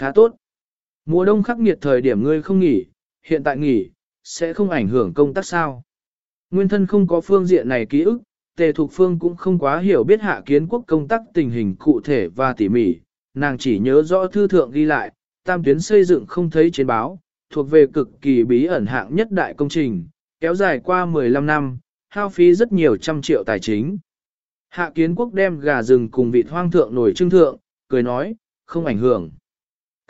khá tốt. Mùa đông khắc nghiệt thời điểm ngươi không nghỉ, hiện tại nghỉ, sẽ không ảnh hưởng công tác sao. Nguyên thân không có phương diện này ký ức, tề thục phương cũng không quá hiểu biết hạ kiến quốc công tác tình hình cụ thể và tỉ mỉ, nàng chỉ nhớ rõ thư thượng ghi lại, tam tuyến xây dựng không thấy trên báo, thuộc về cực kỳ bí ẩn hạng nhất đại công trình, kéo dài qua 15 năm, hao phí rất nhiều trăm triệu tài chính. Hạ kiến quốc đem gà rừng cùng vịt hoang thượng nổi trưng thượng, cười nói, không ảnh hưởng.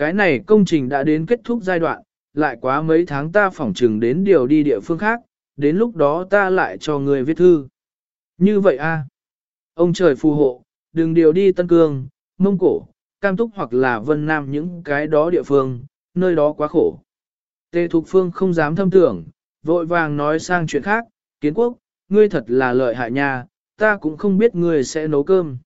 Cái này công trình đã đến kết thúc giai đoạn, lại quá mấy tháng ta phỏng trừng đến điều đi địa phương khác, đến lúc đó ta lại cho người viết thư. Như vậy a Ông trời phù hộ, đừng điều đi Tân Cương, Mông Cổ, Cam Túc hoặc là Vân Nam những cái đó địa phương, nơi đó quá khổ. Tề Thục Phương không dám thâm tưởng, vội vàng nói sang chuyện khác, kiến quốc, ngươi thật là lợi hại nha, ta cũng không biết ngươi sẽ nấu cơm.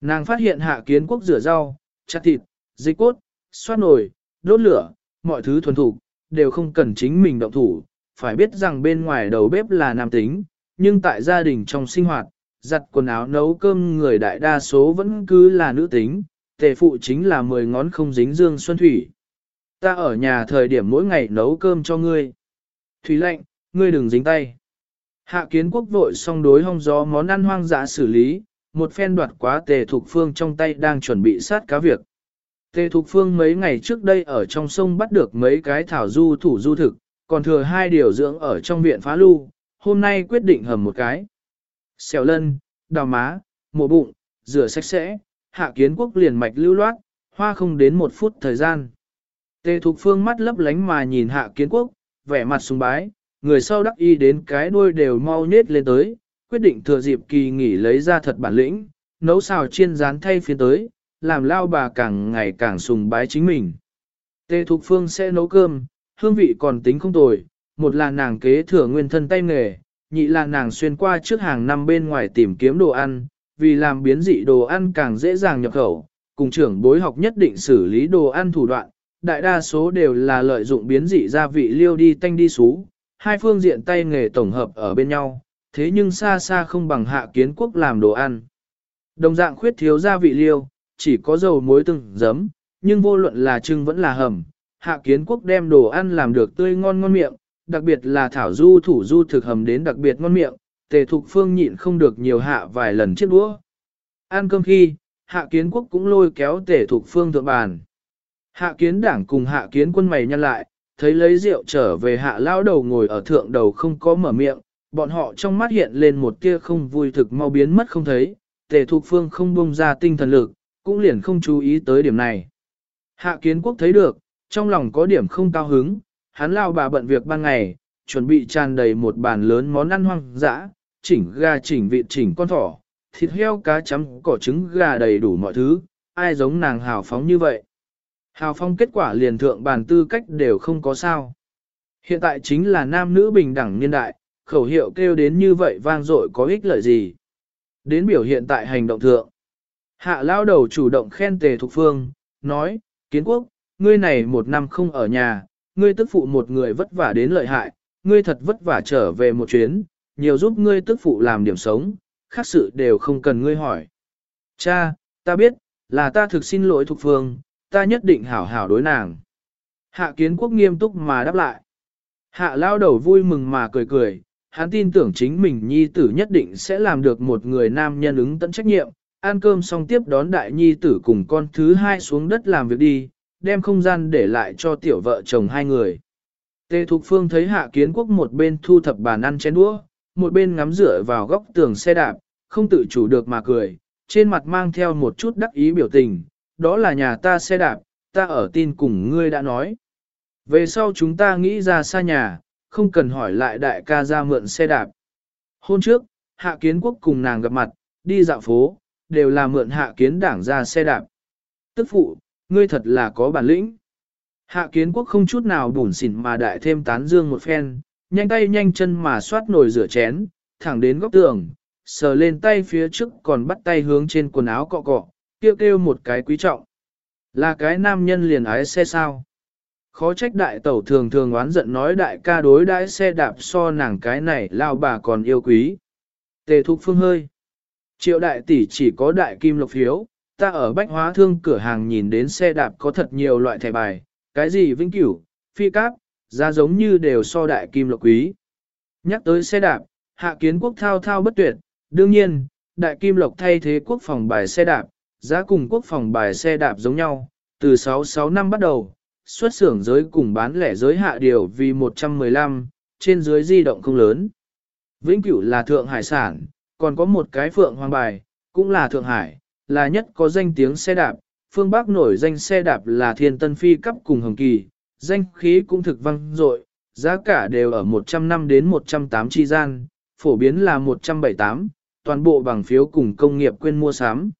Nàng phát hiện hạ kiến quốc rửa rau, chặt thịt, dịch cốt, xoát nồi, đốt lửa, mọi thứ thuần thủ, đều không cần chính mình động thủ, phải biết rằng bên ngoài đầu bếp là nam tính, nhưng tại gia đình trong sinh hoạt, giặt quần áo nấu cơm người đại đa số vẫn cứ là nữ tính, tề phụ chính là mười ngón không dính dương xuân thủy. Ta ở nhà thời điểm mỗi ngày nấu cơm cho ngươi. Thủy lệnh, ngươi đừng dính tay. Hạ kiến quốc vội xong đối hong gió món ăn hoang dã xử lý, một phen đoạt quá tề thục phương trong tay đang chuẩn bị sát cá việc. Tề thục phương mấy ngày trước đây ở trong sông bắt được mấy cái thảo du thủ du thực, còn thừa hai điều dưỡng ở trong viện phá lưu, hôm nay quyết định hầm một cái. Xèo lân, đào má, mổ bụng, rửa sạch sẽ, hạ kiến quốc liền mạch lưu loát, hoa không đến một phút thời gian. Tề thục phương mắt lấp lánh mà nhìn hạ kiến quốc, vẻ mặt sùng bái, người sau đắc y đến cái đuôi đều mau nhết lên tới, quyết định thừa dịp kỳ nghỉ lấy ra thật bản lĩnh, nấu xào chiên rán thay phiên tới, làm lao bà càng ngày càng sùng bái chính mình. Tề Thục Phương sẽ nấu cơm, hương vị còn tính không tồi, một là nàng kế thừa nguyên thân tay nghề, nhị là nàng xuyên qua trước hàng năm bên ngoài tìm kiếm đồ ăn, vì làm biến dị đồ ăn càng dễ dàng nhập khẩu, cùng trưởng bối học nhất định xử lý đồ ăn thủ đoạn, đại đa số đều là lợi dụng biến dị gia vị liêu đi tanh đi xú, hai phương diện tay nghề tổng hợp ở bên nhau, thế nhưng xa xa không bằng hạ kiến quốc làm đồ ăn. Đồng dạng khuyết thiếu gia vị liêu, chỉ có dầu muối từng giấm, nhưng vô luận là trưng vẫn là hầm, hạ kiến quốc đem đồ ăn làm được tươi ngon ngon miệng, đặc biệt là thảo du thủ du thực hầm đến đặc biệt ngon miệng, tề thục phương nhịn không được nhiều hạ vài lần chiếc đũa. Ăn cơm khi, hạ kiến quốc cũng lôi kéo tề thục phương thượng bàn. Hạ kiến đảng cùng hạ kiến quân mày nhăn lại, thấy lấy rượu trở về hạ lao đầu ngồi ở thượng đầu không có mở miệng, bọn họ trong mắt hiện lên một tia không vui thực mau biến mất không thấy, tề thục phương không buông ra tinh thần lực, cũng liền không chú ý tới điểm này. Hạ kiến quốc thấy được, trong lòng có điểm không cao hứng, hắn lao bà bận việc ban ngày, chuẩn bị tràn đầy một bàn lớn món ăn hoang dã, chỉnh gà chỉnh vịt chỉnh con thỏ, thịt heo cá chấm cỏ trứng gà đầy đủ mọi thứ, ai giống nàng hào phóng như vậy. Hào phóng kết quả liền thượng bàn tư cách đều không có sao. Hiện tại chính là nam nữ bình đẳng niên đại, khẩu hiệu kêu đến như vậy vang dội có ích lợi gì. Đến biểu hiện tại hành động thượng. Hạ lao đầu chủ động khen tề thục phương, nói, kiến quốc, ngươi này một năm không ở nhà, ngươi tức phụ một người vất vả đến lợi hại, ngươi thật vất vả trở về một chuyến, nhiều giúp ngươi tức phụ làm điểm sống, khác sự đều không cần ngươi hỏi. Cha, ta biết, là ta thực xin lỗi thục phương, ta nhất định hảo hảo đối nàng. Hạ kiến quốc nghiêm túc mà đáp lại. Hạ lao đầu vui mừng mà cười cười, hắn tin tưởng chính mình nhi tử nhất định sẽ làm được một người nam nhân ứng tận trách nhiệm, ăn cơm xong tiếp đón đại nhi tử cùng con thứ hai xuống đất làm việc đi, đem không gian để lại cho tiểu vợ chồng hai người. Tề Thục Phương thấy Hạ Kiến Quốc một bên thu thập bàn ăn chén đũa, một bên ngắm rửa vào góc tường xe đạp, không tự chủ được mà cười, trên mặt mang theo một chút đắc ý biểu tình, đó là nhà ta xe đạp, ta ở tin cùng ngươi đã nói. Về sau chúng ta nghĩ ra xa nhà, không cần hỏi lại đại ca ra mượn xe đạp. Hôm trước, Hạ Kiến Quốc cùng nàng gặp mặt, đi dạo phố, đều là mượn Hạ Kiến đảng ra xe đạp. Tức phụ, ngươi thật là có bản lĩnh. Hạ Kiến Quốc không chút nào bùn xỉn mà đại thêm tán dương một phen, nhanh tay nhanh chân mà xoát nồi rửa chén, thẳng đến góc tường, sờ lên tay phía trước còn bắt tay hướng trên quần áo cọ cọ, kêu kêu một cái quý trọng. Là cái nam nhân liền ái xe sao? Khó trách đại tẩu thường thường oán giận nói đại ca đối đãi xe đạp so nàng cái này lao bà còn yêu quý. Tề thục phương hơi. Triệu đại tỷ chỉ có đại kim lộc phiếu, ta ở bách hóa thương cửa hàng nhìn đến xe đạp có thật nhiều loại thẻ bài, cái gì vĩnh cửu, phi cáp, giá giống như đều so đại kim lộc quý. Nhắc tới xe đạp, hạ kiến quốc thao thao bất tuyệt, đương nhiên, đại kim lộc thay thế quốc phòng bài xe đạp, giá cùng quốc phòng bài xe đạp giống nhau, từ 66 năm bắt đầu, xuất xưởng giới cùng bán lẻ giới hạ điều vì 115, trên dưới di động không lớn. Vĩnh cửu là thượng hải sản, còn có một cái phượng hoàng bài, cũng là thượng hải, là nhất có danh tiếng xe đạp, phương Bắc nổi danh xe đạp là thiên tân phi cấp cùng hồng kỳ, danh khí cũng thực văng dội, giá cả đều ở 100 năm đến 108 chi gian, phổ biến là 178, toàn bộ bằng phiếu cùng công nghiệp quên mua sắm.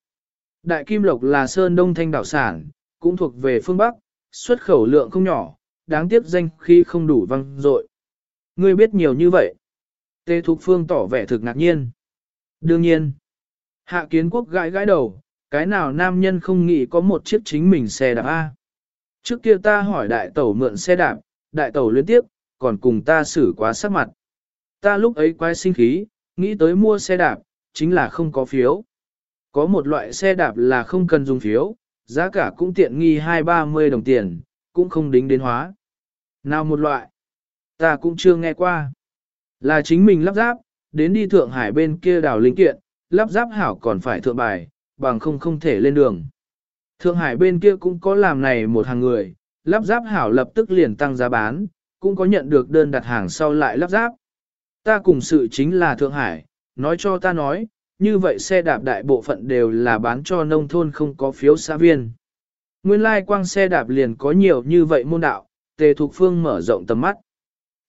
Đại Kim Lộc là sơn đông thanh đảo sản, cũng thuộc về phương Bắc, xuất khẩu lượng không nhỏ, đáng tiếc danh khi không đủ văng dội. Ngươi biết nhiều như vậy. Tê Thục Phương tỏ vẻ thực ngạc nhiên. Đương nhiên, hạ kiến quốc gãi gãi đầu, cái nào nam nhân không nghĩ có một chiếc chính mình xe đạp A. Trước kia ta hỏi đại tẩu mượn xe đạp, đại tẩu liên tiếp, còn cùng ta xử quá sắc mặt. Ta lúc ấy quay sinh khí, nghĩ tới mua xe đạp, chính là không có phiếu. Có một loại xe đạp là không cần dùng phiếu, giá cả cũng tiện nghi hai ba mươi đồng tiền, cũng không đính đến hóa. Nào một loại, ta cũng chưa nghe qua. Là chính mình lắp ráp, đến đi Thượng Hải bên kia đào linh kiện, lắp ráp hảo còn phải thượng bài, bằng không không thể lên đường. Thượng Hải bên kia cũng có làm này một hàng người, lắp ráp hảo lập tức liền tăng giá bán, cũng có nhận được đơn đặt hàng sau lại lắp ráp. Ta cùng sự chính là Thượng Hải, nói cho ta nói, như vậy xe đạp đại bộ phận đều là bán cho nông thôn không có phiếu xã viên. Nguyên lai quang xe đạp liền có nhiều như vậy môn đạo, tề thục phương mở rộng tầm mắt.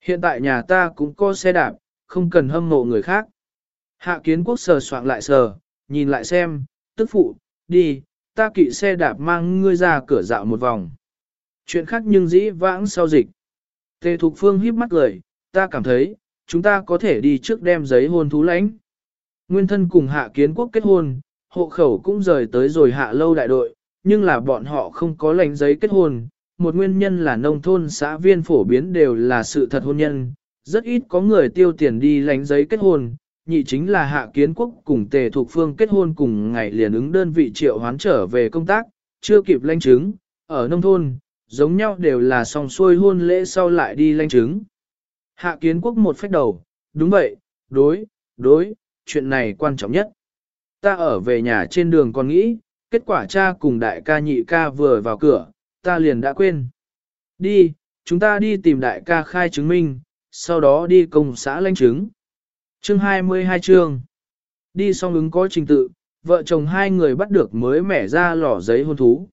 Hiện tại nhà ta cũng có xe đạp, không cần hâm mộ người khác. Hạ kiến quốc sờ soạn lại sờ, nhìn lại xem, tức phụ, đi, ta kỵ xe đạp mang ngươi ra cửa dạo một vòng. Chuyện khác nhưng dĩ vãng sau dịch. Tề Thục Phương híp mắt cười, ta cảm thấy, chúng ta có thể đi trước đem giấy hôn thú lãnh. Nguyên thân cùng hạ kiến quốc kết hôn, hộ khẩu cũng rời tới rồi hạ lâu đại đội, nhưng là bọn họ không có lãnh giấy kết hôn. Một nguyên nhân là nông thôn xã viên phổ biến đều là sự thật hôn nhân, rất ít có người tiêu tiền đi lãnh giấy kết hôn, nhị chính là hạ kiến quốc cùng tề thuộc phương kết hôn cùng ngày liền ứng đơn vị triệu hoán trở về công tác, chưa kịp lãnh chứng, ở nông thôn, giống nhau đều là xong xuôi hôn lễ sau lại đi lãnh chứng. Hạ kiến quốc một phách đầu, đúng vậy, đối, đối, chuyện này quan trọng nhất. Ta ở về nhà trên đường còn nghĩ, kết quả cha cùng đại ca nhị ca vừa vào cửa, ta liền đã quên. Đi, chúng ta đi tìm đại ca khai chứng minh, sau đó đi công xã lãnh chứng. Chương 22 chương. Đi xong ứng có trình tự, vợ chồng hai người bắt được mới mẻ ra lò giấy hôn thú.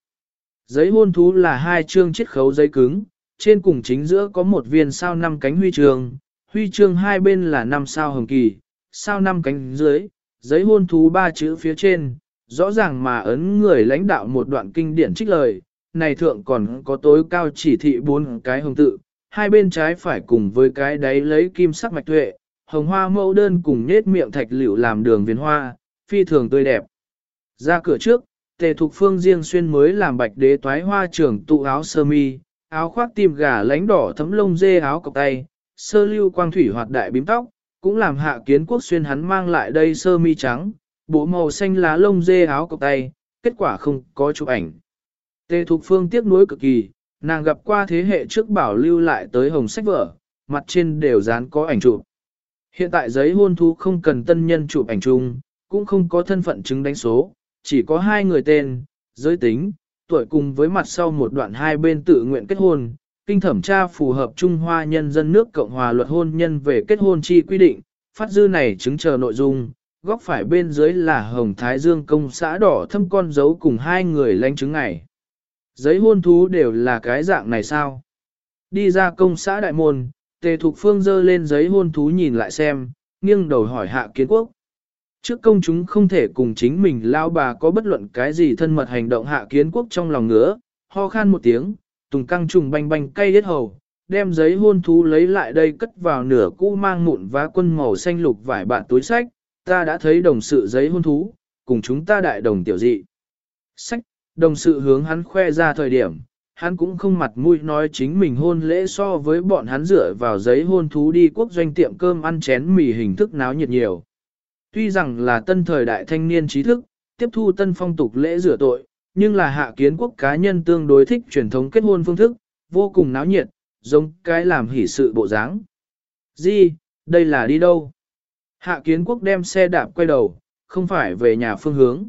Giấy hôn thú là hai chương chiết khấu giấy cứng, trên cùng chính giữa có một viên sao năm cánh huy chương, huy chương hai bên là năm sao hồng kỳ, sao năm cánh dưới, giấy hôn thú ba chữ phía trên, rõ ràng mà ấn người lãnh đạo một đoạn kinh điển trích lời, này thượng còn có tối cao chỉ thị bốn cái hồng tự, hai bên trái phải cùng với cái đấy lấy kim sắc mạch tuệ, hồng hoa mẫu đơn cùng nết miệng thạch liệu làm đường viền hoa, phi thường tươi đẹp. Ra cửa trước, tề thục phương riêng xuyên mới làm bạch đế toái hoa trưởng tụ áo sơ mi, áo khoác tim gà lánh đỏ thấm lông dê áo cọc tay, sơ lưu quang thủy hoạt đại bím tóc, cũng làm hạ kiến quốc xuyên hắn mang lại đây sơ mi trắng, bộ màu xanh lá lông dê áo cọc tay, kết quả không có chụp ảnh. Tề Thục Phương tiếc nuối cực kỳ, nàng gặp qua thế hệ trước bảo lưu lại tới hồng sách vở, mặt trên đều dán có ảnh chụp. Hiện tại giấy hôn thú không cần tân nhân chụp ảnh chung, cũng không có thân phận chứng đánh số, chỉ có hai người tên, giới tính, tuổi cùng với mặt sau một đoạn hai bên tự nguyện kết hôn, kinh thẩm tra phù hợp Trung Hoa nhân dân nước Cộng hòa luật hôn nhân về kết hôn chi quy định, phát dư này chứng chờ nội dung, góc phải bên dưới là Hồng Thái Dương công xã đỏ thâm con dấu cùng hai người lãnh chứng này. Giấy hôn thú đều là cái dạng này sao? Đi ra công xã đại môn, tề thục phương dơ lên giấy hôn thú nhìn lại xem, nghiêng đầu hỏi hạ kiến quốc. Trước công chúng không thể cùng chính mình lao bà có bất luận cái gì thân mật hành động hạ kiến quốc trong lòng ngứa, ho khan một tiếng, tùng căng trùng banh banh cay hết hầu, đem giấy hôn thú lấy lại đây cất vào nửa cũ mang mụn vá quân màu xanh lục vải bạn túi sách, ta đã thấy đồng sự giấy hôn thú, cùng chúng ta đại đồng tiểu dị. Sách, đồng sự hướng hắn khoe ra thời điểm, hắn cũng không mặt mũi nói chính mình hôn lễ so với bọn hắn dựa vào giấy hôn thú đi quốc doanh tiệm cơm ăn chén mì hình thức náo nhiệt nhiều. Tuy rằng là tân thời đại thanh niên trí thức, tiếp thu tân phong tục lễ rửa tội, nhưng là hạ kiến quốc cá nhân tương đối thích truyền thống kết hôn phương thức, vô cùng náo nhiệt, giống cái làm hỷ sự bộ dáng. Gì, đây là đi đâu? Hạ kiến quốc đem xe đạp quay đầu, không phải về nhà phương hướng.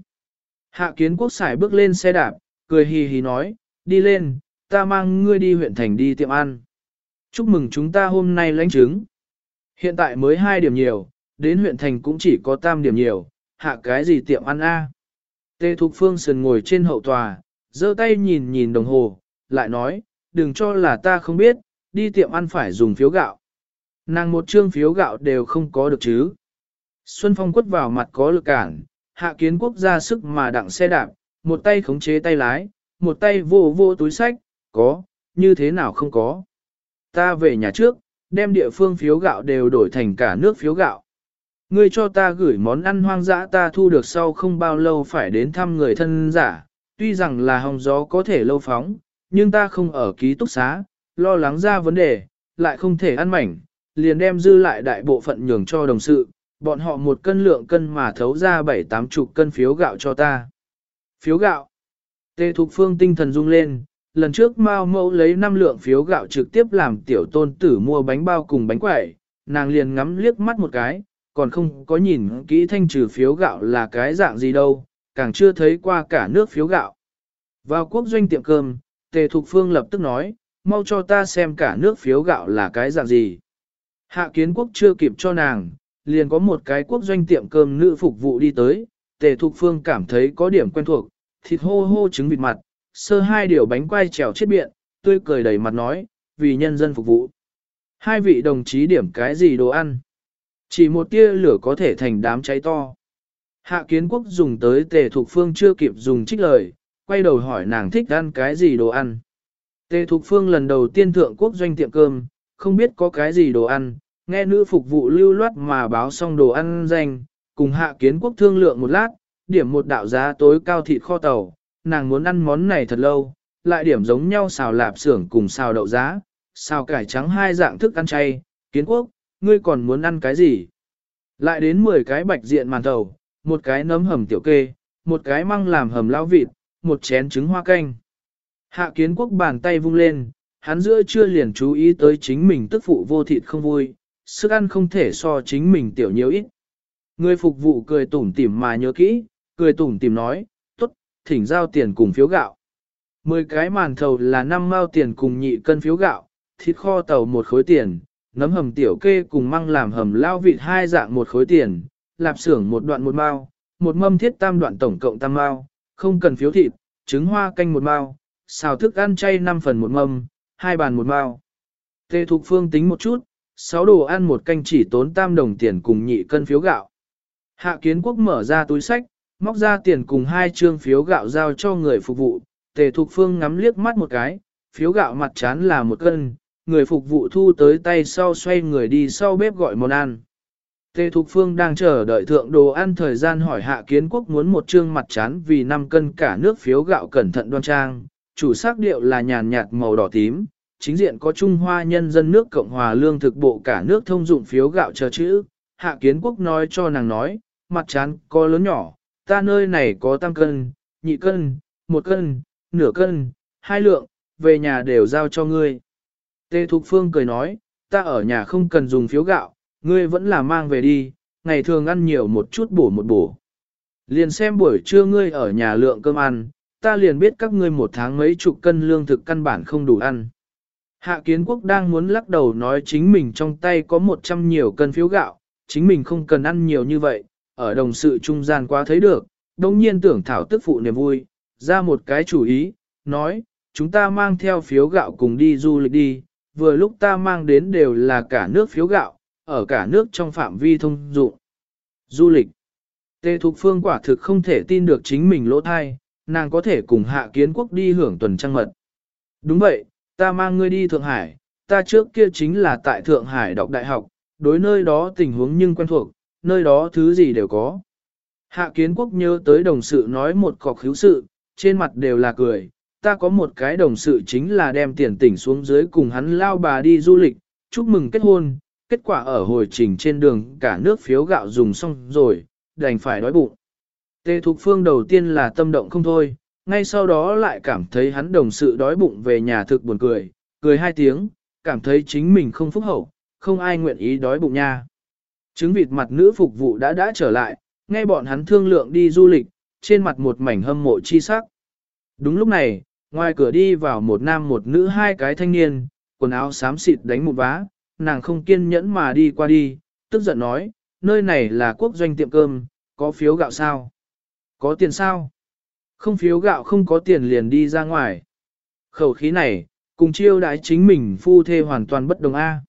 Hạ kiến quốc xài bước lên xe đạp, cười hì hì nói, đi lên, ta mang ngươi đi huyện thành đi tiệm ăn. Chúc mừng chúng ta hôm nay lãnh chứng. Hiện tại mới 2 điểm nhiều, đến huyện thành cũng chỉ có tam điểm nhiều, hạ cái gì tiệm ăn a? Tê Thục Phương sườn ngồi trên hậu tòa, giơ tay nhìn nhìn đồng hồ, lại nói, đừng cho là ta không biết, đi tiệm ăn phải dùng phiếu gạo. Nàng một trương phiếu gạo đều không có được chứ. Xuân Phong quất vào mặt có lực cản, hạ kiến quốc ra sức mà đặng xe đạp, một tay khống chế tay lái, một tay vô vô túi sách, có, như thế nào không có. Ta về nhà trước, đem địa phương phiếu gạo đều đổi thành cả nước phiếu gạo. Ngươi cho ta gửi món ăn hoang dã ta thu được sau không bao lâu phải đến thăm người thân giả, tuy rằng là hồng gió có thể lâu phóng, nhưng ta không ở ký túc xá, lo lắng ra vấn đề, lại không thể ăn mảnh, liền đem dư lại đại bộ phận nhường cho đồng sự, bọn họ một cân lượng cân mà thấu ra bảy tám chục cân phiếu gạo cho ta. Phiếu gạo. Tê Thục Phương tinh thần rung lên, lần trước Mao Mẫu lấy 5 lượng phiếu gạo trực tiếp làm tiểu tôn tử mua bánh bao cùng bánh quẩy, nàng liền ngắm liếc mắt một cái, còn không có nhìn kỹ thanh trừ phiếu gạo là cái dạng gì đâu, càng chưa thấy qua cả nước phiếu gạo. Vào quốc doanh tiệm cơm, Tề Thục Phương lập tức nói, mau cho ta xem cả nước phiếu gạo là cái dạng gì. Hạ kiến quốc chưa kịp cho nàng, liền có một cái quốc doanh tiệm cơm nữ phục vụ đi tới, Tề Thục Phương cảm thấy có điểm quen thuộc, thịt hô hô trứng vịt mặt, sơ hai điều bánh quai trèo chết biện, tươi cười đầy mặt nói, vì nhân dân phục vụ. Hai vị đồng chí điểm cái gì đồ ăn? Chỉ một tia lửa có thể thành đám cháy to. Hạ kiến quốc dùng tới tề thục phương chưa kịp dùng trích lời, quay đầu hỏi nàng thích ăn cái gì đồ ăn. Tề thục phương lần đầu tiên thượng quốc doanh tiệm cơm, không biết có cái gì đồ ăn, nghe nữ phục vụ lưu loát mà báo xong đồ ăn danh, cùng hạ kiến quốc thương lượng một lát, điểm một đạo giá tối cao thịt kho tàu, nàng muốn ăn món này thật lâu, lại điểm giống nhau xào lạp xưởng cùng xào đậu giá, xào cải trắng hai dạng thức ăn chay, kiến quốc, ngươi còn muốn ăn cái gì? Lại đến 10 cái bạch diện màn thầu, một cái nấm hầm tiểu kê, một cái măng làm hầm lao vịt, một chén trứng hoa canh. Hạ kiến quốc bàn tay vung lên, hắn giữa chưa liền chú ý tới chính mình tức phụ vô thịt không vui, sức ăn không thể so chính mình tiểu nhiều ít. Người phục vụ cười tủm tỉm mà nhớ kỹ, cười tủm tỉm nói, tốt, thỉnh giao tiền cùng phiếu gạo. Mười cái màn thầu là năm mao tiền cùng nhị cân phiếu gạo, thịt kho tàu một khối tiền, nấm hầm tiểu kê cùng măng làm hầm lao vịt hai dạng một khối tiền, lạp xưởng một đoạn một mao, một mâm thiết tam đoạn tổng cộng tam mao, không cần phiếu thịt, trứng hoa canh một mao, xào thức ăn chay 5 phần một mâm, hai bàn một mao. Tê Thục Phương tính một chút, 6 đồ ăn một canh chỉ tốn tam đồng tiền cùng nhị cân phiếu gạo. Hạ kiến quốc mở ra túi sách, móc ra tiền cùng hai trương phiếu gạo giao cho người phục vụ, Tề Thục Phương ngắm liếc mắt một cái, phiếu gạo mặt chán là một cân, người phục vụ thu tới tay sau xoay người đi sau bếp gọi món ăn. Tề Thục Phương đang chờ đợi thượng đồ ăn thời gian hỏi Hạ Kiến Quốc muốn một trương mặt chán vì 5 cân cả nước phiếu gạo cẩn thận đoan trang, chủ sắc điệu là nhàn nhạt màu đỏ tím, chính diện có Trung Hoa nhân dân nước Cộng hòa lương thực bộ cả nước thông dụng phiếu gạo chờ chữ. Hạ Kiến Quốc nói cho nàng nói, mặt chán có lớn nhỏ, ta nơi này có tam cân, nhị cân, một cân, nửa cân, hai lượng, về nhà đều giao cho ngươi. Tề Thục Phương cười nói, ta ở nhà không cần dùng phiếu gạo, ngươi vẫn là mang về đi, ngày thường ăn nhiều một chút bổ một bổ. Liền xem buổi trưa ngươi ở nhà lượng cơm ăn, ta liền biết các ngươi một tháng mấy chục cân lương thực căn bản không đủ ăn. Hạ kiến quốc đang muốn lắc đầu nói chính mình trong tay có một trăm nhiều cân phiếu gạo, chính mình không cần ăn nhiều như vậy, ở đồng sự trung gian quá thấy được, đồng nhiên tưởng thảo tức phụ niềm vui, ra một cái chủ ý, nói, chúng ta mang theo phiếu gạo cùng đi du lịch đi, vừa lúc ta mang đến đều là cả nước phiếu gạo, ở cả nước trong phạm vi thông dụng. Du lịch Tề Thục Phương quả thực không thể tin được chính mình lỗ thai, nàng có thể cùng hạ kiến quốc đi hưởng tuần trăng mật. Đúng vậy, ta mang ngươi đi Thượng Hải, ta trước kia chính là tại Thượng Hải đọc đại học, đối nơi đó tình huống nhưng quen thuộc, nơi đó thứ gì đều có. Hạ kiến quốc nhớ tới đồng sự nói một cọc khíu sự, trên mặt đều là cười, ta có một cái đồng sự chính là đem tiền tỉnh xuống dưới cùng hắn lao bà đi du lịch, chúc mừng kết hôn, kết quả ở hồi trình trên đường cả nước phiếu gạo dùng xong rồi, đành phải đói bụng. Tề Thục Phương đầu tiên là tâm động không thôi, ngay sau đó lại cảm thấy hắn đồng sự đói bụng về nhà thực buồn cười, cười hai tiếng, cảm thấy chính mình không phúc hậu, không ai nguyện ý đói bụng nha. Trứng vịt mặt nữ phục vụ đã đã trở lại, nghe bọn hắn thương lượng đi du lịch, trên mặt một mảnh hâm mộ chi sắc. Đúng lúc này, ngoài cửa đi vào một nam một nữ hai cái thanh niên, quần áo xám xịt đánh một vá, nàng không kiên nhẫn mà đi qua đi, tức giận nói, nơi này là quốc doanh tiệm cơm, có phiếu gạo sao? Có tiền sao? Không phiếu gạo không có tiền liền đi ra ngoài. Khẩu khí này, cùng chiêu đãi chính mình phu thê hoàn toàn bất đồng A.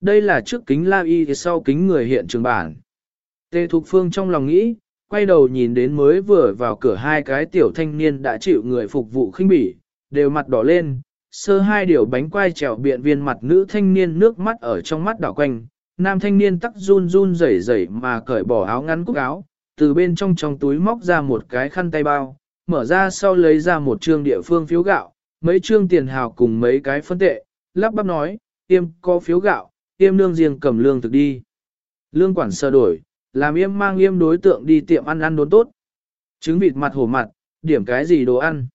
Đây là trước kính la y sau kính người hiện trường bản. Tề Thục Phương trong lòng nghĩ, quay đầu nhìn đến mới vừa vào cửa hai cái tiểu thanh niên đã chịu người phục vụ khinh bỉ, đều mặt đỏ lên, sơ hai điều bánh quai trèo biện viên mặt nữ thanh niên nước mắt ở trong mắt đảo quanh, nam thanh niên tắc run run rẩy rẩy mà cởi bỏ áo ngắn cúc áo, từ bên trong trong túi móc ra một cái khăn tay bao, mở ra sau lấy ra một trương địa phương phiếu gạo, mấy trương tiền hào cùng mấy cái phân tệ, lắp bắp nói, tiêm có phiếu gạo, tiêm lương riêng cầm lương thực đi. Lương quản sơ đổi, làm yêm mang yêm đối tượng đi tiệm ăn ăn đốn tốt. Trứng vịt mặt hổ mặt, điểm cái gì đồ ăn.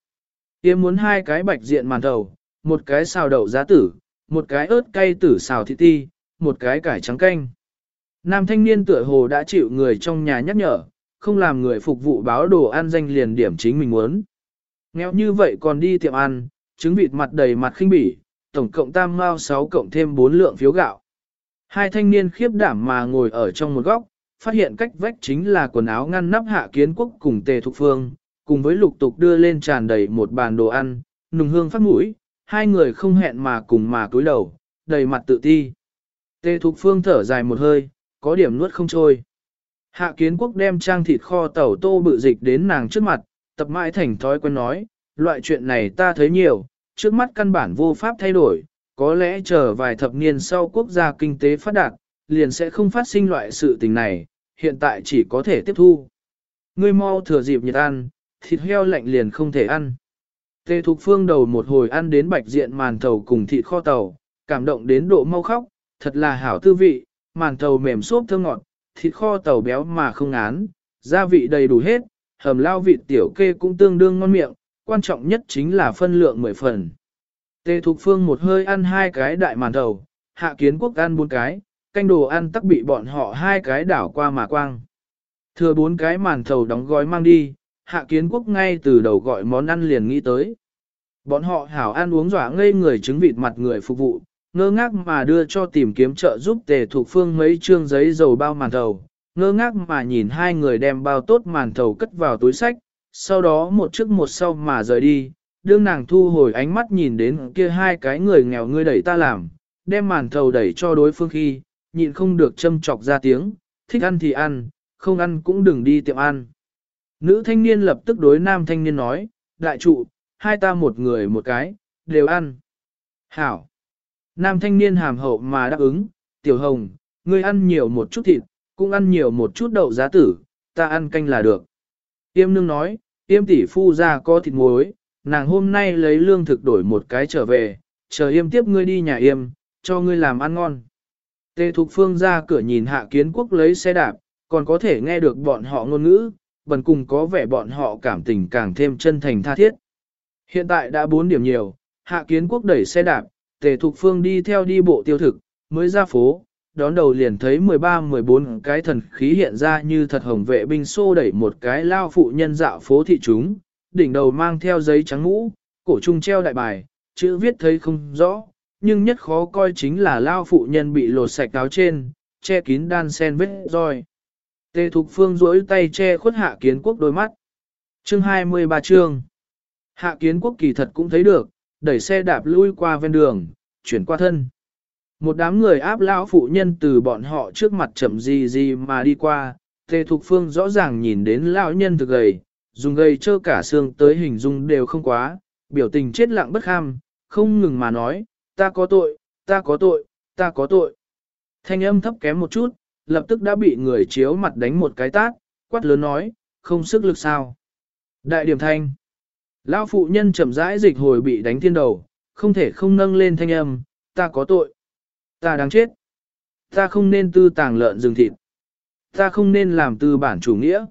Yêm muốn hai cái bạch diện màn thầu, một cái xào đậu giá tử, một cái ớt cay tử xào thịt ti, một cái cải trắng canh. Nam thanh niên tựa hồ đã chịu người trong nhà nhắc nhở, không làm người phục vụ báo đồ ăn danh liền điểm chính mình muốn. Nghèo như vậy còn đi tiệm ăn, trứng vịt mặt đầy mặt khinh bỉ, tổng cộng tam mao 6 cộng thêm 4 lượng phiếu gạo. Hai thanh niên khiếp đảm mà ngồi ở trong một góc, phát hiện cách vách chính là quần áo ngăn nắp hạ kiến quốc cùng tề thục phương, cùng với lục tục đưa lên tràn đầy một bàn đồ ăn, nùng hương phát mũi, hai người không hẹn mà cùng mà cúi đầu, đầy mặt tự ti. Tề thục phương thở dài một hơi, có điểm nuốt không trôi. Hạ kiến quốc đem trang thịt kho tẩu tô bự dịch đến nàng trước mặt, tập mãi thành thói quen nói, loại chuyện này ta thấy nhiều, trước mắt căn bản vô pháp thay đổi, có lẽ chờ vài thập niên sau quốc gia kinh tế phát đạt, liền sẽ không phát sinh loại sự tình này, hiện tại chỉ có thể tiếp thu. Ngươi mau thừa dịp nhiệt ăn, thịt heo lạnh liền không thể ăn. Tề Thục Phương đầu một hồi ăn đến bạch diện màn thầu cùng thịt kho tàu, cảm động đến độ mau khóc, thật là hảo tư vị, màn thầu mềm xốp thơm ngọt, thịt kho tàu béo mà không ngán, gia vị đầy đủ hết, hầm lao vịt tiểu kê cũng tương đương ngon miệng, quan trọng nhất chính là phân lượng mười phần. Tề Thục Phương một hơi ăn hai cái đại màn thầu, hạ kiến quốc ăn bốn cái, canh đồ ăn tắc bị bọn họ hai cái đảo qua mà quang. Thừa bốn cái màn thầu đóng gói mang đi, hạ kiến quốc ngay từ đầu gọi món ăn liền nghĩ tới. Bọn họ hảo ăn uống dọa ngây người trứng vịt mặt người phục vụ, ngơ ngác mà đưa cho tìm kiếm trợ giúp tề thuộc phương mấy trương giấy dầu bao màn thầu, ngơ ngác mà nhìn hai người đem bao tốt màn thầu cất vào túi sách, sau đó một trước một sau mà rời đi, đương nàng thu hồi ánh mắt nhìn đến kia hai cái người nghèo ngươi đẩy ta làm, đem màn thầu đẩy cho đối phương khi, nhịn không được châm chọc ra tiếng, thích ăn thì ăn, không ăn cũng đừng đi tiệm ăn. Nữ thanh niên lập tức đối nam thanh niên nói, đại trụ, hai ta một người một cái, đều ăn. Hảo. Nam thanh niên hàm hậu mà đáp ứng, tiểu hồng, ngươi ăn nhiều một chút thịt, cũng ăn nhiều một chút đậu giá tử, ta ăn canh là được. Tiêm nương nói, tiêm tỷ phu ra có thịt muối, nàng hôm nay lấy lương thực đổi một cái trở về, chờ yêm tiếp ngươi đi nhà yêm, cho ngươi làm ăn ngon. Tề Thục Phương ra cửa nhìn hạ kiến quốc lấy xe đạp, còn có thể nghe được bọn họ ngôn ngữ, bần cùng có vẻ bọn họ cảm tình càng thêm chân thành tha thiết. Hiện tại đã 4 điểm nhiều, hạ kiến quốc đẩy xe đạp, Tề Thục Phương đi theo đi bộ tiêu thực, mới ra phố, đón đầu liền thấy 13-14 cái thần khí hiện ra như thật hồng vệ binh xô đẩy một cái lao phụ nhân dạo phố thị chúng, đỉnh đầu mang theo giấy trắng mũ, cổ trung treo đại bài, chữ viết thấy không rõ, nhưng nhất khó coi chính là lao phụ nhân bị lột sạch áo trên, che kín đan sen vết roi. Tề Thục Phương duỗi tay che khuất hạ kiến quốc đôi mắt. Chương 23 chương. Hạ kiến quốc kỳ thật cũng thấy được, đẩy xe đạp lui qua ven đường, chuyển qua thân. Một đám người áp lão phụ nhân từ bọn họ trước mặt chậm gì gì mà đi qua, Tề Thục Phương rõ ràng nhìn đến lão nhân thực gầy, dùng gầy trơ cả xương tới hình dung đều không quá, biểu tình chết lặng bất kham, không ngừng mà nói, ta có tội, ta có tội, ta có tội. Thanh âm thấp kém một chút, lập tức đã bị người chiếu mặt đánh một cái tát, quát lớn nói, không sức lực sao. Đại điểm thanh. Lão phụ nhân chậm rãi dịch hồi bị đánh thiên đầu, không thể không nâng lên thanh âm, ta có tội. Ta đáng chết. Ta không nên tư tàng lợn rừng thịt. Ta không nên làm tư bản chủ nghĩa.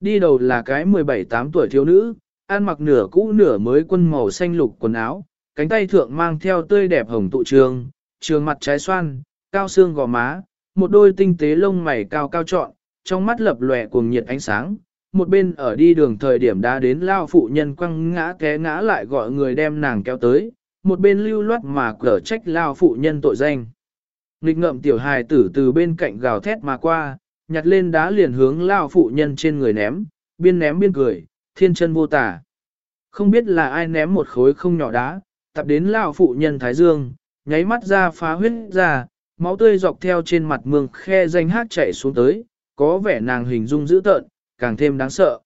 Đi đầu là cái 17-8 tuổi thiếu nữ, ăn mặc nửa cũ nửa mới quân màu xanh lục quần áo, cánh tay thượng mang theo tươi đẹp hồng tụ trường, trường mặt trái xoan, cao xương gò má, một đôi tinh tế lông mày cao cao trọn, trong mắt lập lòe cuồng nhiệt ánh sáng. Một bên ở đi đường thời điểm đã đến lao phụ nhân quăng ngã té ngã lại gọi người đem nàng kéo tới, một bên lưu loát mà cở trách lao phụ nhân tội danh. Nghịch ngậm tiểu hài tử từ bên cạnh gào thét mà qua, nhặt lên đá liền hướng lao phụ nhân trên người ném, biên ném biên cười, thiên chân vô tả. Không biết là ai ném một khối không nhỏ đá, tập đến lao phụ nhân thái dương, nháy mắt ra phá huyết ra, máu tươi dọc theo trên mặt mương khe danh hát chạy xuống tới, có vẻ nàng hình dung dữ tợn, càng thêm đáng sợ.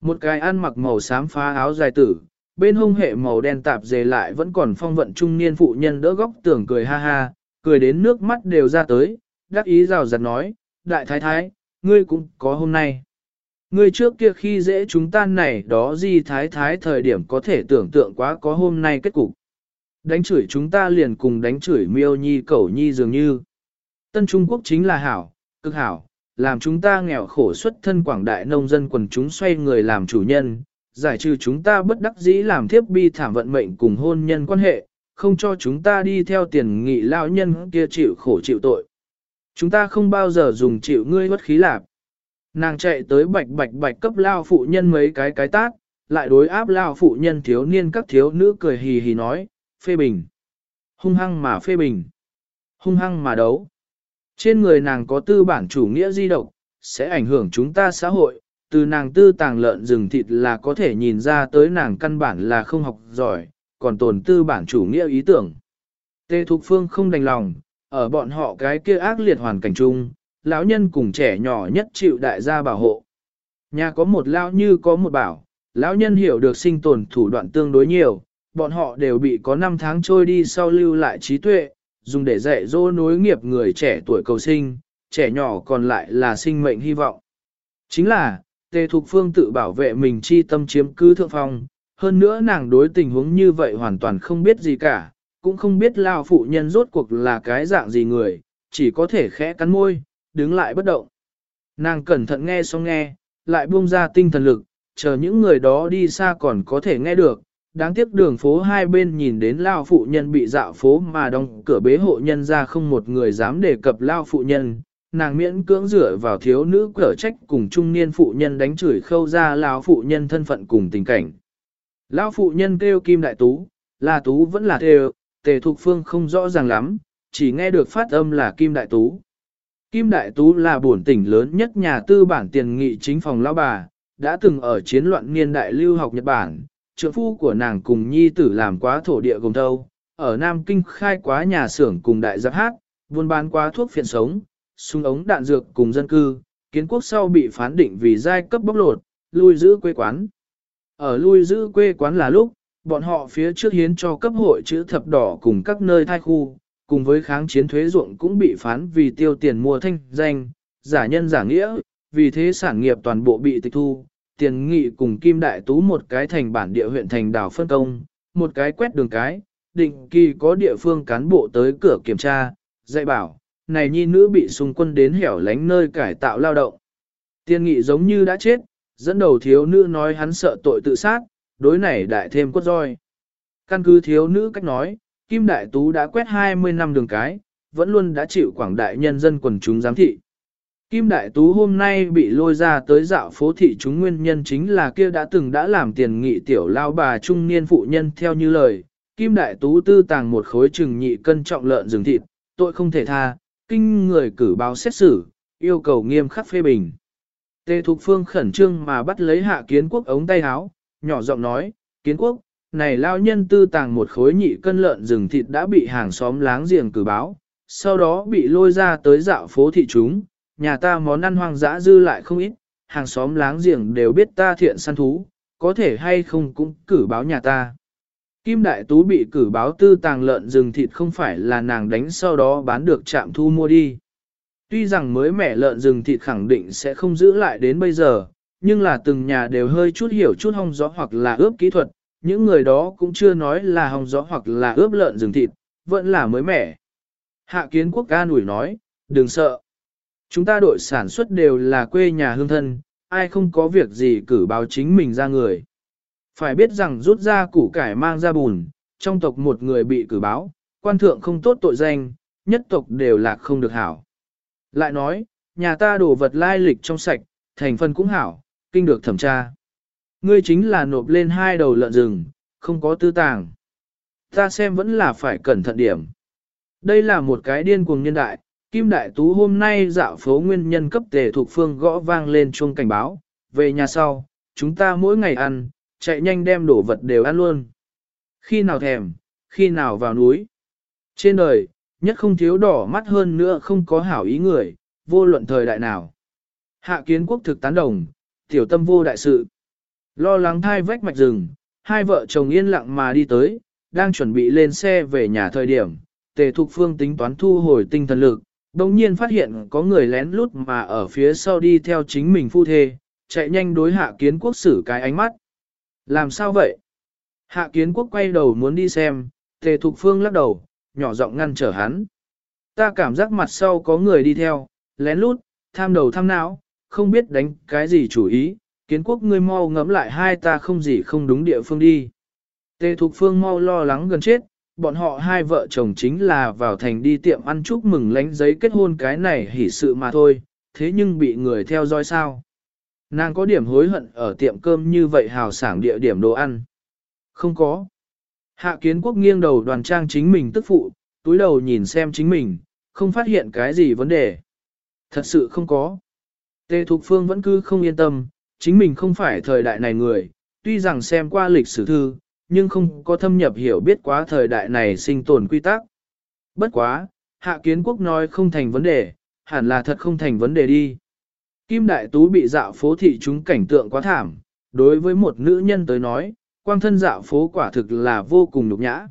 Một cái ăn mặc màu xám phá áo dài tử, bên hông hệ màu đen tạp dề lại vẫn còn phong vận trung niên phụ nhân đỡ góc tưởng cười ha ha, cười đến nước mắt đều ra tới, đắc ý rào rạt nói, đại thái thái, ngươi cũng có hôm nay. Ngươi trước kia khi dễ chúng ta này đó gì thái thái thời điểm có thể tưởng tượng quá có hôm nay kết cục. Đánh chửi chúng ta liền cùng đánh chửi miêu nhi cẩu nhi dường như. Tân Trung Quốc chính là hảo, cực hảo, làm chúng ta nghèo khổ xuất thân quảng đại nông dân quần chúng xoay người làm chủ nhân, giải trừ chúng ta bất đắc dĩ làm thiếp bi thảm vận mệnh cùng hôn nhân quan hệ, không cho chúng ta đi theo tiền nghị lao nhân kia chịu khổ chịu tội. Chúng ta không bao giờ dùng chịu ngươi bất khí lạp. Nàng chạy tới bạch bạch bạch cấp lao phụ nhân mấy cái cái tác, lại đối áp lao phụ nhân thiếu niên các thiếu nữ cười hì hì nói, phê bình. Hung hăng mà phê bình. Hung hăng mà đấu. Trên người nàng có tư bản chủ nghĩa di động, sẽ ảnh hưởng chúng ta xã hội, từ nàng tư tàng lợn rừng thịt là có thể nhìn ra tới nàng căn bản là không học giỏi, còn tồn tư bản chủ nghĩa ý tưởng. Tê Thục Phương không đành lòng, ở bọn họ cái kia ác liệt hoàn cảnh chung, lão nhân cùng trẻ nhỏ nhất chịu đại gia bảo hộ. Nhà có một lão như có một bảo, lão nhân hiểu được sinh tồn thủ đoạn tương đối nhiều, bọn họ đều bị có 5 tháng trôi đi sau lưu lại trí tuệ, dùng để dạy dỗ nối nghiệp người trẻ tuổi cầu sinh, trẻ nhỏ còn lại là sinh mệnh hy vọng. Chính là, Tề Thục Phương tự bảo vệ mình chi tâm chiếm cứ thượng phong, hơn nữa nàng đối tình huống như vậy hoàn toàn không biết gì cả, cũng không biết lao phụ nhân rốt cuộc là cái dạng gì người, chỉ có thể khẽ cắn môi, đứng lại bất động. Nàng cẩn thận nghe xong nghe, lại buông ra tinh thần lực, chờ những người đó đi xa còn có thể nghe được. Đáng tiếc đường phố hai bên nhìn đến lao phụ nhân bị dạo phố mà đóng cửa bế hộ nhân ra không một người dám đề cập lao phụ nhân. Nàng miễn cưỡng dựa vào thiếu nữ cở trách cùng trung niên phụ nhân đánh chửi khâu ra lao phụ nhân thân phận cùng tình cảnh. Lao phụ nhân kêu kim đại tú, là tú vẫn là tề tề thục phương không rõ ràng lắm, chỉ nghe được phát âm là kim đại tú. Kim Đại Tú là bổn tỉnh lớn nhất nhà tư bản tiền nghị chính phòng lão bà, đã từng ở chiến loạn niên đại lưu học Nhật Bản, trưởng phu của nàng cùng nhi tử làm quá thổ địa gồm thâu, ở Nam Kinh khai quá nhà xưởng cùng đại giáp hát, buôn bán quá thuốc phiện sống, súng ống đạn dược cùng dân cư, kiến quốc sau bị phán định vì giai cấp bóc lột, lui giữ quê quán. Ở lui giữ quê quán là lúc, bọn họ phía trước hiến cho cấp hội chữ thập đỏ cùng các nơi thai khu, cùng với kháng chiến thuế ruộng cũng bị phán vì tiêu tiền mua thanh danh, giả nhân giả nghĩa, vì thế sản nghiệp toàn bộ bị tịch thu, tiền nghị cùng Kim Đại Tú một cái thành bản địa huyện thành đảo phân công, một cái quét đường cái, định kỳ có địa phương cán bộ tới cửa kiểm tra, dạy bảo, này nhi nữ bị xung quân đến hẻo lánh nơi cải tạo lao động. Tiền nghị giống như đã chết, dẫn đầu thiếu nữ nói hắn sợ tội tự sát, đối này đại thêm quất roi. Căn cứ thiếu nữ cách nói, Kim Đại Tú đã quét 20 năm đường cái, vẫn luôn đã chịu quảng đại nhân dân quần chúng giám thị. Kim Đại Tú hôm nay bị lôi ra tới dạo phố thị chúng nguyên nhân chính là kia đã từng đã làm tiền nghị tiểu lao bà trung niên phụ nhân theo như lời. Kim Đại Tú tư tàng một khối trừng nhị cân trọng lợn rừng thịt, tội không thể tha, kinh người cử báo xét xử, yêu cầu nghiêm khắc phê bình. Tề Thục Phương khẩn trương mà bắt lấy hạ kiến quốc ống tay áo, nhỏ giọng nói, kiến quốc, này lao nhân tư tàng một khối nhị cân lợn rừng thịt đã bị hàng xóm láng giềng cử báo, sau đó bị lôi ra tới dạo phố thị chúng, nhà ta món ăn hoang dã dư lại không ít, hàng xóm láng giềng đều biết ta thiện săn thú, có thể hay không cũng cử báo nhà ta. Kim Đại Tú bị cử báo tư tàng lợn rừng thịt không phải là nàng đánh sau đó bán được trạm thu mua đi. Tuy rằng mới mẻ lợn rừng thịt khẳng định sẽ không giữ lại đến bây giờ, nhưng là từng nhà đều hơi chút hiểu chút hong gió hoặc là ướp kỹ thuật, những người đó cũng chưa nói là hong gió hoặc là ướp lợn rừng thịt, vẫn là mới mẻ. Hạ kiến quốc ca nủi nói, đừng sợ. Chúng ta đội sản xuất đều là quê nhà hương thân, ai không có việc gì cử báo chính mình ra người. Phải biết rằng rút ra củ cải mang ra bùn, trong tộc một người bị cử báo, quan thượng không tốt tội danh, nhất tộc đều lạc không được hảo. Lại nói, nhà ta đổ vật lai lịch trong sạch, thành phần cũng hảo, kinh được thẩm tra. Ngươi chính là nộp lên hai đầu lợn rừng, không có tư tàng. Ta xem vẫn là phải cẩn thận điểm. Đây là một cái điên cuồng nhân đại, Kim Đại Tú hôm nay dạo phố nguyên nhân cấp tề thuộc phương gõ vang lên chuông cảnh báo, về nhà sau, chúng ta mỗi ngày ăn, chạy nhanh đem đổ vật đều ăn luôn. Khi nào thèm, khi nào vào núi. Trên đời, nhất không thiếu đỏ mắt hơn nữa không có hảo ý người, vô luận thời đại nào. Hạ kiến quốc thực tán đồng, tiểu tâm vô đại sự. Lo lắng thai vách mạch rừng, hai vợ chồng yên lặng mà đi tới, đang chuẩn bị lên xe về nhà thời điểm. Tề Thục Phương tính toán thu hồi tinh thần lực, đồng nhiên phát hiện có người lén lút mà ở phía sau đi theo chính mình phu thê, chạy nhanh đối hạ kiến quốc xử cái ánh mắt. Làm sao vậy? Hạ kiến quốc quay đầu muốn đi xem, tề thục phương lắc đầu, nhỏ giọng ngăn trở hắn. Ta cảm giác mặt sau có người đi theo, lén lút, tham đầu tham não, không biết đánh cái gì chủ ý, kiến quốc ngươi mau ngẫm lại hai ta không gì không đúng địa phương đi. Tề thục phương mau lo lắng gần chết, bọn họ hai vợ chồng chính là vào thành đi tiệm ăn chúc mừng lánh giấy kết hôn cái này hỉ sự mà thôi, thế nhưng bị người theo dõi sao. Nàng có điểm hối hận ở tiệm cơm như vậy hào sảng địa điểm đồ ăn. Không có. Hạ kiến quốc nghiêng đầu đoàn trang chính mình tức phụ, túi đầu nhìn xem chính mình, không phát hiện cái gì vấn đề. Thật sự không có. Tề Thục Phương vẫn cứ không yên tâm, chính mình không phải thời đại này người, tuy rằng xem qua lịch sử thư, nhưng không có thâm nhập hiểu biết quá thời đại này sinh tồn quy tắc. Bất quá, Hạ Kiến Quốc nói không thành vấn đề, hẳn là thật không thành vấn đề đi. Kim Đại Tú bị dạo phố thị chúng cảnh tượng quá thảm, đối với một nữ nhân tới nói, quang thân dạo phố quả thực là vô cùng nhục nhã.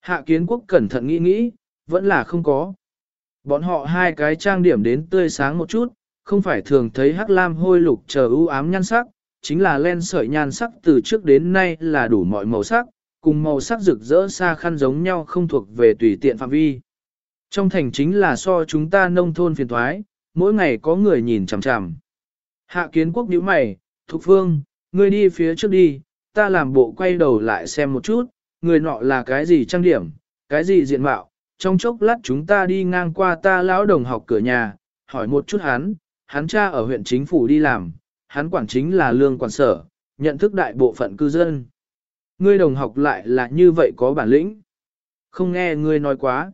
Hạ kiến quốc cẩn thận nghĩ nghĩ, vẫn là không có. Bọn họ hai cái trang điểm đến tươi sáng một chút, không phải thường thấy hắc lam hôi lục chờ ưu ám nhan sắc, chính là len sợi nhan sắc từ trước đến nay là đủ mọi màu sắc, cùng màu sắc rực rỡ xa khăn giống nhau không thuộc về tùy tiện phạm vi. Trong thành chính là so chúng ta nông thôn phiền thoái, mỗi ngày có người nhìn chằm chằm. Hạ kiến quốc nhíu mày, Thục Phương, ngươi đi phía trước đi, ta làm bộ quay đầu lại xem một chút, người nọ là cái gì trang điểm, cái gì diện mạo, trong chốc lát chúng ta đi ngang qua ta lão đồng học cửa nhà, hỏi một chút hắn, hắn cha ở huyện chính phủ đi làm, hắn quản chính là lương quản sở, nhận thức đại bộ phận cư dân. Ngươi đồng học lại là như vậy có bản lĩnh. Không nghe ngươi nói quá.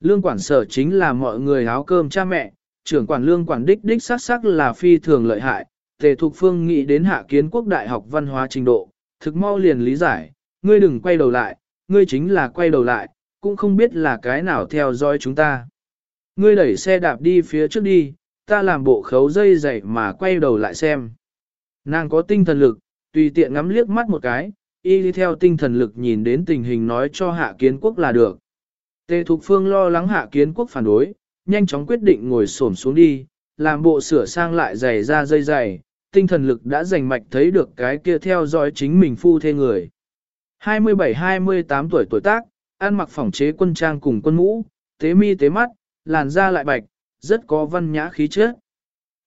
Lương quản sở chính là mọi người áo cơm cha mẹ, trưởng quản lương quản đích đích sát sắc là phi thường lợi hại, tề thục phương nghĩ đến hạ kiến quốc đại học văn hóa trình độ, thực mau liền lý giải, ngươi đừng quay đầu lại, ngươi chính là quay đầu lại, cũng không biết là cái nào theo dõi chúng ta. Ngươi đẩy xe đạp đi phía trước đi, ta làm bộ khấu dây dày mà quay đầu lại xem. Nàng có tinh thần lực, tùy tiện ngắm liếc mắt một cái, y đi theo tinh thần lực nhìn đến tình hình nói cho hạ kiến quốc là được. Tề Thục Phương lo lắng hạ kiến quốc phản đối, nhanh chóng quyết định ngồi xổm xuống đi, làm bộ sửa sang lại giày ra dây dày, tinh thần lực đã rành mạch thấy được cái kia theo dõi chính mình phu thê người. 27-28 tuổi tuổi tác, ăn mặc phỏng chế quân trang cùng quân mũ, tế mi tế mắt, làn da lại bạch, rất có văn nhã khí chất.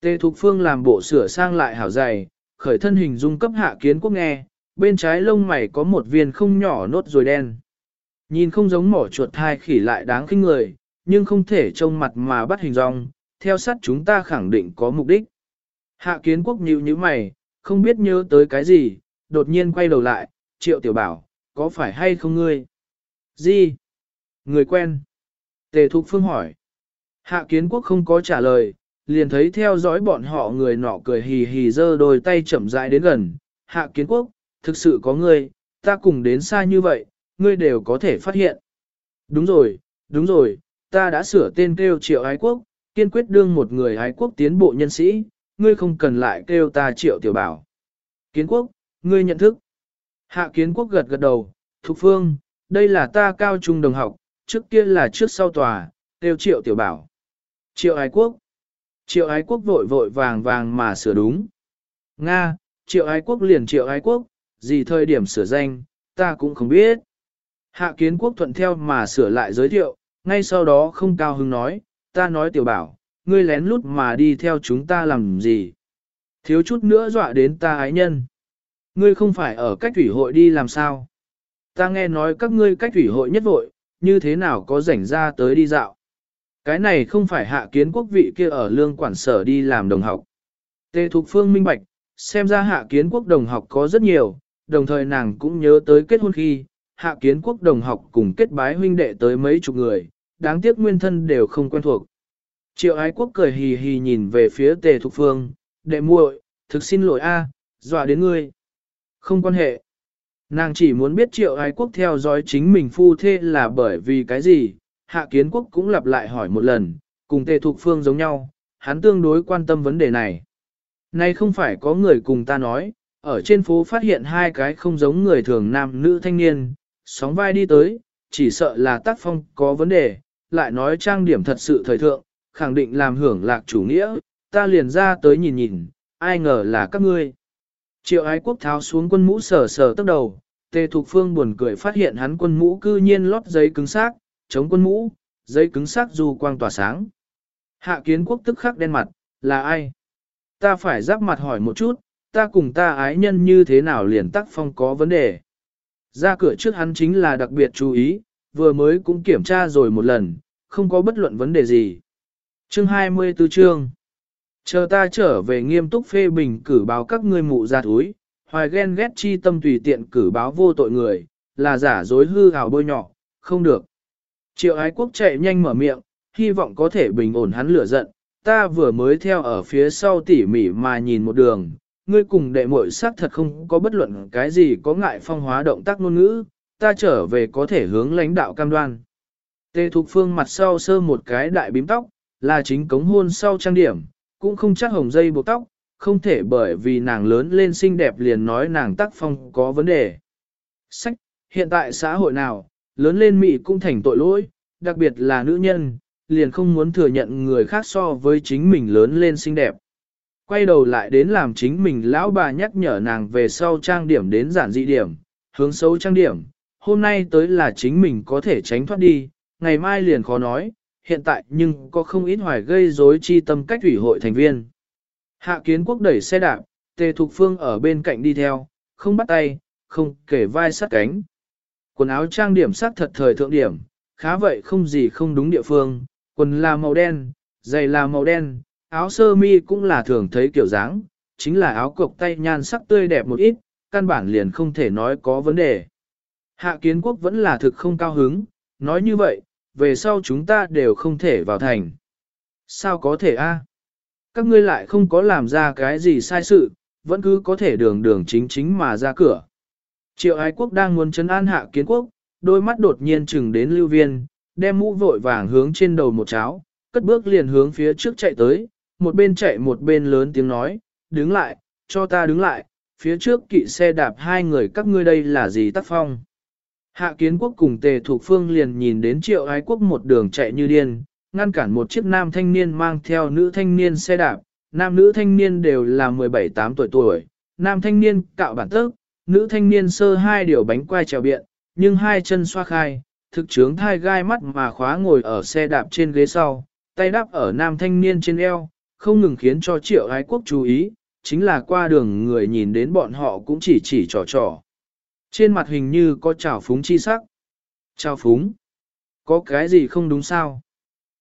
Tề Thục Phương làm bộ sửa sang lại hảo dày, khởi thân hình dung cấp hạ kiến quốc nghe, bên trái lông mày có một viên không nhỏ nốt rồi đen. Nhìn không giống mỏ chuột thai khỉ lại đáng khinh người, nhưng không thể trông mặt mà bắt hình dong, theo sát chúng ta khẳng định có mục đích. Hạ kiến quốc nhíu như mày, không biết nhớ tới cái gì, đột nhiên quay đầu lại, triệu tiểu bảo, có phải hay không ngươi? Gì? Người quen. Tề Thục Phương hỏi. Hạ kiến quốc không có trả lời, liền thấy theo dõi bọn họ người nọ cười hì hì giơ đôi tay chậm rãi đến gần. Hạ kiến quốc, thực sự có ngươi, ta cùng đến xa như vậy, ngươi đều có thể phát hiện. Đúng rồi, đúng rồi, ta đã sửa tên kêu triệu ái quốc, kiên quyết đương một người ái quốc tiến bộ nhân sĩ, ngươi không cần lại kêu ta triệu tiểu bảo. Kiến quốc, ngươi nhận thức. Hạ kiến quốc gật gật đầu, Thục Phương, đây là ta cao trung đồng học, trước kia là trước sau tòa, kêu triệu tiểu bảo. Triệu ái quốc. Triệu ái quốc vội vội vàng vàng mà sửa đúng. Nga, triệu ái quốc liền triệu ái quốc, gì thời điểm sửa danh, ta cũng không biết. Hạ kiến quốc thuận theo mà sửa lại giới thiệu, ngay sau đó không cao hứng nói, ta nói tiểu bảo, ngươi lén lút mà đi theo chúng ta làm gì. Thiếu chút nữa dọa đến ta ái nhân. Ngươi không phải ở cách thủy hội đi làm sao? Ta nghe nói các ngươi cách thủy hội nhất vội, như thế nào có rảnh ra tới đi dạo. Cái này không phải hạ kiến quốc vị kia ở lương quản sở đi làm đồng học. Tề Thục Phương minh bạch, xem ra hạ kiến quốc đồng học có rất nhiều, đồng thời nàng cũng nhớ tới kết hôn khi, hạ kiến quốc đồng học cùng kết bái huynh đệ tới mấy chục người, đáng tiếc nguyên thân đều không quen thuộc. Triệu ái quốc cười hì hì nhìn về phía tề thục phương, đệ muội, thực xin lỗi a, dọa đến ngươi. Không quan hệ. Nàng chỉ muốn biết triệu ái quốc theo dõi chính mình phu thê là bởi vì cái gì, hạ kiến quốc cũng lặp lại hỏi một lần, cùng tề thục phương giống nhau, hắn tương đối quan tâm vấn đề này. Nay không phải có người cùng ta nói, ở trên phố phát hiện hai cái không giống người thường nam nữ thanh niên, sóng vai đi tới, chỉ sợ là tác phong có vấn đề, lại nói trang điểm thật sự thời thượng, khẳng định làm hưởng lạc chủ nghĩa, ta liền ra tới nhìn nhìn, ai ngờ là các ngươi. Triệu ái quốc tháo xuống quân mũ sờ sờ tóc đầu, tề thục phương buồn cười phát hiện hắn quân mũ cư nhiên lót giấy cứng xác, chống quân mũ, giấy cứng sắc du quang tỏa sáng. Hạ kiến quốc tức khắc đen mặt, là ai? Ta phải giáp mặt hỏi một chút, ta cùng ta ái nhân như thế nào liền tác phong có vấn đề. Ra cửa trước hắn chính là đặc biệt chú ý, vừa mới cũng kiểm tra rồi một lần, không có bất luận vấn đề gì. Chương 24 chương Chờ ta trở về nghiêm túc phê bình cử báo các ngươi mụ ra túi, hoài ghen ghét chi tâm tùy tiện cử báo vô tội người, là giả dối hư hào bôi nhỏ, không được. Triệu ái quốc chạy nhanh mở miệng, hy vọng có thể bình ổn hắn lửa giận, ta vừa mới theo ở phía sau tỉ mỉ mà nhìn một đường, ngươi cùng đệ muội xác thật không có bất luận cái gì có ngại phong hóa động tác ngôn ngữ, ta trở về có thể hướng lãnh đạo cam đoan. Tê Thục Phương mặt sau sơ một cái đại bím tóc, là chính cống hôn sau trang điểm, cũng không chắc hồng dây buộc tóc, không thể bởi vì nàng lớn lên xinh đẹp liền nói nàng tác phong có vấn đề. Sách, hiện tại xã hội nào, lớn lên mị cũng thành tội lỗi, đặc biệt là nữ nhân, liền không muốn thừa nhận người khác so với chính mình lớn lên xinh đẹp. Quay đầu lại đến làm chính mình lão bà nhắc nhở nàng về sau trang điểm đến giản dị điểm, hướng xấu trang điểm, hôm nay tới là chính mình có thể tránh thoát đi, ngày mai liền khó nói, hiện tại nhưng có không ít hoài gây rối chi tâm cách ủy hội thành viên. Hạ kiến quốc đẩy xe đạp, tề thục phương ở bên cạnh đi theo, không bắt tay, không kể vai sát cánh. Quần áo trang điểm sắc thật thời thượng điểm, khá vậy không gì không đúng địa phương, quần là màu đen, giày là màu đen, áo sơ mi cũng là thường thấy kiểu dáng, chính là áo cộc tay nhan sắc tươi đẹp một ít, căn bản liền không thể nói có vấn đề. Hạ kiến quốc vẫn là thực không cao hứng, nói như vậy, về sau chúng ta đều không thể vào thành. Sao có thể a? Các ngươi lại không có làm ra cái gì sai sự, vẫn cứ có thể đường đường chính chính mà ra cửa. Triệu ái quốc đang muốn chấn an hạ kiến quốc, đôi mắt đột nhiên chừng đến lưu viên, đem mũ vội vàng hướng trên đầu một cháo, cất bước liền hướng phía trước chạy tới, một bên chạy một bên lớn tiếng nói, đứng lại, cho ta đứng lại, phía trước kỵ xe đạp hai người các ngươi đây là gì tác phong. Hạ kiến quốc cùng tề thuộc phương liền nhìn đến triệu ái quốc một đường chạy như điên, ngăn cản một chiếc nam thanh niên mang theo nữ thanh niên xe đạp, nam nữ thanh niên đều là 17-8 tuổi tuổi, nam thanh niên cạo bản tức, nữ thanh niên sơ hai điều bánh quai trèo biện, nhưng hai chân xoa khai, thực trướng thai gai mắt mà khóa ngồi ở xe đạp trên ghế sau, tay đắp ở nam thanh niên trên eo, không ngừng khiến cho triệu ái quốc chú ý, chính là qua đường người nhìn đến bọn họ cũng chỉ chỉ trò trò. Trên mặt hình như có trào phúng chi sắc. Trào phúng? Có cái gì không đúng sao?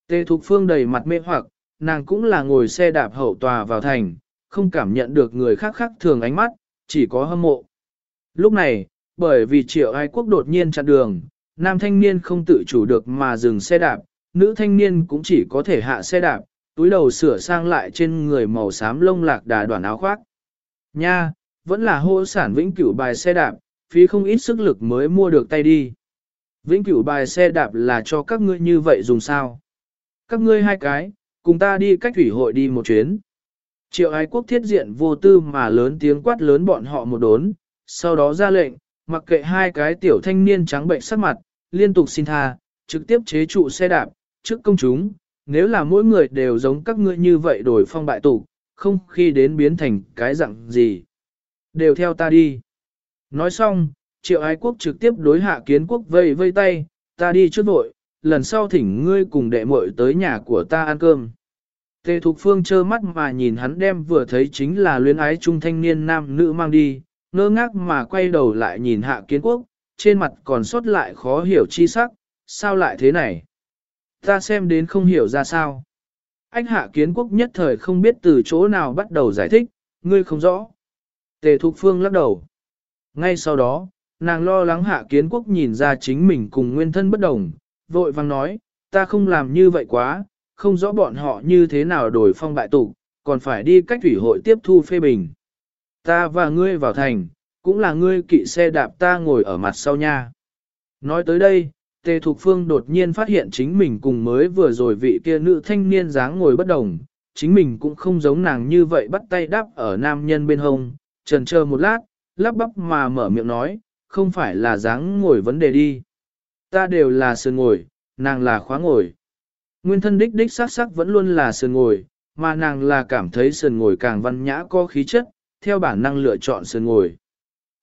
Tê Thục Phương đầy mặt mê hoặc, nàng cũng là ngồi xe đạp hậu tòa vào thành, không cảm nhận được người khác khác thường ánh mắt, chỉ có hâm mộ. Lúc này, bởi vì triệu ai quốc đột nhiên chặn đường, nam thanh niên không tự chủ được mà dừng xe đạp, nữ thanh niên cũng chỉ có thể hạ xe đạp, túi đầu sửa sang lại trên người màu xám lông lạc đà đoàn áo khoác. Nha, vẫn là hô sản vĩnh cửu bài xe đạp, phí không ít sức lực mới mua được tay đi. Vĩnh cửu bài xe đạp là cho các ngươi như vậy dùng sao? Các ngươi hai cái, cùng ta đi cách thủy hội đi một chuyến. Triệu ái quốc thiết diện vô tư mà lớn tiếng quát lớn bọn họ một đốn, sau đó ra lệnh, mặc kệ hai cái tiểu thanh niên trắng bệnh sắc mặt, liên tục xin tha, trực tiếp chế trụ xe đạp, trước công chúng, nếu là mỗi người đều giống các ngươi như vậy đổi phong bại tụ không khi đến biến thành cái dạng gì. Đều theo ta đi. Nói xong, triệu ái quốc trực tiếp đối hạ kiến quốc vây vây tay, ta đi trước vội, lần sau thỉnh ngươi cùng đệ muội tới nhà của ta ăn cơm. Tề Thục Phương trơ mắt mà nhìn hắn đem vừa thấy chính là luyến ái trung thanh niên nam nữ mang đi, ngơ ngác mà quay đầu lại nhìn hạ kiến quốc, trên mặt còn sót lại khó hiểu chi sắc, sao lại thế này? Ta xem đến không hiểu ra sao. Anh hạ kiến quốc nhất thời không biết từ chỗ nào bắt đầu giải thích, ngươi không rõ. Tề Thục Phương lắc đầu. Ngay sau đó, nàng lo lắng hạ kiến quốc nhìn ra chính mình cùng nguyên thân bất đồng, vội vang nói, ta không làm như vậy quá, không rõ bọn họ như thế nào đổi phong bại tụ, còn phải đi cách thủy hội tiếp thu phê bình. Ta và ngươi vào thành, cũng là ngươi kỵ xe đạp ta ngồi ở mặt sau nha. Nói tới đây, Tề Thục Phương đột nhiên phát hiện chính mình cùng mới vừa rồi vị kia nữ thanh niên dáng ngồi bất đồng, chính mình cũng không giống nàng như vậy bắt tay đáp ở nam nhân bên hông, trần chờ một lát, lắp bắp mà mở miệng nói, không phải là dáng ngồi vấn đề đi. Ta đều là sườn ngồi, nàng là khóa ngồi. Nguyên thân đích đích sắc sắc vẫn luôn là sườn ngồi, mà nàng là cảm thấy sườn ngồi càng văn nhã có khí chất, theo bản năng lựa chọn sườn ngồi.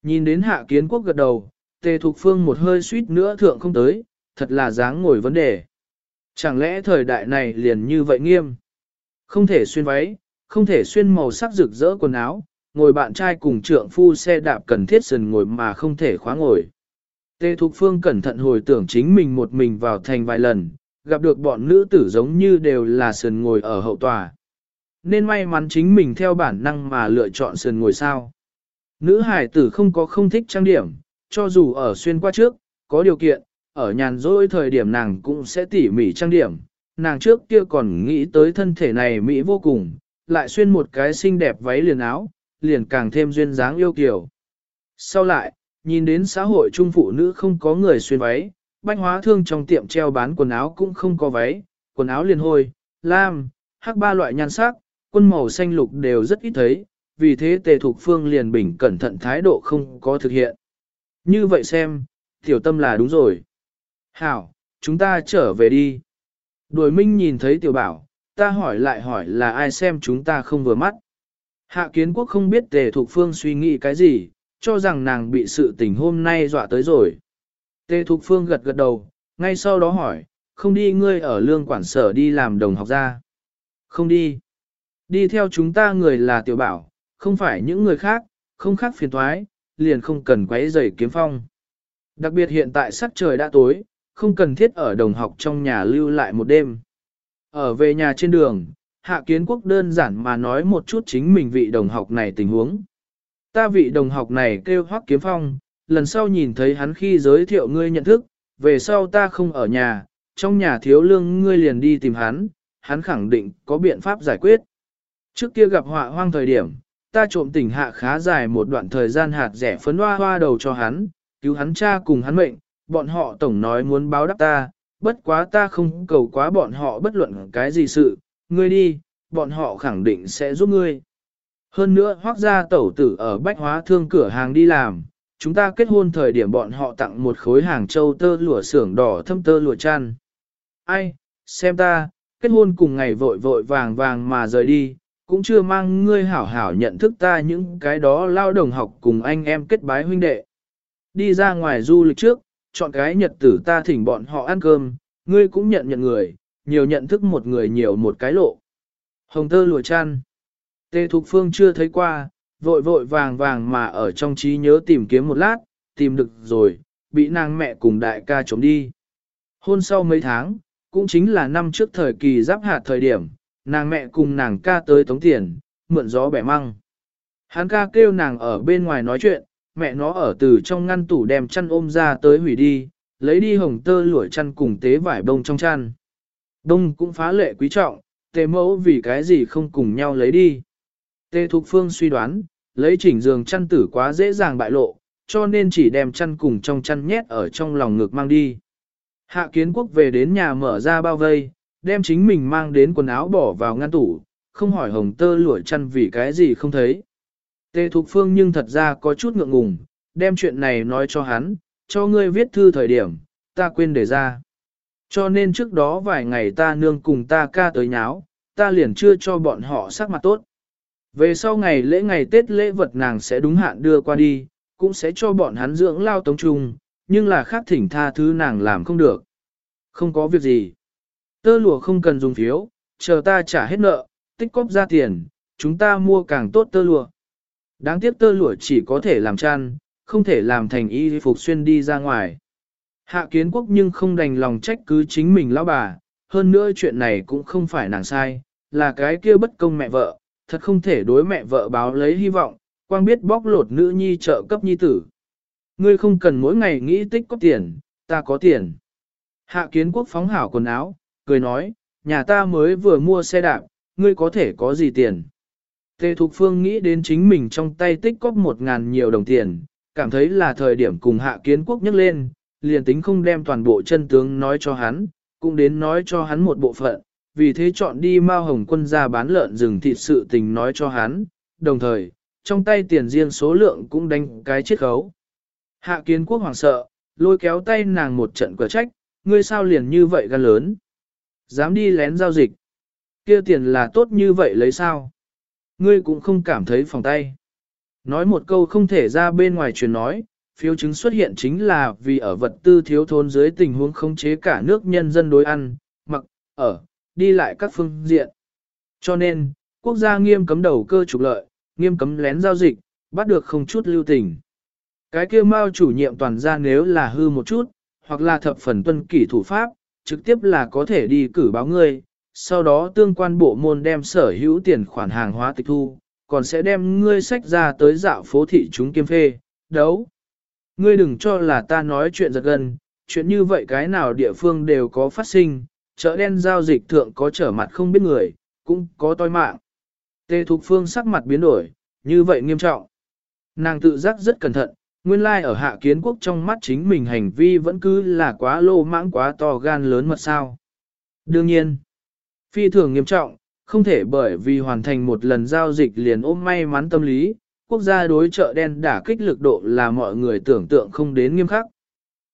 Nhìn đến hạ kiến quốc gật đầu, tề thục phương một hơi suýt nữa thượng không tới, thật là dáng ngồi vấn đề. Chẳng lẽ thời đại này liền như vậy nghiêm? Không thể xuyên váy, không thể xuyên màu sắc rực rỡ quần áo, ngồi bạn trai cùng trượng phu xe đạp cần thiết sườn ngồi mà không thể khóa ngồi. Tề Thục Phương cẩn thận hồi tưởng chính mình một mình vào thành vài lần, gặp được bọn nữ tử giống như đều là sườn ngồi ở hậu tòa. Nên may mắn chính mình theo bản năng mà lựa chọn sườn ngồi sao. Nữ hải tử không có không thích trang điểm, cho dù ở xuyên qua trước, có điều kiện, ở nhàn rỗi thời điểm nàng cũng sẽ tỉ mỉ trang điểm. Nàng trước kia còn nghĩ tới thân thể này mỹ vô cùng, lại xuyên một cái xinh đẹp váy liền áo, liền càng thêm duyên dáng yêu kiều. Sau lại, nhìn đến xã hội trung phụ nữ không có người xuyên váy, bách hóa thương trong tiệm treo bán quần áo cũng không có váy, quần áo liền hôi, lam, hắc ba loại nhan sắc, quân màu xanh lục đều rất ít thấy, vì thế tề thục phương liền bình cẩn thận thái độ không có thực hiện. Như vậy xem, tiểu tâm là đúng rồi. Hảo, chúng ta trở về đi. Đuổi minh nhìn thấy tiểu bảo, ta hỏi lại hỏi là ai xem chúng ta không vừa mắt. Hạ kiến quốc không biết tề thục phương suy nghĩ cái gì, cho rằng nàng bị sự tình hôm nay dọa tới rồi. Tề thục phương gật gật đầu, ngay sau đó hỏi, không đi ngươi ở lương quản sở đi làm đồng học ra. Không đi. Đi theo chúng ta người là tiểu bảo, không phải những người khác, không khác phiền thoái, liền không cần quấy rầy kiếm phong. Đặc biệt hiện tại sắc trời đã tối, không cần thiết ở đồng học trong nhà lưu lại một đêm. Ở về nhà trên đường, Hạ Kiến Quốc đơn giản mà nói một chút chính mình vị đồng học này tình huống. Ta vị đồng học này kêu Hoắc Kiếm Phong, lần sau nhìn thấy hắn khi giới thiệu ngươi nhận thức, về sau ta không ở nhà, trong nhà thiếu lương ngươi liền đi tìm hắn, hắn khẳng định có biện pháp giải quyết. Trước kia gặp họa hoang thời điểm, ta trộm tỉnh hạ khá dài một đoạn thời gian hạt rẻ phấn hoa hoa đầu cho hắn, cứu hắn cha cùng hắn mệnh, bọn họ tổng nói muốn báo đáp ta, bất quá ta không cầu quá bọn họ bất luận cái gì sự, ngươi đi, bọn họ khẳng định sẽ giúp ngươi. Hơn nữa hoác gia tẩu tử ở bách hóa thương cửa hàng đi làm, chúng ta kết hôn thời điểm bọn họ tặng một khối hàng châu tơ lụa xưởng đỏ thâm tơ lụa chăn. Ai, xem ta, kết hôn cùng ngày vội vội vàng vàng mà rời đi, cũng chưa mang ngươi hảo hảo nhận thức ta những cái đó lao đồng học cùng anh em kết bái huynh đệ. Đi ra ngoài du lịch trước, chọn cái nhật tử ta thỉnh bọn họ ăn cơm, ngươi cũng nhận nhận người, nhiều nhận thức một người nhiều một cái lộ. Hồng tơ lùa chăn. tê Thục Phương chưa thấy qua, vội vội vàng vàng mà ở trong trí nhớ tìm kiếm một lát, tìm được rồi, bị nàng mẹ cùng đại ca trốn đi. Hôn sau mấy tháng, cũng chính là năm trước thời kỳ giáp hạt thời điểm, nàng mẹ cùng nàng ca tới tống tiền, mượn gió bẻ măng. Hắn ca kêu nàng ở bên ngoài nói chuyện, mẹ nó ở từ trong ngăn tủ đem chăn ôm ra tới hủy đi, lấy đi hồng tơ lụa chăn cùng tế vải bông trong chăn. Đông cũng phá lệ quý trọng, tề mẫu vì cái gì không cùng nhau lấy đi. Tề Thục Phương suy đoán, lấy chỉnh giường chăn tử quá dễ dàng bại lộ, cho nên chỉ đem chăn cùng trong chăn nhét ở trong lòng ngực mang đi. Hạ kiến quốc về đến nhà mở ra bao vây, đem chính mình mang đến quần áo bỏ vào ngăn tủ, không hỏi hồng tơ lụa chăn vì cái gì không thấy. Tề Thục Phương nhưng thật ra có chút ngượng ngùng, đem chuyện này nói cho hắn, cho ngươi viết thư thời điểm, ta quên để ra. Cho nên trước đó vài ngày ta nương cùng ta ca tới nháo, ta liền chưa cho bọn họ sắc mặt tốt. Về sau ngày lễ ngày Tết lễ vật nàng sẽ đúng hạn đưa qua đi, cũng sẽ cho bọn hắn dưỡng lao tống trung, nhưng là khác thỉnh tha thứ nàng làm không được. Không có việc gì. Tơ lụa không cần dùng phiếu, chờ ta trả hết nợ, tích cóp ra tiền, chúng ta mua càng tốt tơ lụa. Đáng tiếc tơ lụa chỉ có thể làm chăn, không thể làm thành y phục xuyên đi ra ngoài. Hạ kiến quốc nhưng không đành lòng trách cứ chính mình lão bà, hơn nữa chuyện này cũng không phải nàng sai, là cái kia bất công mẹ vợ, thật không thể đối mẹ vợ báo lấy hy vọng, quang biết bóc lột nữ nhi trợ cấp nhi tử. Ngươi không cần mỗi ngày nghĩ tích có tiền, ta có tiền. Hạ kiến quốc phóng hảo quần áo, cười nói, nhà ta mới vừa mua xe đạp, ngươi có thể có gì tiền. Tề Thục Phương nghĩ đến chính mình trong tay tích cóp một ngàn nhiều đồng tiền, cảm thấy là thời điểm cùng hạ kiến quốc nhắc lên, liền tính không đem toàn bộ chân tướng nói cho hắn, cũng đến nói cho hắn một bộ phận, vì thế chọn đi Mao Hồng quân ra bán lợn rừng thịt sự tình nói cho hắn, đồng thời, trong tay tiền riêng số lượng cũng đánh cái chiết khấu. Hạ kiến quốc hoảng sợ, lôi kéo tay nàng một trận quả trách, ngươi sao liền như vậy gan lớn. Dám đi lén giao dịch. kia tiền là tốt như vậy lấy sao? Ngươi cũng không cảm thấy phòng tay. Nói một câu không thể ra bên ngoài truyền nói, phiếu chứng xuất hiện chính là vì ở vật tư thiếu thốn dưới tình huống khống chế cả nước nhân dân đối ăn, mặc, ở, đi lại các phương diện. Cho nên, quốc gia nghiêm cấm đầu cơ trục lợi, nghiêm cấm lén giao dịch, bắt được không chút lưu tình. Cái kia mao chủ nhiệm toàn ra nếu là hư một chút, hoặc là thập phần tuân kỷ thủ pháp, trực tiếp là có thể đi cử báo ngươi, sau đó tương quan bộ môn đem sở hữu tiền khoản hàng hóa tịch thu, còn sẽ đem ngươi sách ra tới dạo phố thị chúng kiêm phê, đấu. Ngươi đừng cho là ta nói chuyện giật gần, chuyện như vậy cái nào địa phương đều có phát sinh, chợ đen giao dịch thượng có trở mặt không biết người, cũng có toi mạng. Tê Thục Phương sắc mặt biến đổi, như vậy nghiêm trọng. Nàng tự giác rất cẩn thận, nguyên lai ở hạ kiến quốc trong mắt chính mình hành vi vẫn cứ là quá lô mãng quá to gan lớn mật sao. Đương nhiên, phi thường nghiêm trọng, không thể bởi vì hoàn thành một lần giao dịch liền ôm may mắn tâm lý, quốc gia đối chợ đen đả kích lực độ là mọi người tưởng tượng không đến nghiêm khắc.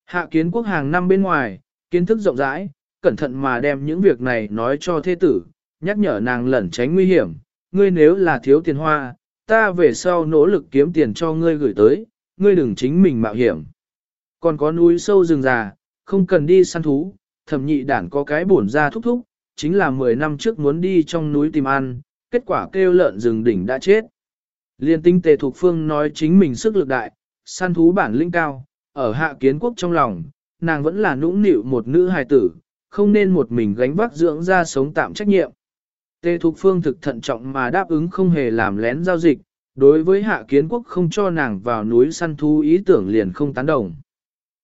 Hạ kiến quốc hàng năm bên ngoài, kiến thức rộng rãi, cẩn thận mà đem những việc này nói cho thế tử, nhắc nhở nàng lẩn tránh nguy hiểm, ngươi nếu là thiếu tiền hoa, ta về sau nỗ lực kiếm tiền cho ngươi gửi tới, ngươi đừng chính mình mạo hiểm. Còn có núi sâu rừng già, không cần đi săn thú, thẩm nhị đản có cái bổn ra thúc thúc, chính là 10 năm trước muốn đi trong núi tìm ăn, kết quả kêu lợn rừng đỉnh đã chết. Liên tinh tề thuộc phương nói chính mình sức lực đại, săn thú bản lĩnh cao, ở hạ kiến quốc trong lòng, nàng vẫn là nũng nịu một nữ hài tử, không nên một mình gánh vác dưỡng ra sống tạm trách nhiệm. Tề Thục Phương thực thận trọng mà đáp ứng không hề làm lén giao dịch, đối với hạ kiến quốc không cho nàng vào núi săn thú ý tưởng liền không tán đồng.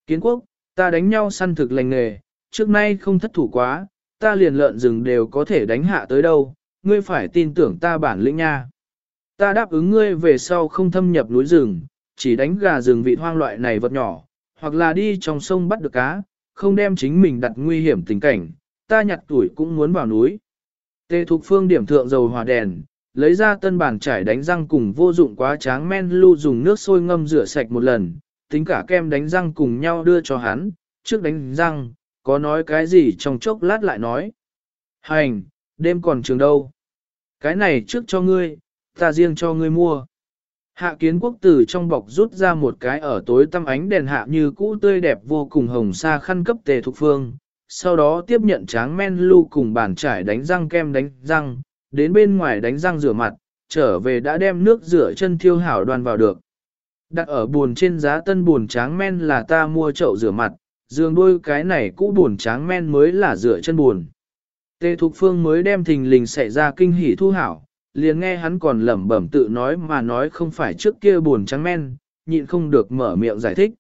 Kiến quốc, ta đánh nhau săn thực lành nghề, trước nay không thất thủ quá, ta liền lợn rừng đều có thể đánh hạ tới đâu, ngươi phải tin tưởng ta bản lĩnh nha. Ta đáp ứng ngươi về sau không thâm nhập núi rừng, chỉ đánh gà rừng vị hoang loại này vật nhỏ, hoặc là đi trong sông bắt được cá, không đem chính mình đặt nguy hiểm tình cảnh, ta nhặt tuổi cũng muốn vào núi. Tê Thục Phương điểm thượng dầu hòa đèn, lấy ra tân bản trải đánh răng cùng vô dụng quá tráng men lưu dùng nước sôi ngâm rửa sạch một lần, tính cả kem đánh răng cùng nhau đưa cho hắn, trước đánh răng, có nói cái gì trong chốc lát lại nói. Hành, đêm còn trường đâu? Cái này trước cho ngươi, ta riêng cho ngươi mua. Hạ kiến quốc tử trong bọc rút ra một cái ở tối tăm ánh đèn hạ như cũ tươi đẹp vô cùng hồng sa khăn cấp tề thuộc phương, sau đó tiếp nhận tráng men lưu cùng bàn trải đánh răng kem đánh răng, đến bên ngoài đánh răng rửa mặt, trở về đã đem nước rửa chân thiêu hảo đoàn vào được. Đặt ở buồn trên giá tân buồn tráng men là ta mua chậu rửa mặt, dường đôi cái này cũ buồn tráng men mới là rửa chân buồn. Tề Thục Phương mới đem thình lình xảy ra kinh hỉ thu hảo, liền nghe hắn còn lẩm bẩm tự nói mà nói không phải trước kia buồn trắng men, nhịn không được mở miệng giải thích.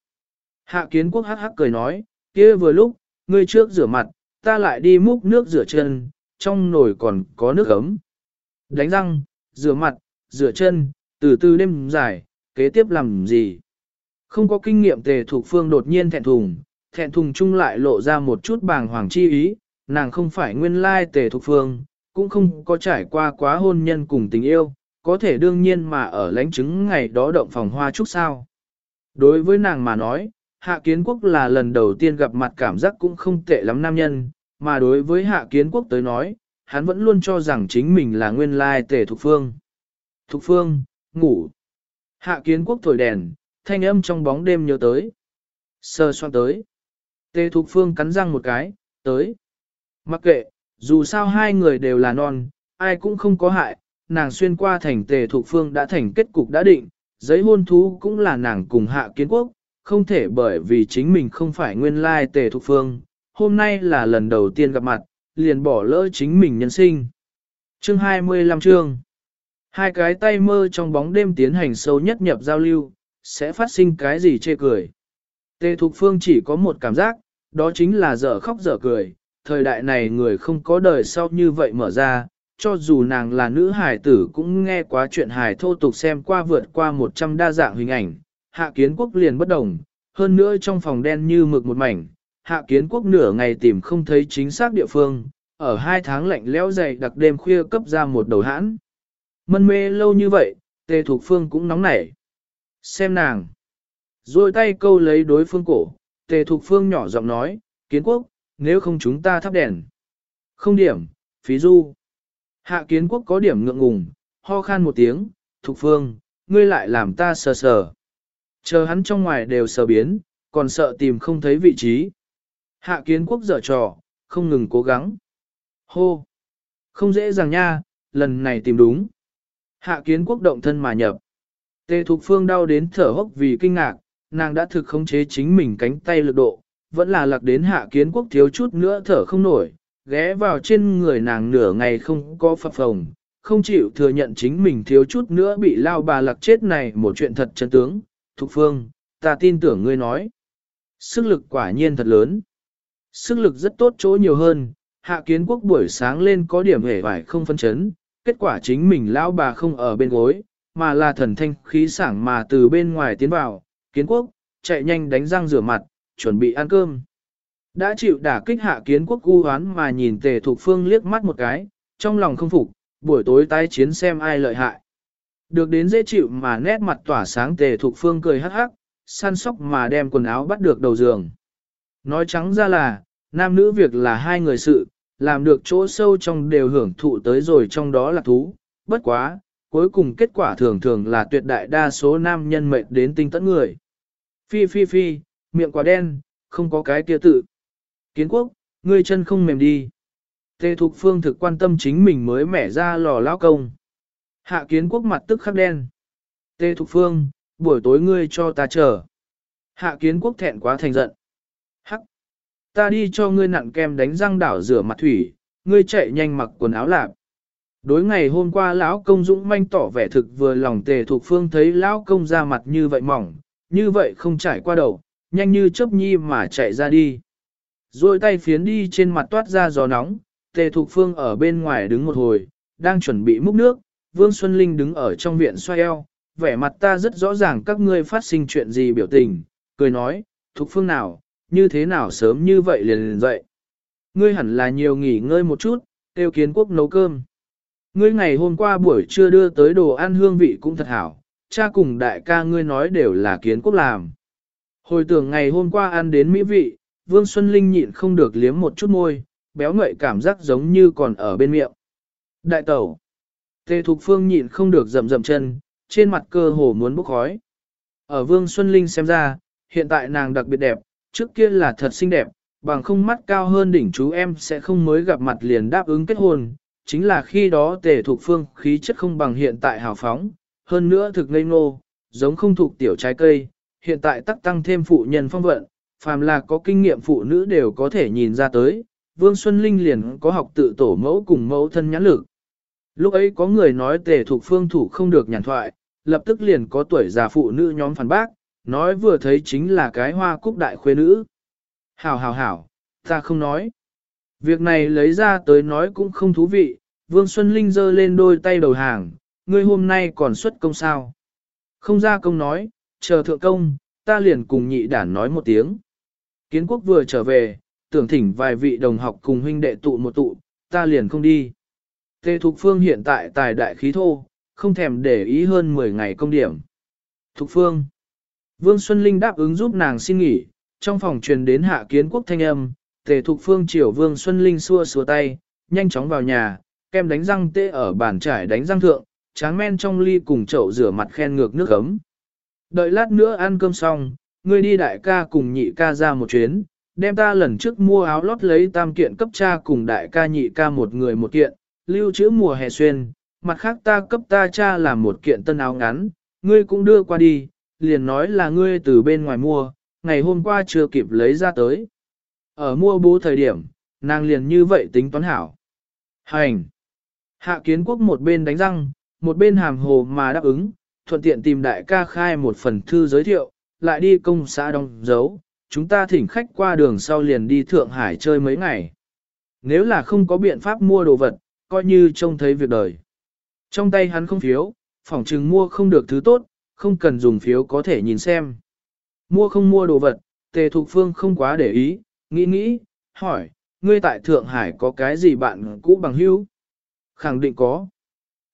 Hạ kiến quốc hắc hắc cười nói, kia vừa lúc, ngươi trước rửa mặt, ta lại đi múc nước rửa chân, trong nồi còn có nước ấm. Đánh răng, rửa mặt, rửa chân, từ từ đêm dài, kế tiếp làm gì? Không có kinh nghiệm tề thuộc phương đột nhiên thẹn thùng, thẹn thùng chung lại lộ ra một chút bàng hoàng chi ý, nàng không phải nguyên lai tề thuộc phương, cũng không có trải qua quá hôn nhân cùng tình yêu, có thể đương nhiên mà ở lãnh chứng ngày đó động phòng hoa chút sao. Đối với nàng mà nói, Hạ Kiến Quốc là lần đầu tiên gặp mặt cảm giác cũng không tệ lắm nam nhân, mà đối với Hạ Kiến Quốc tới nói, hắn vẫn luôn cho rằng chính mình là nguyên lai tề Thục Phương. Thục Phương, ngủ. Hạ Kiến Quốc thổi đèn, thanh âm trong bóng đêm nhớ tới. Sơ xoan tới. Tề Thục Phương cắn răng một cái, tới. Mặc kệ, dù sao hai người đều là non, ai cũng không có hại, nàng xuyên qua thành tề Thục phương đã thành kết cục đã định, giấy hôn thú cũng là nàng cùng hạ kiến quốc, không thể bởi vì chính mình không phải nguyên lai tề Thục phương, hôm nay là lần đầu tiên gặp mặt, liền bỏ lỡ chính mình nhân sinh. Chương 25 chương Hai cái tay mơ trong bóng đêm tiến hành sâu nhất nhập giao lưu, sẽ phát sinh cái gì chê cười. Tề Thục Phương chỉ có một cảm giác, đó chính là dở khóc dở cười, thời đại này người không có đời sau như vậy mở ra, cho dù nàng là nữ hài tử cũng nghe quá chuyện hài thô tục xem qua vượt qua 100 đa dạng hình ảnh, hạ kiến quốc liền bất đồng, hơn nữa trong phòng đen như mực một mảnh, hạ kiến quốc nửa ngày tìm không thấy chính xác địa phương, ở hai tháng lạnh lẽo dày đặc đêm khuya cấp ra một đầu hãn. Mân mê lâu như vậy, tề thuộc phương cũng nóng nảy. Xem nàng. Rồi tay câu lấy đối phương cổ, tề thuộc phương nhỏ giọng nói, kiến quốc, nếu không chúng ta thắp đèn. Không điểm, phí du. Hạ kiến quốc có điểm ngượng ngùng, ho khan một tiếng, thục phương, ngươi lại làm ta sờ sờ. Chờ hắn trong ngoài đều sờ biến, còn sợ tìm không thấy vị trí. Hạ kiến quốc dở trò, không ngừng cố gắng. Hô! Không dễ dàng nha, lần này tìm đúng. Hạ kiến quốc động thân mà nhập. Tề Thục Phương đau đến thở hốc vì kinh ngạc, nàng đã thực khống chế chính mình cánh tay lực độ, vẫn là lạc đến hạ kiến quốc thiếu chút nữa thở không nổi, ghé vào trên người nàng nửa ngày không có phập phồng, không chịu thừa nhận chính mình thiếu chút nữa bị lao bà lạc chết này một chuyện thật chân tướng. Thục Phương, ta tin tưởng ngươi nói. Sức lực quả nhiên thật lớn. Sức lực rất tốt chỗ nhiều hơn, hạ kiến quốc buổi sáng lên có điểm hề vải không phân chấn, kết quả chính mình lão bà không ở bên gối, mà là thần thanh khí sảng mà từ bên ngoài tiến vào, kiến quốc, chạy nhanh đánh răng rửa mặt, chuẩn bị ăn cơm. Đã chịu đả kích hạ kiến quốc u hoán mà nhìn tề thục phương liếc mắt một cái, trong lòng không phục, buổi tối tái chiến xem ai lợi hại. Được đến dễ chịu mà nét mặt tỏa sáng tề thục phương cười hắc hắc, săn sóc mà đem quần áo bắt được đầu giường. Nói trắng ra là, nam nữ việc là hai người sự, làm được chỗ sâu trong đều hưởng thụ tới rồi trong đó là thú, bất quá, cuối cùng kết quả thường thường là tuyệt đại đa số nam nhân mệt đến tinh tấn người. Phi phi phi, miệng quá đen, không có cái kia tự. Kiến quốc, ngươi chân không mềm đi. Tề Thục Phương thực quan tâm chính mình mới mẻ ra lò lao công. Hạ kiến quốc mặt tức khắc đen. Tề Thục Phương, buổi tối ngươi cho ta chờ. Hạ kiến quốc thẹn quá thành giận. Ta đi cho ngươi nặn kem đánh răng đảo rửa mặt thủy, ngươi chạy nhanh mặc quần áo lạp. Đối ngày hôm qua lão công dũng manh tỏ vẻ thực vừa lòng tề thuộc phương thấy lão công ra mặt như vậy mỏng, như vậy không trải qua đầu, nhanh như chớp nhi mà chạy ra đi. Rồi tay phiến đi trên mặt toát ra gió nóng, tề thuộc phương ở bên ngoài đứng một hồi, đang chuẩn bị múc nước, Vương Xuân Linh đứng ở trong viện xoay eo, vẻ mặt ta rất rõ ràng các ngươi phát sinh chuyện gì biểu tình, cười nói, thuộc phương nào, như thế nào sớm như vậy liền liền dậy. Ngươi hẳn là nhiều nghỉ ngơi một chút, tiêu kiến quốc nấu cơm. Ngươi ngày hôm qua buổi trưa đưa tới đồ ăn hương vị cũng thật hảo, cha cùng đại ca ngươi nói đều là kiến quốc làm. Hồi tưởng ngày hôm qua ăn đến mỹ vị, Vương Xuân Linh nhịn không được liếm một chút môi, béo ngậy cảm giác giống như còn ở bên miệng. Đại tẩu. Tề Thục Phương nhịn không được rầm rầm chân, trên mặt cơ hồ muốn bốc khói. Ở Vương Xuân Linh xem ra, hiện tại nàng đặc biệt đẹp, trước kia là thật xinh đẹp, bằng không mắt cao hơn đỉnh chú em sẽ không mới gặp mặt liền đáp ứng kết hôn, chính là khi đó tề thuộc phương khí chất không bằng hiện tại hào phóng, hơn nữa thực ngây ngô, giống không thuộc tiểu trái cây, hiện tại tắc tăng thêm phụ nhân phong vận, phàm là có kinh nghiệm phụ nữ đều có thể nhìn ra tới, Vương Xuân Linh liền có học tự tổ mẫu cùng mẫu thân nhãn lực. Lúc ấy có người nói tề thuộc phương thủ không được nhàn thoại, lập tức liền có tuổi già phụ nữ nhóm phản bác, nói vừa thấy chính là cái hoa cúc đại khuê nữ. Hảo hảo hảo, ta không nói. Việc này lấy ra tới nói cũng không thú vị, Vương Xuân Linh giơ lên đôi tay đầu hàng, ngươi hôm nay còn xuất công sao. Không ra công nói, chờ thượng công, ta liền cùng nhị đản nói một tiếng. Kiến quốc vừa trở về, tưởng thỉnh vài vị đồng học cùng huynh đệ tụ một tụ, ta liền không đi. Tê Thục Phương hiện tại tài đại khí thô, không thèm để ý hơn 10 ngày công điểm. Thục Phương Vương Xuân Linh đáp ứng giúp nàng xin nghỉ, trong phòng truyền đến hạ kiến quốc thanh âm, tề thục phương chiều Vương Xuân Linh xua xua tay, nhanh chóng vào nhà, kem đánh răng tê ở bàn trải đánh răng thượng, tráng men trong ly cùng chậu rửa mặt khen ngược nước ấm. Đợi lát nữa ăn cơm xong, ngươi đi đại ca cùng nhị ca ra một chuyến, đem ta lần trước mua áo lót lấy tam kiện cấp cha cùng đại ca nhị ca một người một kiện, lưu trữ mùa hè xuyên, mặt khác ta cấp ta cha làm một kiện tân áo ngắn, ngươi cũng đưa qua đi, liền nói là ngươi từ bên ngoài mua, ngày hôm qua chưa kịp lấy ra tới. Ở mua bố thời điểm, nàng liền như vậy tính toán hảo. Hành! Hạ kiến quốc một bên đánh răng, một bên hàm hồ mà đáp ứng, thuận tiện tìm đại ca khai một phần thư giới thiệu, lại đi công xã đóng dấu, chúng ta thỉnh khách qua đường sau liền đi Thượng Hải chơi mấy ngày. Nếu là không có biện pháp mua đồ vật, coi như trông thấy việc đời. Trong tay hắn không phiếu, phỏng chừng mua không được thứ tốt, không cần dùng phiếu có thể nhìn xem. Mua không mua đồ vật, tề thục phương không quá để ý, nghĩ nghĩ, hỏi, ngươi tại Thượng Hải có cái gì bạn cũ bằng hữu? Khẳng định có.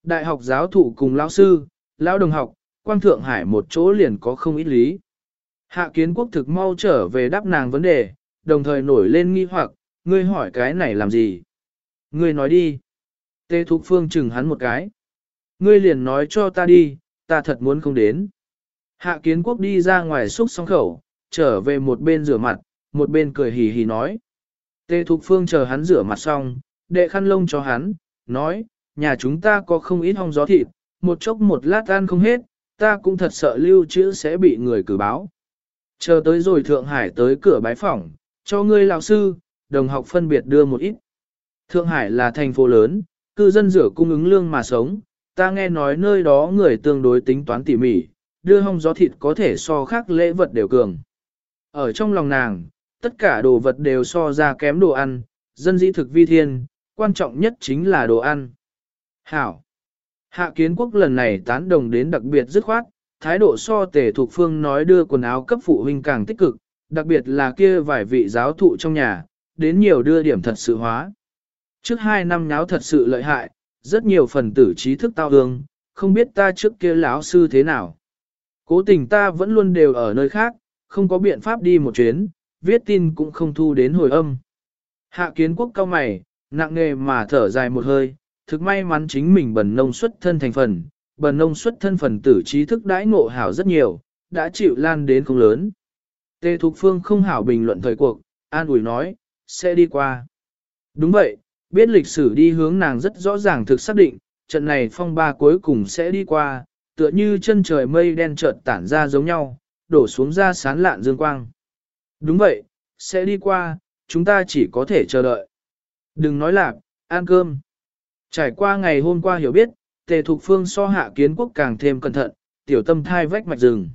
Đại học giáo thụ cùng lão sư, lão đồng học, quang Thượng Hải một chỗ liền có không ít lý. Hạ kiến quốc thực mau trở về đáp nàng vấn đề, đồng thời nổi lên nghi hoặc, ngươi hỏi cái này làm gì? Ngươi nói đi. Tê Thục Phương chừng hắn một cái. Ngươi liền nói cho ta đi, ta thật muốn không đến. Hạ kiến quốc đi ra ngoài xúc xong khẩu, trở về một bên rửa mặt, một bên cười hì hì nói. Tê Thục Phương chờ hắn rửa mặt xong, đệ khăn lông cho hắn, nói, nhà chúng ta có không ít hong gió thịt, một chốc một lát ăn không hết, ta cũng thật sợ lưu trữ sẽ bị người cử báo. Chờ tới rồi Thượng Hải tới cửa bái phỏng, cho ngươi lão sư, đồng học phân biệt đưa một ít. Thượng Hải là thành phố lớn, cư dân rửa cung ứng lương mà sống, ta nghe nói nơi đó người tương đối tính toán tỉ mỉ, đưa hong gió thịt có thể so khác lễ vật đều cường. Ở trong lòng nàng, tất cả đồ vật đều so ra kém đồ ăn, dân dĩ thực vi thiên, quan trọng nhất chính là đồ ăn. Hảo! Hạ kiến quốc lần này tán đồng đến đặc biệt dứt khoát, thái độ so tề thuộc phương nói đưa quần áo cấp phụ huynh càng tích cực, đặc biệt là kia vài vị giáo thụ trong nhà, đến nhiều đưa điểm thật sự hóa. Trước hai năm nháo thật sự lợi hại, rất nhiều phần tử trí thức tao hương, không biết ta trước kia lão sư thế nào. Cố tình ta vẫn luôn đều ở nơi khác, không có biện pháp đi một chuyến, viết tin cũng không thu đến hồi âm. Hạ kiến quốc cao mày, nặng nghề mà thở dài một hơi, thực may mắn chính mình bần nông xuất thân thành phần, bần nông xuất thân phần tử trí thức đãi ngộ hảo rất nhiều, đã chịu lan đến không lớn. Tề Thục Phương không hảo bình luận thời cuộc, an ủi nói, sẽ đi qua. Đúng vậy, biết lịch sử đi hướng nàng rất rõ ràng thực xác định, trận này phong ba cuối cùng sẽ đi qua, tựa như chân trời mây đen chợt tản ra giống nhau, đổ xuống ra sán lạn dương quang. Đúng vậy, sẽ đi qua, chúng ta chỉ có thể chờ đợi. Đừng nói lạc, ăn cơm. Trải qua ngày hôm qua hiểu biết, tề thục phương so hạ kiến quốc càng thêm cẩn thận, tiểu tâm thai vách mạch rừng.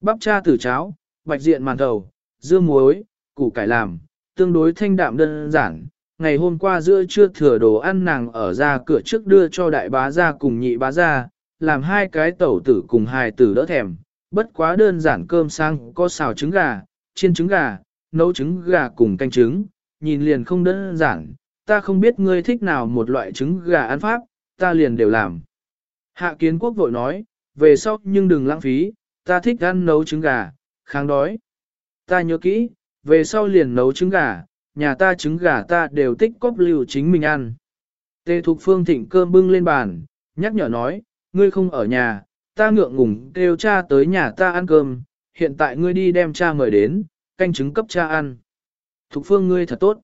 Bắp cha tử cháo, bạch diện màn thầu, dưa muối, củ cải làm, tương đối thanh đạm đơn giản. Ngày hôm qua giữa trưa thừa đồ ăn nàng ở ra cửa trước đưa cho đại bá ra cùng nhị bá ra, làm hai cái tẩu tử cùng hai tử đỡ thèm, bất quá đơn giản cơm sang có xào trứng gà, chiên trứng gà, nấu trứng gà cùng canh trứng, nhìn liền không đơn giản, ta không biết ngươi thích nào một loại trứng gà ăn pháp, ta liền đều làm. Hạ kiến quốc vội nói, về sau nhưng đừng lãng phí, ta thích ăn nấu trứng gà, kháng đói. Ta nhớ kỹ, về sau liền nấu trứng gà, nhà ta trứng gà ta đều tích cóp lưu chính mình ăn. Tê Thục Phương thịnh cơm bưng lên bàn, nhắc nhở nói, ngươi không ở nhà, ta ngượng ngùng kêu cha tới nhà ta ăn cơm, hiện tại ngươi đi đem cha mời đến, canh trứng cấp cha ăn. Thục Phương ngươi thật tốt.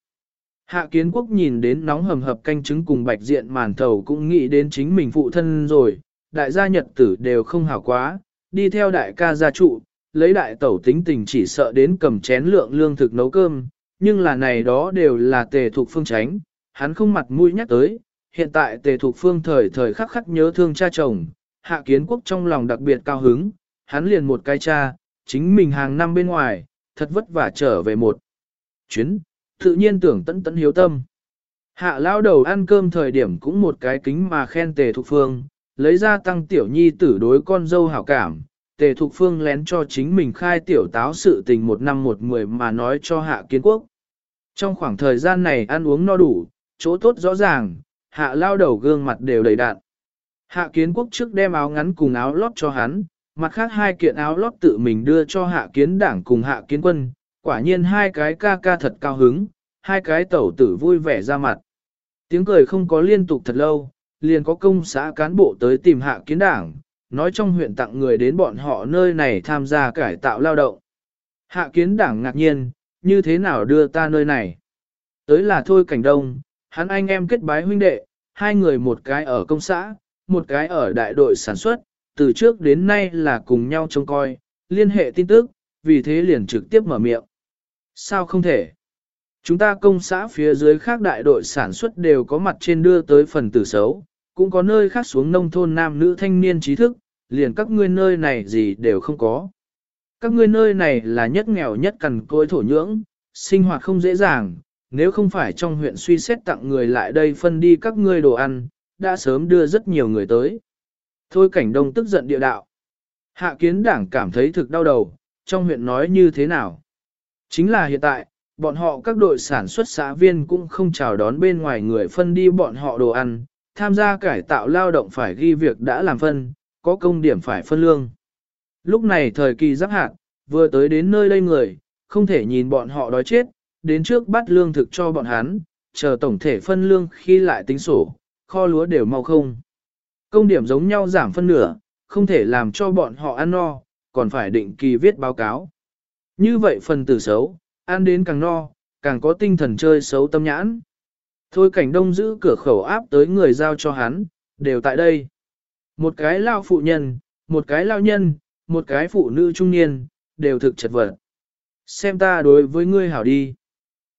Hạ kiến quốc nhìn đến nóng hầm hập canh trứng cùng bạch diện màn thầu cũng nghĩ đến chính mình phụ thân rồi, đại gia nhật tử đều không hảo quá, đi theo đại ca gia trụ, lấy đại tẩu tính tình chỉ sợ đến cầm chén lượng lương thực nấu cơm, nhưng là này đó đều là tề thuộc phương tránh, hắn không mặt mũi nhắc tới, hiện tại tề thuộc phương thời thời khắc khắc nhớ thương cha chồng, hạ kiến quốc trong lòng đặc biệt cao hứng, hắn liền một cái cha, chính mình hàng năm bên ngoài, thật vất vả trở về một chuyến, tự nhiên tưởng tận tận hiếu tâm. Hạ lao đầu ăn cơm thời điểm cũng một cái kính mà khen tề thuộc phương, lấy ra tăng tiểu nhi tử đối con dâu hảo cảm, tề thuộc phương lén cho chính mình khai tiểu táo sự tình một năm một mười mà nói cho hạ kiến quốc. Trong khoảng thời gian này ăn uống no đủ, chỗ tốt rõ ràng, hạ lao đầu gương mặt đều đầy đạn. Hạ kiến quốc trước đem áo ngắn cùng áo lót cho hắn, mặt khác hai kiện áo lót tự mình đưa cho hạ kiến đảng cùng hạ kiến quân, quả nhiên hai cái ca ca thật cao hứng, hai cái tẩu tử vui vẻ ra mặt. Tiếng cười không có liên tục thật lâu, liền có công xã cán bộ tới tìm hạ kiến đảng, nói trong huyện tặng người đến bọn họ nơi này tham gia cải tạo lao động. Hạ kiến đảng ngạc nhiên, như thế nào đưa ta nơi này? Tới là thôi cảnh đông, hắn anh em kết bái huynh đệ, hai người một cái ở công xã, một cái ở đại đội sản xuất, từ trước đến nay là cùng nhau trông coi, liên hệ tin tức, vì thế liền trực tiếp mở miệng. Sao không thể? Chúng ta công xã phía dưới khác đại đội sản xuất đều có mặt trên đưa tới phần tử xấu, cũng có nơi khác xuống nông thôn nam nữ thanh niên trí thức, liền các ngươi nơi này gì đều không có. Các ngươi nơi này là nhất nghèo nhất cằn côi thổ nhưỡng, sinh hoạt không dễ dàng, nếu không phải trong huyện suy xét tặng người lại đây phân đi các ngươi đồ ăn, đã sớm đưa rất nhiều người tới. Thôi cảnh đông tức giận địa đạo. Hạ kiến đảng cảm thấy thực đau đầu, trong huyện nói như thế nào. Chính là hiện tại, bọn họ các đội sản xuất xã viên cũng không chào đón bên ngoài người phân đi bọn họ đồ ăn, tham gia cải tạo lao động phải ghi việc đã làm phân, có công điểm phải phân lương. Lúc này thời kỳ giáp hạt, vừa tới đến nơi đây người, không thể nhìn bọn họ đói chết, đến trước bắt lương thực cho bọn hắn, chờ tổng thể phân lương khi lại tính sổ, kho lúa đều mau không. Công điểm giống nhau giảm phân nửa, không thể làm cho bọn họ ăn no, còn phải định kỳ viết báo cáo. Như vậy phần tử xấu, ăn đến càng no, càng có tinh thần chơi xấu tâm nhãn. Thôi cảnh đông giữ cửa khẩu áp tới người giao cho hắn, đều tại đây. Một cái lao phụ nhân, một cái lao nhân, một cái phụ nữ trung niên, đều thực chật vật. Xem ta đối với ngươi hảo đi.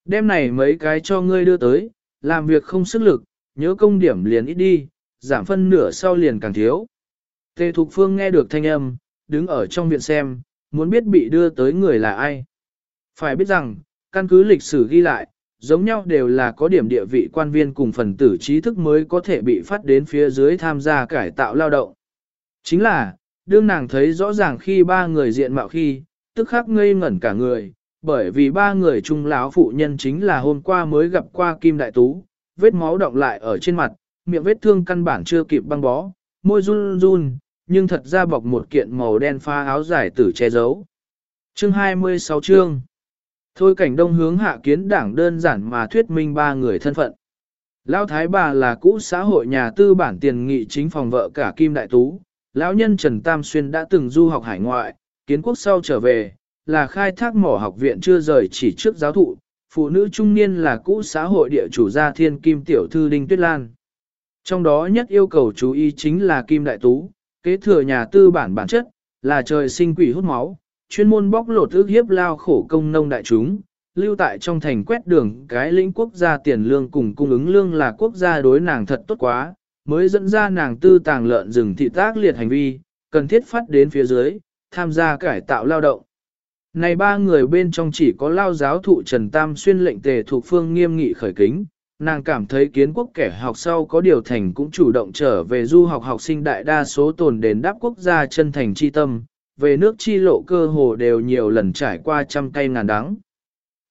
Đêm này mấy cái cho ngươi đưa tới, làm việc không sức lực, nhớ công điểm liền ít đi, giảm phân nửa sau liền càng thiếu. Tề Thục Phương nghe được thanh âm, đứng ở trong viện xem, muốn biết bị đưa tới người là ai. Phải biết rằng, căn cứ lịch sử ghi lại, giống nhau đều là có điểm địa vị quan viên cùng phần tử trí thức mới có thể bị phát đến phía dưới tham gia cải tạo lao động. Chính là, đương nàng thấy rõ ràng khi ba người diện mạo khi, tức khắc ngây ngẩn cả người, bởi vì ba người trung lão phụ nhân chính là hôm qua mới gặp qua Kim Đại Tú, vết máu động lại ở trên mặt, miệng vết thương căn bản chưa kịp băng bó, môi run run, nhưng thật ra bọc một kiện màu đen pha áo dài tử che giấu. Chương 26 chương Thôi cảnh đông hướng hạ kiến đảng đơn giản mà thuyết minh ba người thân phận. Lão Thái bà là cũ xã hội nhà tư bản tiền nghị chính phòng vợ cả Kim Đại Tú. Lão nhân Trần Tam Xuyên đã từng du học hải ngoại, kiến quốc sau trở về, là khai thác mỏ học viện chưa rời chỉ trước giáo thụ. Phụ nữ trung niên là cũ xã hội địa chủ gia thiên Kim Tiểu Thư Đinh Tuyết Lan. Trong đó nhất yêu cầu chú ý chính là Kim Đại Tú, kế thừa nhà tư bản bản chất, là trời sinh quỷ hút máu, chuyên môn bóc lột ước hiếp lao khổ công nông đại chúng, lưu tại trong thành quét đường cái lĩnh quốc gia tiền lương cùng cung ứng lương là quốc gia đối nàng thật tốt quá, mới dẫn ra nàng tư tàng lợn rừng thị tác liệt hành vi, cần thiết phát đến phía dưới, tham gia cải tạo lao động. Này ba người bên trong chỉ có lao giáo thụ Trần Tam xuyên lệnh tề thuộc phương nghiêm nghị khởi kính, nàng cảm thấy kiến quốc kẻ học sau có điều thành cũng chủ động trở về du học học sinh đại đa số tồn đền đáp quốc gia chân thành chi tâm, về nước chi lộ cơ hồ đều nhiều lần trải qua trăm cây ngàn đắng.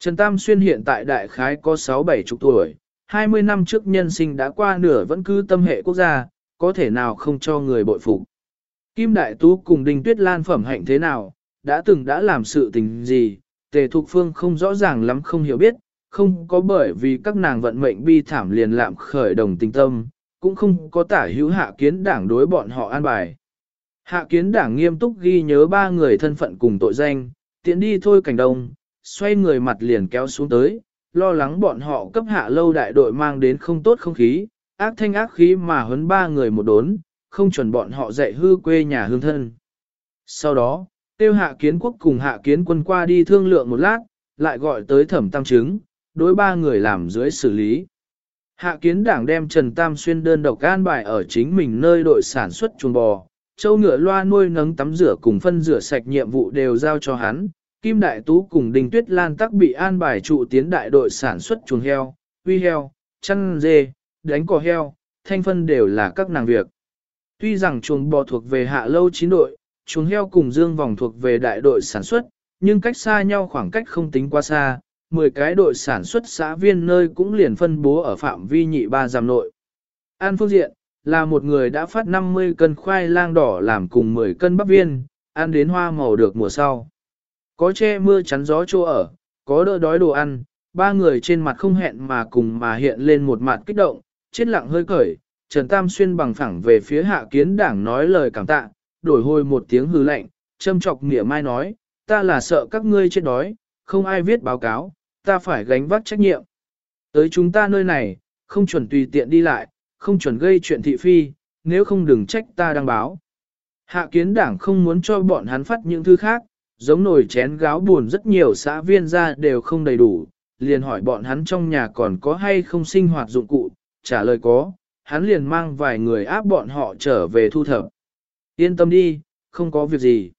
Trần Tam Xuyên hiện tại đại khái có 6-7 chục tuổi, 20 năm trước nhân sinh đã qua nửa vẫn cứ tâm hệ quốc gia, có thể nào không cho người bội phục. Kim Đại Tú cùng Đinh Tuyết Lan phẩm hạnh thế nào, đã từng đã làm sự tình gì, Tề Thục Phương không rõ ràng lắm không hiểu biết, không có bởi vì các nàng vận mệnh bi thảm liền lạm khởi đồng tình tâm, cũng không có tả hữu hạ kiến đảng đối bọn họ an bài. Hạ kiến đảng nghiêm túc ghi nhớ ba người thân phận cùng tội danh, tiện đi thôi cảnh đông, xoay người mặt liền kéo xuống tới, lo lắng bọn họ cấp hạ lâu đại đội mang đến không tốt không khí, ác thanh ác khí mà huấn ba người một đốn, không chuẩn bọn họ dạy hư quê nhà hương thân. Sau đó, tiêu hạ kiến quốc cùng hạ kiến quân qua đi thương lượng một lát, lại gọi tới thẩm tam chứng, đối ba người làm dưới xử lý. Hạ kiến đảng đem Trần Tam Xuyên đơn độc an bài ở chính mình nơi đội sản xuất chuồng bò, châu ngựa loa nuôi nấng tắm rửa cùng phân rửa sạch nhiệm vụ đều giao cho hắn. Kim Đại Tú cùng Đinh Tuyết Lan tắc bị an bài trụ tiến đại đội sản xuất chuồng heo, huy heo, chăn dê, đánh cỏ heo, thanh phân đều là các nàng việc. Tuy rằng chuồng bò thuộc về hạ lâu chín đội, chuồng heo cùng dương vòng thuộc về đại đội sản xuất, nhưng cách xa nhau khoảng cách không tính quá xa, 10 cái đội sản xuất xã viên nơi cũng liền phân bố ở phạm vi nhị ba giam nội. An phương diện, là một người đã phát 50 cân khoai lang đỏ làm cùng 10 cân bắp viên, ăn đến hoa màu được mùa sau. Có che mưa chắn gió chỗ ở, có đỡ đói đồ ăn, ba người trên mặt không hẹn mà cùng mà hiện lên một mặt kích động, chết lặng hơi cởi, Trần Tam Xuyên bằng phẳng về phía hạ kiến đảng nói lời cảm tạ, đổi hồi một tiếng hư lạnh, châm chọc nghĩa mai nói, ta là sợ các ngươi chết đói, không ai viết báo cáo, ta phải gánh vác trách nhiệm. Tới chúng ta nơi này, không chuẩn tùy tiện đi lại, không chuẩn gây chuyện thị phi, nếu không đừng trách ta đăng báo. Hạ kiến đảng không muốn cho bọn hắn phát những thứ khác, giống nồi chén gáo buồn rất nhiều xã viên ra đều không đầy đủ, liền hỏi bọn hắn trong nhà còn có hay không sinh hoạt dụng cụ, trả lời có, hắn liền mang vài người áp bọn họ trở về thu thập. Yên tâm đi, không có việc gì.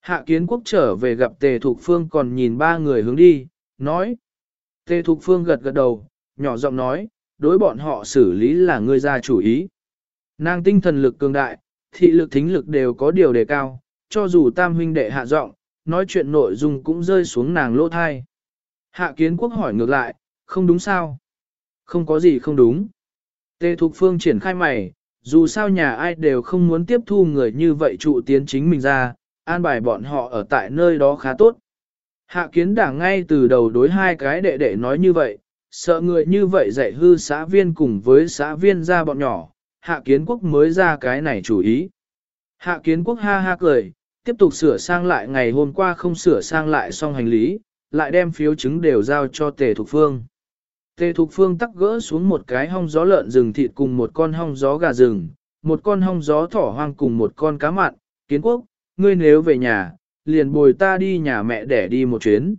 Hạ kiến quốc trở về gặp Tề Thục Phương còn nhìn ba người hướng đi, nói. Tề Thục Phương gật gật đầu, nhỏ giọng nói, đối bọn họ xử lý là người ra chủ ý. Nàng tinh thần lực cường đại, thị lực thính lực đều có điều đề cao, cho dù tam huynh đệ hạ giọng, nói chuyện nội dung cũng rơi xuống nàng lỗ thai. Hạ kiến quốc hỏi ngược lại, không đúng sao? Không có gì không đúng. Tề Thục Phương triển khai mày, dù sao nhà ai đều không muốn tiếp thu người như vậy trụ tiến chính mình ra, an bài bọn họ ở tại nơi đó khá tốt. Hạ kiến đảng ngay từ đầu đối hai cái đệ đệ nói như vậy, sợ người như vậy dạy hư xã viên cùng với xã viên ra bọn nhỏ, hạ kiến quốc mới ra cái này chủ ý. Hạ kiến quốc ha ha cười, tiếp tục sửa sang lại ngày hôm qua không sửa sang lại xong hành lý, lại đem phiếu chứng đều giao cho tề thục phương. Tề Thục Phương tắc gỡ xuống một cái hong gió lợn rừng thịt cùng một con hong gió gà rừng, một con hong gió thỏ hoang cùng một con cá mặn, kiến quốc, ngươi nếu về nhà, liền bồi ta đi nhà mẹ để đi một chuyến.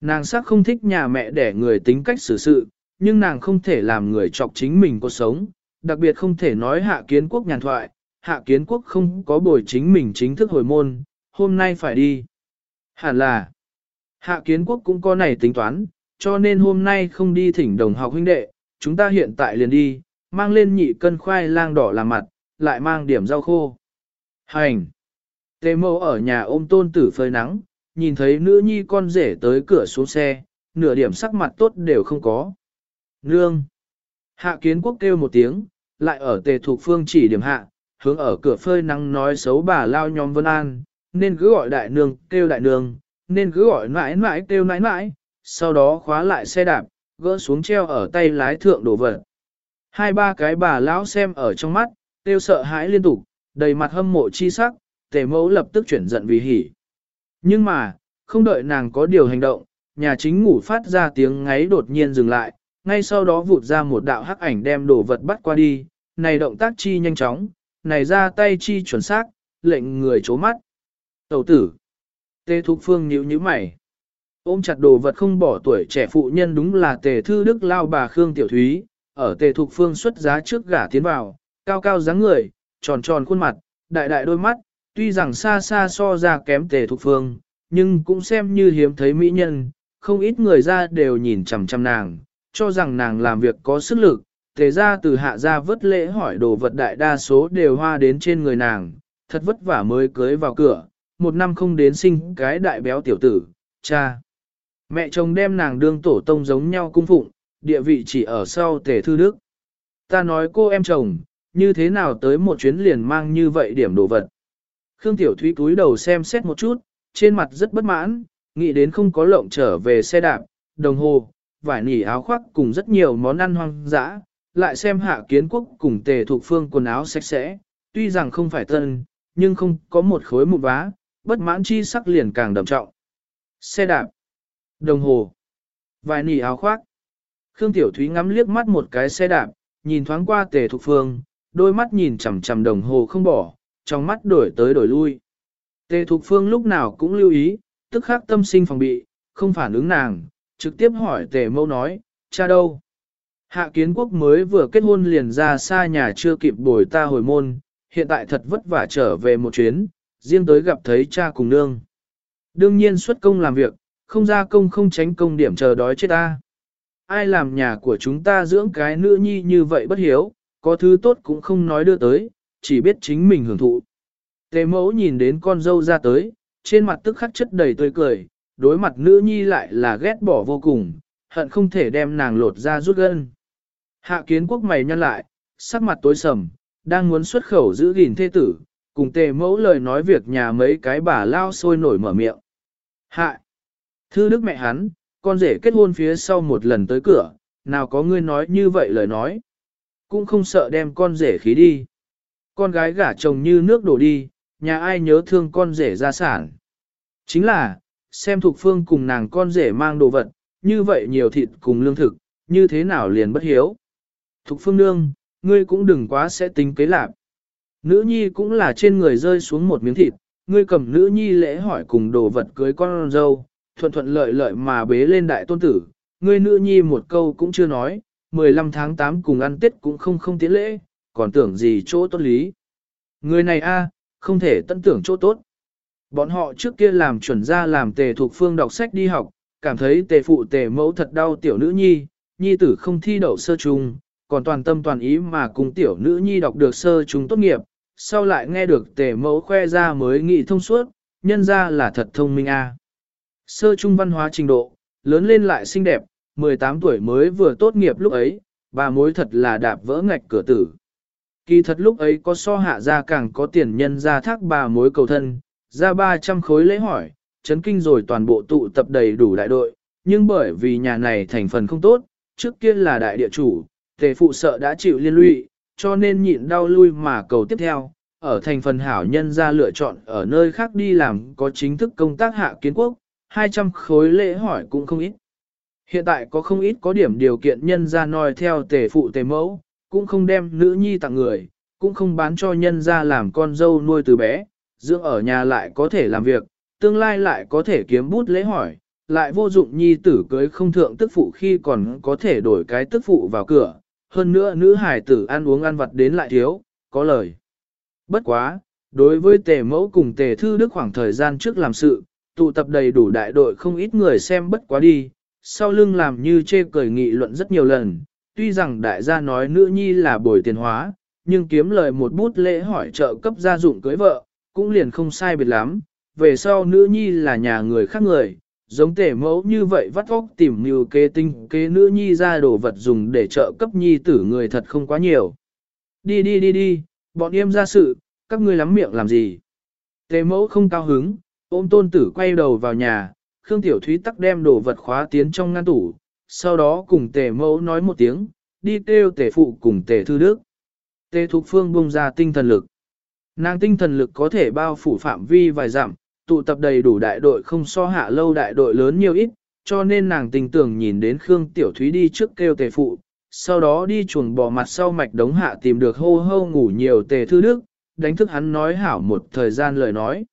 Nàng sắc không thích nhà mẹ để người tính cách xử sự, nhưng nàng không thể làm người chọc chính mình cuộc sống, đặc biệt không thể nói hạ kiến quốc nhàn thoại, hạ kiến quốc không có bồi chính mình chính thức hồi môn, hôm nay phải đi. Hẳn là, hạ kiến quốc cũng có này tính toán, cho nên hôm nay không đi thỉnh đồng học huynh đệ, chúng ta hiện tại liền đi, mang lên nhị cân khoai lang đỏ làm mặt, lại mang điểm rau khô. Hành! Tề mâu ở nhà ôm tôn tử phơi nắng, nhìn thấy nữ nhi con rể tới cửa xuống xe, nửa điểm sắc mặt tốt đều không có. Nương! Hạ kiến quốc kêu một tiếng, lại ở tề thuộc phương chỉ điểm hạ, hướng ở cửa phơi nắng nói xấu bà lao nhóm Vân An, nên cứ gọi đại nương kêu đại nương, nên cứ gọi mãi mãi kêu mãi mãi, sau đó khóa lại xe đạp, gỡ xuống treo ở tay lái thượng đổ vật. Hai ba cái bà lão xem ở trong mắt, tiêu sợ hãi liên tục, đầy mặt hâm mộ chi sắc, tề mẫu lập tức chuyển giận vì hỉ. Nhưng mà, không đợi nàng có điều hành động, nhà chính ngủ phát ra tiếng ngáy đột nhiên dừng lại, ngay sau đó vụt ra một đạo hắc ảnh đem đồ vật bắt qua đi, này động tác chi nhanh chóng, này ra tay chi chuẩn xác, lệnh người chố mắt. Tẩu tử. Tê Thục Phương nhíu nhíu mày. Ôm chặt đồ vật không bỏ tuổi trẻ phụ nhân đúng là tề thư đức lao bà Khương Tiểu Thúy, ở tề thục phương xuất giá trước gả tiến vào, cao cao dáng người, tròn tròn khuôn mặt, đại đại đôi mắt, tuy rằng xa xa so ra kém tề thục phương, nhưng cũng xem như hiếm thấy mỹ nhân, không ít người ra đều nhìn chằm chằm nàng, cho rằng nàng làm việc có sức lực, tề ra từ hạ ra vớt lễ hỏi đồ vật đại đa số đều hoa đến trên người nàng, thật vất vả mới cưới vào cửa, một năm không đến sinh cái đại béo tiểu tử, cha. Mẹ chồng đem nàng đương tổ tông giống nhau cung phụng, địa vị chỉ ở sau tề thư đức. Ta nói cô em chồng, như thế nào tới một chuyến liền mang như vậy điểm đồ vật. Khương Tiểu Thúy cúi đầu xem xét một chút, trên mặt rất bất mãn, nghĩ đến không có lộng trở về xe đạp, đồng hồ, vải nỉ áo khoác cùng rất nhiều món ăn hoang dã, lại xem hạ kiến quốc cùng tề thuộc phương quần áo sạch sẽ, tuy rằng không phải tân, nhưng không có một khối mụn vá, bất mãn chi sắc liền càng đậm trọng. Xe đạp, Đồng hồ. Vài nỉ áo khoác. Khương Tiểu Thúy ngắm liếc mắt một cái xe đạp, nhìn thoáng qua tề thuộc phương, đôi mắt nhìn chằm chằm đồng hồ không bỏ, trong mắt đổi tới đổi lui. Tề thục phương lúc nào cũng lưu ý, tức khắc tâm sinh phòng bị, không phản ứng nàng, trực tiếp hỏi tề mâu nói, cha đâu? Hạ kiến quốc mới vừa kết hôn liền ra xa nhà chưa kịp bồi ta hồi môn, hiện tại thật vất vả trở về một chuyến, riêng tới gặp thấy cha cùng nương. Đương nhiên xuất công làm việc, không ra công không tránh công điểm chờ đói chết ta. Ai làm nhà của chúng ta dưỡng cái nữ nhi như vậy bất hiếu, có thứ tốt cũng không nói đưa tới, chỉ biết chính mình hưởng thụ. Tề mẫu nhìn đến con dâu ra tới, trên mặt tức khắc chất đầy tươi cười, đối mặt nữ nhi lại là ghét bỏ vô cùng, hận không thể đem nàng lột ra rút gân. Hạ kiến quốc mày nhăn lại, sắc mặt tối sầm, đang muốn xuất khẩu giữ gìn thê tử, cùng tề mẫu lời nói việc nhà mấy cái bà lao sôi nổi mở miệng. Hạ! Thư đức mẹ hắn, con rể kết hôn phía sau một lần tới cửa, nào có ngươi nói như vậy lời nói. Cũng không sợ đem con rể khí đi. Con gái gả chồng như nước đổ đi, nhà ai nhớ thương con rể gia sản. Chính là, xem thuộc phương cùng nàng con rể mang đồ vật, như vậy nhiều thịt cùng lương thực, như thế nào liền bất hiếu. Thục phương nương, ngươi cũng đừng quá sẽ tính kế lạc. Nữ nhi cũng là trên người rơi xuống một miếng thịt, ngươi cầm nữ nhi lễ hỏi cùng đồ vật cưới con dâu, thuận thuận lợi lợi mà bế lên đại tôn tử, ngươi nữ nhi một câu cũng chưa nói, 15 tháng 8 cùng ăn tết cũng không không tiến lễ, còn tưởng gì chỗ tốt lý. Người này a không thể tân tưởng chỗ tốt. Bọn họ trước kia làm chuẩn ra làm tề thuộc phương đọc sách đi học, cảm thấy tề phụ tề mẫu thật đau tiểu nữ nhi, nhi tử không thi đậu sơ trung, còn toàn tâm toàn ý mà cùng tiểu nữ nhi đọc được sơ trung tốt nghiệp, sau lại nghe được tề mẫu khoe ra mới nghị thông suốt, nhân ra là thật thông minh a. Sơ trung văn hóa trình độ, lớn lên lại xinh đẹp, 18 tuổi mới vừa tốt nghiệp lúc ấy, bà mối thật là đạp vỡ ngạch cửa tử. Kỳ thật lúc ấy có so hạ ra càng có tiền nhân ra thác bà mối cầu thân, ra 300 khối lễ hỏi, chấn kinh rồi toàn bộ tụ tập đầy đủ đại đội, nhưng bởi vì nhà này thành phần không tốt, trước kia là đại địa chủ, tề phụ sợ đã chịu liên lụy, cho nên nhịn đau lui mà cầu tiếp theo, ở thành phần hảo nhân ra lựa chọn ở nơi khác đi làm có chính thức công tác hạ kiến quốc, 200 khối lễ hỏi cũng không ít. Hiện tại có không ít có điểm điều kiện nhân ra nói theo tề phụ tề mẫu, cũng không đem nữ nhi tặng người, cũng không bán cho nhân ra làm con dâu nuôi từ bé, dưỡng ở nhà lại có thể làm việc, tương lai lại có thể kiếm bút lễ hỏi, lại vô dụng nhi tử cưới không thượng tức phụ khi còn có thể đổi cái tức phụ vào cửa, hơn nữa nữ hải tử ăn uống ăn vặt đến lại thiếu, có lời. Bất quá, đối với tề mẫu cùng tề thư đức khoảng thời gian trước làm sự, tụ tập đầy đủ đại đội không ít người xem bất quá đi, sau lưng làm như chê cười nghị luận rất nhiều lần, tuy rằng đại gia nói nữ nhi là bồi tiền hóa, nhưng kiếm lời một bút lễ hỏi trợ cấp gia dụng cưới vợ, cũng liền không sai biệt lắm, về sau nữ nhi là nhà người khác người, giống tể mẫu như vậy vắt óc tìm mưu kế tinh kế nữ nhi ra đồ vật dùng để trợ cấp nhi tử người thật không quá nhiều. Đi đi đi đi, bọn em ra sự, các ngươi lắm miệng làm gì? Tề mẫu không cao hứng, ôm tôn tử quay đầu vào nhà, Khương Tiểu Thúy tắc đem đồ vật khóa tiến trong ngăn tủ, sau đó cùng tề mẫu nói một tiếng, đi kêu tề phụ cùng tề thư đức. Tề Thục Phương bung ra tinh thần lực. Nàng tinh thần lực có thể bao phủ phạm vi vài dặm, tụ tập đầy đủ đại đội không so hạ lâu đại đội lớn nhiều ít, cho nên nàng tình tưởng nhìn đến Khương Tiểu Thúy đi trước kêu tề phụ, sau đó đi chuồng bò mặt sau mạch đống hạ tìm được hô hô ngủ nhiều tề thư đức, đánh thức hắn nói hảo một thời gian lời nói.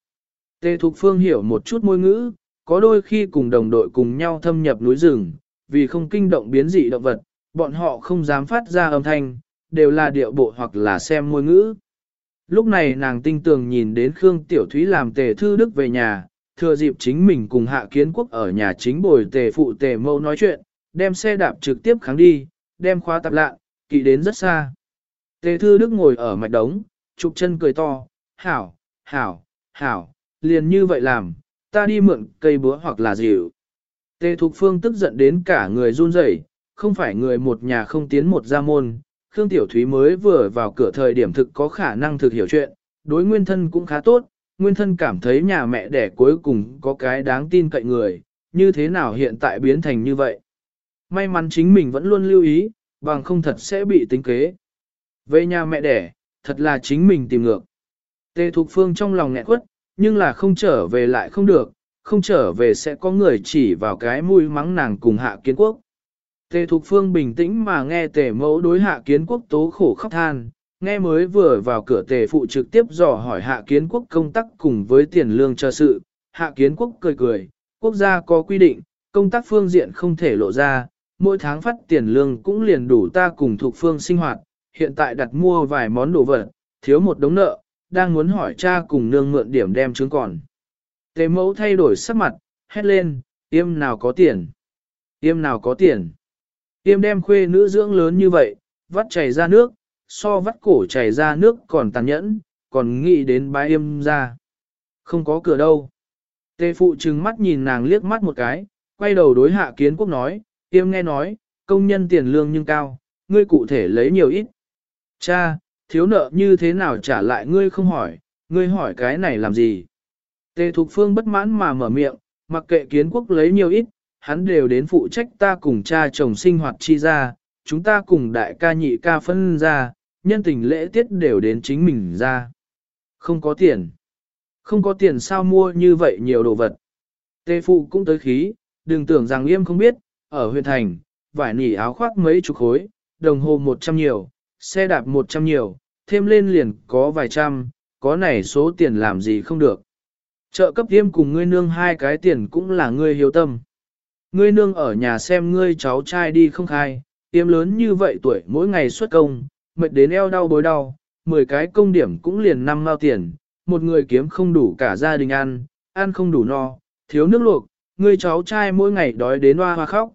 Tề Thục Phương hiểu một chút môi ngữ, có đôi khi cùng đồng đội cùng nhau thâm nhập núi rừng, vì không kinh động biến dị động vật, bọn họ không dám phát ra âm thanh, đều là điệu bộ hoặc là xem môi ngữ. Lúc này nàng tinh tường nhìn đến Khương Tiểu Thúy làm tề thư đức về nhà, thừa dịp chính mình cùng hạ kiến quốc ở nhà chính bồi tề phụ tề mâu nói chuyện, đem xe đạp trực tiếp kháng đi, đem khóa tạp lạ, kỵ đến rất xa. Tề thư đức ngồi ở mạch đống, chụp chân cười to, hảo, hảo, hảo, liền như vậy làm, ta đi mượn cây búa hoặc là dịu. Tề Thục Phương tức giận đến cả người run rẩy, không phải người một nhà không tiến một gia môn, Khương Tiểu Thúy mới vừa vào cửa thời điểm thực có khả năng thực hiểu chuyện, đối nguyên thân cũng khá tốt, nguyên thân cảm thấy nhà mẹ đẻ cuối cùng có cái đáng tin cậy người, như thế nào hiện tại biến thành như vậy. May mắn chính mình vẫn luôn lưu ý, bằng không thật sẽ bị tính kế. Về nhà mẹ đẻ, thật là chính mình tìm ngược. Tề Thục Phương trong lòng nghẹn quất, nhưng là không trở về lại không được, không trở về sẽ có người chỉ vào cái mũi mắng nàng cùng hạ kiến quốc. Tề Thục Phương bình tĩnh mà nghe tề mẫu đối hạ kiến quốc tố khổ khóc than, nghe mới vừa vào cửa tề phụ trực tiếp dò hỏi hạ kiến quốc công tác cùng với tiền lương cho sự, hạ kiến quốc cười cười, quốc gia có quy định, công tác phương diện không thể lộ ra, mỗi tháng phát tiền lương cũng liền đủ ta cùng Thục Phương sinh hoạt, hiện tại đặt mua vài món đồ vật, thiếu một đống nợ, đang muốn hỏi cha cùng nương mượn điểm đem chứng còn. Tề mẫu thay đổi sắc mặt, hét lên, yêm nào có tiền, yêm nào có tiền. Tiêm đem khuê nữ dưỡng lớn như vậy, vắt chảy ra nước, so vắt cổ chảy ra nước còn tàn nhẫn, còn nghĩ đến bái yêm ra. Không có cửa đâu. Tề phụ trừng mắt nhìn nàng liếc mắt một cái, quay đầu đối hạ kiến quốc nói, Tiêm nghe nói, công nhân tiền lương nhưng cao, ngươi cụ thể lấy nhiều ít. Cha, thiếu nợ như thế nào trả lại ngươi không hỏi, ngươi hỏi cái này làm gì? Tề Thục Phương bất mãn mà mở miệng, mặc kệ kiến quốc lấy nhiều ít, hắn đều đến phụ trách ta cùng cha chồng sinh hoạt chi ra, chúng ta cùng đại ca nhị ca phân ra, nhân tình lễ tiết đều đến chính mình ra. Không có tiền. Không có tiền sao mua như vậy nhiều đồ vật. Tề phụ cũng tới khí, đừng tưởng rằng yêm không biết, ở huyện thành, vải nỉ áo khoác mấy chục khối, đồng hồ một trăm nhiều, xe đạp 100 nhiều, thêm lên liền có vài trăm, có này số tiền làm gì không được. Trợ cấp Yêm cùng ngươi nương hai cái tiền cũng là ngươi hiếu tâm. Ngươi nương ở nhà xem ngươi cháu trai đi không khai, tiêm lớn như vậy tuổi mỗi ngày xuất công, mệt đến eo đau bối đau, 10 cái công điểm cũng liền năm mao tiền, một người kiếm không đủ cả gia đình ăn, ăn không đủ no, thiếu nước luộc, ngươi cháu trai mỗi ngày đói đến hoa hoa khóc.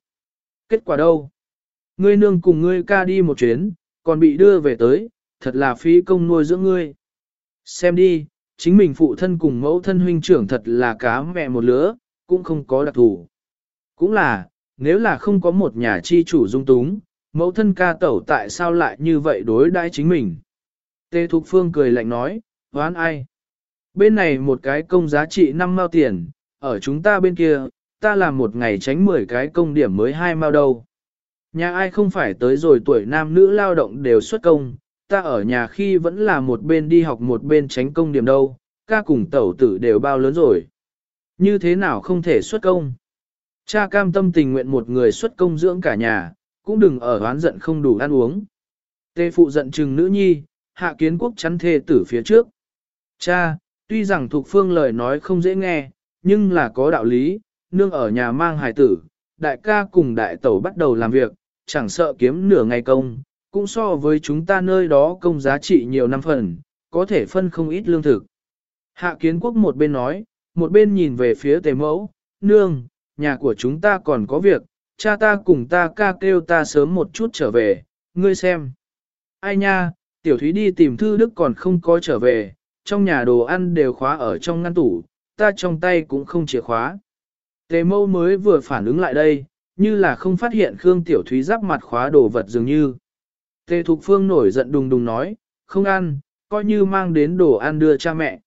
Kết quả đâu? Ngươi nương cùng ngươi ca đi một chuyến, còn bị đưa về tới, thật là phí công nuôi dưỡng ngươi. Xem đi, chính mình phụ thân cùng mẫu thân huynh trưởng thật là cá mẹ một lứa, cũng không có đặc thù. Cũng là, nếu là không có một nhà chi chủ dung túng, mẫu thân ca tẩu tại sao lại như vậy đối đãi chính mình. Tê Thục Phương cười lạnh nói, hoán ai? Bên này một cái công giá trị 5 mao tiền, ở chúng ta bên kia, ta làm một ngày tránh 10 cái công điểm mới hai mao đâu. Nhà ai không phải tới rồi tuổi nam nữ lao động đều xuất công, ta ở nhà khi vẫn là một bên đi học một bên tránh công điểm đâu, ca cùng tẩu tử đều bao lớn rồi. Như thế nào không thể xuất công? Cha cam tâm tình nguyện một người xuất công dưỡng cả nhà, cũng đừng ở oán giận không đủ ăn uống. Tê phụ giận chừng nữ nhi, hạ kiến quốc chắn thê tử phía trước. Cha, tuy rằng thuộc phương lời nói không dễ nghe, nhưng là có đạo lý, nương ở nhà mang hài tử, đại ca cùng đại tẩu bắt đầu làm việc, chẳng sợ kiếm nửa ngày công, cũng so với chúng ta nơi đó công giá trị nhiều năm phần, có thể phân không ít lương thực. Hạ kiến quốc một bên nói, một bên nhìn về phía tề mẫu, nương, nhà của chúng ta còn có việc, cha ta cùng ta ca kêu ta sớm một chút trở về, ngươi xem. Ai nha, tiểu thúy đi tìm thư đức còn không có trở về, trong nhà đồ ăn đều khóa ở trong ngăn tủ, ta trong tay cũng không chìa khóa. Tề mâu mới vừa phản ứng lại đây, như là không phát hiện Khương Tiểu Thúy giáp mặt khóa đồ vật dường như. Tề Thục Phương nổi giận đùng đùng nói, không ăn, coi như mang đến đồ ăn đưa cha mẹ.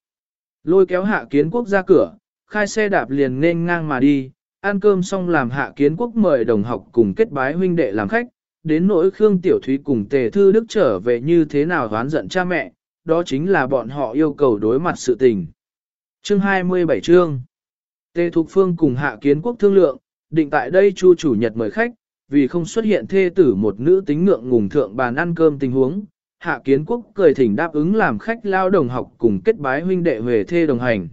Lôi kéo hạ kiến quốc ra cửa, khai xe đạp liền nên ngang mà đi, ăn cơm xong làm hạ kiến quốc mời đồng học cùng kết bái huynh đệ làm khách, đến nỗi Khương Tiểu Thúy cùng Tề Thư Đức trở về như thế nào đoán giận cha mẹ, đó chính là bọn họ yêu cầu đối mặt sự tình. Chương 27 chương Tề Thục Phương cùng Hạ Kiến Quốc thương lượng, định tại đây Chu chủ nhật mời khách, vì không xuất hiện thê tử một nữ tính ngượng ngùng thượng bàn ăn cơm tình huống. Hạ Kiến Quốc cười thỉnh đáp ứng làm khách lao đồng học cùng kết bái huynh đệ về thê đồng hành.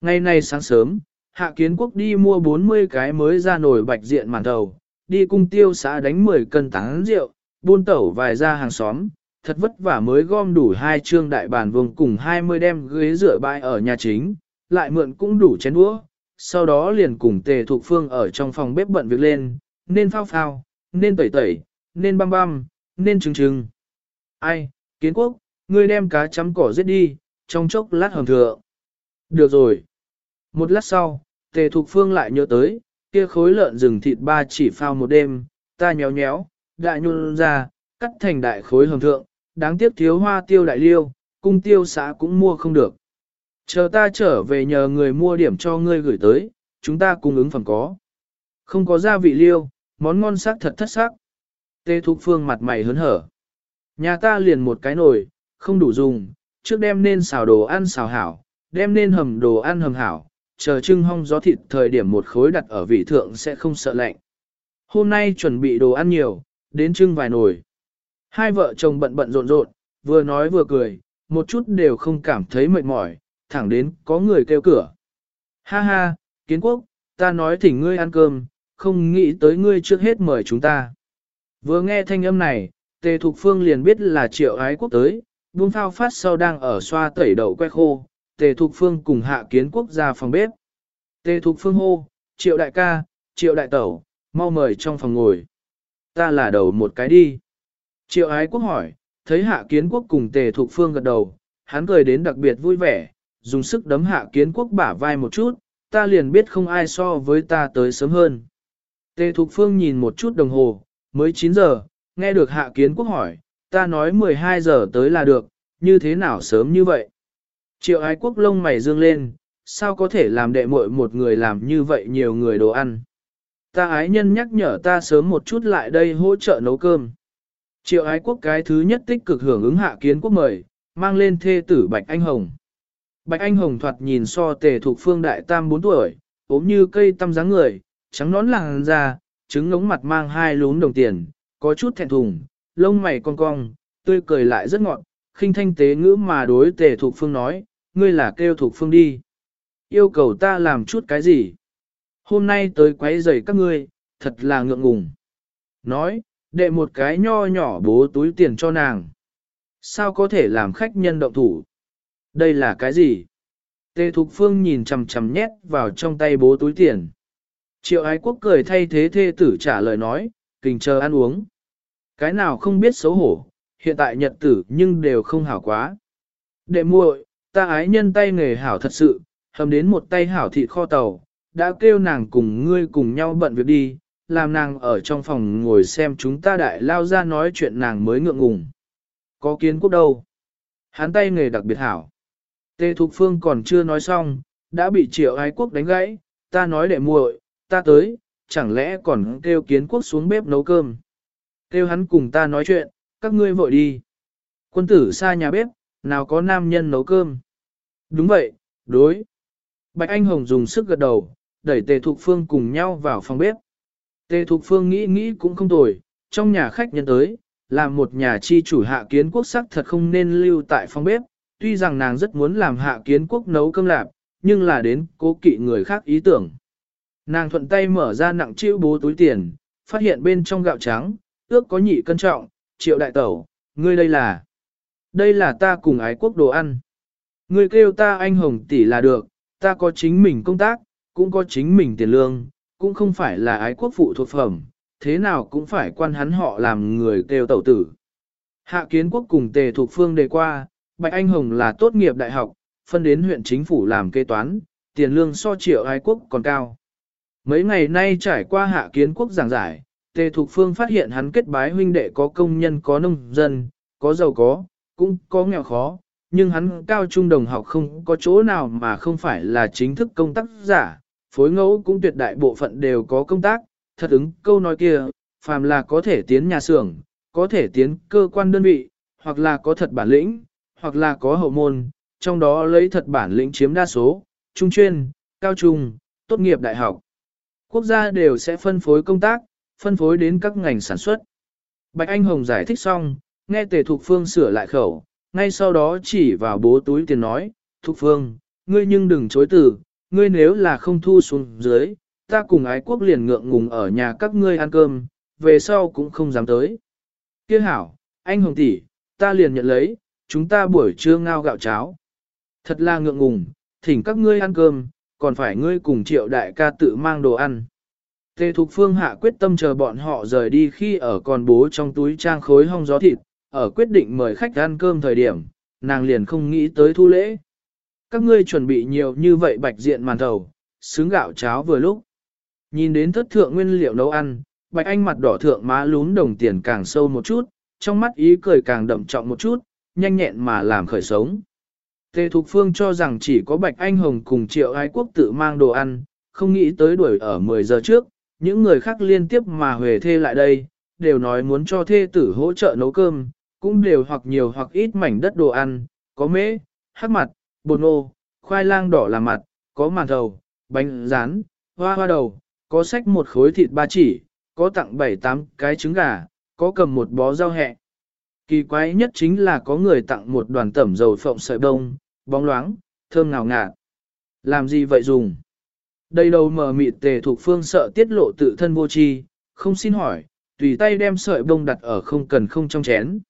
Ngày nay sáng sớm, Hạ Kiến Quốc đi mua 40 cái mới ra nổi bạch diện màn thầu, đi cung tiêu xã đánh 10 cân tán rượu, buôn tẩu vài ra hàng xóm, thật vất vả mới gom đủ hai trương đại bàn vùng cùng 20 đem ghế rửa bãi ở nhà chính, lại mượn cũng đủ chén đũa, sau đó liền cùng tề thục phương ở trong phòng bếp bận việc lên, nên phao phao, nên tẩy tẩy, nên băm băm, nên trừng trừng. Ai, kiến quốc, ngươi đem cá chấm cỏ giết đi, trong chốc lát hầm thừa. Được rồi. Một lát sau, tề thục phương lại nhớ tới, kia khối lợn rừng thịt ba chỉ phao một đêm, ta nhéo nhéo, đại nhuôn ra, cắt thành đại khối hầm thượng, đáng tiếc thiếu hoa tiêu đại liêu, cung tiêu xã cũng mua không được. Chờ ta trở về nhờ người mua điểm cho ngươi gửi tới, chúng ta cung ứng phẩm có. Không có gia vị liêu, món ngon sắc thật thất sắc. Tê Thục Phương mặt mày hớn hở. Nhà ta liền một cái nồi, không đủ dùng, trước đem nên xào đồ ăn xào hảo, đem nên hầm đồ ăn hầm hảo, chờ trưng hong gió thịt thời điểm một khối đặt ở vị thượng sẽ không sợ lạnh. Hôm nay chuẩn bị đồ ăn nhiều, đến trưng vài nồi. Hai vợ chồng bận bận rộn rộn, vừa nói vừa cười, một chút đều không cảm thấy mệt mỏi, thẳng đến có người kêu cửa. Ha ha, kiến quốc, ta nói thỉnh ngươi ăn cơm, không nghĩ tới ngươi trước hết mời chúng ta. Vừa nghe thanh âm này, tề thục phương liền biết là triệu ái quốc tới, buông phao phát sau đang ở xoa tẩy đậu que khô, tề thục phương cùng hạ kiến quốc ra phòng bếp. Tề thục phương hô, triệu đại ca, triệu đại tẩu, mau mời trong phòng ngồi. Ta là đầu một cái đi. Triệu ái quốc hỏi, thấy hạ kiến quốc cùng tề thục phương gật đầu, hắn cười đến đặc biệt vui vẻ, dùng sức đấm hạ kiến quốc bả vai một chút, ta liền biết không ai so với ta tới sớm hơn. Tề thục phương nhìn một chút đồng hồ, mới 9 giờ, nghe được hạ kiến quốc hỏi, ta nói 12 giờ tới là được, như thế nào sớm như vậy? Triệu ái quốc lông mày dương lên, sao có thể làm đệ muội một người làm như vậy nhiều người đồ ăn? Ta ái nhân nhắc nhở ta sớm một chút lại đây hỗ trợ nấu cơm. Triệu ái quốc cái thứ nhất tích cực hưởng ứng hạ kiến quốc mời, mang lên thê tử Bạch Anh Hồng. Bạch Anh Hồng thoạt nhìn so tề thuộc phương đại tam 4 tuổi, ốm như cây tăm dáng người, trắng nón làng da, trứng ngống mặt mang hai lún đồng tiền, có chút thẹn thùng, lông mày cong cong, tươi cười lại rất ngọt, khinh thanh tế ngữ mà đối tề thuộc phương nói, ngươi là kêu thục phương đi. Yêu cầu ta làm chút cái gì? Hôm nay tới quấy rầy các ngươi, thật là ngượng ngùng. Nói, đệ một cái nho nhỏ bố túi tiền cho nàng. Sao có thể làm khách nhân động thủ? Đây là cái gì? Tề Thục Phương nhìn chằm chằm nhét vào trong tay bố túi tiền. Triệu ái quốc cười thay thế thê tử trả lời nói, kình chờ ăn uống. Cái nào không biết xấu hổ, hiện tại nhật tử nhưng đều không hảo quá. Đệ muội, ta ái nhân tay nghề hảo thật sự, hầm đến một tay hảo thịt kho tàu, đã kêu nàng cùng ngươi cùng nhau bận việc đi, làm nàng ở trong phòng ngồi xem chúng ta đại lao ra nói chuyện nàng mới ngượng ngùng. Có kiến quốc đâu? Hắn tay nghề đặc biệt hảo. Tê Thục Phương còn chưa nói xong, đã bị triệu ái quốc đánh gãy, ta nói để muội, ta tới, chẳng lẽ còn kêu kiến quốc xuống bếp nấu cơm. Kêu hắn cùng ta nói chuyện, các ngươi vội đi. Quân tử xa nhà bếp, nào có nam nhân nấu cơm. Đúng vậy, đối. Bạch Anh Hồng dùng sức gật đầu, đẩy Tề Thục Phương cùng nhau vào phòng bếp. Tề Thục Phương nghĩ nghĩ cũng không tồi, trong nhà khách nhân tới, là một nhà chi chủ hạ kiến quốc sắc thật không nên lưu tại phòng bếp, tuy rằng nàng rất muốn làm hạ kiến quốc nấu cơm lạp, nhưng là đến cố kỵ người khác ý tưởng. Nàng thuận tay mở ra nặng chịu bố túi tiền, phát hiện bên trong gạo trắng, ước có nhị cân trọng, triệu đại tẩu, ngươi đây là. Đây là ta cùng ái quốc đồ ăn. Ngươi kêu ta anh hồng tỷ là được, ta có chính mình công tác, cũng có chính mình tiền lương, cũng không phải là ái quốc phụ thuộc phẩm, thế nào cũng phải quan hắn họ làm người kêu tẩu tử. Hạ kiến quốc cùng tề thuộc phương đề qua, Bạch Anh Hồng là tốt nghiệp đại học, phân đến huyện chính phủ làm kế toán, tiền lương so triệu ái quốc còn cao. Mấy ngày nay trải qua hạ kiến quốc giảng giải, Tề Thục Phương phát hiện hắn kết bái huynh đệ có công nhân có nông dân, có giàu có, cũng có nghèo khó, nhưng hắn cao trung đồng học không có chỗ nào mà không phải là chính thức công tác giả, phối ngẫu cũng tuyệt đại bộ phận đều có công tác, thật ứng câu nói kia, phàm là có thể tiến nhà xưởng, có thể tiến cơ quan đơn vị, hoặc là có thật bản lĩnh, hoặc là có hậu môn, trong đó lấy thật bản lĩnh chiếm đa số, trung chuyên, cao trung, tốt nghiệp đại học. Quốc gia đều sẽ phân phối công tác, phân phối đến các ngành sản xuất. Bạch Anh Hồng giải thích xong, nghe Tề Thục Phương sửa lại khẩu, ngay sau đó chỉ vào bố túi tiền nói, Thục Phương, ngươi nhưng đừng chối từ, ngươi nếu là không thu xuống dưới, ta cùng ái quốc liền ngượng ngùng ở nhà các ngươi ăn cơm, về sau cũng không dám tới. Kiếc hảo, anh Hồng tỷ, ta liền nhận lấy, chúng ta buổi trưa ngao gạo cháo. Thật là ngượng ngùng, thỉnh các ngươi ăn cơm, còn phải ngươi cùng triệu đại ca tự mang đồ ăn. Tề Thục Phương hạ quyết tâm chờ bọn họ rời đi khi ở còn bố trong túi trang khối hong gió thịt, ở quyết định mời khách ăn cơm thời điểm, nàng liền không nghĩ tới thu lễ. Các ngươi chuẩn bị nhiều như vậy bạch diện màn thầu, xứng gạo cháo vừa lúc. Nhìn đến thất thượng nguyên liệu nấu ăn, bạch anh mặt đỏ thượng má lún đồng tiền càng sâu một chút, trong mắt ý cười càng đậm trọng một chút, nhanh nhẹn mà làm khởi sống. Tề Thục Phương cho rằng chỉ có Bạch Anh Hồng cùng Triệu Ái Quốc tự mang đồ ăn, không nghĩ tới đuổi ở 10 giờ trước, những người khác liên tiếp mà huề thê lại đây, đều nói muốn cho thê tử hỗ trợ nấu cơm, cũng đều hoặc nhiều hoặc ít mảnh đất đồ ăn, có mễ, hắc mặt, bột nô, khoai lang đỏ làm mặt, có màn thầu, bánh rán, hoa hoa đầu, có sách một khối thịt ba chỉ, có tặng bảy tám cái trứng gà, có cầm một bó rau hẹ. Kỳ quái nhất chính là có người tặng một đoàn tẩm dầu phộng sợi bông, bóng loáng, thơm ngào ngạt. Làm gì vậy dùng? Đây đầu mờ mịt tề thuộc phương sợ tiết lộ tự thân vô tri, không xin hỏi, tùy tay đem sợi bông đặt ở không cần không trong chén.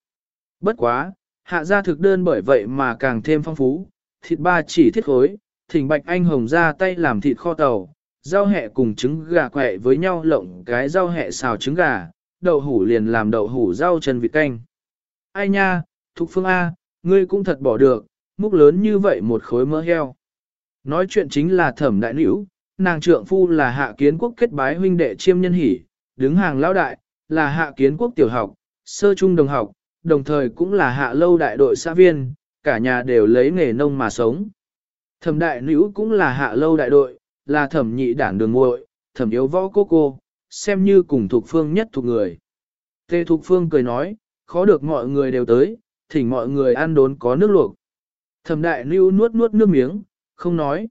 Bất quá, hạ gia thực đơn bởi vậy mà càng thêm phong phú, thịt ba chỉ thiết khối, thỉnh bạch anh hồng ra tay làm thịt kho tàu, rau hẹ cùng trứng gà quẹ với nhau lộng cái rau hẹ xào trứng gà, đậu hủ liền làm đậu hủ rau chân vịt canh. Ai nha, Thục Phương A, ngươi cũng thật bỏ được, múc lớn như vậy một khối mỡ heo. Nói chuyện chính là thẩm đại nữ, nàng trượng phu là hạ kiến quốc kết bái huynh đệ chiêm nhân hỷ, đứng hàng lão đại, là hạ kiến quốc tiểu học, sơ trung đồng học, đồng thời cũng là hạ lâu đại đội xã viên, cả nhà đều lấy nghề nông mà sống. Thẩm đại nữ cũng là hạ lâu đại đội, là thẩm nhị đảng đường muội, thẩm yếu võ cô cô, xem như cùng thuộc phương nhất thuộc người. Tê Thục Phương cười nói, khó được mọi người đều tới, thỉnh mọi người ăn đốn có nước luộc. Thẩm đại lưu nuốt nuốt nước miếng, không nói.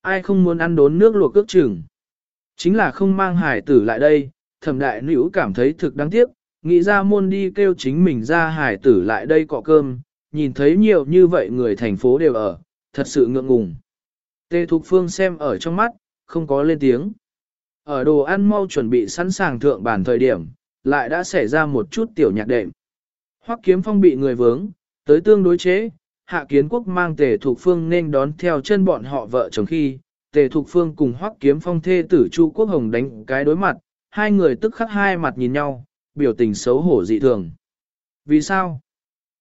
Ai không muốn ăn đốn nước luộc ước chừng. Chính là không mang hải tử lại đây, thẩm đại lưu cảm thấy thực đáng tiếc, nghĩ ra môn đi kêu chính mình ra hải tử lại đây cọ cơm, nhìn thấy nhiều như vậy người thành phố đều ở, thật sự ngượng ngùng. Tề Thục Phương xem ở trong mắt, không có lên tiếng. Ở đồ ăn mau chuẩn bị sẵn sàng thượng bản thời điểm, lại đã xảy ra một chút tiểu nhạc đệm. Hoắc kiếm phong bị người vướng, tới tương đối chế, hạ kiến quốc mang tề Thục Phương nên đón theo chân bọn họ vợ chồng khi, tề Thục Phương cùng Hoắc kiếm phong thê tử Chu Quốc Hồng đánh cái đối mặt, hai người tức khắc hai mặt nhìn nhau, biểu tình xấu hổ dị thường. Vì sao?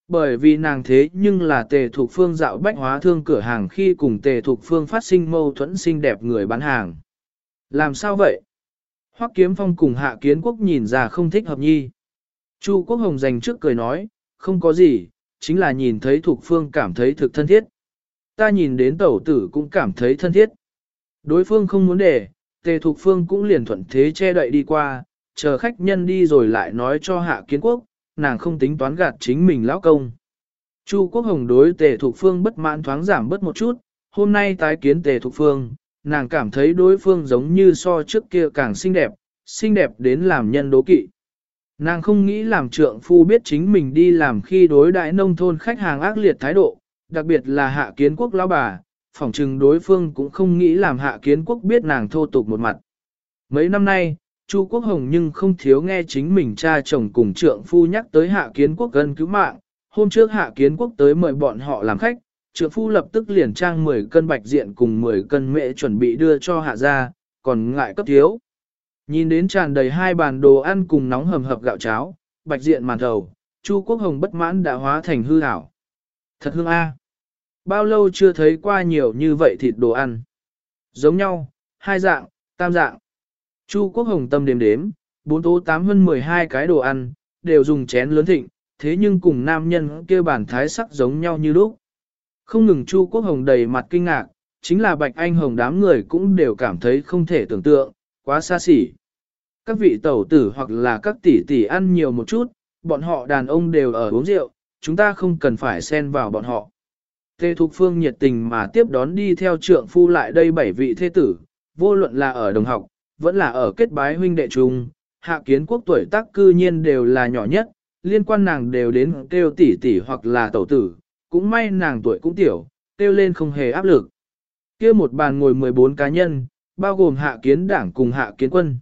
Bởi vì nàng thế nhưng là tề thuộc phương dạo bách hóa thương cửa hàng khi cùng tề thuộc phương phát sinh mâu thuẫn xinh đẹp người bán hàng. Làm sao vậy? Hoắc kiếm phong cùng hạ kiến quốc nhìn ra không thích hợp nhi. Chu quốc hồng dành trước cười nói, không có gì, chính là nhìn thấy thuộc phương cảm thấy thực thân thiết. Ta nhìn đến tẩu tử cũng cảm thấy thân thiết. Đối phương không muốn để, tề thuộc phương cũng liền thuận thế che đậy đi qua, chờ khách nhân đi rồi lại nói cho hạ kiến quốc, nàng không tính toán gạt chính mình lão công. Chu Quốc Hồng đối tề thục phương bất mãn thoáng giảm bớt một chút, hôm nay tái kiến tề thục phương, nàng cảm thấy đối phương giống như so trước kia càng xinh đẹp, xinh đẹp đến làm nhân đố kỵ. Nàng không nghĩ làm trượng phu biết chính mình đi làm khi đối đại nông thôn khách hàng ác liệt thái độ, đặc biệt là hạ kiến quốc lão bà, phỏng chừng đối phương cũng không nghĩ làm hạ kiến quốc biết nàng thô tục một mặt. Mấy năm nay, Chu Quốc Hồng nhưng không thiếu nghe chính mình cha chồng cùng trượng phu nhắc tới hạ kiến quốc gần cứu mạng. Hôm trước hạ kiến quốc tới mời bọn họ làm khách, trượng phu lập tức liền trang 10 cân bạch diện cùng 10 cân mễ chuẩn bị đưa cho hạ ra, còn ngại cấp thiếu. Nhìn đến tràn đầy hai bàn đồ ăn cùng nóng hầm hập gạo cháo, bạch diện màn thầu, Chu Quốc Hồng bất mãn đã hóa thành hư ảo. Thật hương a. Bao lâu chưa thấy qua nhiều như vậy thịt đồ ăn. Giống nhau, hai dạng, tam dạng. Chu Quốc Hồng tâm đếm đếm, bốn tố tám hơn 12 cái đồ ăn, đều dùng chén lớn thịnh, thế nhưng cùng nam nhân kia bản thái sắc giống nhau như lúc. Không ngừng Chu Quốc Hồng đầy mặt kinh ngạc, chính là Bạch Anh Hồng đám người cũng đều cảm thấy không thể tưởng tượng, quá xa xỉ. Các vị tẩu tử hoặc là các tỷ tỷ ăn nhiều một chút, bọn họ đàn ông đều ở uống rượu, chúng ta không cần phải xen vào bọn họ. Tê Thục Phương nhiệt tình mà tiếp đón đi theo trượng phu lại đây bảy vị thế tử, vô luận là ở đồng học, vẫn là ở kết bái huynh đệ chung, hạ kiến quốc tuổi tác cư nhiên đều là nhỏ nhất, liên quan nàng đều đến kêu tỷ tỷ hoặc là tẩu tử, cũng may nàng tuổi cũng tiểu, kêu lên không hề áp lực. kia một bàn ngồi 14 cá nhân, bao gồm hạ kiến đảng cùng hạ kiến quân.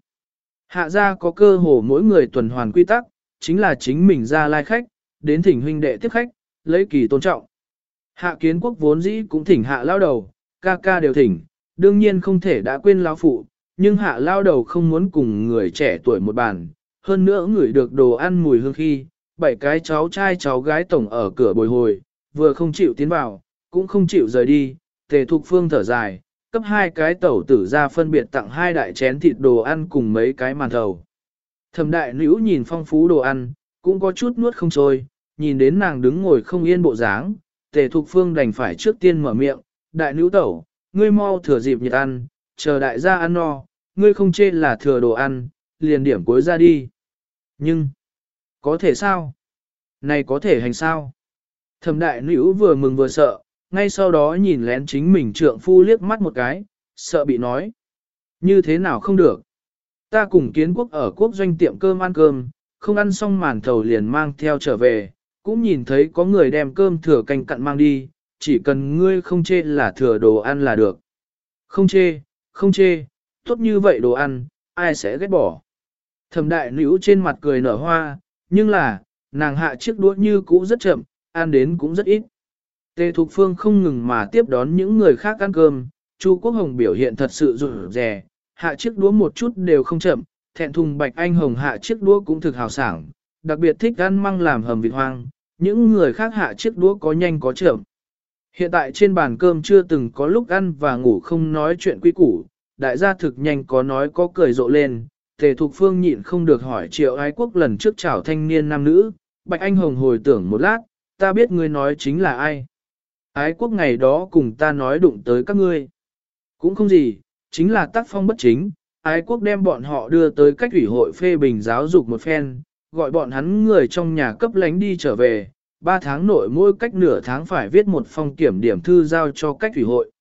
Hạ gia có cơ hồ mỗi người tuần hoàn quy tắc, chính là chính mình ra lai khách, đến thỉnh huynh đệ tiếp khách, lấy kỳ tôn trọng. Hạ kiến quốc vốn dĩ cũng thỉnh hạ lao đầu, ca ca đều thỉnh, đương nhiên không thể đã quên lão phụ, nhưng hạ lao đầu không muốn cùng người trẻ tuổi một bàn, hơn nữa người được đồ ăn mùi hương khi, bảy cái cháu trai cháu gái tổng ở cửa bồi hồi, vừa không chịu tiến vào, cũng không chịu rời đi, tề thục phương thở dài, cấp hai cái tẩu tử ra phân biệt tặng hai đại chén thịt đồ ăn cùng mấy cái màn thầu. Thẩm đại nữ nhìn phong phú đồ ăn, cũng có chút nuốt không trôi, nhìn đến nàng đứng ngồi không yên bộ dáng, tề thục phương đành phải trước tiên mở miệng, đại nữ tẩu, ngươi mau thừa dịp nhiệt ăn, chờ đại gia ăn no, ngươi không chê là thừa đồ ăn, liền điểm cuối ra đi. Nhưng, có thể sao? Này có thể hành sao? Thẩm đại nữ vừa mừng vừa sợ, ngay sau đó nhìn lén chính mình trượng phu liếc mắt một cái, sợ bị nói. Như thế nào không được? Ta cùng kiến quốc ở quốc doanh tiệm cơm ăn cơm, không ăn xong màn thầu liền mang theo trở về, cũng nhìn thấy có người đem cơm thừa canh cặn mang đi, chỉ cần ngươi không chê là thừa đồ ăn là được. Không chê, không chê, tốt như vậy đồ ăn, ai sẽ ghét bỏ. Thẩm đại nữ trên mặt cười nở hoa, nhưng là, nàng hạ chiếc đũa như cũ rất chậm, ăn đến cũng rất ít. Tề Thục Phương không ngừng mà tiếp đón những người khác ăn cơm, Chu Quốc Hồng biểu hiện thật sự rụt rè, hạ chiếc đũa một chút đều không chậm, thẹn thùng Bạch Anh Hồng hạ chiếc đũa cũng thực hào sảng, đặc biệt thích ăn măng làm hầm vịt hoang, những người khác hạ chiếc đũa có nhanh có chậm. Hiện tại trên bàn cơm chưa từng có lúc ăn và ngủ không nói chuyện quy củ, đại gia thực nhanh có nói có cười rộ lên, tề thục phương nhịn không được hỏi triệu ái quốc lần trước chào thanh niên nam nữ, bạch anh hồng hồi tưởng một lát, ta biết ngươi nói chính là ai. Ái quốc ngày đó cùng ta nói đụng tới các ngươi. Cũng không gì, chính là tác phong bất chính, ái quốc đem bọn họ đưa tới cách ủy hội phê bình giáo dục một phen, gọi bọn hắn người trong nhà cấp lánh đi trở về, ba tháng nội mỗi cách nửa tháng phải viết một phong kiểm điểm thư giao cho cách ủy hội.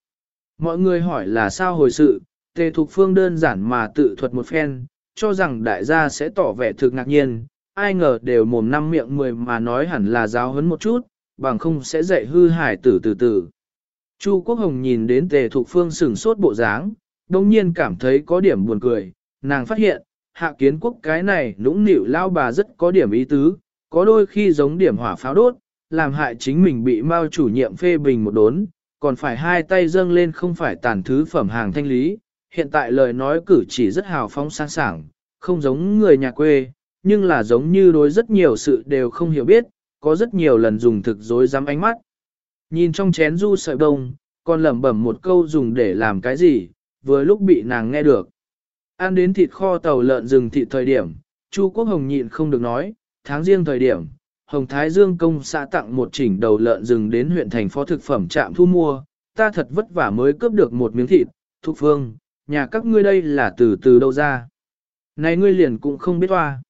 Mọi người hỏi là sao hồi sự, Tề Thục Phương đơn giản mà tự thuật một phen, cho rằng đại gia sẽ tỏ vẻ thực ngạc nhiên, ai ngờ đều mồm năm miệng mười mà nói hẳn là giáo huấn một chút, bằng không sẽ dạy hư hải tử từ từ. Chu Quốc Hồng nhìn đến tề thục phương sửng sốt bộ dáng, đồng nhiên cảm thấy có điểm buồn cười, nàng phát hiện, hạ kiến quốc cái này nũng nịu lao bà rất có điểm ý tứ, có đôi khi giống điểm hỏa pháo đốt, làm hại chính mình bị mao chủ nhiệm phê bình một đốn, còn phải hai tay dâng lên không phải tàn thứ phẩm hàng thanh lý. Hiện tại lời nói cử chỉ rất hào phóng sang sảng, không giống người nhà quê, nhưng là giống như đối rất nhiều sự đều không hiểu biết, có rất nhiều lần dùng thực dối dám ánh mắt. Nhìn trong chén du sợi bông, còn lẩm bẩm một câu dùng để làm cái gì, vừa lúc bị nàng nghe được. Ăn đến thịt kho tàu lợn rừng thịt thời điểm, Chu Quốc Hồng nhịn không được nói, tháng riêng thời điểm, Hồng Thái Dương công xã tặng một chỉnh đầu lợn rừng đến huyện thành phó thực phẩm trạm thu mua, ta thật vất vả mới cướp được một miếng thịt, thục phương, nhà các ngươi đây là từ từ đâu ra. Này ngươi liền cũng không biết hoa.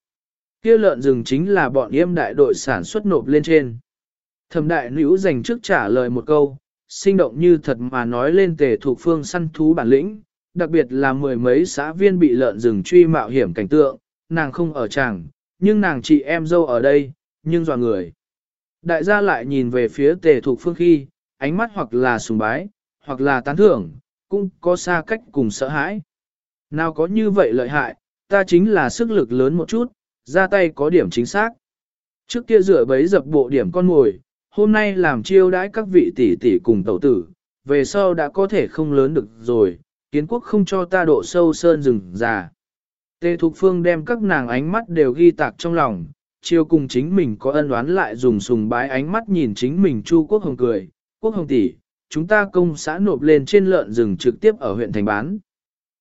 Kia lợn rừng chính là bọn yêm đại đội sản xuất nộp lên trên. Thẩm đại nữ dành trước trả lời một câu, sinh động như thật mà nói lên tề thuộc phương săn thú bản lĩnh, đặc biệt là mười mấy xã viên bị lợn rừng truy mạo hiểm cảnh tượng, nàng không ở chàng, nhưng nàng chị em dâu ở đây, nhưng dò người. Đại gia lại nhìn về phía tề thuộc phương khi, ánh mắt hoặc là sùng bái, hoặc là tán thưởng, cũng có xa cách cùng sợ hãi. Nào có như vậy lợi hại, ta chính là sức lực lớn một chút, ra tay có điểm chính xác. Trước kia rửa bấy dập bộ điểm con ngồi, hôm nay làm chiêu đãi các vị tỷ tỷ cùng tẩu tử, về sau đã có thể không lớn được rồi, kiến quốc không cho ta độ sâu sơn rừng già. Tề Thục Phương đem các nàng ánh mắt đều ghi tạc trong lòng, chiêu cùng chính mình có ân oán lại dùng sùng bái ánh mắt nhìn chính mình Chu Quốc Hồng cười, Quốc Hồng tỷ, chúng ta công xã nộp lên trên lợn rừng trực tiếp ở huyện thành bán.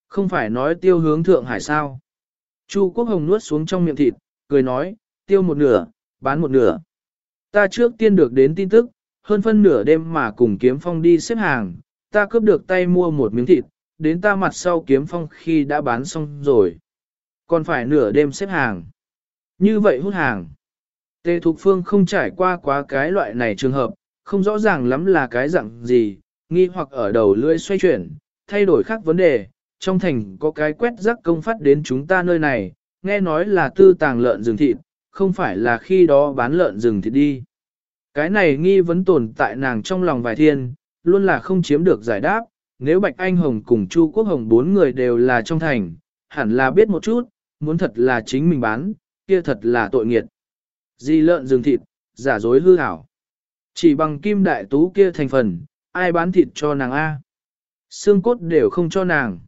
Không phải nói tiêu hướng Thượng Hải sao. Chu Quốc Hồng nuốt xuống trong miệng thịt, cười nói, tiêu một nửa, bán một nửa. Ta trước tiên được đến tin tức, hơn phân nửa đêm mà cùng kiếm phong đi xếp hàng, ta cướp được tay mua một miếng thịt, đến ta mặt sau kiếm phong khi đã bán xong rồi. Còn phải nửa đêm xếp hàng. Như vậy hút hàng. Tề Thục Phương không trải qua quá cái loại này trường hợp, không rõ ràng lắm là cái dạng gì, nghi hoặc ở đầu lưỡi xoay chuyển, thay đổi khác vấn đề, trong thành có cái quét rác công phát đến chúng ta nơi này, nghe nói là tư tàng lợn rừng thịt, không phải là khi đó bán lợn rừng thịt đi. Cái này nghi vấn tồn tại nàng trong lòng vài thiên, luôn là không chiếm được giải đáp, nếu Bạch Anh Hồng cùng Chu Quốc Hồng bốn người đều là trong thành, hẳn là biết một chút, muốn thật là chính mình bán, kia thật là tội nghiệt. Di lợn rừng thịt, giả dối hư hảo. Chỉ bằng kim đại tú kia thành phần, ai bán thịt cho nàng A. Xương cốt đều không cho nàng.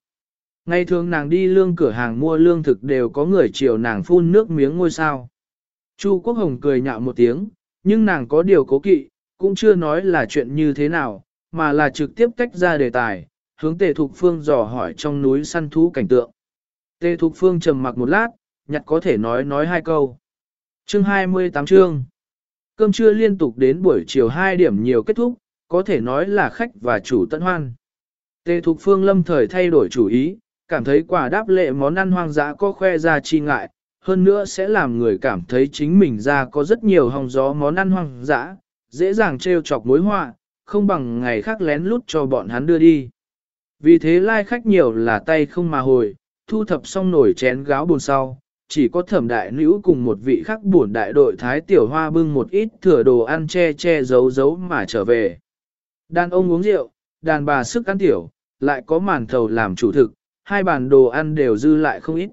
Ngày thường nàng đi lương cửa hàng mua lương thực đều có người chiều nàng phun nước miếng ngôi sao. Chu Quốc Hồng cười nhạo một tiếng, nhưng nàng có điều cố kỵ, cũng chưa nói là chuyện như thế nào, mà là trực tiếp tách ra đề tài, hướng Tề Thục Phương dò hỏi trong núi săn thú cảnh tượng. Tề Thục Phương trầm mặc một lát, nhặt có thể nói nói hai câu. Chương 28 chương. Cơm trưa liên tục đến buổi chiều 2 điểm nhiều kết thúc, có thể nói là khách và chủ tận hoan. Tề Thục Phương lâm thời thay đổi chủ ý, cảm thấy quả đáp lệ món ăn hoang dã có khoe ra chi ngại, hơn nữa sẽ làm người cảm thấy chính mình ra có rất nhiều hòng gió món ăn hoang dã, dễ dàng trêu chọc mối họa, không bằng ngày khác lén lút cho bọn hắn đưa đi. Vì thế lai like khách nhiều là tay không mà hồi, thu thập xong nổi chén gáo buồn sau, chỉ có thẩm đại nữ cùng một vị khác buồn đại đội thái tiểu hoa bưng một ít thừa đồ ăn che che giấu giấu mà trở về. Đàn ông uống rượu, đàn bà sức ăn tiểu, lại có màn thầu làm chủ thực, hai bàn đồ ăn đều dư lại không ít.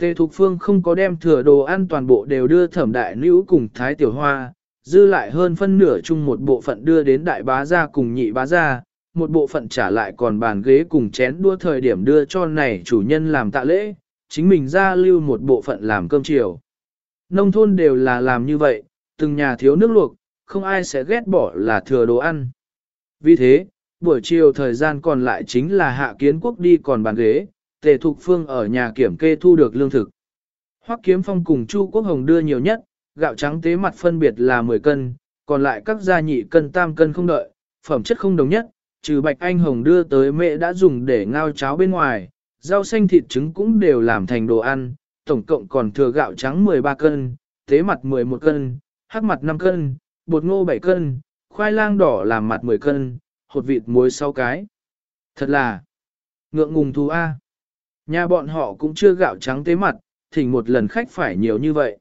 Tề Thục Phương không có đem thừa đồ ăn toàn bộ đều đưa thẩm đại nữ cùng thái tiểu hoa, dư lại hơn phân nửa chung một bộ phận đưa đến đại bá gia cùng nhị bá gia, một bộ phận trả lại còn bàn ghế cùng chén đua thời điểm đưa cho này chủ nhân làm tạ lễ, chính mình ra lưu một bộ phận làm cơm chiều. Nông thôn đều là làm như vậy, từng nhà thiếu nước luộc, không ai sẽ ghét bỏ là thừa đồ ăn. Vì thế, buổi chiều thời gian còn lại chính là hạ kiến quốc đi còn bàn ghế, tề thục phương ở nhà kiểm kê thu được lương thực. Hoắc kiếm phong cùng Chu Quốc Hồng đưa nhiều nhất, gạo trắng tế mặt phân biệt là 10 cân, còn lại các gia nhị cân tam cân không đợi, phẩm chất không đồng nhất, trừ bạch anh hồng đưa tới mẹ đã dùng để ngao cháo bên ngoài, rau xanh thịt trứng cũng đều làm thành đồ ăn, tổng cộng còn thừa gạo trắng 13 cân, tế mặt 11 cân, hắc mặt 5 cân, bột ngô 7 cân, khoai lang đỏ làm mặt 10 cân, hột vịt muối 6 cái. Thật là ngượng ngùng thú A. Nhà bọn họ cũng chưa gạo trắng tế mặt, thỉnh một lần khách phải nhiều như vậy.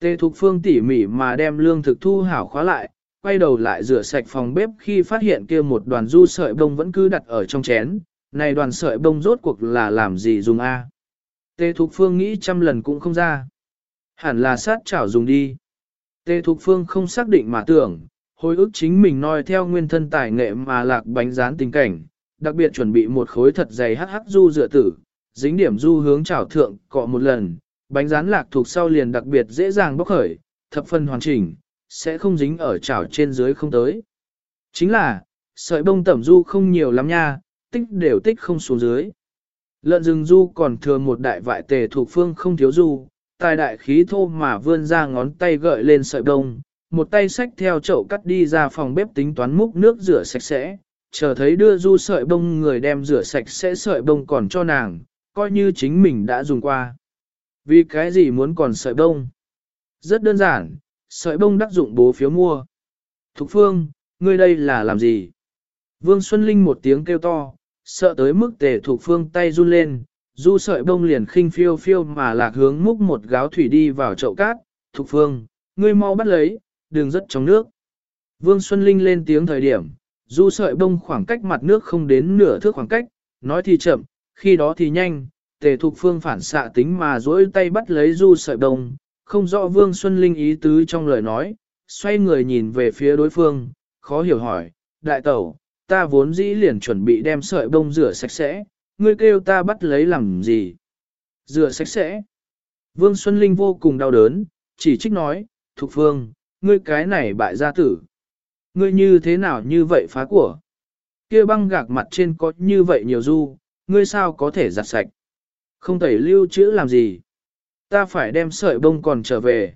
Tề Thục Phương tỉ mỉ mà đem lương thực thu hảo khóa lại, quay đầu lại rửa sạch phòng bếp khi phát hiện kia một đoàn du sợi bông vẫn cứ đặt ở trong chén, này đoàn sợi bông rốt cuộc là làm gì dùng a? Tề Thục Phương nghĩ trăm lần cũng không ra. Hẳn là sát chảo dùng đi. Tề Thục Phương không xác định mà tưởng, hồi ức chính mình noi theo nguyên thân tài nghệ mà lạc bánh rán tình cảnh, đặc biệt chuẩn bị một khối thật dày hắc hắc du dựa tử, dính điểm du hướng chảo thượng cọ một lần, bánh rán lạc thuộc sau liền đặc biệt dễ dàng bốc khởi, thập phần hoàn chỉnh, sẽ không dính ở chảo trên dưới không tới. Chính là, sợi bông tẩm du không nhiều lắm nha, tích đều tích không xuống dưới. Lợn rừng du còn thừa một đại vại tề thuộc phương không thiếu du, tài đại khí thô mà vươn ra ngón tay gợi lên sợi bông, một tay xách theo chậu cắt đi ra phòng bếp tính toán múc nước rửa sạch sẽ, chờ thấy đưa du sợi bông người đem rửa sạch sẽ sợi bông còn cho nàng, coi như chính mình đã dùng qua. Vì cái gì muốn còn sợi bông? Rất đơn giản, sợi bông đắc dụng bố phiếu mua. Thục phương, ngươi đây là làm gì? Vương Xuân Linh một tiếng kêu to, sợ tới mức tề thục phương tay run lên, du sợi bông liền khinh phiêu phiêu mà lạc hướng múc một gáo thủy đi vào chậu cát. Thục phương, ngươi mau bắt lấy, đừng rất trong nước. Vương Xuân Linh lên tiếng thời điểm, du sợi bông khoảng cách mặt nước không đến nửa thước khoảng cách, nói thì chậm, khi đó thì nhanh, tề thục phương phản xạ tính mà duỗi tay bắt lấy du sợi bông, không rõ Vương Xuân Linh ý tứ trong lời nói, xoay người nhìn về phía đối phương, khó hiểu hỏi, đại tẩu, ta vốn dĩ liền chuẩn bị đem sợi bông rửa sạch sẽ, ngươi kêu ta bắt lấy làm gì? Rửa sạch sẽ. Vương Xuân Linh vô cùng đau đớn, chỉ trích nói, Thục Phương, ngươi cái này bại gia tử. Ngươi như thế nào như vậy phá của? Kia băng gạc mặt trên có như vậy nhiều du, ngươi sao có thể giặt sạch? Không thể lưu trữ làm gì? Ta phải đem sợi bông còn trở về.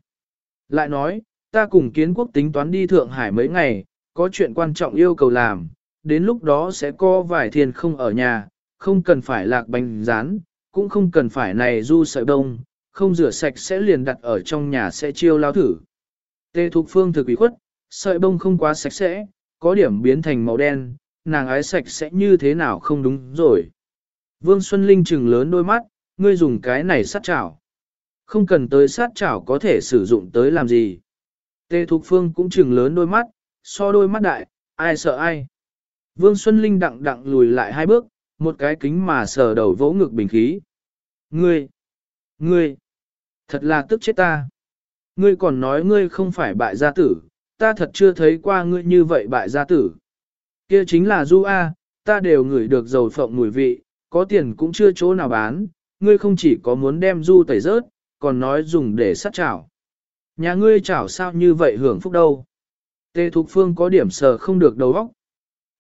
Lại nói, ta cùng kiến quốc tính toán đi Thượng Hải mấy ngày, có chuyện quan trọng yêu cầu làm, đến lúc đó sẽ có vài thiên không ở nhà, không cần phải lạc bánh rán, cũng không cần phải này du sợi bông, không rửa sạch sẽ liền đặt ở trong nhà sẽ chiêu lao thử. Tê Thục Phương thực ủy khuất, sợi bông không quá sạch sẽ, có điểm biến thành màu đen, nàng ái sạch sẽ như thế nào không đúng rồi. Vương Xuân Linh trừng lớn đôi mắt, ngươi dùng cái này sát chảo. Không cần tới sát chảo có thể sử dụng tới làm gì. Tê Thục Phương cũng trừng lớn đôi mắt, so đôi mắt đại, ai sợ ai. Vương Xuân Linh đặng đặng lùi lại hai bước, một cái kính mà sờ đầu vỗ ngực bình khí. Ngươi! Ngươi! Thật là tức chết ta! Ngươi còn nói ngươi không phải bại gia tử, ta thật chưa thấy qua ngươi như vậy bại gia tử. Kia chính là du A, ta đều ngửi được dầu phộng mùi vị, có tiền cũng chưa chỗ nào bán, ngươi không chỉ có muốn đem du tẩy rớt, còn nói dùng để sát chảo. Nhà ngươi chảo sao như vậy hưởng phúc đâu. Tê Thục Phương có điểm sờ không được đầu óc.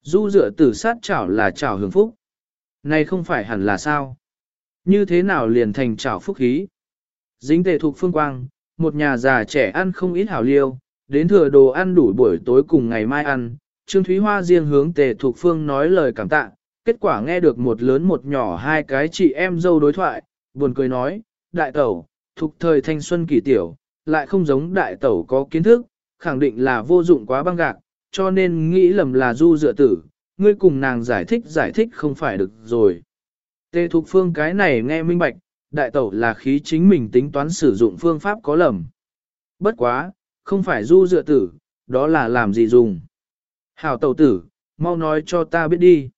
Du dựa tử sát chảo là chảo hưởng phúc. Này không phải hẳn là sao. Như thế nào liền thành chảo phúc khí. Dính tề thuộc Phương quang, một nhà già trẻ ăn không ít hảo liêu, đến thừa đồ ăn đủ buổi tối cùng ngày mai ăn. Trương Thúy Hoa riêng hướng Tề thuộc Phương nói lời cảm tạ, kết quả nghe được một lớn một nhỏ hai cái chị em dâu đối thoại, buồn cười nói, đại tẩu, thuộc thời thanh xuân kỳ tiểu, lại không giống đại tẩu có kiến thức, khẳng định là vô dụng quá băng gạc, cho nên nghĩ lầm là du dựa tử, ngươi cùng nàng giải thích giải thích không phải được rồi. Tề Thục Phương cái này nghe minh bạch, đại tẩu là khí chính mình tính toán sử dụng phương pháp có lầm. Bất quá, không phải du dựa tử, đó là làm gì dùng. Hảo tẩu tử, mau nói cho ta biết đi.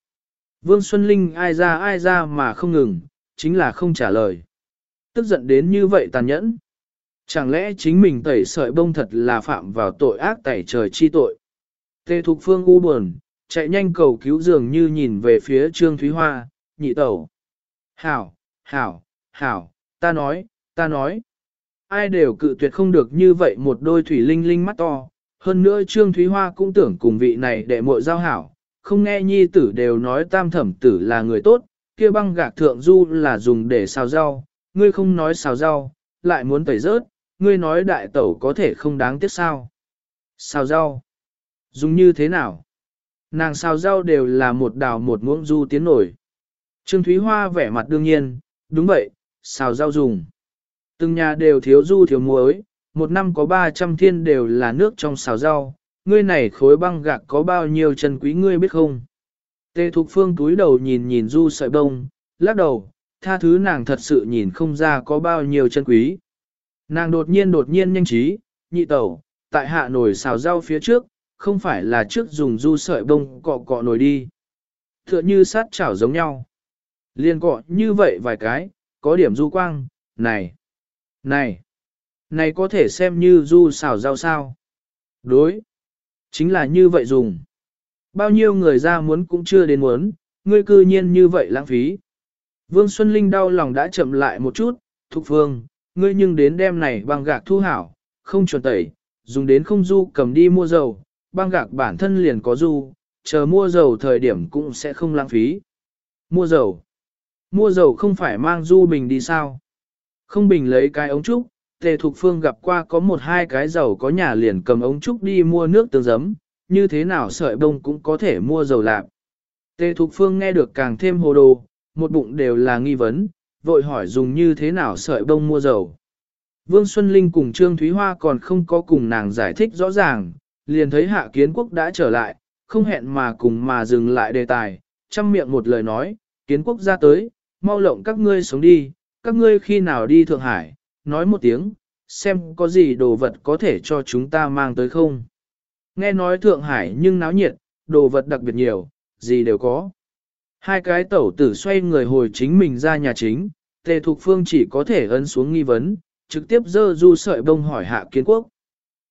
Vương Xuân Linh ai ra ai ra mà không ngừng, chính là không trả lời. Tức giận đến như vậy tàn nhẫn. Chẳng lẽ chính mình tẩy sợi bông thật là phạm vào tội ác tẩy trời chi tội. Tề Thục Phương u buồn, chạy nhanh cầu cứu dường như nhìn về phía Trương Thúy Hoa, nhị tẩu. Hảo, hảo, hảo, ta nói, ta nói. Ai đều cự tuyệt không được như vậy một đôi thủy linh linh mắt to. Hơn nữa Trương Thúy Hoa cũng tưởng cùng vị này để muội giao hảo, không nghe nhi tử đều nói tam thẩm tử là người tốt, kia băng gạc thượng du là dùng để xào rau, ngươi không nói xào rau, lại muốn tẩy rớt, ngươi nói đại tẩu có thể không đáng tiếc sao. Xào rau, dùng như thế nào? Nàng xào rau đều là một đào một muỗng du tiến nổi. Trương Thúy Hoa vẻ mặt đương nhiên, đúng vậy, xào rau dùng. Từng nhà đều thiếu du thiếu muối, một năm có 300 thiên đều là nước trong xào rau, ngươi này khối băng gạc có bao nhiêu chân quý ngươi biết không? Tề Thục Phương túi đầu nhìn nhìn du sợi bông, lắc đầu, tha thứ nàng thật sự nhìn không ra có bao nhiêu chân quý. Nàng đột nhiên đột nhiên nhanh trí, nhị tẩu, tại hạ nổi xào rau phía trước, không phải là trước dùng du sợi bông cọ cọ nổi đi. Tựa như sát chảo giống nhau. Liên cọ như vậy vài cái, có điểm du quang, này, này, này có thể xem như du xào rau sao. Đối, chính là như vậy dùng. Bao nhiêu người ra muốn cũng chưa đến muốn, ngươi cư nhiên như vậy lãng phí. Vương Xuân Linh đau lòng đã chậm lại một chút, thục phương, ngươi nhưng đến đêm này bằng gạc thu hảo, không chuẩn tẩy, dùng đến không du cầm đi mua dầu, băng gạc bản thân liền có du, chờ mua dầu thời điểm cũng sẽ không lãng phí. Mua dầu. Mua dầu không phải mang du bình đi sao? Không bình lấy cái ống trúc, tề thục phương gặp qua có một hai cái dầu có nhà liền cầm ống trúc đi mua nước tương giấm, như thế nào sợi bông cũng có thể mua dầu lạc. Tề thục phương nghe được càng thêm hồ đồ, một bụng đều là nghi vấn, vội hỏi dùng như thế nào sợi bông mua dầu. Vương Xuân Linh cùng Trương Thúy Hoa còn không có cùng nàng giải thích rõ ràng, liền thấy hạ kiến quốc đã trở lại, không hẹn mà cùng mà dừng lại đề tài, chăm miệng một lời nói, kiến quốc ra tới, mau lộng các ngươi sống đi, các ngươi khi nào đi Thượng Hải, nói một tiếng, xem có gì đồ vật có thể cho chúng ta mang tới không. Nghe nói Thượng Hải nhưng náo nhiệt, đồ vật đặc biệt nhiều, gì đều có. Hai cái tẩu tử xoay người hồi chính mình ra nhà chính, tề thục phương chỉ có thể ấn xuống nghi vấn, trực tiếp dơ du sợi bông hỏi hạ kiến quốc.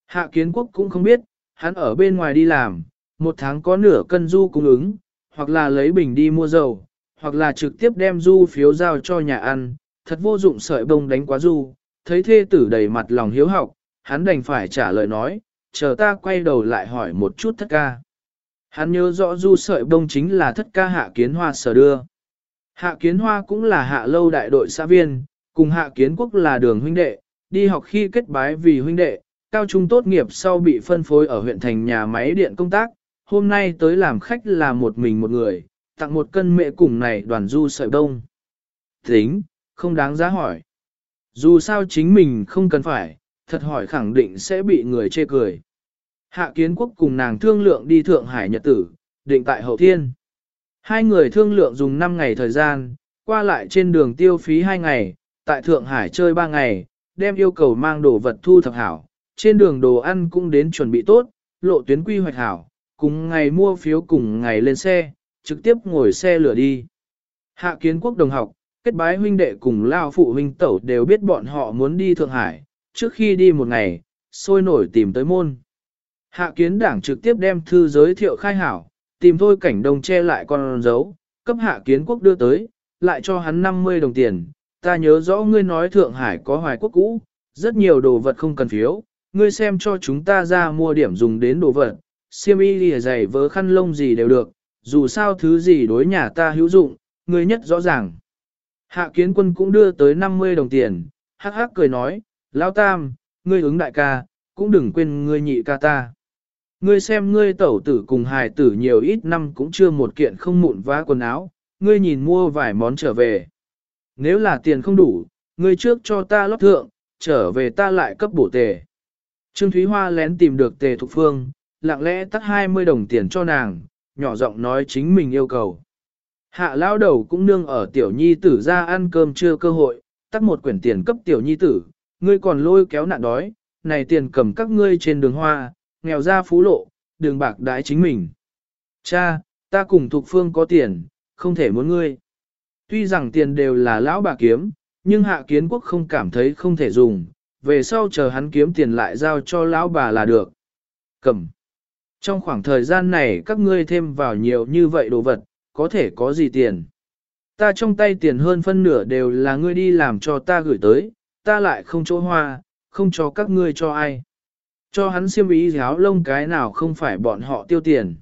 Hạ kiến quốc cũng không biết, hắn ở bên ngoài đi làm, một tháng có nửa cân du cung ứng, hoặc là lấy bình đi mua dầu, hoặc là trực tiếp đem du phiếu giao cho nhà ăn, thật vô dụng sợi bông đánh quá du, thấy thê tử đầy mặt lòng hiếu học, hắn đành phải trả lời nói, chờ ta quay đầu lại hỏi một chút thất ca. Hắn nhớ rõ du sợi bông chính là thất ca hạ kiến hoa sở đưa. Hạ kiến hoa cũng là hạ lâu đại đội xã viên, cùng hạ kiến quốc là đường huynh đệ, đi học khi kết bái vì huynh đệ, cao trung tốt nghiệp sau bị phân phối ở huyện thành nhà máy điện công tác, hôm nay tới làm khách là một mình một người, tặng một cân mẹ cùng này đoàn du sợi đông. Tính, không đáng giá hỏi. Dù sao chính mình không cần phải, thật hỏi khẳng định sẽ bị người chê cười. Hạ kiến quốc cùng nàng thương lượng đi Thượng Hải Nhật Tử, định tại Hậu Thiên. Hai người thương lượng dùng 5 ngày thời gian, qua lại trên đường tiêu phí 2 ngày, tại Thượng Hải chơi 3 ngày, đem yêu cầu mang đồ vật thu thập hảo, trên đường đồ ăn cũng đến chuẩn bị tốt, lộ tuyến quy hoạch hảo, cùng ngày mua phiếu cùng ngày lên xe, trực tiếp ngồi xe lửa đi. Hạ kiến quốc đồng học, kết bái huynh đệ cùng lao phụ huynh tẩu đều biết bọn họ muốn đi Thượng Hải, trước khi đi một ngày, sôi nổi tìm tới môn. Hạ kiến đảng trực tiếp đem thư giới thiệu khai hảo, tìm thôi cảnh đồng che lại con dấu, cấp hạ kiến quốc đưa tới, lại cho hắn 50 đồng tiền. Ta nhớ rõ ngươi nói Thượng Hải có hoài quốc cũ, rất nhiều đồ vật không cần phiếu, ngươi xem cho chúng ta ra mua điểm dùng đến đồ vật, xiêm y lìa giày vớ khăn lông gì đều được, dù sao thứ gì đối nhà ta hữu dụng, ngươi nhất rõ ràng. Hạ kiến quân cũng đưa tới 50 đồng tiền, hắc hắc cười nói, Lão Tam, ngươi ứng đại ca, cũng đừng quên ngươi nhị ca ta. Ngươi xem ngươi tẩu tử cùng hài tử nhiều ít năm cũng chưa một kiện không mụn vá quần áo, ngươi nhìn mua vài món trở về. Nếu là tiền không đủ, ngươi trước cho ta lót thượng, trở về ta lại cấp bổ tề. Trương Thúy Hoa lén tìm được tề thục phương, lặng lẽ tắt 20 đồng tiền cho nàng, nhỏ giọng nói chính mình yêu cầu. Hạ lao đầu cũng nương ở tiểu nhi tử ra ăn cơm chưa cơ hội, tắt một quyển tiền cấp tiểu nhi tử, ngươi còn lôi kéo nạn đói, này tiền cầm các ngươi trên đường hoa, nghèo ra phú lộ, đường bạc đái chính mình. Cha, ta cùng Thục Phương có tiền, không thể muốn ngươi. Tuy rằng tiền đều là lão bà kiếm, nhưng hạ kiến quốc không cảm thấy không thể dùng, về sau chờ hắn kiếm tiền lại giao cho lão bà là được. Cầm. Trong khoảng thời gian này các ngươi thêm vào nhiều như vậy đồ vật, có thể có gì tiền. Ta trong tay tiền hơn phân nửa đều là ngươi đi làm cho ta gửi tới, ta lại không chỗ hoa, không cho các ngươi cho ai. Cho hắn siêm ý giáo lông cái nào không phải bọn họ tiêu tiền.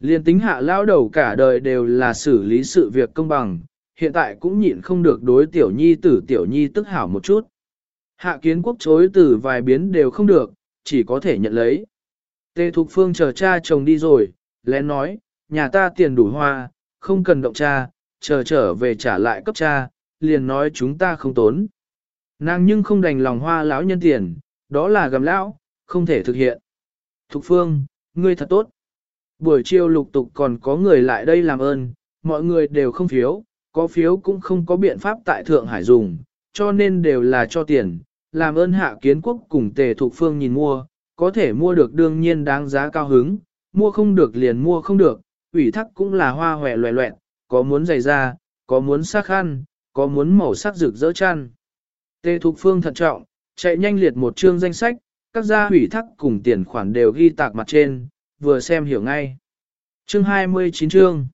Liên tính hạ lao đầu cả đời đều là xử lý sự việc công bằng, hiện tại cũng nhịn không được đối tiểu nhi tử tiểu nhi tức hảo một chút. Hạ kiến quốc chối từ vài biến đều không được, chỉ có thể nhận lấy. Tê Thục Phương chờ cha chồng đi rồi, lén nói, nhà ta tiền đủ hoa, không cần động cha, chờ trở về trả lại cấp cha, liền nói chúng ta không tốn. Nàng nhưng không đành lòng hoa lão nhân tiền, đó là gầm lão, không thể thực hiện. Thục Phương, ngươi thật tốt. Buổi chiều lục tục còn có người lại đây làm ơn, mọi người đều không phiếu, có phiếu cũng không có biện pháp tại Thượng Hải dùng, cho nên đều là cho tiền, làm ơn hạ kiến quốc cùng tề thục phương nhìn mua, có thể mua được đương nhiên đáng giá cao hứng, mua không được liền mua không được, ủy thắc cũng là hoa hòe loẹ loẹn, có muốn giày da, có muốn sắc khăn, có muốn màu sắc rực rỡ chăn. Tề thục phương thận trọng, chạy nhanh liệt một chương danh sách, các gia ủy thắc cùng tiền khoản đều ghi tạc mặt trên, vừa xem hiểu ngay. Chương 29 chương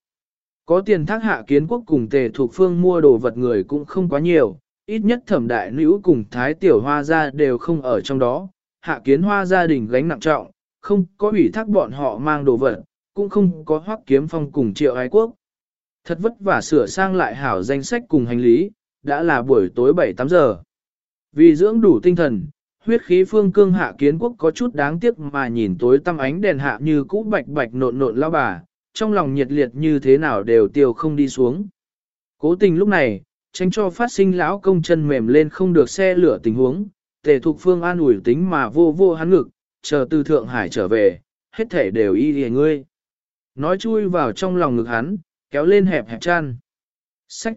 Có tiền thác hạ kiến quốc cùng tề thuộc phương mua đồ vật người cũng không quá nhiều, ít nhất thẩm đại nữ cùng thái tiểu hoa gia đều không ở trong đó, hạ kiến hoa gia đình gánh nặng trọng, không có ủy thác bọn họ mang đồ vật, cũng không có hoác kiếm phong cùng triệu ái quốc. Thật vất vả sửa sang lại hảo danh sách cùng hành lý, đã là buổi tối 7-8 giờ. Vì dưỡng đủ tinh thần, huyết khí phương cương hạ kiến quốc có chút đáng tiếc mà nhìn tối tăm ánh đèn hạ như cũ bạch bạch nộn nộn lao bà, trong lòng nhiệt liệt như thế nào đều tiêu không đi xuống. Cố tình lúc này, tránh cho phát sinh lão công chân mềm lên không được xe lửa tình huống, tề thục phương an ủi tính mà vô vô hắn ngực, chờ từ Thượng Hải trở về, hết thể đều y lìa ngươi. Nói chui vào trong lòng ngực hắn, kéo lên hẹp hẹp chăn. Sách!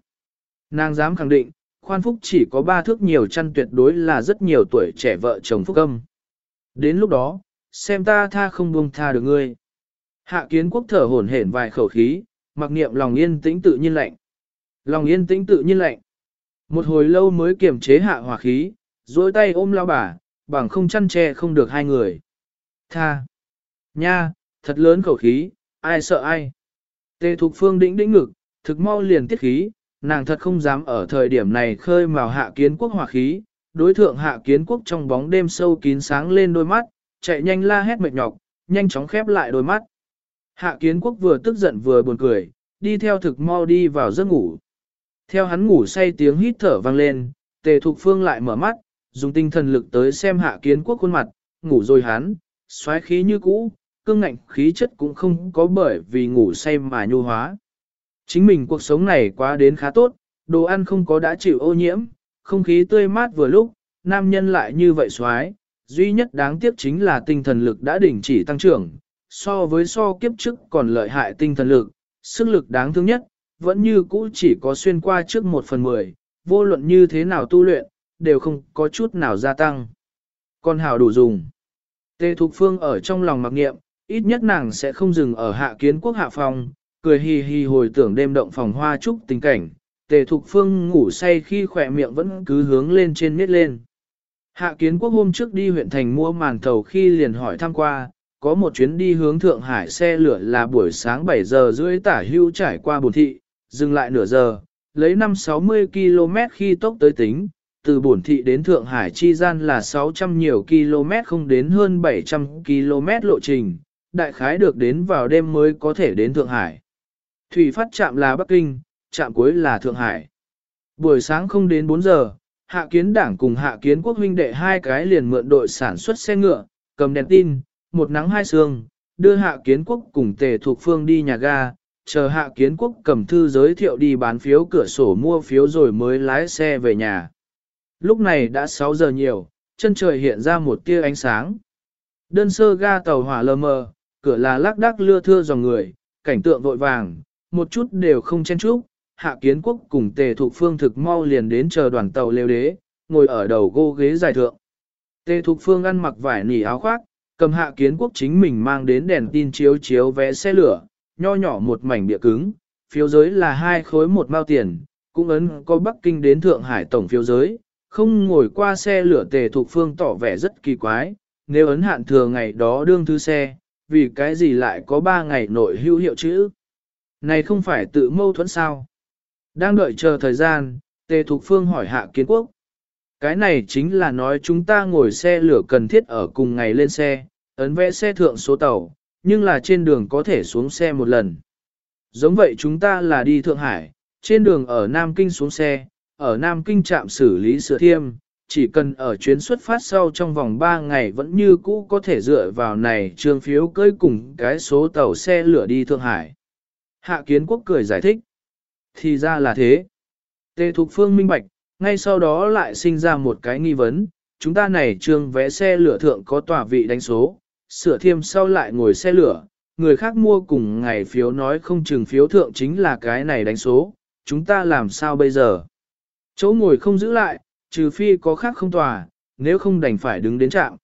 Nàng dám khẳng định, khoan phúc chỉ có ba thước nhiều chăn tuyệt đối là rất nhiều tuổi trẻ vợ chồng phúc âm. Đến lúc đó, xem ta tha không buông tha được ngươi. Hạ kiến quốc thở hổn hển vài khẩu khí, mặc niệm lòng yên tĩnh tự nhiên lạnh. Lòng yên tĩnh tự nhiên lạnh. Một hồi lâu mới kiềm chế hạ hỏa khí, dối tay ôm lao bà, bằng không chăn che không được hai người. Tha! Nha, thật lớn khẩu khí, ai sợ ai. Tề thục phương đĩnh đĩnh ngực, thực mau liền tiết khí, nàng thật không dám ở thời điểm này khơi mào hạ kiến quốc hỏa khí, đối thượng hạ kiến quốc trong bóng đêm sâu kín sáng lên đôi mắt, chạy nhanh la hét mệt nhọc, nhanh chóng khép lại đôi mắt. Hạ kiến quốc vừa tức giận vừa buồn cười, đi theo thực mau đi vào giấc ngủ. Theo hắn ngủ say tiếng hít thở vang lên, tề thục phương lại mở mắt, dùng tinh thần lực tới xem hạ kiến quốc khuôn mặt, ngủ rồi hắn, xoáy khí như cũ, cương ngạnh khí chất cũng không có bởi vì ngủ say mà nhu hóa. Chính mình cuộc sống này quá đến khá tốt, đồ ăn không có đã chịu ô nhiễm, không khí tươi mát vừa lúc, nam nhân lại như vậy xoáy, duy nhất đáng tiếc chính là tinh thần lực đã đình chỉ tăng trưởng, so với so kiếp trước còn lợi hại tinh thần lực, sức lực đáng thương nhất, vẫn như cũ chỉ có xuyên qua trước một phần mười, vô luận như thế nào tu luyện, đều không có chút nào gia tăng. Còn hào đủ dùng. Tê Thục Phương ở trong lòng mặc nghiệm, ít nhất nàng sẽ không dừng ở hạ kiến quốc hạ phòng, cười hì hì hồi tưởng đêm động phòng hoa trúc tình cảnh, tề thục phương ngủ say khi khỏe miệng vẫn cứ hướng lên trên miết lên. Hạ kiến quốc hôm trước đi huyện thành mua màn thầu khi liền hỏi thăm qua, có một chuyến đi hướng Thượng Hải xe lửa là buổi sáng 7 giờ rưỡi tả hưu trải qua bồn thị, dừng lại nửa giờ, lấy 5-60 km khi tốc tới tính, từ bổn thị đến Thượng Hải chi gian là 600 nhiều km không đến hơn 700 km lộ trình, đại khái được đến vào đêm mới có thể đến Thượng Hải. Thủy phát chạm là Bắc Kinh, chạm cuối là Thượng Hải. Buổi sáng không đến 4 giờ, hạ kiến đảng cùng hạ kiến quốc huynh đệ hai cái liền mượn đội sản xuất xe ngựa, cầm đèn tin, một nắng hai sương, đưa hạ kiến quốc cùng tề thuộc phương đi nhà ga, chờ hạ kiến quốc cầm thư giới thiệu đi bán phiếu cửa sổ mua phiếu rồi mới lái xe về nhà. Lúc này đã 6 giờ nhiều, chân trời hiện ra một tia ánh sáng. Đơn sơ ga tàu hỏa lờ mờ, cửa là lác đác lưa thưa dòng người, cảnh tượng vội vàng, một chút đều không chen chúc. Hạ kiến quốc cùng tề thục phương thực mau liền đến chờ đoàn tàu lêu đế, ngồi ở đầu gô ghế dài thượng. Tề thục phương ăn mặc vải nỉ áo khoác, cầm hạ kiến quốc chính mình mang đến đèn tin chiếu chiếu vé xe lửa, nho nhỏ một mảnh địa cứng, phiếu giới là hai khối một mao tiền, cũng ấn có Bắc Kinh đến Thượng Hải tổng phiếu giới, không ngồi qua xe lửa tề thuộc phương tỏ vẻ rất kỳ quái, nếu ấn hạn thừa ngày đó đương thứ xe, vì cái gì lại có ba ngày nội hữu hiệu chữ. Này không phải tự mâu thuẫn sao? Đang đợi chờ thời gian, Tề thuộc Phương hỏi Hạ Kiến Quốc. Cái này chính là nói chúng ta ngồi xe lửa cần thiết ở cùng ngày lên xe, ấn vẽ xe thượng số tàu, nhưng là trên đường có thể xuống xe một lần. Giống vậy chúng ta là đi Thượng Hải, trên đường ở Nam Kinh xuống xe, ở Nam Kinh trạm xử lý sửa thiêm, chỉ cần ở chuyến xuất phát sau trong vòng 3 ngày vẫn như cũ có thể dựa vào này trương phiếu cơi cùng cái số tàu xe lửa đi Thượng Hải. Hạ kiến quốc cười giải thích. Thì ra là thế. Tề Thục Phương minh bạch, ngay sau đó lại sinh ra một cái nghi vấn, chúng ta này trương vé xe lửa thượng có tòa vị đánh số, sửa thiêm sau lại ngồi xe lửa, người khác mua cùng ngày phiếu nói không chừng phiếu thượng chính là cái này đánh số, chúng ta làm sao bây giờ? Chỗ ngồi không giữ lại, trừ phi có khác không tòa, nếu không đành phải đứng đến trạm.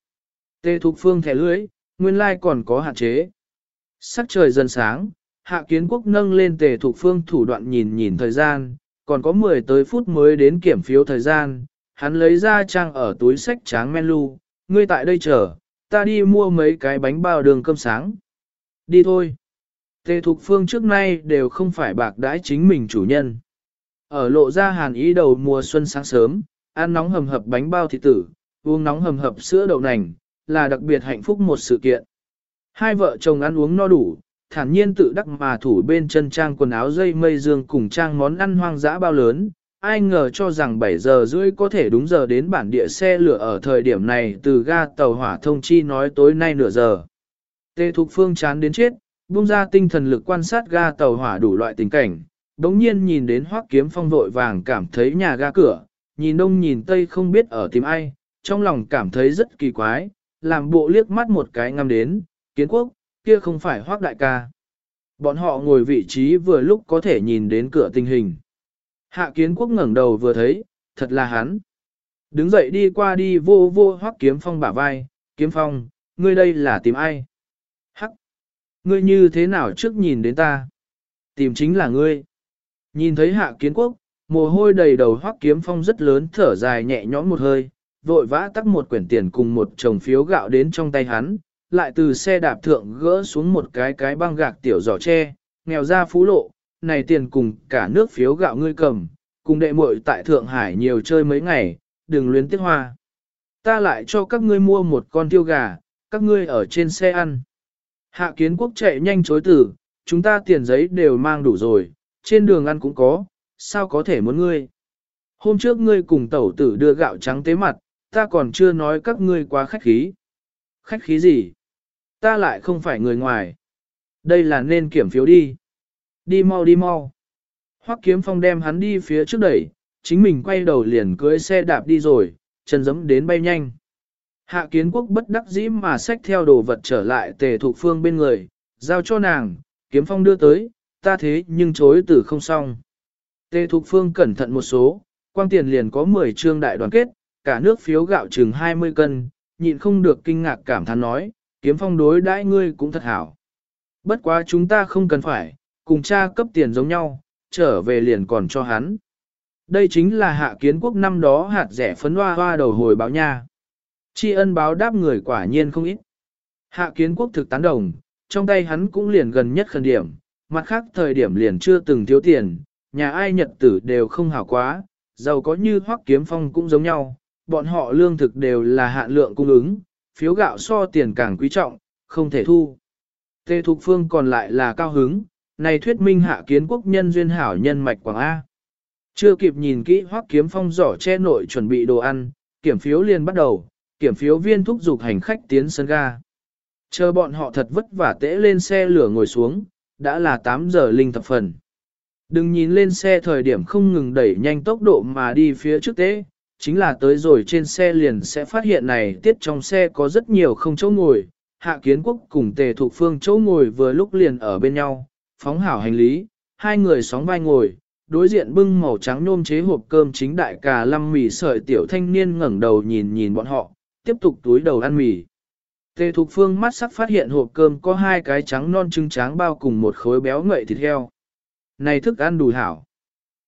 Tê Thục Phương thẻ lưới, nguyên lai còn có hạn chế. Sắc trời dần sáng, Hạ Kiến Quốc nâng lên Tề Thục Phương thủ đoạn nhìn nhìn thời gian, còn có 10 tới phút mới đến kiểm phiếu thời gian, hắn lấy ra trang ở túi sách tráng men lu, ngươi tại đây chờ, ta đi mua mấy cái bánh bao đường cơm sáng. Đi thôi. Tề Thục Phương trước nay đều không phải bạc đãi chính mình chủ nhân. Ở lộ ra hàn ý đầu mùa xuân sáng sớm, ăn nóng hầm hập bánh bao thịt tử, uống nóng hầm hập sữa đậu nành, là đặc biệt hạnh phúc một sự kiện. Hai vợ chồng ăn uống no đủ, thản nhiên tự đắc mà thủ bên chân trang quần áo dây mây dương cùng trang món ăn hoang dã bao lớn. Ai ngờ cho rằng 7 giờ rưỡi có thể đúng giờ đến bản địa xe lửa ở thời điểm này từ ga tàu hỏa thông chi nói tối nay nửa giờ. Tê Thục Phương chán đến chết, buông ra tinh thần lực quan sát ga tàu hỏa đủ loại tình cảnh, đống nhiên nhìn đến hoắc kiếm phong vội vàng cảm thấy nhà ga cửa, nhìn đông nhìn tây không biết ở tìm ai, trong lòng cảm thấy rất kỳ quái, làm bộ liếc mắt một cái ngắm đến, kiến quốc, kia không phải hoác đại ca. Bọn họ ngồi vị trí vừa lúc có thể nhìn đến cửa tình hình. Hạ kiến quốc ngẩng đầu vừa thấy, thật là hắn. Đứng dậy đi qua đi vô vô Hoắc kiếm phong bả vai, kiếm phong, ngươi đây là tìm ai? Hắc! Ngươi như thế nào trước nhìn đến ta? Tìm chính là ngươi. Nhìn thấy hạ kiến quốc, mồ hôi đầy đầu Hoắc kiếm phong rất lớn thở dài nhẹ nhõm một hơi, vội vã tắt một quyển tiền cùng một chồng phiếu gạo đến trong tay hắn, lại từ xe đạp thượng gỡ xuống một cái cái băng gạc tiểu giỏ tre, nghèo ra phú lộ, này tiền cùng cả nước phiếu gạo ngươi cầm, cùng đệ muội tại Thượng Hải nhiều chơi mấy ngày, đừng luyến tiếc hoa. Ta lại cho các ngươi mua một con tiêu gà, các ngươi ở trên xe ăn. Hạ kiến quốc chạy nhanh chối tử, chúng ta tiền giấy đều mang đủ rồi, trên đường ăn cũng có, sao có thể muốn ngươi. Hôm trước ngươi cùng tẩu tử đưa gạo trắng tế mặt, ta còn chưa nói các ngươi quá khách khí. Khách khí gì? Ta lại không phải người ngoài. Đây là nên kiểm phiếu đi. Đi mau đi mau. Hoắc kiếm phong đem hắn đi phía trước đẩy, chính mình quay đầu liền cưới xe đạp đi rồi, chân giấm đến bay nhanh. Hạ kiến quốc bất đắc dĩ mà xách theo đồ vật trở lại tề thục phương bên người, giao cho nàng, kiếm phong đưa tới, ta thế nhưng chối từ không xong. Tề thục phương cẩn thận một số, quang tiền liền có 10 trương đại đoàn kết, cả nước phiếu gạo chừng 20 cân, nhịn không được kinh ngạc cảm thán nói, kiếm phong đối đãi ngươi cũng thật hảo. Bất quá chúng ta không cần phải, cùng cha cấp tiền giống nhau, trở về liền còn cho hắn. Đây chính là hạ kiến quốc năm đó hạt rẻ phấn hoa hoa đầu hồi báo nha. Tri ân báo đáp người quả nhiên không ít. Hạ kiến quốc thực tán đồng, trong tay hắn cũng liền gần nhất khẩn điểm, mặt khác thời điểm liền chưa từng thiếu tiền, nhà ai nhật tử đều không hảo quá, giàu có như hoắc kiếm phong cũng giống nhau, bọn họ lương thực đều là hạn lượng cung ứng, phiếu gạo so tiền càng quý trọng, không thể thu. Tê Thục Phương còn lại là cao hứng, này thuyết minh hạ kiến quốc nhân duyên hảo nhân mạch Quảng A. Chưa kịp nhìn kỹ hoắc kiếm phong giỏ che nội chuẩn bị đồ ăn, kiểm phiếu liền bắt đầu, kiểm phiếu viên thúc giục hành khách tiến sân ga. Chờ bọn họ thật vất vả tễ lên xe lửa ngồi xuống, đã là 8 giờ linh thập phần. Đừng nhìn lên xe thời điểm không ngừng đẩy nhanh tốc độ mà đi phía trước tế, chính là tới rồi trên xe liền sẽ phát hiện này tiết trong xe có rất nhiều không chỗ ngồi, hạ kiến quốc cùng tề thuộc phương chỗ ngồi vừa lúc liền ở bên nhau, phóng hảo hành lý, hai người sóng vai ngồi, đối diện bưng màu trắng nôm chế hộp cơm chính đại cà lăm mì sợi tiểu thanh niên ngẩng đầu nhìn nhìn bọn họ, tiếp tục túi đầu ăn mì. Tề Thục Phương mắt sắc phát hiện hộp cơm có hai cái trắng non trứng tráng bao cùng một khối béo ngậy thịt heo. Này thức ăn đủ hảo.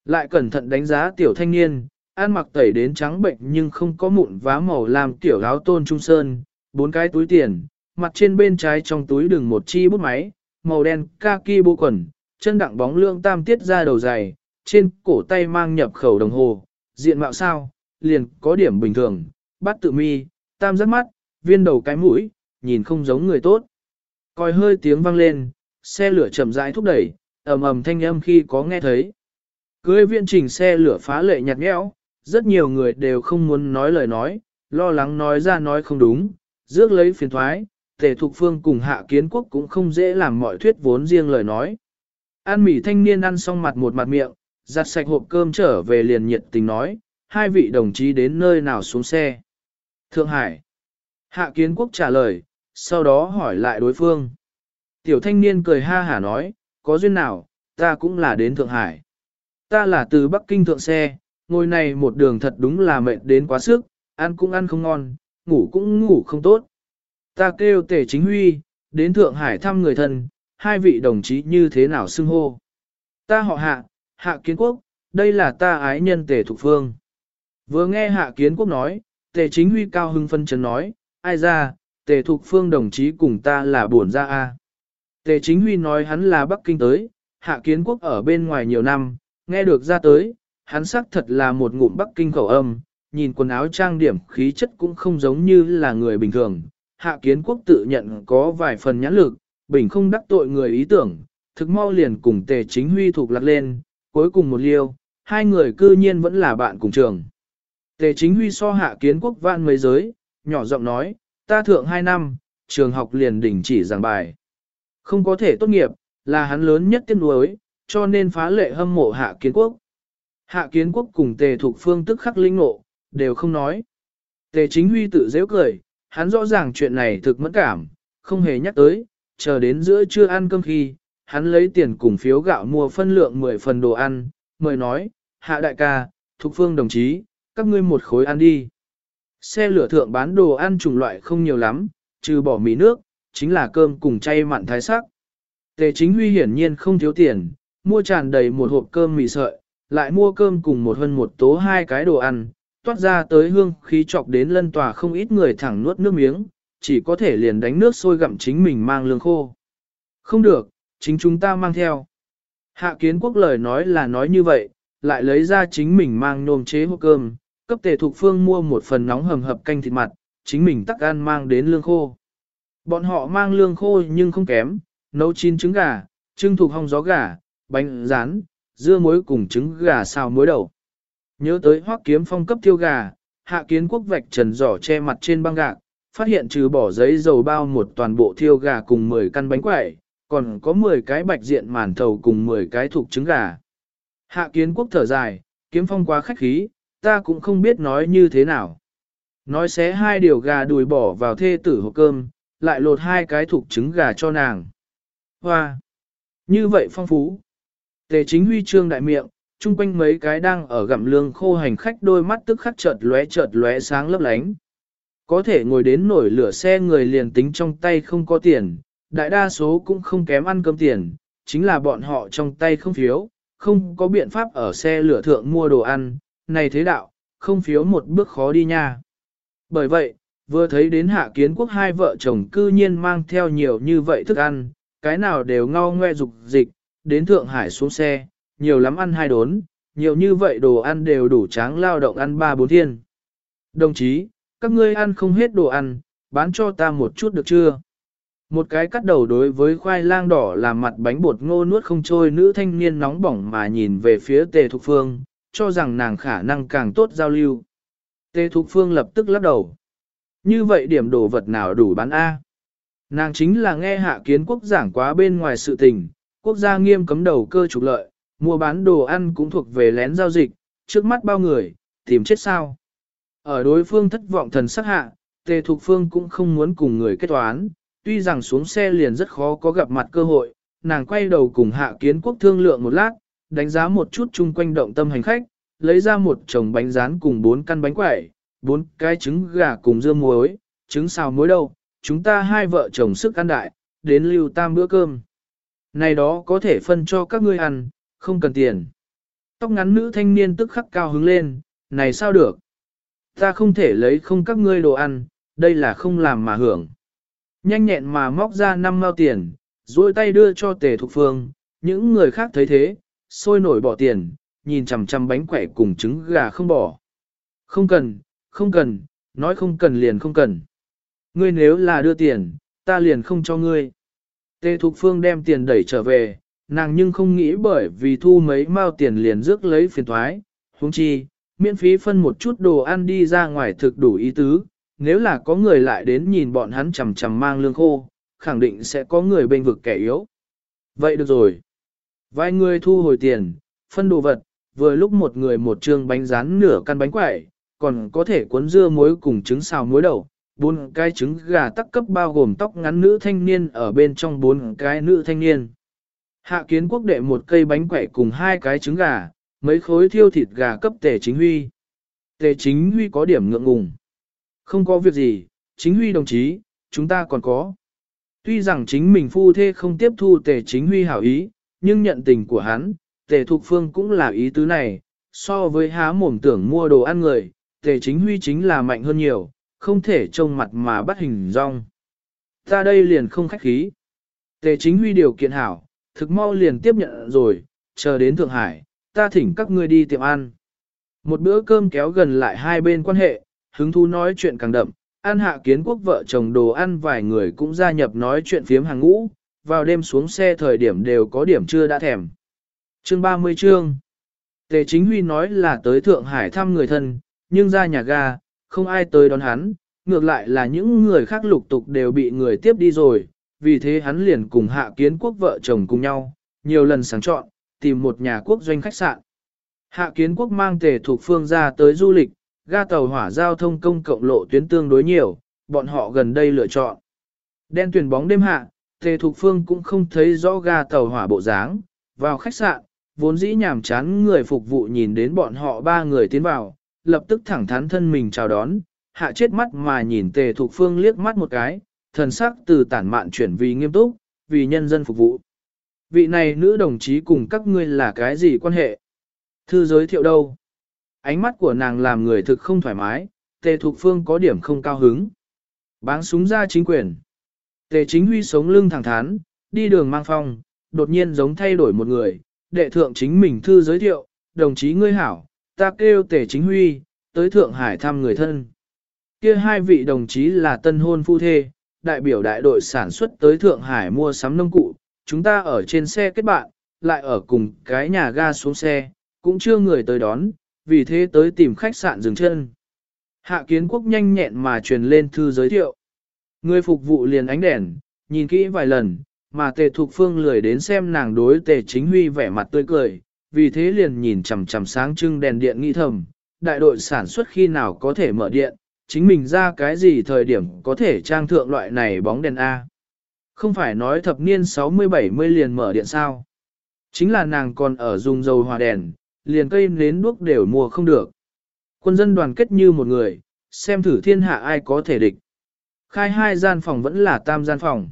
Lại cẩn thận đánh giá tiểu thanh niên, ăn mặc tẩy đến trắng bệnh nhưng không có mụn vá màu làm tiểu áo tôn trung sơn, bốn cái túi tiền, mặt trên bên trái trong túi đường một chi bút máy, màu đen kaki bộ quần, chân đặng bóng lương tam tiết ra đầu dày, trên cổ tay mang nhập khẩu đồng hồ, diện mạo sao, liền có điểm bình thường, bắt tự mi, tam rất mắt, viên đầu cái mũi, nhìn không giống người tốt. Coi hơi tiếng vang lên, xe lửa chậm rãi thúc đẩy, ầm ầm thanh âm khi có nghe thấy. Cưới viện trình xe lửa phá lệ nhạt nhẽo, rất nhiều người đều không muốn nói lời nói, lo lắng nói ra nói không đúng, rước lấy phiền thoái, tề thục phương cùng hạ kiến quốc cũng không dễ làm mọi thuyết vốn riêng lời nói. An mỉ thanh niên ăn xong mặt một mặt miệng, giặt sạch hộp cơm trở về liền nhiệt tình nói, hai vị đồng chí đến nơi nào xuống xe. Thượng Hải. Hạ kiến quốc trả lời, sau đó hỏi lại đối phương. Tiểu thanh niên cười ha hả nói, có duyên nào, ta cũng là đến Thượng Hải. Ta là từ Bắc Kinh thượng xe, ngồi này một đường thật đúng là mệt đến quá sức, ăn cũng ăn không ngon, ngủ cũng ngủ không tốt. Ta kêu tề chính huy, đến Thượng Hải thăm người thân, hai vị đồng chí như thế nào xưng hô. Ta họ hạ, hạ kiến quốc, đây là ta ái nhân tề thục phương. Vừa nghe hạ kiến quốc nói, tề chính huy cao hưng phân chấn nói, ai ra, tề thục phương đồng chí cùng ta là buồn ra a. Tề chính huy nói hắn là Bắc Kinh tới, hạ kiến quốc ở bên ngoài nhiều năm, nghe được ra tới, hắn xác thật là một ngụm Bắc Kinh khẩu âm, nhìn quần áo trang điểm khí chất cũng không giống như là người bình thường. Hạ kiến quốc tự nhận có vài phần nhãn lực, bình không đắc tội người ý tưởng, thực mau liền cùng tề chính huy thuộc lạc lên, cuối cùng một liêu, hai người cư nhiên vẫn là bạn cùng trường. Tề chính huy so hạ kiến quốc vạn mấy giới, nhỏ giọng nói, ta thượng hai năm, trường học liền đình chỉ giảng bài. Không có thể tốt nghiệp, là hắn lớn nhất tiên nuối, cho nên phá lệ hâm mộ hạ kiến quốc. Hạ kiến quốc cùng tề thuộc phương tức khắc linh ngộ, đều không nói. Tề chính huy tự dễ cười, hắn rõ ràng chuyện này thực mất cảm, không hề nhắc tới, chờ đến giữa trưa ăn cơm khi, hắn lấy tiền cùng phiếu gạo mua phân lượng 10 phần đồ ăn, mời nói, hạ đại ca, thục phương đồng chí, các ngươi một khối ăn đi. Xe lửa thượng bán đồ ăn chủng loại không nhiều lắm, trừ bỏ mì nước, chính là cơm cùng chay mặn thái sắc. Tề chính huy hiển nhiên không thiếu tiền, mua tràn đầy một hộp cơm mì sợi, lại mua cơm cùng một hơn một tố hai cái đồ ăn, toát ra tới hương khí chọc đến lân tòa không ít người thẳng nuốt nước miếng, chỉ có thể liền đánh nước sôi gặm chính mình mang lương khô. Không được, chính chúng ta mang theo. Hạ kiến quốc lời nói là nói như vậy, lại lấy ra chính mình mang nôm chế hộp cơm, cấp tề thục phương mua một phần nóng hầm hập canh thịt mặt, chính mình tắc ăn mang đến lương khô. Bọn họ mang lương khô nhưng không kém, nấu chín trứng gà, trưng thuộc hong gió gà, bánh rán, dưa muối cùng trứng gà xào muối đầu. Nhớ tới hoác kiếm phong cấp tiêu gà, hạ kiến quốc vạch trần giỏ che mặt trên băng gạc, phát hiện trừ bỏ giấy dầu bao một toàn bộ thiêu gà cùng 10 căn bánh quẩy, còn có 10 cái bạch diện màn thầu cùng 10 cái thuộc trứng gà. Hạ kiến quốc thở dài, kiếm phong quá khách khí, ta cũng không biết nói như thế nào. Nói xé hai điều gà đùi bỏ vào thê tử hộp cơm, lại lột hai cái thuộc trứng gà cho nàng. Hoa! Như vậy phong phú. Tề chính huy chương đại miệng, chung quanh mấy cái đang ở gặm lương khô hành khách đôi mắt tức khắc chợt lóe chợt lóe sáng lấp lánh. Có thể ngồi đến nổi lửa xe người liền tính trong tay không có tiền, đại đa số cũng không kém ăn cơm tiền, chính là bọn họ trong tay không phiếu, không có biện pháp ở xe lửa thượng mua đồ ăn, này thế đạo, không phiếu một bước khó đi nha. Bởi vậy, vừa thấy đến hạ kiến quốc hai vợ chồng cư nhiên mang theo nhiều như vậy thức ăn, cái nào đều ngao ngoe dục dịch, đến Thượng Hải xuống xe, nhiều lắm ăn hai đốn, nhiều như vậy đồ ăn đều đủ tráng lao động ăn ba bốn thiên. Đồng chí, các ngươi ăn không hết đồ ăn, bán cho ta một chút được chưa? Một cái cắt đầu đối với khoai lang đỏ làm mặt bánh bột ngô nuốt không trôi nữ thanh niên nóng bỏng mà nhìn về phía tề thục phương, cho rằng nàng khả năng càng tốt giao lưu. Tề thục phương lập tức lắc đầu. Như vậy điểm đồ vật nào đủ bán A? Nàng chính là nghe hạ kiến quốc giảng quá bên ngoài sự tình, quốc gia nghiêm cấm đầu cơ trục lợi, mua bán đồ ăn cũng thuộc về lén giao dịch, trước mắt bao người, tìm chết sao. Ở đối phương thất vọng thần sắc hạ, tề thục phương cũng không muốn cùng người kết toán, tuy rằng xuống xe liền rất khó có gặp mặt cơ hội, nàng quay đầu cùng hạ kiến quốc thương lượng một lát, đánh giá một chút chung quanh động tâm hành khách, lấy ra một chồng bánh rán cùng bốn căn bánh quẩy, bốn cái trứng gà cùng dưa muối, trứng xào muối đâu, chúng ta hai vợ chồng sức ăn đại, đến lưu tam bữa cơm. Này đó có thể phân cho các ngươi ăn, không cần tiền. Tóc ngắn nữ thanh niên tức khắc cao hứng lên, này sao được? Ta không thể lấy không các ngươi đồ ăn, đây là không làm mà hưởng. Nhanh nhẹn mà móc ra năm mao tiền, duỗi tay đưa cho tề thục phương, những người khác thấy thế, sôi nổi bỏ tiền, nhìn chằm chằm bánh quẩy cùng trứng gà không bỏ. Không cần, không cần, nói không cần liền không cần. Ngươi nếu là đưa tiền, ta liền không cho ngươi. Tề Thục Phương đem tiền đẩy trở về, nàng nhưng không nghĩ bởi vì thu mấy mao tiền liền rước lấy phiền thoái, huống chi, miễn phí phân một chút đồ ăn đi ra ngoài thực đủ ý tứ, nếu là có người lại đến nhìn bọn hắn chầm chầm mang lương khô, khẳng định sẽ có người bên vực kẻ yếu. Vậy được rồi. Vài người thu hồi tiền, phân đồ vật, vừa lúc một người một trương bánh rán nửa căn bánh quẩy, còn có thể cuốn dưa muối cùng trứng xào muối đầu, bốn cái trứng gà tắc cấp bao gồm tóc ngắn nữ thanh niên ở bên trong bốn cái nữ thanh niên. Hạ kiến quốc đệ một cây bánh quẩy cùng hai cái trứng gà, mấy khối thiêu thịt gà cấp tề chính huy. Tề chính huy có điểm ngượng ngùng. Không có việc gì, chính huy đồng chí, chúng ta còn có. Tuy rằng chính mình phu thê không tiếp thu tề chính huy hảo ý, nhưng nhận tình của hắn, tề thục phương cũng là ý tứ này, so với há mồm tưởng mua đồ ăn người, tề chính huy chính là mạnh hơn nhiều, không thể trông mặt mà bắt hình rong. Ta đây liền không khách khí. Tề chính huy điều kiện hảo, thực mau liền tiếp nhận rồi, chờ đến Thượng Hải, ta thỉnh các ngươi đi tiệm ăn. Một bữa cơm kéo gần lại hai bên quan hệ, hứng thú nói chuyện càng đậm, An hạ kiến quốc vợ chồng đồ ăn vài người cũng gia nhập nói chuyện phiếm hàng ngũ, vào đêm xuống xe thời điểm đều có điểm chưa đã thèm. Chương 30 chương Tề Chính Huy nói là tới Thượng Hải thăm người thân, nhưng ra nhà ga, không ai tới đón hắn, ngược lại là những người khác lục tục đều bị người tiếp đi rồi, vì thế hắn liền cùng hạ kiến quốc vợ chồng cùng nhau, nhiều lần sáng chọn, tìm một nhà quốc doanh khách sạn. Hạ kiến quốc mang tề thuộc phương ra tới du lịch, ga tàu hỏa giao thông công cộng lộ tuyến tương đối nhiều, bọn họ gần đây lựa chọn. Đen tuyển bóng đêm hạ, tề thuộc phương cũng không thấy rõ ga tàu hỏa bộ dáng, vào khách sạn, vốn dĩ nhàm chán người phục vụ nhìn đến bọn họ ba người tiến vào, lập tức thẳng thắn thân mình chào đón, hạ chết mắt mà nhìn tề thuộc phương liếc mắt một cái, thần sắc từ tản mạn chuyển vì nghiêm túc, vì nhân dân phục vụ. Vị này nữ đồng chí cùng các ngươi là cái gì quan hệ? Thư giới thiệu đâu? Ánh mắt của nàng làm người thực không thoải mái, tề thục phương có điểm không cao hứng. Báng súng ra chính quyền. Tề chính huy sống lưng thẳng thắn, đi đường mang phong, đột nhiên giống thay đổi một người, đệ thượng chính mình thư giới thiệu, đồng chí ngươi hảo, ta kêu tề chính huy, tới Thượng Hải thăm người thân. Kia hai vị đồng chí là tân hôn phu thê, đại biểu đại đội sản xuất tới Thượng Hải mua sắm nông cụ, chúng ta ở trên xe kết bạn, lại ở cùng cái nhà ga xuống xe, cũng chưa người tới đón, vì thế tới tìm khách sạn dừng chân. Hạ kiến quốc nhanh nhẹn mà truyền lên thư giới thiệu. Người phục vụ liền ánh đèn, nhìn kỹ vài lần, mà tề thục phương lười đến xem nàng đối tề chính huy vẻ mặt tươi cười, vì thế liền nhìn chằm chằm sáng trưng đèn điện nghĩ thầm, đại đội sản xuất khi nào có thể mở điện, chính mình ra cái gì thời điểm có thể trang thượng loại này bóng đèn A. Không phải nói thập niên 60-70 liền mở điện sao. Chính là nàng còn ở dùng dầu hòa đèn, liền cây nến đuốc đều mua không được. Quân dân đoàn kết như một người, xem thử thiên hạ ai có thể địch. Khai hai gian phòng vẫn là tam gian phòng.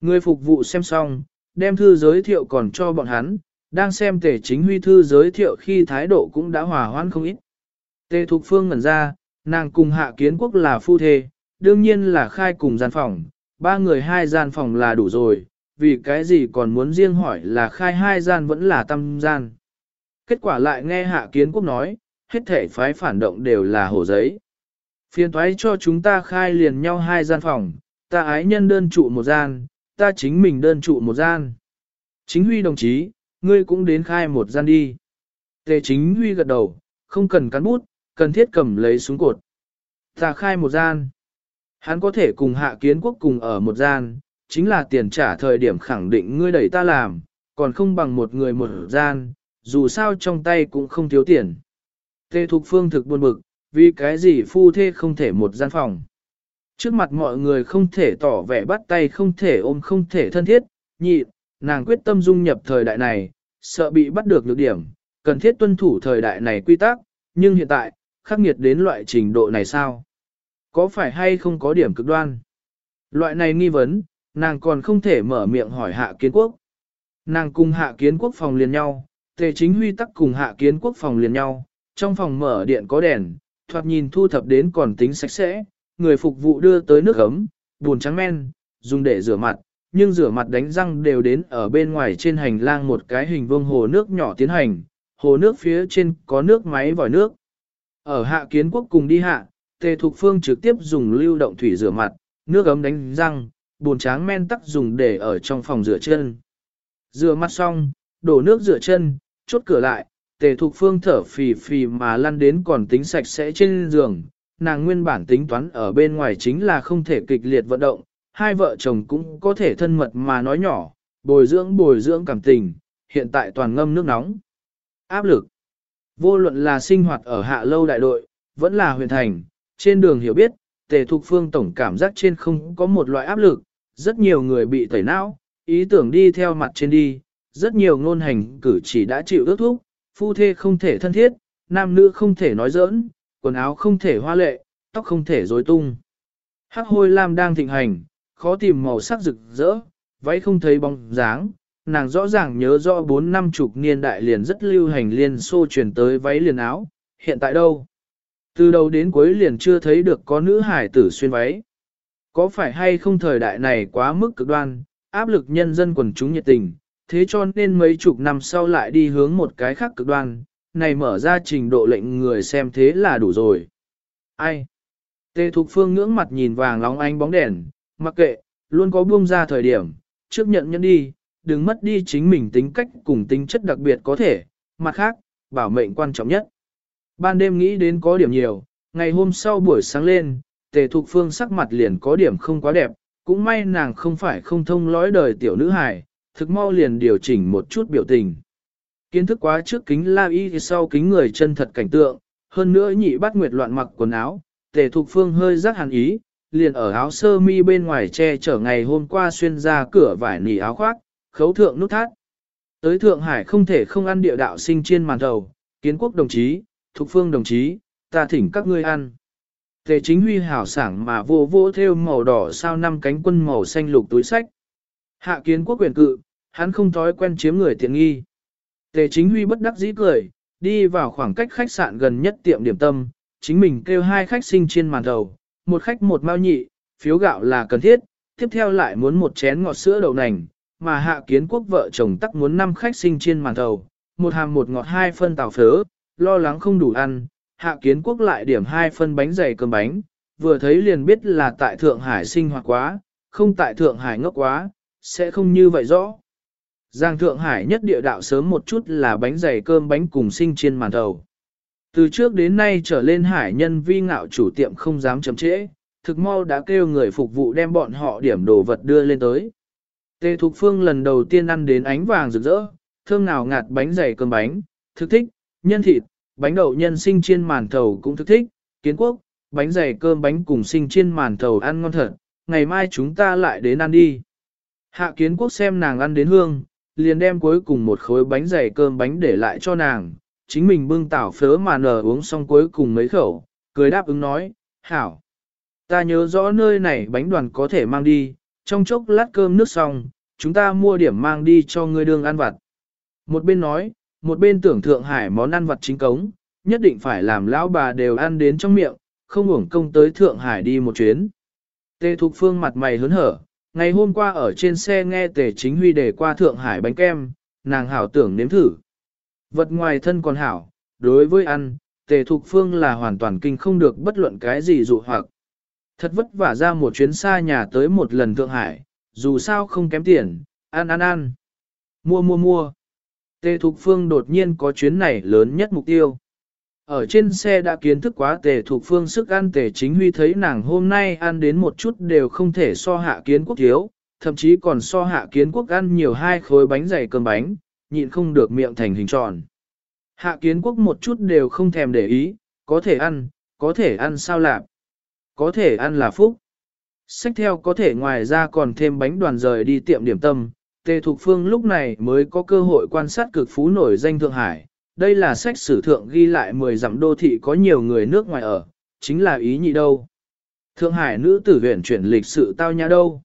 Người phục vụ xem xong, đem thư giới thiệu còn cho bọn hắn, đang xem tề chính huy thư giới thiệu khi thái độ cũng đã hòa hoãn không ít. Tề Thục Phương ngẩn ra, nàng cùng hạ kiến quốc là phu thê, đương nhiên là khai cùng gian phòng, ba người hai gian phòng là đủ rồi, vì cái gì còn muốn riêng hỏi là khai hai gian vẫn là tam gian. Kết quả lại nghe hạ kiến quốc nói, hết thể phái phản động đều là hổ giấy. Phiên thoái cho chúng ta khai liền nhau hai gian phòng, ta ái nhân đơn trụ một gian, ta chính mình đơn trụ một gian. Chính huy đồng chí, ngươi cũng đến khai một gian đi. Tề chính huy gật đầu, không cần cắn bút, cần thiết cầm lấy súng cột. Ta khai một gian. Hắn có thể cùng hạ kiến quốc cùng ở một gian, chính là tiền trả thời điểm khẳng định ngươi đẩy ta làm, còn không bằng một người một gian, dù sao trong tay cũng không thiếu tiền. Tê Thục Phương thực buồn bực, vì cái gì phu thê không thể một gian phòng. Trước mặt mọi người không thể tỏ vẻ bắt tay không thể ôm không thể thân thiết, nhị, nàng quyết tâm dung nhập thời đại này, sợ bị bắt được lược điểm, cần thiết tuân thủ thời đại này quy tắc, nhưng hiện tại, khắc nghiệt đến loại trình độ này sao? Có phải hay không có điểm cực đoan? Loại này nghi vấn, nàng còn không thể mở miệng hỏi hạ kiến quốc. Nàng cùng hạ kiến quốc phòng liền nhau, tề chính huy tắc cùng hạ kiến quốc phòng liền nhau, trong phòng mở điện có đèn, thoạt nhìn thu thập đến còn tính sạch sẽ, người phục vụ đưa tới nước ấm, buồn trắng men, dùng để rửa mặt, nhưng rửa mặt đánh răng đều đến ở bên ngoài trên hành lang một cái hình vuông hồ nước nhỏ tiến hành, hồ nước phía trên có nước máy vòi nước. Ở hạ kiến quốc cùng đi hạ, tề thục phương trực tiếp dùng lưu động thủy rửa mặt, nước ấm đánh răng, bồn tráng men tắc dùng để ở trong phòng rửa chân. Rửa mặt xong, đổ nước rửa chân, chốt cửa lại, tề thục phương thở phì phì mà lăn đến còn tính sạch sẽ trên giường. Nàng nguyên bản tính toán ở bên ngoài chính là không thể kịch liệt vận động, hai vợ chồng cũng có thể thân mật mà nói nhỏ, bồi dưỡng bồi dưỡng cảm tình, hiện tại toàn ngâm nước nóng. Áp lực. Vô luận là sinh hoạt ở hạ lâu đại đội, vẫn là huyền thành, trên đường hiểu biết, tề thục phương tổng cảm giác trên không có một loại áp lực, rất nhiều người bị tẩy não, ý tưởng đi theo mặt trên đi, rất nhiều ngôn hành cử chỉ đã chịu ước thúc, phu thê không thể thân thiết, nam nữ không thể nói giỡn, quần áo không thể hoa lệ, tóc không thể rối tung. Hắc hôi lam đang thịnh hành, khó tìm màu sắc rực rỡ, váy không thấy bóng dáng, nàng rõ ràng nhớ rõ bốn năm chục niên đại liền rất lưu hành liên xô truyền tới váy liền áo, hiện tại đâu? Từ đầu đến cuối liền chưa thấy được có nữ hải tử xuyên váy. Có phải hay không thời đại này quá mức cực đoan, áp lực nhân dân quần chúng nhiệt tình, thế cho nên mấy chục năm sau lại đi hướng một cái khác cực đoan, này mở ra trình độ lệnh người xem thế là đủ rồi. Ai? Tề Thục Phương ngưỡng mặt nhìn vàng lóng ánh bóng đèn, mặc kệ, luôn có buông ra thời điểm, trước nhận nhận đi, đừng mất đi chính mình tính cách cùng tính chất đặc biệt có thể, mặt khác, bảo mệnh quan trọng nhất. Ban đêm nghĩ đến có điểm nhiều, ngày hôm sau buổi sáng lên, Tề Thục Phương sắc mặt liền có điểm không quá đẹp, cũng may nàng không phải không thông lõi đời tiểu nữ hài, thực mau liền điều chỉnh một chút biểu tình. Kiến thức quá trước kính la y thì sau kính người chân thật cảnh tượng, hơn nữa nhị bắt nguyệt loạn mặc quần áo, Tề Thục Phương hơi rắc hàn ý, liền ở áo sơ mi bên ngoài che chở ngày hôm qua xuyên ra cửa vải nỉ áo khoác, khấu thượng nút thắt. Tới Thượng Hải không thể không ăn địa đạo sinh chiên màn thầu, kiến quốc đồng chí, Thục Phương đồng chí, ta thỉnh các ngươi ăn. Tề chính huy hảo sảng mà vô vô theo màu đỏ sao năm cánh quân màu xanh lục túi sách. Hạ kiến quốc quyền cự, hắn không thói quen chiếm người tiện nghi. Tề chính huy bất đắc dĩ cười, đi vào khoảng cách khách sạn gần nhất tiệm điểm tâm, chính mình kêu hai khách sinh chiên màn đầu, một khách một mao nhị, phiếu gạo là cần thiết, tiếp theo lại muốn một chén ngọt sữa đậu nành, mà hạ kiến quốc vợ chồng tắc muốn năm khách sinh chiên màn thầu, một hàm một ngọt hai phân tàu phớ, lo lắng không đủ ăn, hạ kiến quốc lại điểm hai phân bánh dày cơm bánh, vừa thấy liền biết là tại Thượng Hải sinh hoạt quá, không tại Thượng Hải ngốc quá, sẽ không như vậy rõ. Giang Thượng Hải nhất địa đạo sớm một chút là bánh dày cơm bánh cùng sinh chiên màn thầu. Từ trước đến nay trở lên hải nhân vi ngạo chủ tiệm không dám chậm trễ, thực mau đã kêu người phục vụ đem bọn họ điểm đồ vật đưa lên tới. Tề Thục Phương lần đầu tiên ăn đến ánh vàng rực rỡ, thơm nào ngạt bánh dày cơm bánh, thực thích, nhân thịt, bánh đậu nhân sinh chiên màn thầu cũng thực thích, kiến quốc, bánh dày cơm bánh cùng sinh chiên màn thầu ăn ngon thật, ngày mai chúng ta lại đến ăn đi. Hạ kiến quốc xem nàng ăn đến hương, liền đem cuối cùng một khối bánh dày cơm bánh để lại cho nàng, chính mình bưng tảo phớ mà nở uống xong cuối cùng mấy khẩu, cười đáp ứng nói, hảo. Ta nhớ rõ nơi này bánh đoàn có thể mang đi, trong chốc lát cơm nước xong, chúng ta mua điểm mang đi cho ngươi đương ăn vặt. Một bên nói, một bên tưởng Thượng Hải món ăn vặt chính cống, nhất định phải làm lão bà đều ăn đến trong miệng, không uổng công tới Thượng Hải đi một chuyến. Tề Thục Phương mặt mày hớn hở, ngày hôm qua ở trên xe nghe Tề Chính Huy để qua Thượng Hải bánh kem, nàng hảo tưởng nếm thử. Vật ngoài thân còn hảo, đối với ăn, Tề Thục Phương là hoàn toàn kinh không được bất luận cái gì dụ hoặc. Thật vất vả ra một chuyến xa nhà tới một lần Thượng Hải, dù sao không kém tiền, ăn ăn ăn. Mua mua mua. Tề Thục Phương đột nhiên có chuyến này lớn nhất mục tiêu. Ở trên xe đã kiến thức quá Tề Thục Phương sức ăn Tề Chính Huy thấy nàng hôm nay ăn đến một chút đều không thể so hạ kiến quốc thiếu, thậm chí còn so hạ kiến quốc ăn nhiều hai khối bánh dày cơm bánh, nhịn không được miệng thành hình tròn. Hạ kiến quốc một chút đều không thèm để ý, có thể ăn, có thể ăn sao lạp, có thể ăn là phúc. Sách theo có thể ngoài ra còn thêm bánh đoàn rời đi tiệm điểm tâm, Tề Thục Phương lúc này mới có cơ hội quan sát cực phú nổi danh Thượng Hải. Đây là sách sử thượng ghi lại 10 dặm đô thị có nhiều người nước ngoài ở, chính là ý nhị đâu. Thượng Hải nữ tử huyện chuyển lịch sự tao nhã đâu.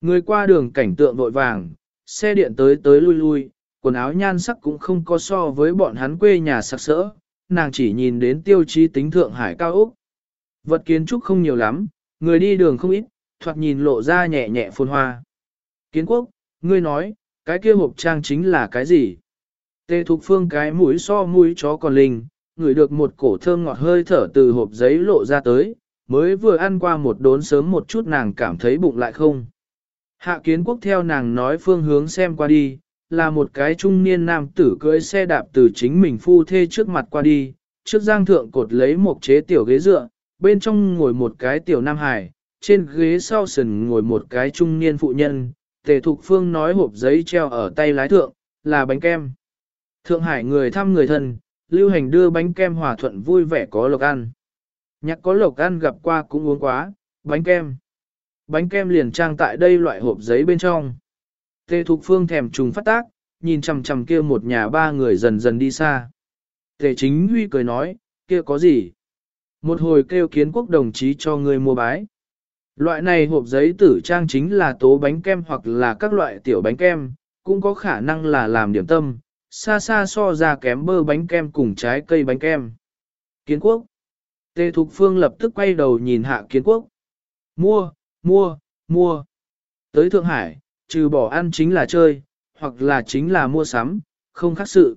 Người qua đường cảnh tượng vội vàng, xe điện tới tới lui lui, quần áo nhan sắc cũng không có so với bọn hắn quê nhà sắc sỡ, nàng chỉ nhìn đến tiêu chí tính Thượng Hải cao Úc. Vật kiến trúc không nhiều lắm, người đi đường không ít, thoạt nhìn lộ ra nhẹ nhẹ phồn hoa. Kiến quốc, ngươi nói, cái kia hộp trang chính là cái gì? Tê Thục Phương cái mũi so mũi chó còn linh, ngửi được một cổ thơm ngọt hơi thở từ hộp giấy lộ ra tới, mới vừa ăn qua một đốn sớm một chút nàng cảm thấy bụng lại không. Hạ kiến quốc theo nàng nói phương hướng xem qua đi, là một cái trung niên nam tử cưỡi xe đạp từ chính mình phu thê trước mặt qua đi, trước giang thượng cột lấy một chế tiểu ghế dựa, bên trong ngồi một cái tiểu nam hải, trên ghế sau sườn ngồi một cái trung niên phụ nhân, tề thục phương nói hộp giấy treo ở tay lái thượng, là bánh kem. Thượng Hải người thăm người thân, lưu hành đưa bánh kem hòa thuận vui vẻ có lộc ăn. Nhạc có lộc ăn gặp qua cũng uống quá, bánh kem. Bánh kem liền trang tại đây loại hộp giấy bên trong. Tề Thục Phương thèm trùng phát tác, nhìn chằm chằm kia một nhà ba người dần dần đi xa. Tề Chính Huy cười nói, kia có gì? Một hồi kêu kiến quốc đồng chí cho người mua bái. Loại này hộp giấy tử trang chính là tố bánh kem hoặc là các loại tiểu bánh kem, cũng có khả năng là làm điểm tâm, xa xa so ra kém bơ bánh kem cùng trái cây bánh kem. Kiến quốc. Tề Thục Phương lập tức quay đầu nhìn hạ kiến quốc. Mua, mua, mua. Tới Thượng Hải, trừ bỏ ăn chính là chơi, hoặc là chính là mua sắm, không khác sự.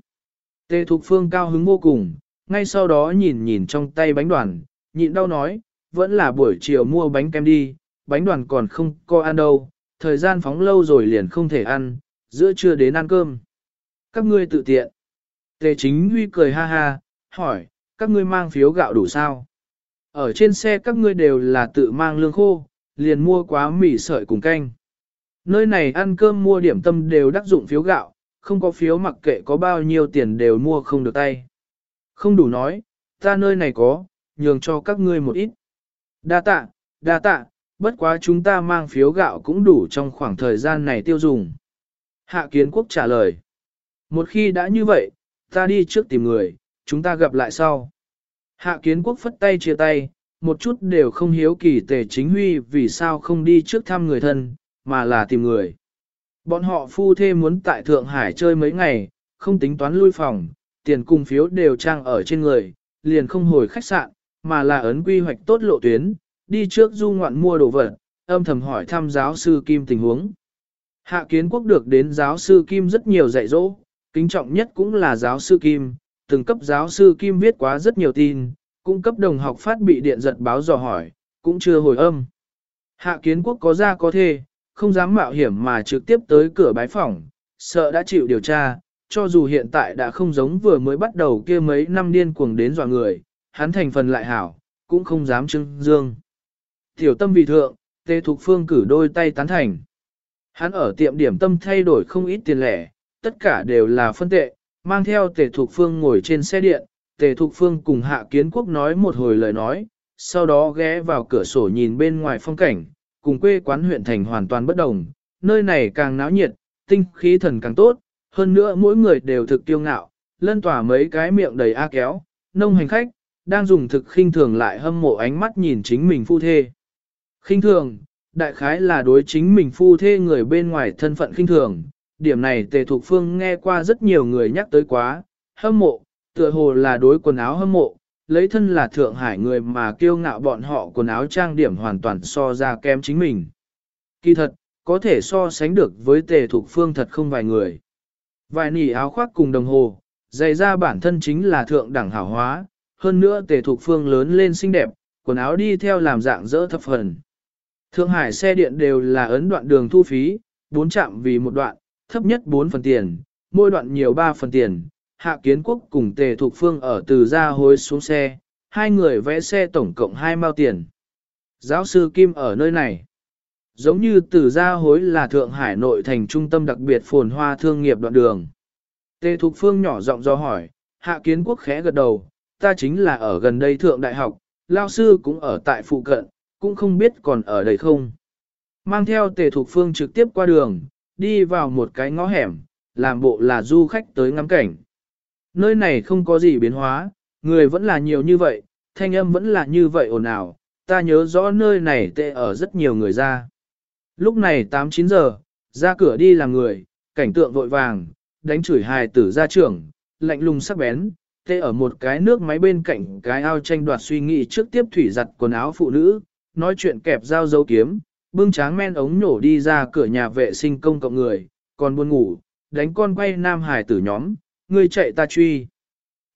Tề Thục Phương cao hứng vô cùng, ngay sau đó nhìn nhìn trong tay bánh đoàn, nhịn đau nói, vẫn là buổi chiều mua bánh kem đi, bánh đoàn còn không có ăn đâu, thời gian phóng lâu rồi liền không thể ăn, giữa trưa đến ăn cơm. Các ngươi tự tiện. Tề chính huy cười ha ha, hỏi, các ngươi mang phiếu gạo đủ sao? Ở trên xe các ngươi đều là tự mang lương khô, liền mua quá mì sợi cùng canh. Nơi này ăn cơm mua điểm tâm đều đắc dụng phiếu gạo, không có phiếu mặc kệ có bao nhiêu tiền đều mua không được tay. Không đủ nói, ta nơi này có, nhường cho các ngươi một ít. Đa tạ, đa tạ, bất quá chúng ta mang phiếu gạo cũng đủ trong khoảng thời gian này tiêu dùng. Hạ kiến quốc trả lời. Một khi đã như vậy, ta đi trước tìm người, chúng ta gặp lại sau. Hạ kiến quốc phất tay chia tay, một chút đều không hiếu kỳ tề chính huy vì sao không đi trước thăm người thân, mà là tìm người. Bọn họ phu thê muốn tại Thượng Hải chơi mấy ngày, không tính toán lui phòng, tiền cùng phiếu đều trang ở trên người, liền không hồi khách sạn, mà là ấn quy hoạch tốt lộ tuyến, đi trước du ngoạn mua đồ vật, âm thầm hỏi thăm giáo sư Kim tình huống. Hạ kiến quốc được đến giáo sư Kim rất nhiều dạy dỗ, kính trọng nhất cũng là giáo sư Kim, từng cấp giáo sư Kim viết quá rất nhiều tin, cung cấp đồng học phát bị điện giật báo dò hỏi, cũng chưa hồi âm. Hạ kiến quốc có ra có thê, không dám mạo hiểm mà trực tiếp tới cửa bái phỏng, sợ đã chịu điều tra, cho dù hiện tại đã không giống vừa mới bắt đầu kia mấy năm điên cuồng đến dọa người, hắn thành phần lại hảo, cũng không dám trưng dương. Tiểu tâm vị thượng, Tê Thục Phương cử đôi tay tán thành. Hắn ở tiệm điểm tâm thay đổi không ít tiền lẻ, tất cả đều là phân tệ, mang theo Tề Thục Phương ngồi trên xe điện, Tề Thục Phương cùng Hạ Kiến Quốc nói một hồi lời nói, sau đó ghé vào cửa sổ nhìn bên ngoài phong cảnh, cùng quê quán huyện thành hoàn toàn bất đồng, nơi này càng náo nhiệt, tinh khí thần càng tốt, hơn nữa mỗi người đều thực tiêu ngạo, lân tỏa mấy cái miệng đầy a kéo, nông hành khách, đang dùng thực khinh thường lại hâm mộ ánh mắt nhìn chính mình phu thê. Khinh thường, đại khái là đối chính mình phu thê người bên ngoài thân phận khinh thường, điểm này tề thục phương nghe qua rất nhiều người nhắc tới quá, hâm mộ, tựa hồ là đối quần áo hâm mộ, lấy thân là Thượng Hải người mà kiêu ngạo bọn họ quần áo trang điểm hoàn toàn so ra kém chính mình. Kỳ thật, có thể so sánh được với tề thục phương thật không vài người. Vài nỉ áo khoác cùng đồng hồ, giày ra bản thân chính là thượng đẳng hảo hóa, hơn nữa tề thục phương lớn lên xinh đẹp, quần áo đi theo làm dạng dỡ thập phần. Thượng Hải xe điện đều là ấn đoạn đường thu phí, 4 trạm vì một đoạn, thấp nhất 4 phần tiền, mỗi đoạn nhiều 3 phần tiền. Hạ Kiến Quốc cùng Tề Thục Phương ở từ ra hối xuống xe, hai người vẽ xe tổng cộng 2 mao tiền. Giáo sư Kim ở nơi này. Giống như từ gia hối là Thượng Hải nội thành trung tâm đặc biệt phồn hoa thương nghiệp đoạn đường. Tề Thục Phương nhỏ giọng do hỏi, Hạ Kiến Quốc khẽ gật đầu, ta chính là ở gần đây Thượng Đại học, Lao Sư cũng ở tại phụ cận, cũng không biết còn ở đây không. Mang theo Tề Thục Phương trực tiếp qua đường, đi vào một cái ngõ hẻm, làm bộ là du khách tới ngắm cảnh. Nơi này không có gì biến hóa, người vẫn là nhiều như vậy, thanh âm vẫn là như vậy ồn ào, ta nhớ rõ nơi này tệ ở rất nhiều người ra. Lúc này 8-9 giờ, ra cửa đi làm người, cảnh tượng vội vàng, đánh chửi hài tử ra trưởng, lạnh lùng sắc bén, tê ở một cái nước máy bên cạnh cái ao tranh đoạt suy nghĩ trước tiếp thủy giặt quần áo phụ nữ, nói chuyện kẹp dao dấu kiếm, bưng tráng men ống nhổ đi ra cửa nhà vệ sinh công cộng người, còn buồn ngủ, đánh con quay nam hải tử nhóm, người chạy ta truy.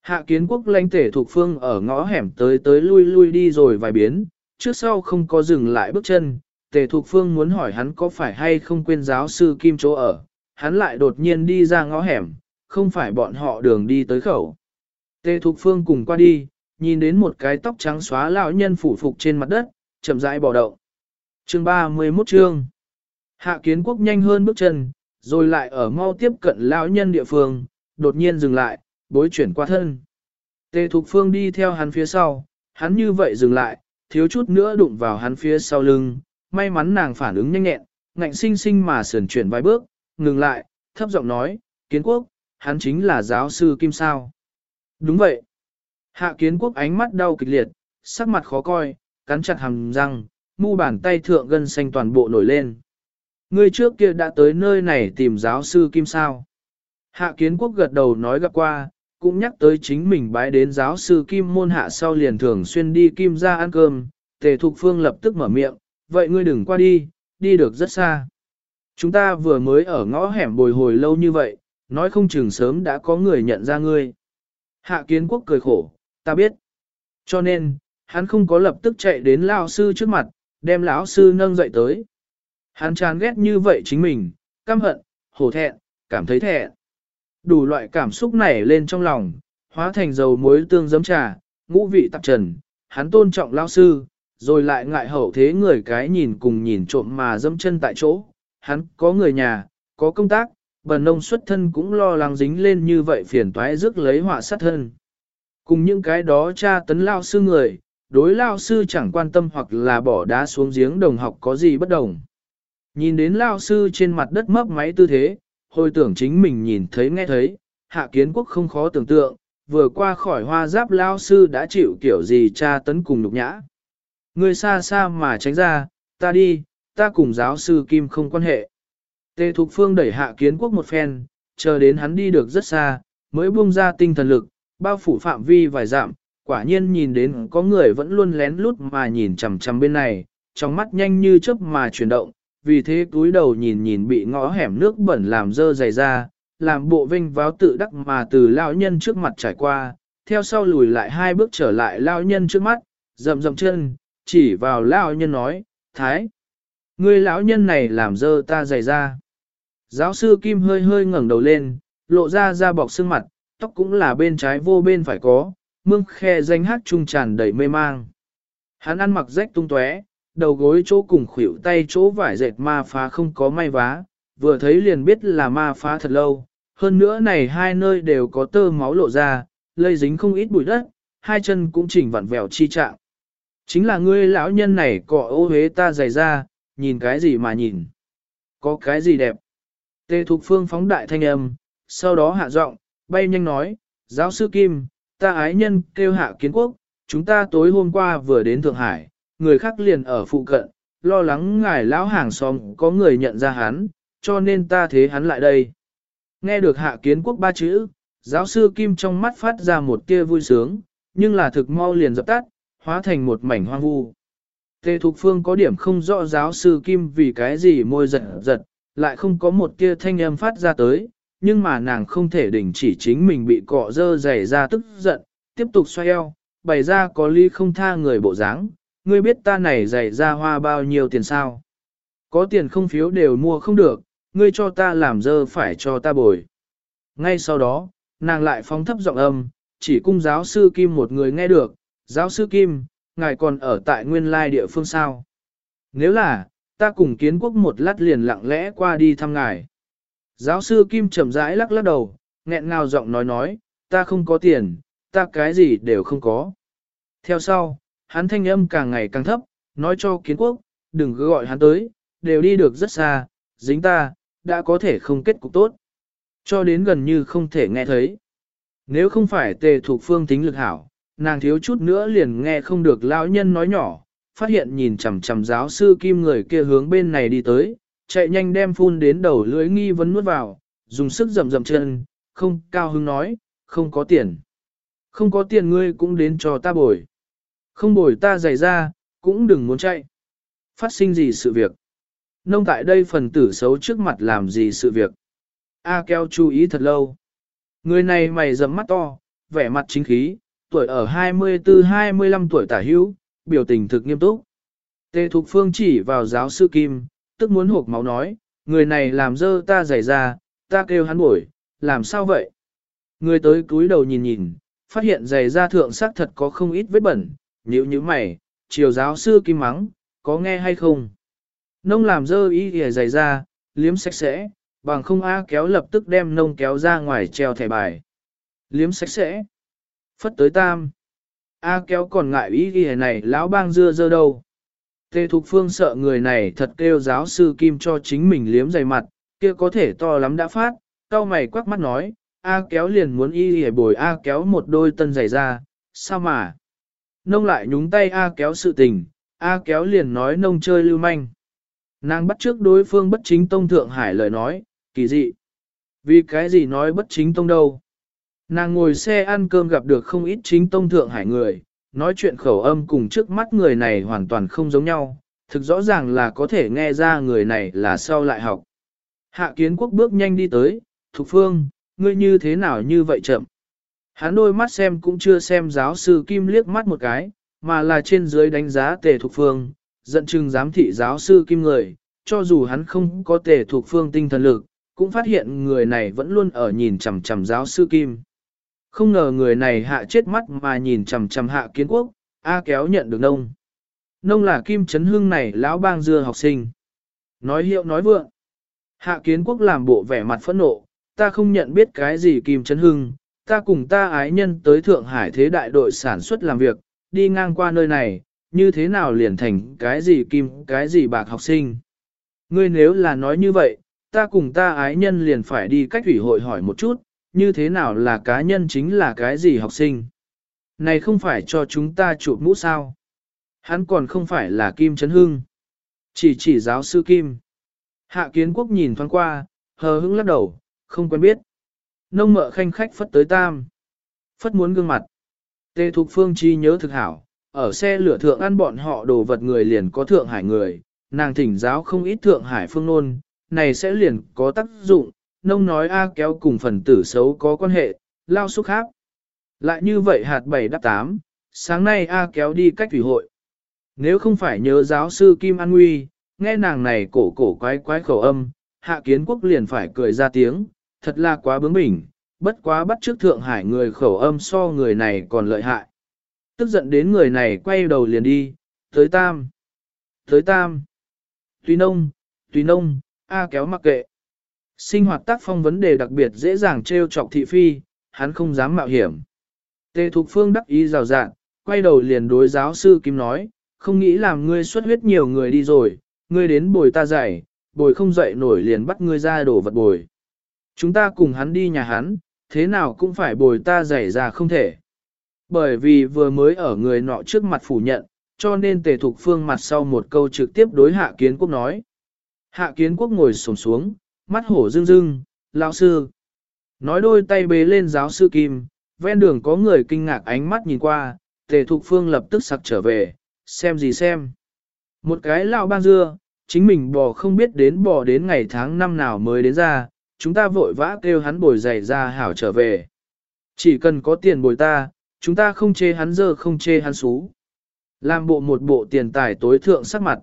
Hạ kiến quốc lãnh tể thuộc phương ở ngõ hẻm tới tới lui lui đi rồi vài biến, trước sau không có dừng lại bước chân, tề Thục phương muốn hỏi hắn có phải hay không quên giáo sư Kim chỗ ở, hắn lại đột nhiên đi ra ngõ hẻm, không phải bọn họ đường đi tới khẩu. Tề Thục phương cùng qua đi, nhìn đến một cái tóc trắng xóa lão nhân phủ phục trên mặt đất, chậm rãi bỏ động. Chương 31 chương. Hạ kiến quốc nhanh hơn bước chân, rồi lại ở mau tiếp cận lão nhân địa phương, đột nhiên dừng lại, bối chuyển qua thân. Tề Thục Phương đi theo hắn phía sau, hắn như vậy dừng lại, thiếu chút nữa đụng vào hắn phía sau lưng, may mắn nàng phản ứng nhanh nhẹn, ngạnh sinh sinh mà sườn chuyển vài bước, ngừng lại, thấp giọng nói, kiến quốc, hắn chính là giáo sư Kim Sao. Đúng vậy. Hạ kiến quốc ánh mắt đau kịch liệt, sắc mặt khó coi, cắn chặt hàm răng, mu bàn tay thượng gân xanh toàn bộ nổi lên. Ngươi trước kia đã tới nơi này tìm giáo sư Kim sao. Hạ kiến quốc gật đầu nói gặp qua, cũng nhắc tới chính mình bái đến giáo sư Kim môn hạ sau liền thường xuyên đi Kim ra ăn cơm, tề thục phương lập tức mở miệng, vậy ngươi đừng qua đi, đi được rất xa. Chúng ta vừa mới ở ngõ hẻm bồi hồi lâu như vậy, nói không chừng sớm đã có người nhận ra ngươi. Hạ kiến quốc cười khổ, ta biết. Cho nên, hắn không có lập tức chạy đến lão sư trước mặt, đem lão sư nâng dậy tới. Hắn chán ghét như vậy chính mình, căm hận, hổ thẹn, cảm thấy thẹn. Đủ loại cảm xúc nảy lên trong lòng, hóa thành dầu muối tương giấm trà, ngũ vị tạp trần, hắn tôn trọng lão sư, rồi lại ngại hậu thế người cái nhìn cùng nhìn trộm mà dâm chân tại chỗ. Hắn có người nhà, có công tác, bần nông xuất thân cũng lo lắng dính lên như vậy phiền toái rước lấy họa sát thân. Cùng những cái đó cha tấn lao sư người, đối lao sư chẳng quan tâm hoặc là bỏ đá xuống giếng đồng học có gì bất đồng. Nhìn đến lao sư trên mặt đất mấp máy tư thế, hồi tưởng chính mình nhìn thấy nghe thấy, hạ kiến quốc không khó tưởng tượng, vừa qua khỏi hoa giáp lao sư đã chịu kiểu gì cha tấn cùng nhục nhã. Người xa xa mà tránh ra, ta đi, ta cùng giáo sư Kim không quan hệ. Tề Thục Phương đẩy hạ kiến quốc một phen, chờ đến hắn đi được rất xa, mới buông ra tinh thần lực, bao phủ phạm vi vài dặm, quả nhiên nhìn đến có người vẫn luôn lén lút mà nhìn chằm chằm bên này, trong mắt nhanh như chớp mà chuyển động, vì thế túi đầu nhìn nhìn bị ngõ hẻm nước bẩn làm dơ dày ra, làm bộ vinh váo tự đắc mà từ lão nhân trước mặt trải qua, theo sau lùi lại hai bước trở lại lão nhân trước mắt, rậm rậm chân, chỉ vào lão nhân nói, Thái, người lão nhân này làm dơ ta dày ra. Giáo sư Kim hơi hơi ngẩng đầu lên, lộ ra da bọc xương mặt, tóc cũng là bên trái vô bên phải có, mương khe danh hát trung tràn đầy mê mang. Hắn ăn mặc rách tung tóe, đầu gối chỗ cùng khuỷu tay chỗ vải dệt ma phá không có may vá, vừa thấy liền biết là ma phá thật lâu. Hơn nữa này hai nơi đều có tơ máu lộ ra, lây dính không ít bụi đất, hai chân cũng chỉnh vặn vẹo chi trạng. Chính là ngươi lão nhân này cọ ô hế ta dày ra, nhìn cái gì mà nhìn. Có cái gì đẹp. Tề Thục Phương phóng đại thanh âm, sau đó hạ giọng, bay nhanh nói, giáo sư Kim, ta ái nhân kêu hạ kiến quốc, chúng ta tối hôm qua vừa đến Thượng Hải, người khác liền ở phụ cận, lo lắng ngài lão hàng xóm có người nhận ra hắn, cho nên ta thế hắn lại đây. Nghe được hạ kiến quốc ba chữ, giáo sư Kim trong mắt phát ra một tia vui sướng, nhưng là thực mau liền dập tắt, hóa thành một mảnh hoang vu. Tề Thục Phương có điểm không rõ giáo sư Kim vì cái gì môi giật giật, lại không có một tia thanh âm phát ra tới, nhưng mà nàng không thể đình chỉ chính mình bị cọ dơ dày ra tức giận, tiếp tục xoay eo, bày ra có ly không tha người bộ dáng. ngươi biết ta này dày ra hoa bao nhiêu tiền sao? Có tiền không phiếu đều mua không được, ngươi cho ta làm dơ phải cho ta bồi. Ngay sau đó, nàng lại phóng thấp giọng âm, chỉ cung giáo sư Kim một người nghe được, giáo sư Kim, ngài còn ở tại nguyên lai địa phương sao? Nếu là, ta cùng kiến quốc một lát liền lặng lẽ qua đi thăm ngài. Giáo sư Kim chậm rãi lắc lắc đầu, nghẹn ngào giọng nói nói, ta không có tiền, ta cái gì đều không có. Theo sau, hắn thanh âm càng ngày càng thấp, nói cho kiến quốc, đừng cứ gọi hắn tới, đều đi được rất xa, dính ta, đã có thể không kết cục tốt. Cho đến gần như không thể nghe thấy. Nếu không phải tề thuộc phương tính lực hảo, nàng thiếu chút nữa liền nghe không được lão nhân nói nhỏ, phát hiện nhìn chằm chằm giáo sư kim người kia hướng bên này đi tới, chạy nhanh đem phun đến đầu lưỡi nghi vấn nuốt vào, dùng sức rầm rầm chân, không cao hứng nói, không có tiền. Không có tiền ngươi cũng đến cho ta bồi. Không bồi ta giày ra, cũng đừng muốn chạy. Phát sinh gì sự việc? Nông tại đây phần tử xấu trước mặt làm gì sự việc? A keo chú ý thật lâu. Người này mày dầm mắt to, vẻ mặt chính khí, tuổi ở 24-25 tuổi tả hữu, biểu tình thực nghiêm túc. Tề Thục Phương chỉ vào giáo sư Kim, tức muốn hộp máu nói, người này làm dơ ta giày ra, ta kêu hắn bổi, làm sao vậy? Người tới cúi đầu nhìn nhìn, phát hiện giày da thượng sắc thật có không ít vết bẩn, nhíu như mày, chiều giáo sư Kim mắng, có nghe hay không? Nông làm dơ ý ghề giày da, liếm sạch sẽ, bằng không A kéo lập tức đem nông kéo ra ngoài treo thẻ bài. Liếm sạch sẽ. Phất tới tam. A kéo còn ngại ý ghi này lão bang dưa dơ đâu. Tề Thục Phương sợ người này thật kêu giáo sư Kim cho chính mình liếm dày mặt, kia có thể to lắm đã phát, cao mày quắc mắt nói, A kéo liền muốn y hề bồi A kéo một đôi tân giày ra, sao mà? Nông lại nhúng tay A kéo sự tình, A kéo liền nói nông chơi lưu manh. Nàng bắt trước đối phương bất chính tông Thượng Hải lời nói, kỳ dị. Vì cái gì nói bất chính tông đâu? Nàng ngồi xe ăn cơm gặp được không ít chính tông Thượng Hải người, nói chuyện khẩu âm cùng trước mắt người này hoàn toàn không giống nhau, thực rõ ràng là có thể nghe ra người này là sau lại học. Hạ kiến quốc bước nhanh đi tới, Thục Phương, ngươi như thế nào như vậy chậm? Hắn đôi mắt xem cũng chưa xem giáo sư Kim liếc mắt một cái, mà là trên dưới đánh giá tề Thục Phương, giận chừng giám thị giáo sư Kim người, cho dù hắn không có tề Thục Phương tinh thần lực, cũng phát hiện người này vẫn luôn ở nhìn chằm chằm giáo sư Kim. Không ngờ người này hạ chết mắt mà nhìn chằm chằm hạ kiến quốc, A kéo nhận được nông. Nông là Kim Trấn Hưng này lão bang dưa học sinh. Nói hiệu nói vượng. Hạ kiến quốc làm bộ vẻ mặt phẫn nộ, ta không nhận biết cái gì Kim Trấn Hưng, ta cùng ta ái nhân tới Thượng Hải thế đại đội sản xuất làm việc, đi ngang qua nơi này, như thế nào liền thành cái gì Kim, cái gì bạc học sinh. Ngươi nếu là nói như vậy, ta cùng ta ái nhân liền phải đi cách ủy hội hỏi một chút, như thế nào là cá nhân chính là cái gì học sinh. Này không phải cho chúng ta chụp mũ sao. Hắn còn không phải là Kim Trấn Hưng. Chỉ chỉ giáo sư Kim. Hạ kiến quốc nhìn thoáng qua, hờ hững lắc đầu, không quen biết. Nông mợ khanh khách phất tới tam. Phất muốn gương mặt. Tê Thục Phương chi nhớ thực hảo, ở xe lửa thượng ăn bọn họ đồ vật người liền có Thượng Hải người, nàng thỉnh giáo không ít Thượng Hải phương nôn, này sẽ liền có tác dụng, nông nói A kéo cùng phần tử xấu có quan hệ, lao xúc khác. Lại như vậy hạt bảy đáp tám, sáng nay A kéo đi cách thủy hội. Nếu không phải nhớ giáo sư Kim An Nguy, nghe nàng này cổ cổ quái quái khẩu âm, hạ kiến quốc liền phải cười ra tiếng, thật là quá bướng bỉnh, bất quá bắt trước Thượng Hải người khẩu âm so người này còn lợi hại. Tức giận đến người này quay đầu liền đi, tới tam, tới tam, tùy nông, tùy nông, A kéo mặc kệ. Sinh hoạt tác phong vấn đề đặc biệt dễ dàng trêu chọc thị phi, hắn không dám mạo hiểm. Tề Thục Phương đắc ý rào rạng, quay đầu liền đối giáo sư Kim nói, không nghĩ làm ngươi xuất huyết nhiều người đi rồi, ngươi đến bồi ta dạy, bồi không dậy nổi liền bắt ngươi ra đổ vật bồi. Chúng ta cùng hắn đi nhà hắn, thế nào cũng phải bồi ta dạy ra không thể. Bởi vì vừa mới ở người nọ trước mặt phủ nhận, cho nên tề thục phương mặt sau một câu trực tiếp đối hạ kiến quốc nói. Hạ kiến quốc ngồi sổng xuống, mắt hổ rưng rưng, lão sư. Nói đôi tay bế lên giáo sư Kim, ven đường có người kinh ngạc ánh mắt nhìn qua, tề thục phương lập tức sặc trở về, xem gì xem. Một cái lão bang dưa, chính mình bò không biết đến bò đến ngày tháng năm nào mới đến ra, chúng ta vội vã kêu hắn bồi giày ra hảo trở về. Chỉ cần có tiền bồi ta, chúng ta không chê hắn dơ không chê hắn xú. Làm bộ một bộ tiền tài tối thượng sắc mặt.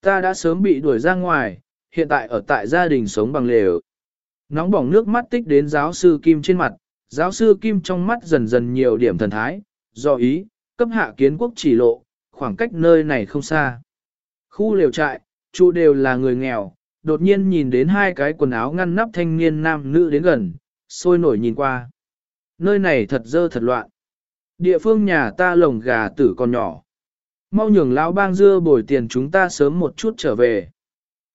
Ta đã sớm bị đuổi ra ngoài, hiện tại ở tại gia đình sống bằng lều. Nóng bỏng nước mắt tích đến giáo sư Kim trên mặt, giáo sư Kim trong mắt dần dần nhiều điểm thần thái, do ý, cấp hạ kiến quốc chỉ lộ, khoảng cách nơi này không xa. Khu lều trại, chủ đều là người nghèo, đột nhiên nhìn đến hai cái quần áo ngăn nắp thanh niên nam nữ đến gần, sôi nổi nhìn qua. Nơi này thật dơ thật loạn. Địa phương nhà ta lồng gà tử còn nhỏ. Mau nhường lão bang dưa bồi tiền chúng ta sớm một chút trở về.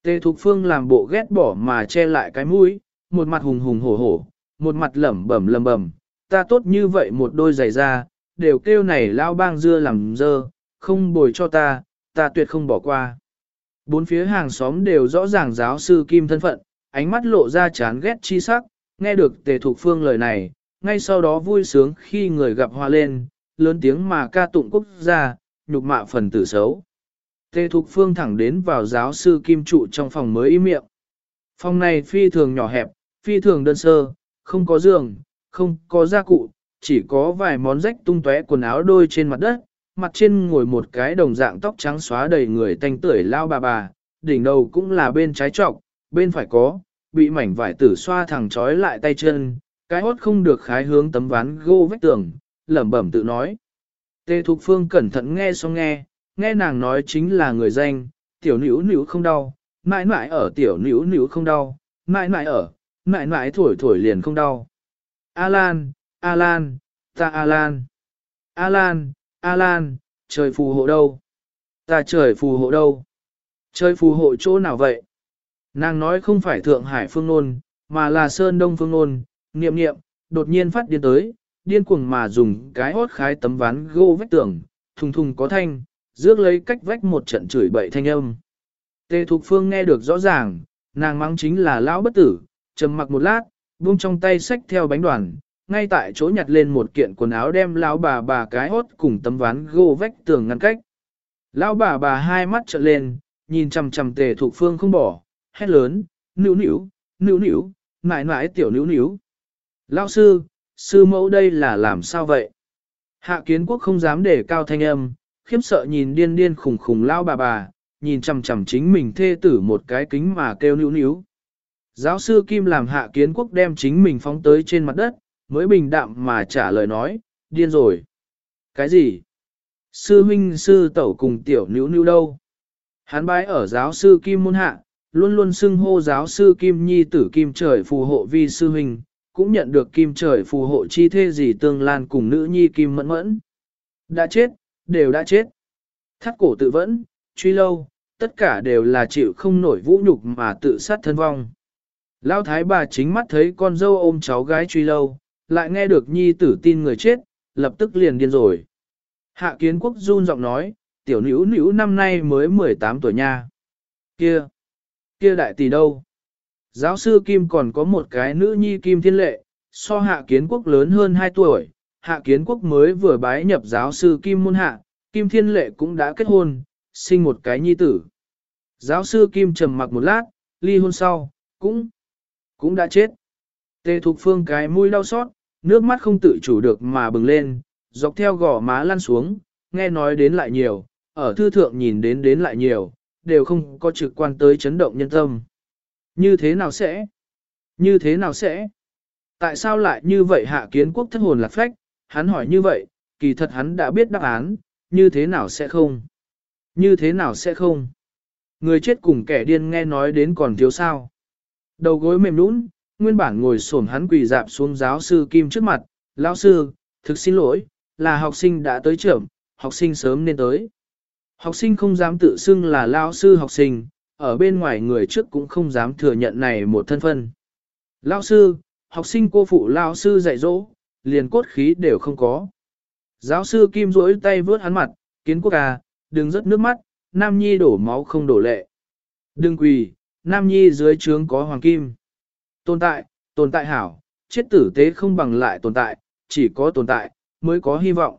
Tề Thục Phương làm bộ ghét bỏ mà che lại cái mũi, một mặt hùng hùng hổ hổ, một mặt lẩm bẩm lẩm bẩm, ta tốt như vậy một đôi giày da, đều kêu này lao bang dưa làm dơ, không bồi cho ta, ta tuyệt không bỏ qua. Bốn phía hàng xóm đều rõ ràng giáo sư Kim thân phận, ánh mắt lộ ra chán ghét chi sắc, nghe được Tề Thục Phương lời này, ngay sau đó vui sướng khi người gặp hoa lên, lớn tiếng mà ca tụng quốc gia, nhục mạ phần tử xấu. Tề Thục Phương thẳng đến vào giáo sư Kim trụ trong phòng mới im miệng. Phòng này phi thường nhỏ hẹp, phi thường đơn sơ, không có giường, không có gia cụ, chỉ có vài món rách tung tóe quần áo đôi trên mặt đất, mặt trên ngồi một cái đồng dạng tóc trắng xóa đầy người tanh tưởi lao bà bà, đỉnh đầu cũng là bên trái trọc, bên phải có, bị mảnh vải tử xoa thẳng trói lại tay chân, cái hốt không được khái hướng tấm ván gỗ vách tường, lẩm bẩm tự nói. Tê Thục Phương cẩn thận nghe xong nghe, nghe nàng nói chính là người danh, tiểu nữ nữ không đau, mãi mãi ở tiểu nữ nữ không đau, mãi mãi ở, mãi mãi thổi thổi liền không đau. Alan, Alan, ta Alan. Alan, Alan, trời phù hộ đâu? Ta trời phù hộ đâu? Trời phù hộ chỗ nào vậy? Nàng nói không phải Thượng Hải phương nôn, mà là Sơn Đông phương nôn, niệm niệm, đột nhiên phát điên tới, điên cuồng mà dùng cái hốt khái tấm ván gỗ vách tường, thùng thùng có thanh, rước lấy cách vách một trận chửi bậy thanh âm. Tề Thục Phương nghe được rõ ràng, nàng mắng chính là lão bất tử, trầm mặc một lát, buông trong tay xách theo bánh đoàn, ngay tại chỗ nhặt lên một kiện quần áo đem lão bà bà cái hốt cùng tấm ván gỗ vách tường ngăn cách. Lão bà bà hai mắt trợn lên, nhìn chằm chằm Tề Thục Phương không bỏ, hét lớn, nữu nữu, nữu nữu, mãi mãi tiểu nữu nữu. Lão sư, sư mẫu đây là làm sao vậy? Hạ kiến quốc không dám để cao thanh âm, khiếp sợ nhìn điên điên khủng khủng lao bà bà, nhìn chằm chằm chính mình thê tử một cái kính mà kêu níu níu. Giáo sư Kim làm hạ kiến quốc đem chính mình phóng tới trên mặt đất, mới bình đạm mà trả lời nói, điên rồi. Cái gì? Sư huynh sư tẩu cùng tiểu níu níu đâu? Hắn bái ở giáo sư Kim môn hạ, luôn luôn xưng hô giáo sư Kim nhi tử Kim trời phù hộ vi sư huynh, cũng nhận được Kim trời phù hộ chi thê gì tương lan cùng nữ nhi Kim mẫn mẫn. Đã chết, đều đã chết. Thắt cổ tự vẫn, truy lâu, tất cả đều là chịu không nổi vũ nhục mà tự sát thân vong. Lão thái bà chính mắt thấy con dâu ôm cháu gái truy lâu, lại nghe được nhi tử tin người chết, lập tức liền điên rồi. Hạ kiến quốc run giọng nói, tiểu nữ nữ năm nay mới 18 tuổi nha. Kia, kia đại tỷ đâu? Giáo sư Kim còn có một cái nữ nhi Kim Thiên Lệ, so hạ kiến quốc lớn hơn 2 tuổi, hạ kiến quốc mới vừa bái nhập giáo sư Kim Môn Hạ, Kim Thiên Lệ cũng đã kết hôn, sinh một cái nhi tử. Giáo sư Kim trầm mặc một lát, ly hôn sau, cũng, cũng đã chết. Tề Thục Phương cái mũi đau xót, nước mắt không tự chủ được mà bừng lên, dọc theo gò má lăn xuống, nghe nói đến lại nhiều, ở thư thượng nhìn đến đến lại nhiều, đều không có trực quan tới chấn động nhân tâm. Như thế nào sẽ? Như thế nào sẽ? Tại sao lại như vậy hạ kiến quốc thất hồn lạc phách, hắn hỏi như vậy, kỳ thật hắn đã biết đáp án, như thế nào sẽ không? Như thế nào sẽ không? Người chết cùng kẻ điên nghe nói đến còn thiếu sao. Đầu gối mềm nũng, nguyên bản ngồi xổm hắn quỳ dạp xuống giáo sư Kim trước mặt, lão sư, thực xin lỗi, là học sinh đã tới trưởng, học sinh sớm nên tới. Học sinh không dám tự xưng là lão sư học sinh, ở bên ngoài người trước cũng không dám thừa nhận này một thân phân. Lão sư, học sinh cô phụ lão sư dạy dỗ, liền cốt khí đều không có. Giáo sư Kim rỗi tay vớt hắn mặt, kiến quốc à, đừng rớt nước mắt, Nam Nhi đổ máu không đổ lệ. Đừng quỳ, Nam Nhi dưới trướng có hoàng kim. Tồn tại, tồn tại hảo, chết tử tế không bằng lại tồn tại, chỉ có tồn tại, mới có hy vọng.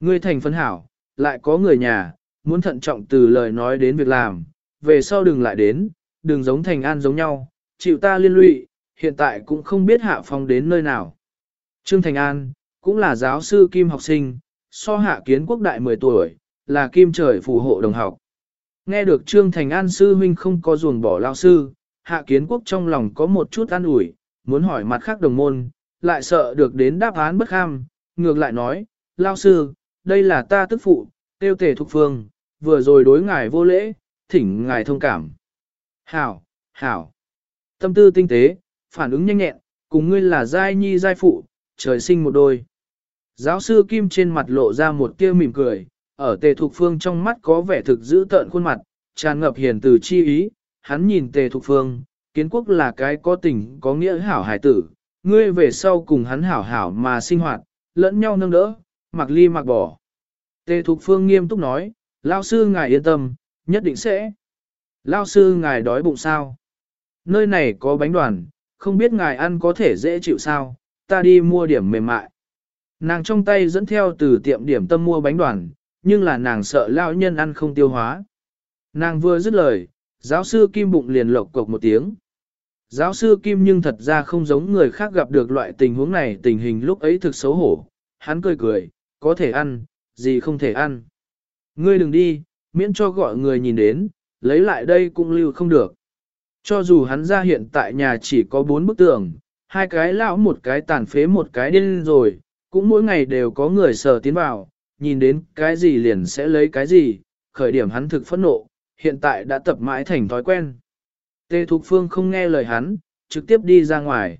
Ngươi thành phấn hảo, lại có người nhà, muốn thận trọng từ lời nói đến việc làm, về sau đừng lại đến, đừng giống thành an giống nhau, chịu ta liên lụy, hiện tại cũng không biết hạ phong đến nơi nào. Trương Thành An, cũng là giáo sư Kim học sinh, so hạ kiến quốc đại 10 tuổi, là Kim trời phù hộ đồng học. Nghe được Trương Thành An sư huynh không có ruồng bỏ lao sư, hạ kiến quốc trong lòng có một chút an ủi, muốn hỏi mặt khác đồng môn, lại sợ được đến đáp án bất kham, ngược lại nói, lao sư, đây là ta tức phụ, tiêu tề thục phương, vừa rồi đối ngài vô lễ, thỉnh ngài thông cảm. Hảo, hảo, tâm tư tinh tế, phản ứng nhanh nhẹn, cùng ngươi là giai nhi giai phụ, trời sinh một đôi. Giáo sư Kim trên mặt lộ ra một tia mỉm cười, ở tề thục phương trong mắt có vẻ thực giữ tợn khuôn mặt, tràn ngập hiền từ chi ý, hắn nhìn tề thục phương, kiến quốc là cái có tình có nghĩa hảo hải tử, ngươi về sau cùng hắn hảo hảo mà sinh hoạt, lẫn nhau nâng đỡ, mặc ly mặc bỏ. Tề thục phương nghiêm túc nói, lao sư ngài yên tâm, nhất định sẽ. Lao sư ngài đói bụng sao? Nơi này có bánh đoàn, không biết ngài ăn có thể dễ chịu sao, ta đi mua điểm mềm mại. Nàng trong tay dẫn theo từ tiệm điểm tâm mua bánh đoàn, nhưng là nàng sợ lão nhân ăn không tiêu hóa. Nàng vừa dứt lời, giáo sư Kim bụng liền lộc cộc một tiếng. Giáo sư Kim nhưng thật ra không giống người khác gặp được loại tình huống này tình hình lúc ấy thực xấu hổ. Hắn cười cười, có thể ăn, gì không thể ăn. Ngươi đừng đi, miễn cho gọi người nhìn đến, lấy lại đây cũng lưu không được. Cho dù hắn ra hiện tại nhà chỉ có bốn bức tường, hai cái lão một cái tàn phế một cái điên rồi, cũng mỗi ngày đều có người sờ tiến vào, nhìn đến cái gì liền sẽ lấy cái gì, khởi điểm hắn thực phẫn nộ, hiện tại đã tập mãi thành thói quen. Tê Thục Phương không nghe lời hắn, trực tiếp đi ra ngoài.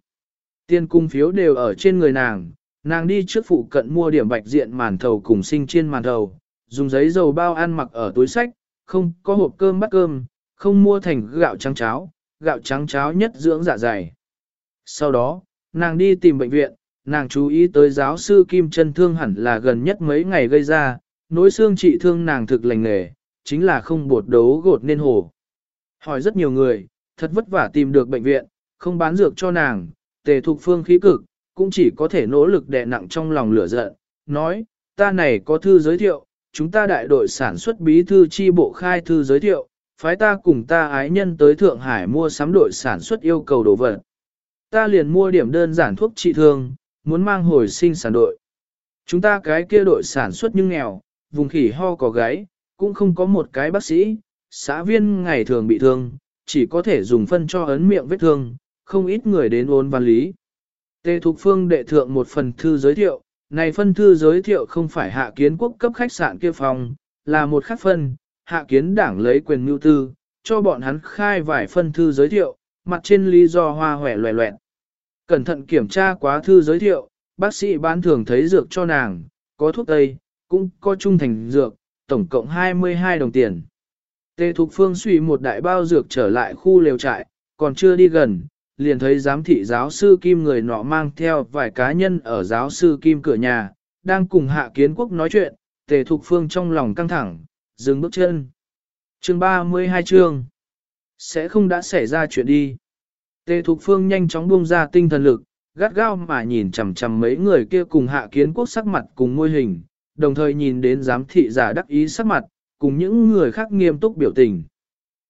Tiền cung phiếu đều ở trên người nàng, nàng đi trước phụ cận mua điểm bạch diện màn thầu cùng sinh chiên màn thầu, dùng giấy dầu bao ăn mặc ở túi sách, không có hộp cơm bắt cơm, không mua thành gạo trắng cháo, gạo trắng cháo nhất dưỡng dạ dày. Sau đó, nàng đi tìm bệnh viện, nàng chú ý tới giáo sư Kim chân thương hẳn là gần nhất mấy ngày gây ra, nối xương trị thương nàng thực lành nghề, chính là không bột đấu gột nên hổ Hỏi rất nhiều người, thật vất vả tìm được bệnh viện, không bán dược cho nàng, tề thục phương khí cực, cũng chỉ có thể nỗ lực đè nặng trong lòng lửa giận, nói, ta này có thư giới thiệu, chúng ta đại đội sản xuất bí thư chi bộ khai thư giới thiệu, phái ta cùng ta ái nhân tới Thượng Hải mua sắm đội sản xuất yêu cầu đồ vật. Ta liền mua điểm đơn giản thuốc trị thương, muốn mang hồi sinh sản đội. Chúng ta cái kia đội sản xuất nhưng nghèo, vùng khỉ ho có gáy, cũng không có một cái bác sĩ, xã viên ngày thường bị thương, chỉ có thể dùng phân cho ấn miệng vết thương, không ít người đến ôn văn lý. Tê Thục Phương đệ thượng một phần thư giới thiệu, này phân thư giới thiệu không phải hạ kiến quốc cấp khách sạn kia phòng, là một khác phân, hạ kiến đảng lấy quyền mưu tư, cho bọn hắn khai vài phân thư giới thiệu, mặt trên lý do hoa hòe loẹ loẹn. Cẩn thận kiểm tra quá thư giới thiệu, bác sĩ bán thường thấy dược cho nàng, có thuốc tây, cũng có trung thành dược, tổng cộng 22 đồng tiền. Tề Thục Phương suy một đại bao dược trở lại khu lều trại, còn chưa đi gần, liền thấy giám thị giáo sư Kim người nọ mang theo vài cá nhân ở giáo sư Kim cửa nhà, đang cùng Hạ Kiến Quốc nói chuyện, Tề Thục Phương trong lòng căng thẳng, dừng bước chân. Chương 32 chương Sẽ không đã xảy ra chuyện đi. Tề Thục Phương nhanh chóng buông ra tinh thần lực, gắt gao mà nhìn chằm chằm mấy người kia cùng Hạ Kiến Quốc sắc mặt cùng môi hình, đồng thời nhìn đến giám thị giả đắc ý sắc mặt, cùng những người khác nghiêm túc biểu tình.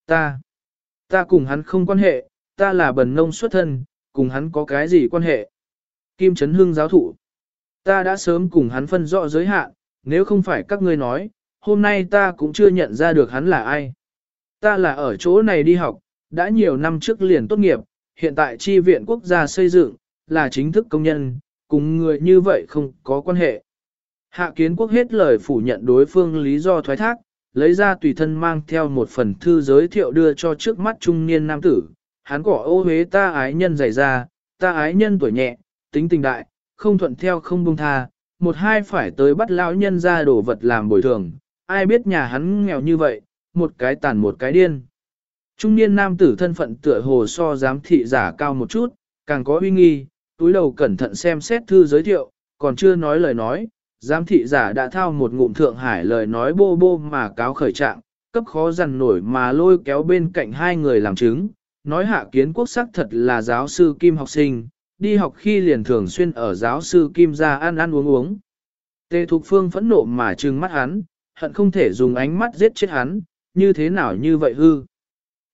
Ta, ta cùng hắn không quan hệ, ta là bần nông xuất thân, cùng hắn có cái gì quan hệ? Kim Trấn Hưng giáo thụ. Ta đã sớm cùng hắn phân rõ giới hạn, nếu không phải các ngươi nói, hôm nay ta cũng chưa nhận ra được hắn là ai. Ta là ở chỗ này đi học, đã nhiều năm trước liền tốt nghiệp, hiện tại chi viện quốc gia xây dựng, là chính thức công nhân, cùng người như vậy không có quan hệ. Hạ kiến quốc hết lời phủ nhận đối phương lý do thoái thác, lấy ra tùy thân mang theo một phần thư giới thiệu đưa cho trước mắt trung niên nam tử, hắn cỏ ô huế ta ái nhân dày ra, ta ái nhân tuổi nhẹ, tính tình đại, không thuận theo không buông tha, một hai phải tới bắt lão nhân ra đổ vật làm bồi thường, ai biết nhà hắn nghèo như vậy, một cái tàn một cái điên. Trung niên nam tử thân phận tựa hồ so giám thị giả cao một chút, càng có uy nghi, túi đầu cẩn thận xem xét thư giới thiệu, còn chưa nói lời nói, giám thị giả đã thao một ngụm thượng hải lời nói bô bô mà cáo khởi trạng, cấp khó dằn nổi mà lôi kéo bên cạnh hai người làm chứng, nói hạ kiến quốc sắc thật là giáo sư Kim học sinh, đi học khi liền thường xuyên ở giáo sư Kim ra ăn ăn uống uống. Tề Thục Phương phẫn nộ mà trừng mắt hắn, hận không thể dùng ánh mắt giết chết hắn, như thế nào như vậy hư.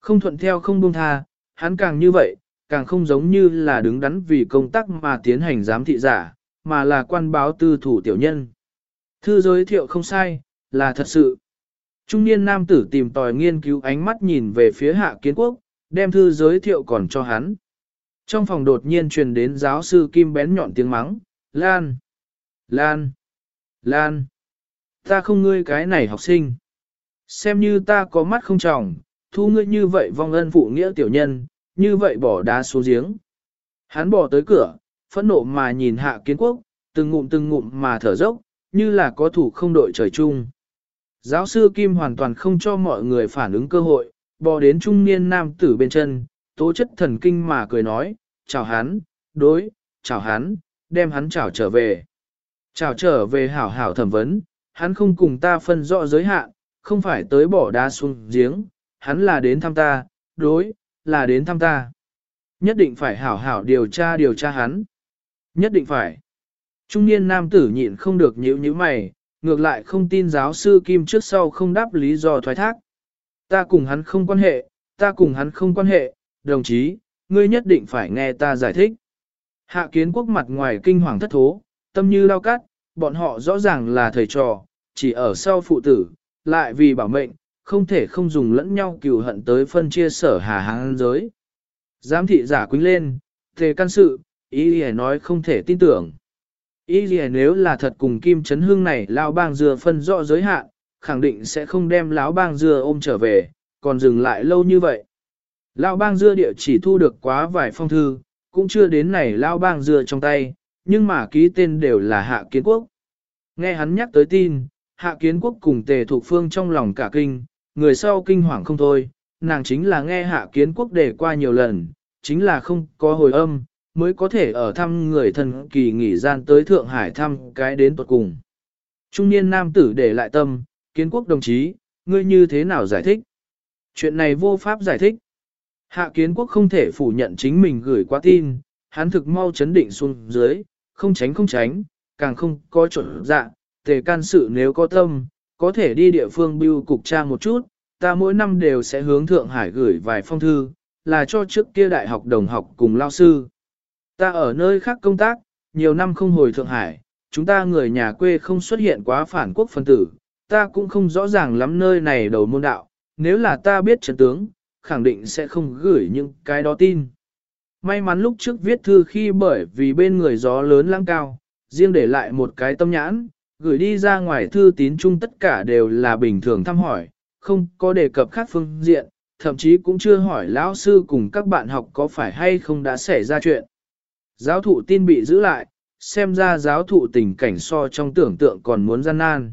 Không thuận theo không buông tha, hắn càng như vậy, càng không giống như là đứng đắn vì công tác mà tiến hành giám thị giả, mà là quan báo tư thủ tiểu nhân. Thư giới thiệu không sai, là thật sự. Trung niên nam tử tìm tòi nghiên cứu ánh mắt nhìn về phía hạ kiến quốc, đem thư giới thiệu còn cho hắn. Trong phòng đột nhiên truyền đến giáo sư Kim bén nhọn tiếng mắng, Lan, Lan, Lan, ta không ngươi cái này học sinh. Xem như ta có mắt không trọng, thu ngươi như vậy vong ân phụ nghĩa tiểu nhân, như vậy bỏ đá xuống giếng. Hắn bỏ tới cửa, phẫn nộ mà nhìn hạ kiến quốc, từng ngụm từng ngụm mà thở dốc, như là có thủ không đội trời chung. Giáo sư Kim hoàn toàn không cho mọi người phản ứng cơ hội, bò đến trung niên nam tử bên chân, tố chất thần kinh mà cười nói, chào hắn, đối, chào hắn, đem hắn chào trở về. Chào trở về hảo hảo thẩm vấn, hắn không cùng ta phân rõ giới hạn, không phải tới bỏ đá xuống giếng, hắn là đến thăm ta, đối, là đến thăm ta. Nhất định phải hảo hảo điều tra điều tra hắn. Nhất định phải. Trung niên nam tử nhịn không được nhíu nhíu mày, ngược lại không tin giáo sư Kim trước sau không đáp lý do thoái thác. Ta cùng hắn không quan hệ, ta cùng hắn không quan hệ, đồng chí, ngươi nhất định phải nghe ta giải thích. Hạ kiến quốc mặt ngoài kinh hoàng thất thố, tâm như lao cắt, bọn họ rõ ràng là thầy trò, chỉ ở sau phụ tử, lại vì bảo mệnh, không thể không dùng lẫn nhau cừu hận tới phân chia sở hà hàng giới. Giám thị giả quýnh lên, thề căn sự, ý gì nói không thể tin tưởng. Ý gì nếu là thật cùng Kim Trấn Hương này lao bang dừa phân rõ giới hạn, khẳng định sẽ không đem lão bang dưa ôm trở về, còn dừng lại lâu như vậy. Lão bang dưa địa chỉ thu được quá vài phong thư, cũng chưa đến này lão bang dưa trong tay, nhưng mà ký tên đều là hạ kiến quốc. Nghe hắn nhắc tới tin, hạ kiến quốc cùng tề thuộc phương trong lòng cả kinh, người sau kinh hoàng không thôi, nàng chính là nghe hạ kiến quốc đề qua nhiều lần, chính là không có hồi âm, mới có thể ở thăm người thần kỳ nghỉ gian tới Thượng Hải thăm cái đến tuột cùng. Trung niên nam tử để lại tâm, kiến quốc đồng chí, ngươi như thế nào giải thích? Chuyện này vô pháp giải thích. Hạ kiến quốc không thể phủ nhận chính mình gửi qua tin, hắn thực mau chấn định xuống dưới, không tránh không tránh, càng không có chuẩn dạ, tề can sự nếu có tâm, có thể đi địa phương bưu cục Trang một chút, ta mỗi năm đều sẽ hướng Thượng Hải gửi vài phong thư, là cho trước kia đại học đồng học cùng lao sư. Ta ở nơi khác công tác, nhiều năm không hồi Thượng Hải, chúng ta người nhà quê không xuất hiện quá phản quốc phân tử, ta cũng không rõ ràng lắm nơi này đầu môn đạo, nếu là ta biết trận tướng, khẳng định sẽ không gửi những cái đó tin. May mắn lúc trước viết thư khi bởi vì bên người gió lớn lang cao, riêng để lại một cái tâm nhãn, gửi đi ra ngoài thư tín chung tất cả đều là bình thường thăm hỏi, không có đề cập khác phương diện, thậm chí cũng chưa hỏi lão sư cùng các bạn học có phải hay không đã xảy ra chuyện. Giáo thụ tin bị giữ lại, xem ra giáo thụ tình cảnh so trong tưởng tượng còn muốn gian nan.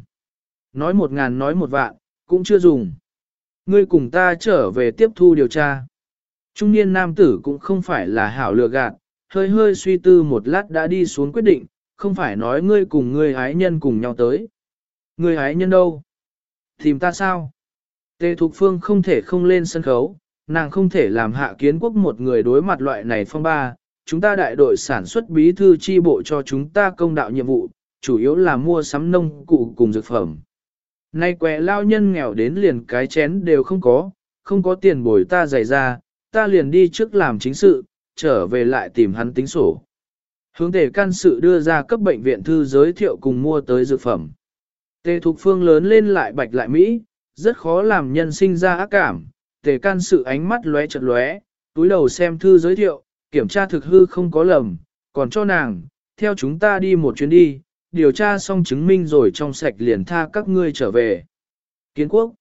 Nói một ngàn nói một vạn, cũng chưa dùng. Ngươi cùng ta trở về tiếp thu điều tra. Trung niên nam tử cũng không phải là hảo lừa gạt, hơi hơi suy tư một lát đã đi xuống quyết định, không phải nói ngươi cùng ngươi ái nhân cùng nhau tới. Ngươi ái nhân đâu? Tìm ta sao? Tề Thục Phương không thể không lên sân khấu, nàng không thể làm hạ kiến quốc một người đối mặt loại này phong ba. Chúng ta đại đội sản xuất bí thư chi bộ cho chúng ta công đạo nhiệm vụ, chủ yếu là mua sắm nông cụ cùng dược phẩm. Nay quẹ lao nhân nghèo đến liền cái chén đều không có, không có tiền bồi ta dày ra, ta liền đi trước làm chính sự, trở về lại tìm hắn tính sổ. Hướng tề can sự đưa ra cấp bệnh viện thư giới thiệu cùng mua tới dược phẩm. Tề Thục Phương lớn lên lại bạch lại Mỹ, rất khó làm nhân sinh ra ác cảm. Tề can sự ánh mắt lóe chật lóe, túi đầu xem thư giới thiệu, kiểm tra thực hư không có lầm, còn cho nàng, theo chúng ta đi một chuyến đi, điều tra xong chứng minh rồi trong sạch liền tha các ngươi trở về. Kiến quốc.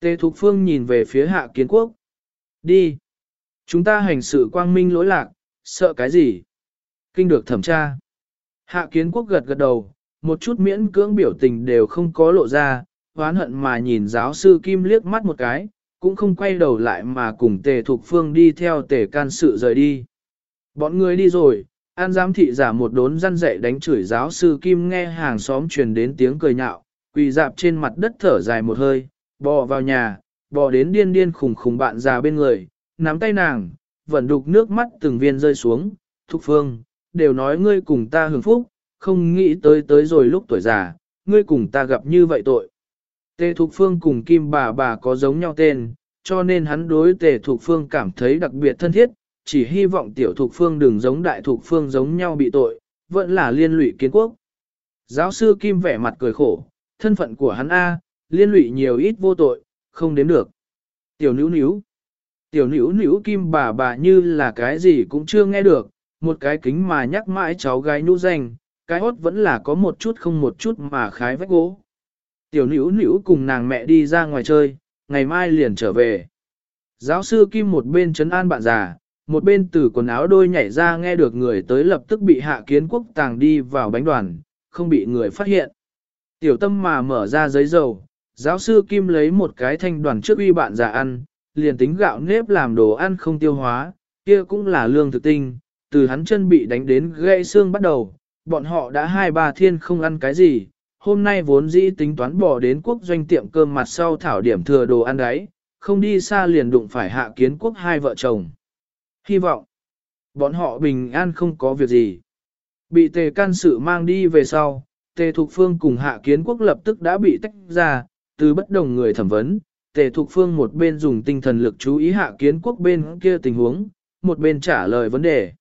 Tề Thục Phương nhìn về phía hạ kiến quốc. Đi. Chúng ta hành sự quang minh lỗi lạc, sợ cái gì? Kinh được thẩm tra. Hạ kiến quốc gật gật đầu, một chút miễn cưỡng biểu tình đều không có lộ ra, hoán hận mà nhìn giáo sư Kim liếc mắt một cái, cũng không quay đầu lại mà cùng tề thục phương đi theo tề can sự rời đi. Bọn người đi rồi, an giám thị giả một đốn răn dậy đánh chửi giáo sư Kim nghe hàng xóm truyền đến tiếng cười nhạo, quỳ dạp trên mặt đất thở dài một hơi, bò vào nhà, bò đến điên điên khùng khùng bạn già bên người, nắm tay nàng, vẫn đục nước mắt từng viên rơi xuống, thục phương, đều nói ngươi cùng ta hưởng phúc, không nghĩ tới tới rồi lúc tuổi già, ngươi cùng ta gặp như vậy tội. Tề Thục Phương cùng Kim bà bà có giống nhau tên, cho nên hắn đối Tề Thục Phương cảm thấy đặc biệt thân thiết, chỉ hy vọng Tiểu Thục Phương đừng giống Đại Thục Phương giống nhau bị tội, vẫn là liên lụy kiến quốc. Giáo sư Kim vẻ mặt cười khổ, thân phận của hắn A, liên lụy nhiều ít vô tội, không đếm được. Tiểu nữ nữ, tiểu nữ nữ Kim bà bà như là cái gì cũng chưa nghe được, một cái kính mà nhắc mãi cháu gái nhũ danh, cái hốt vẫn là có một chút không một chút mà khái vách gỗ. Tiểu nữ nữ cùng nàng mẹ đi ra ngoài chơi, ngày mai liền trở về. Giáo sư Kim một bên chấn an bạn già, một bên từ quần áo đôi nhảy ra nghe được người tới lập tức bị hạ kiến quốc tàng đi vào bánh đoàn, không bị người phát hiện. Tiểu tâm mà mở ra giấy dầu, giáo sư Kim lấy một cái thanh đoàn trước uy bạn già ăn, liền tính gạo nếp làm đồ ăn không tiêu hóa, kia cũng là lương thực tinh, từ hắn chân bị đánh đến gãy xương bắt đầu, bọn họ đã hai ba thiên không ăn cái gì, hôm nay vốn dĩ tính toán bỏ đến quốc doanh tiệm cơm mặt sau thảo điểm thừa đồ ăn đấy, không đi xa liền đụng phải hạ kiến quốc hai vợ chồng. Hy vọng, bọn họ bình an không có việc gì. Bị tề can sự mang đi về sau, tề thục phương cùng hạ kiến quốc lập tức đã bị tách ra, từ bất đồng người thẩm vấn, tề thục phương một bên dùng tinh thần lực chú ý hạ kiến quốc bên kia tình huống, một bên trả lời vấn đề.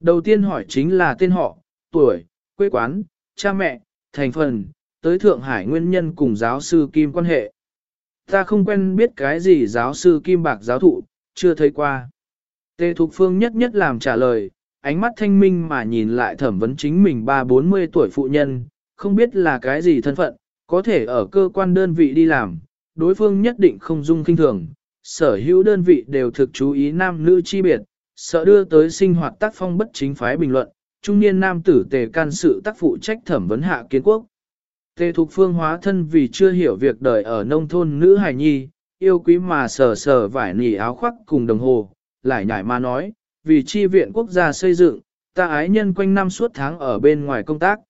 Đầu tiên hỏi chính là tên họ, tuổi, quê quán, cha mẹ, thành phần, tới Thượng Hải nguyên nhân cùng giáo sư Kim quan hệ. Ta không quen biết cái gì giáo sư Kim bạc giáo thụ, chưa thấy qua. Tề Thục Phương nhất nhất làm trả lời, ánh mắt thanh minh mà nhìn lại thẩm vấn chính mình ba bốn mươi tuổi phụ nhân, không biết là cái gì thân phận, có thể ở cơ quan đơn vị đi làm, đối phương nhất định không dung kinh thường, sở hữu đơn vị đều thực chú ý nam nữ chi biệt, sợ đưa tới sinh hoạt tác phong bất chính phái bình luận, trung niên nam tử tề can sự tác phụ trách thẩm vấn hạ kiến quốc. Tề thục phương hóa thân vì chưa hiểu việc đời ở nông thôn nữ hài nhi, yêu quý mà sờ sờ vải nỉ áo khoác cùng đồng hồ, lại nhảy mà nói, vì chi viện quốc gia xây dựng, ta ái nhân quanh năm suốt tháng ở bên ngoài công tác.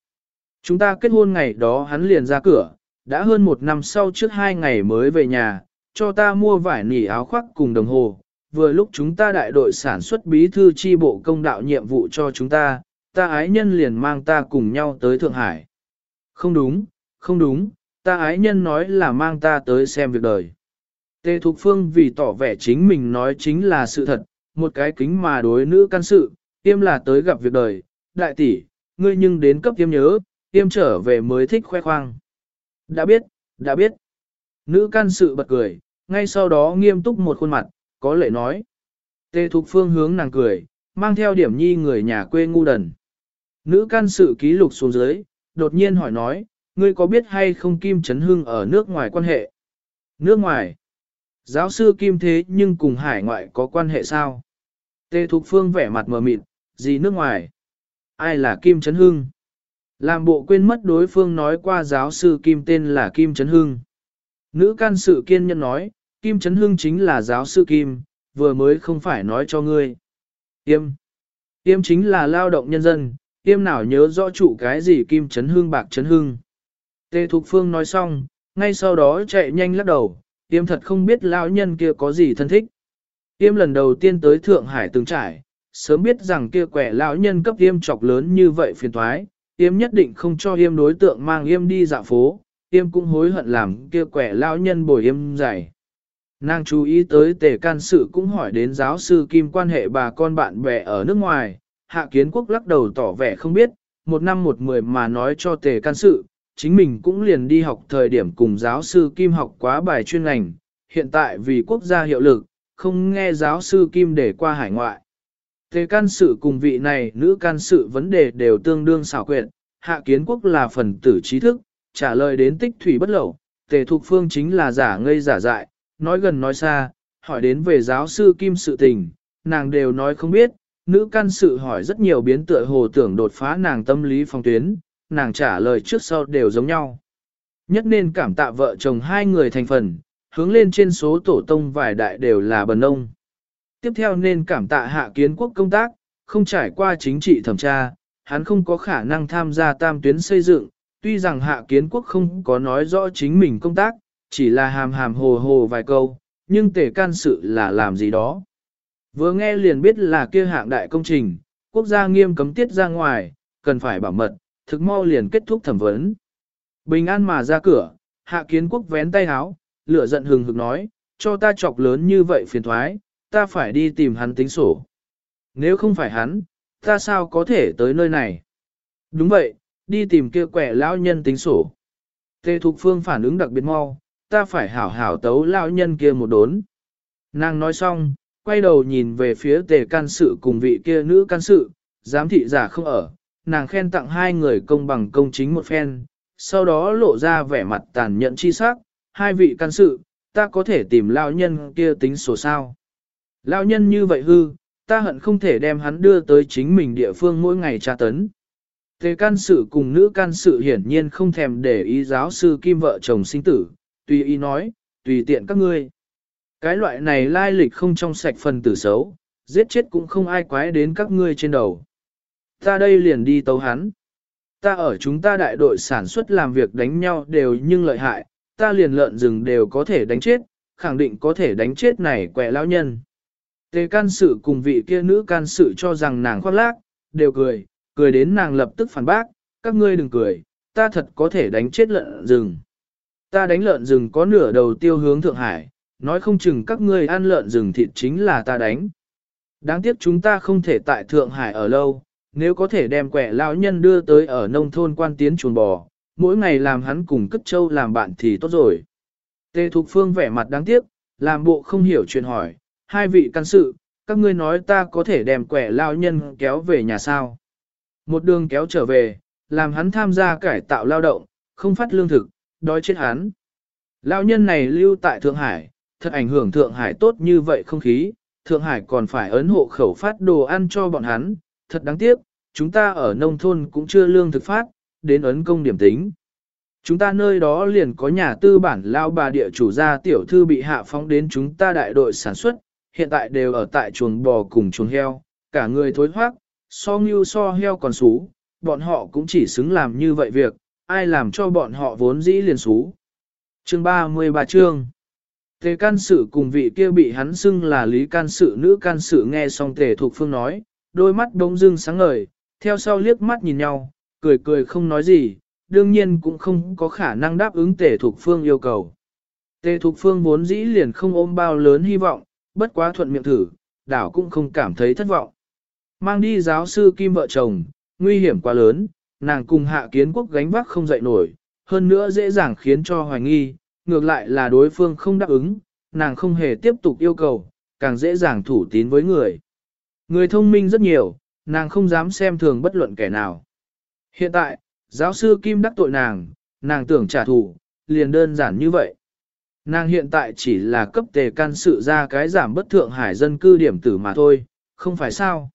Chúng ta kết hôn ngày đó hắn liền ra cửa, đã hơn một năm sau trước hai ngày mới về nhà, cho ta mua vải nỉ áo khoác cùng đồng hồ. Vừa lúc chúng ta đại đội sản xuất bí thư chi bộ công đạo nhiệm vụ cho chúng ta, ta ái nhân liền mang ta cùng nhau tới Thượng Hải. Không đúng, không đúng, ta ái nhân nói là mang ta tới xem việc đời. Tề Thục Phương vì tỏ vẻ chính mình nói chính là sự thật, một cái kính mà đối nữ can sự, tiêm là tới gặp việc đời, đại tỷ, ngươi nhưng đến cấp tiêm nhớ, tiêm trở về mới thích khoe khoang. Đã biết, đã biết. Nữ can sự bật cười, ngay sau đó nghiêm túc một khuôn mặt, có lệ nói. Tề Thục Phương hướng nàng cười, mang theo điểm nhi người nhà quê ngu đần. Nữ can sự ký lục xuống dưới, đột nhiên hỏi nói, ngươi có biết hay không Kim Trấn Hưng ở nước ngoài quan hệ? Nước ngoài? Giáo sư Kim thế nhưng cùng hải ngoại có quan hệ sao? Tề Thục Phương vẻ mặt mờ mịt, gì nước ngoài? Ai là Kim Trấn Hưng? Làm bộ quên mất đối phương nói qua giáo sư Kim tên là Kim Trấn Hưng. Nữ can sự kiên nhân nói, Kim Trấn Hưng chính là giáo sư Kim, vừa mới không phải nói cho ngươi. Tiêm. Tiêm chính là lao động nhân dân, tiêm nào nhớ rõ chủ cái gì Kim Trấn Hưng bạc Trấn Hưng. Tề Thục Phương nói xong, ngay sau đó chạy nhanh lắc đầu, tiêm thật không biết lão nhân kia có gì thân thích. Tiêm lần đầu tiên tới Thượng Hải từng trải, sớm biết rằng kia quẻ lão nhân cấp tiêm chọc lớn như vậy phiền thoái, tiêm nhất định không cho yêm đối tượng mang yêm đi dạo phố, yêm cũng hối hận làm kia quẻ lão nhân bồi yêm dạy. Nàng chú ý tới tề can sự cũng hỏi đến giáo sư Kim quan hệ bà con bạn bè ở nước ngoài, hạ kiến quốc lắc đầu tỏ vẻ không biết, một năm một mười mà nói cho tề can sự, chính mình cũng liền đi học thời điểm cùng giáo sư Kim học quá bài chuyên ngành, hiện tại vì quốc gia hiệu lực, không nghe giáo sư Kim để qua hải ngoại. Tề can sự cùng vị này nữ can sự vấn đề đều tương đương xảo quyệt, hạ kiến quốc là phần tử trí thức, trả lời đến tích thủy bất lậu, tề thục phương chính là giả ngây giả dại, nói gần nói xa, hỏi đến về giáo sư Kim sự tình, nàng đều nói không biết, nữ can sự hỏi rất nhiều biến tựa hồ tưởng đột phá nàng tâm lý phong tuyến, nàng trả lời trước sau đều giống nhau. Nhất nên cảm tạ vợ chồng hai người thành phần, hướng lên trên số tổ tông vài đại đều là bần ông. Tiếp theo nên cảm tạ hạ kiến quốc công tác, không trải qua chính trị thẩm tra, hắn không có khả năng tham gia tam tuyến xây dựng, tuy rằng hạ kiến quốc không có nói rõ chính mình công tác, chỉ là hàm hàm hồ hồ vài câu, nhưng tề can sự là làm gì đó. Vừa nghe liền biết là kia hạng đại công trình, quốc gia nghiêm cấm tiết ra ngoài, cần phải bảo mật, thực mau liền kết thúc thẩm vấn. Bình an mà ra cửa, hạ kiến quốc vén tay háo, lửa giận hừng hực nói, cho ta chọc lớn như vậy phiền thoái, ta phải đi tìm hắn tính sổ. Nếu không phải hắn, ta sao có thể tới nơi này? Đúng vậy, đi tìm kia quẻ lão nhân tính sổ. Tề Thục Phương phản ứng đặc biệt mau, ta phải hảo hảo tấu lão nhân kia một đốn. Nàng nói xong, quay đầu nhìn về phía tề can sự cùng vị kia nữ can sự, giám thị giả không ở, nàng khen tặng hai người công bằng công chính một phen, sau đó lộ ra vẻ mặt tàn nhẫn chi sắc, hai vị can sự, ta có thể tìm lão nhân kia tính sổ sao. Lão nhân như vậy hư, ta hận không thể đem hắn đưa tới chính mình địa phương mỗi ngày tra tấn. Tề can sự cùng nữ can sự hiển nhiên không thèm để ý giáo sư kim vợ chồng sinh tử, tùy ý nói, tùy tiện các ngươi. Cái loại này lai lịch không trong sạch phần tử xấu, giết chết cũng không ai quái đến các ngươi trên đầu. Ta đây liền đi tấu hắn. Ta ở chúng ta đại đội sản xuất làm việc đánh nhau đều nhưng lợi hại, ta liền lợn rừng đều có thể đánh chết, khẳng định có thể đánh chết này quẹ lão nhân. Tề can sự cùng vị kia nữ can sự cho rằng nàng khoác lác, đều cười, cười đến nàng lập tức phản bác, các ngươi đừng cười, ta thật có thể đánh chết lợn rừng. Ta đánh lợn rừng có nửa đầu tiêu hướng Thượng Hải, nói không chừng các ngươi ăn lợn rừng thịt chính là ta đánh. Đáng tiếc chúng ta không thể tại Thượng Hải ở lâu, nếu có thể đem quẻ lão nhân đưa tới ở nông thôn quan tiến chuồn bò, mỗi ngày làm hắn cùng cất châu làm bạn thì tốt rồi. Tề Thục Phương vẻ mặt đáng tiếc, làm bộ không hiểu chuyện hỏi, hai vị căn sự, các ngươi nói ta có thể đem quẻ lao nhân kéo về nhà sao. Một đường kéo trở về, làm hắn tham gia cải tạo lao động, không phát lương thực, đói chết hắn. Lão nhân này lưu tại Thượng Hải, thật ảnh hưởng Thượng Hải tốt như vậy không khí, Thượng Hải còn phải ấn hộ khẩu phát đồ ăn cho bọn hắn, thật đáng tiếc, chúng ta ở nông thôn cũng chưa lương thực phát, đến ấn công điểm tính. Chúng ta nơi đó liền có nhà tư bản lao bà địa chủ gia tiểu thư bị hạ phóng đến chúng ta đại đội sản xuất, hiện tại đều ở tại chuồng bò cùng chuồng heo, cả người thối thoát, so ngưu so heo còn xú, bọn họ cũng chỉ xứng làm như vậy việc, ai làm cho bọn họ vốn dĩ liền xú. Chương 33 chương Tề can sự cùng vị kia bị hắn xưng là lý can sự nữ can sự nghe xong tề thuộc phương nói, đôi mắt đông dưng sáng ngời, theo sau liếc mắt nhìn nhau, cười cười không nói gì, đương nhiên cũng không có khả năng đáp ứng tề thuộc phương yêu cầu. Tề thuộc phương vốn dĩ liền không ôm bao lớn hy vọng, bất quá thuận miệng thử, đảo cũng không cảm thấy thất vọng. Mang đi giáo sư Kim vợ chồng, nguy hiểm quá lớn, nàng cùng hạ kiến quốc gánh vác không dậy nổi, hơn nữa dễ dàng khiến cho hoài nghi, ngược lại là đối phương không đáp ứng, nàng không hề tiếp tục yêu cầu, càng dễ dàng thủ tín với người. Người thông minh rất nhiều, nàng không dám xem thường bất luận kẻ nào. Hiện tại, giáo sư Kim đắc tội nàng, nàng tưởng trả thù, liền đơn giản như vậy. Nàng hiện tại chỉ là cấp tề can sự ra cái giảm bất thượng hải dân cư điểm tử mà thôi, không phải sao.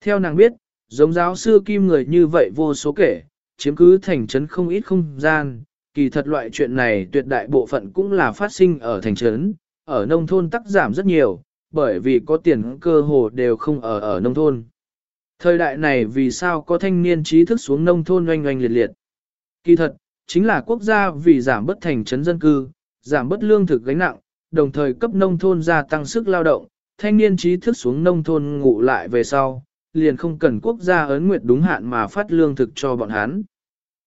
Theo nàng biết, giống giáo sư Kim người như vậy vô số kể, chiếm cứ thành trấn không ít không gian, kỳ thật loại chuyện này tuyệt đại bộ phận cũng là phát sinh ở thành trấn, ở nông thôn tắc giảm rất nhiều, bởi vì có tiền cơ hồ đều không ở ở nông thôn. Thời đại này vì sao có thanh niên trí thức xuống nông thôn oanh oanh liệt liệt? Kỳ thật, chính là quốc gia vì giảm bất thành trấn dân cư, giảm bất lương thực gánh nặng, đồng thời cấp nông thôn gia tăng sức lao động, thanh niên trí thức xuống nông thôn ngủ lại về sau, liền không cần quốc gia ấn nguyệt đúng hạn mà phát lương thực cho bọn hắn.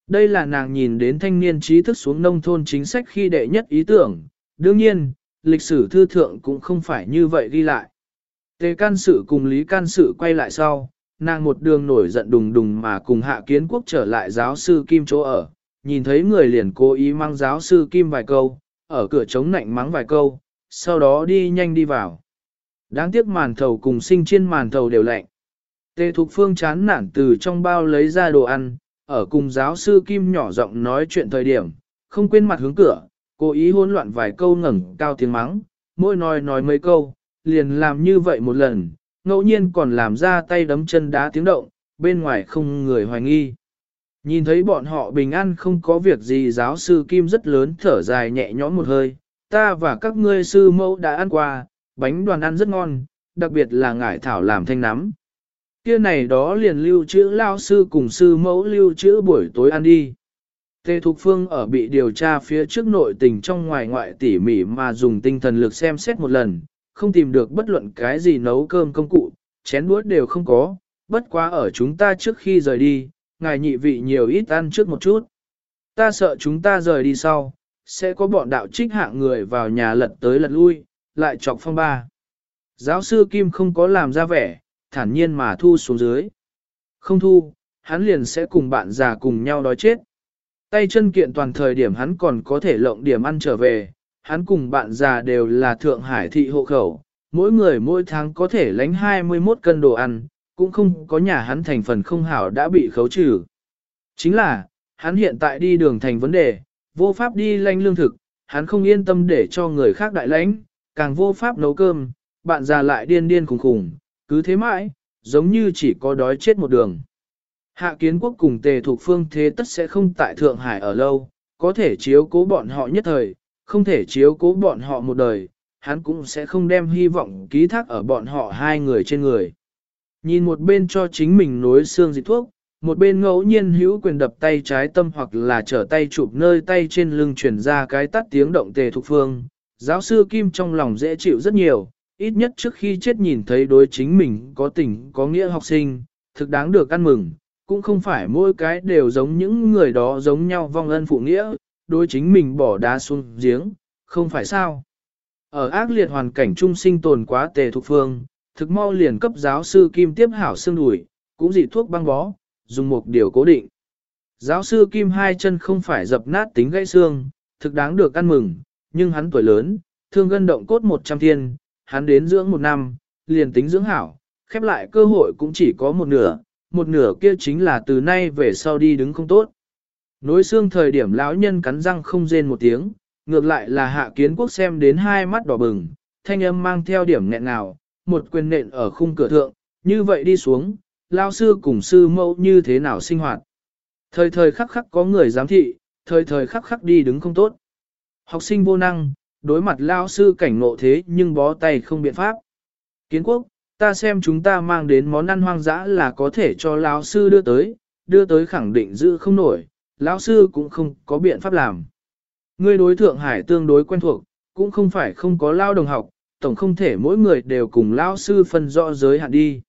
Đây là nàng nhìn đến thanh niên trí thức xuống nông thôn chính sách khi đệ nhất ý tưởng, đương nhiên, lịch sử thư thượng cũng không phải như vậy ghi lại. Tề can sự cùng lý can sự quay lại sau, nàng một đường nổi giận đùng đùng mà cùng hạ kiến quốc trở lại giáo sư Kim chỗ ở, nhìn thấy người liền cố ý mang giáo sư Kim vài câu, ở cửa chống nạnh mắng vài câu, sau đó đi nhanh đi vào. Đáng tiếc màn thầu cùng sinh chiên màn thầu đều lạnh. Tề Thục Phương chán nản từ trong bao lấy ra đồ ăn, ở cùng giáo sư Kim nhỏ giọng nói chuyện thời điểm, không quên mặt hướng cửa, cố ý hỗn loạn vài câu ngẩng cao tiếng mắng, mỗi nói nói mấy câu, liền làm như vậy một lần, ngẫu nhiên còn làm ra tay đấm chân đá tiếng động, bên ngoài không người hoài nghi. Nhìn thấy bọn họ bình an không có việc gì giáo sư Kim rất lớn thở dài nhẹ nhõm một hơi, ta và các ngươi sư mẫu đã ăn qua, bánh đoàn ăn rất ngon, đặc biệt là ngải thảo làm thanh nắm. Kia này đó liền lưu trữ lao sư cùng sư mẫu lưu trữ buổi tối ăn đi. Tề Thục Phương ở bị điều tra phía trước nội tình trong ngoài ngoại tỉ mỉ mà dùng tinh thần lực xem xét một lần, không tìm được bất luận cái gì nấu cơm công cụ, chén đũa đều không có, bất quá ở chúng ta trước khi rời đi, ngài nhị vị nhiều ít ăn trước một chút. Ta sợ chúng ta rời đi sau, sẽ có bọn đạo trích hạng người vào nhà lật tới lật lui, lại chọc phong ba. Giáo sư Kim không có làm ra vẻ, thản nhiên mà thu xuống dưới. Không thu, hắn liền sẽ cùng bạn già cùng nhau đói chết. Tay chân kiện toàn thời điểm hắn còn có thể lộng điểm ăn trở về, hắn cùng bạn già đều là Thượng Hải thị hộ khẩu, mỗi người mỗi tháng có thể lánh 21 cân đồ ăn, cũng không có nhà hắn thành phần không hảo đã bị khấu trừ. Chính là, hắn hiện tại đi đường thành vấn đề, vô pháp đi lanh lương thực, hắn không yên tâm để cho người khác đại lãnh, càng vô pháp nấu cơm, bạn già lại điên điên khùng khùng, cứ thế mãi, giống như chỉ có đói chết một đường. Hạ kiến quốc cùng tề thuộc phương thế tất sẽ không tại Thượng Hải ở lâu, có thể chiếu cố bọn họ nhất thời, không thể chiếu cố bọn họ một đời, hắn cũng sẽ không đem hy vọng ký thác ở bọn họ hai người trên người. Nhìn một bên cho chính mình nối xương dịch thuốc, một bên ngẫu nhiên hữu quyền đập tay trái tâm hoặc là trở tay chụp nơi tay trên lưng chuyển ra cái tắt tiếng động tề thuộc phương. Giáo sư Kim trong lòng dễ chịu rất nhiều, ít nhất trước khi chết nhìn thấy đối chính mình có tình có nghĩa học sinh, thực đáng được ăn mừng, cũng không phải mỗi cái đều giống những người đó giống nhau vong ân phụ nghĩa, đối chính mình bỏ đá xuống giếng, không phải sao. Ở ác liệt hoàn cảnh trung sinh tồn quá tề thuộc phương, thực mau liền cấp giáo sư Kim tiếp hảo xương đùi, cũng dị thuốc băng bó, dùng một điều cố định. Giáo sư Kim hai chân không phải dập nát tính gãy xương, thực đáng được ăn mừng, nhưng hắn tuổi lớn, thương gân động cốt 100 thiên, hắn đến dưỡng một năm, liền tính dưỡng hảo, khép lại cơ hội cũng chỉ có một nửa, một nửa kia chính là từ nay về sau đi đứng không tốt. Nối xương thời điểm lão nhân cắn răng không rên một tiếng, ngược lại là hạ kiến quốc xem đến hai mắt đỏ bừng, thanh âm mang theo điểm nghẹn nào, một quyền nện ở khung cửa thượng, như vậy đi xuống, lao sư cùng sư mẫu như thế nào sinh hoạt. Thời thời khắc khắc có người giám thị, thời thời khắc khắc đi đứng không tốt. Học sinh vô năng, đối mặt lao sư cảnh ngộ thế nhưng bó tay không biện pháp. Kiến quốc, ta xem chúng ta mang đến món ăn hoang dã là có thể cho lao sư đưa tới, đưa tới khẳng định giữ không nổi, lão sư cũng không có biện pháp làm. Ngươi đối Thượng Hải tương đối quen thuộc, cũng không phải không có lao đồng học, tổng không thể mỗi người đều cùng lao sư phân rõ giới hạn đi.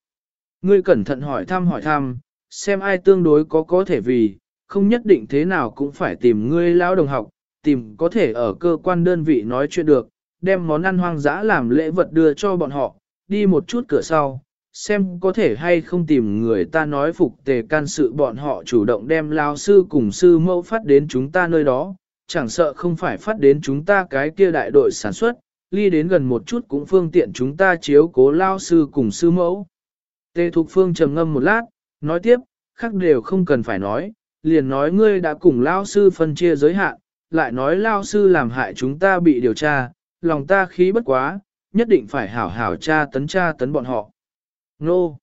Ngươi cẩn thận hỏi thăm hỏi thăm, xem ai tương đối có có thể vì, không nhất định thế nào cũng phải tìm ngươi lao đồng học, tìm có thể ở cơ quan đơn vị nói chuyện được, đem món ăn hoang dã làm lễ vật đưa cho bọn họ, đi một chút cửa sau, xem có thể hay không tìm người ta nói phục tề can sự bọn họ chủ động đem lao sư cùng sư mẫu phát đến chúng ta nơi đó, chẳng sợ không phải phát đến chúng ta cái kia đại đội sản xuất, ly đến gần một chút cũng phương tiện chúng ta chiếu cố lao sư cùng sư mẫu. Tề Thục Phương trầm ngâm một lát, nói tiếp, khác đều không cần phải nói, liền nói ngươi đã cùng lao sư phân chia giới hạn, lại nói lao sư làm hại chúng ta bị điều tra, lòng ta khí bất quá, nhất định phải hảo hảo tra tấn tra tấn bọn họ. Nô!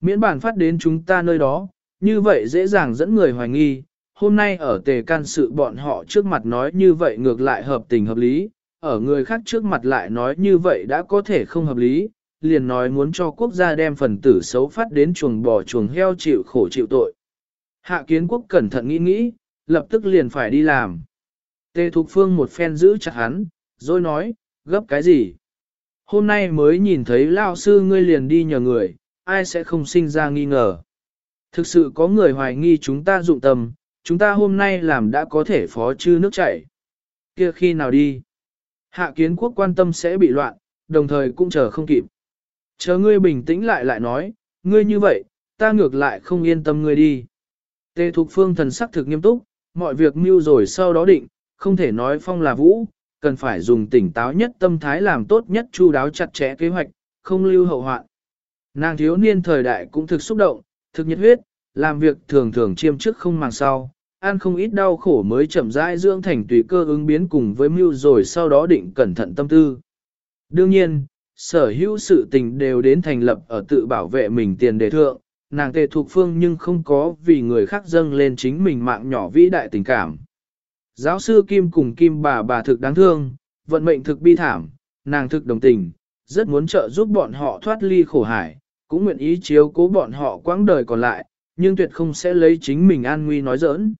Miễn bản phát đến chúng ta nơi đó, như vậy dễ dàng dẫn người hoài nghi, hôm nay ở tề can sự bọn họ trước mặt nói như vậy ngược lại hợp tình hợp lý, ở người khác trước mặt lại nói như vậy đã có thể không hợp lý, liền nói muốn cho quốc gia đem phần tử xấu phát đến chuồng bò chuồng heo chịu khổ chịu tội. Hạ kiến quốc cẩn thận nghĩ nghĩ, lập tức liền phải đi làm. Tề Thục Phương một phen giữ chặt hắn, rồi nói, gấp cái gì? Hôm nay mới nhìn thấy lao sư ngươi liền đi nhờ người, ai sẽ không sinh ra nghi ngờ. Thực sự có người hoài nghi chúng ta dụng tâm, chúng ta hôm nay làm đã có thể phó chư nước chảy. Kia khi nào đi? Hạ kiến quốc quan tâm sẽ bị loạn, đồng thời cũng chờ không kịp. Chờ ngươi bình tĩnh lại lại nói, ngươi như vậy, ta ngược lại không yên tâm ngươi đi. Tề Thục Phương thần sắc thực nghiêm túc, mọi việc mưu rồi sau đó định, không thể nói phong là vũ, cần phải dùng tỉnh táo nhất tâm thái làm tốt nhất chu đáo chặt chẽ kế hoạch, không lưu hậu hoạn. Nàng thiếu niên thời đại cũng thực xúc động, thực nhiệt huyết, làm việc thường thường chiêm trước không màng sau, ăn không ít đau khổ mới chậm rãi dưỡng thành tùy cơ ứng biến cùng với mưu rồi sau đó định cẩn thận tâm tư. Đương nhiên, sở hữu sự tình đều đến thành lập ở tự bảo vệ mình tiền đề thượng, nàng tề thuộc phương nhưng không có vì người khác dâng lên chính mình mạng nhỏ vĩ đại tình cảm. Giáo sư Kim cùng Kim bà bà thực đáng thương, vận mệnh thực bi thảm, nàng thực đồng tình, rất muốn trợ giúp bọn họ thoát ly khổ hải, cũng nguyện ý chiếu cố bọn họ quãng đời còn lại, nhưng tuyệt không sẽ lấy chính mình an nguy nói giỡn.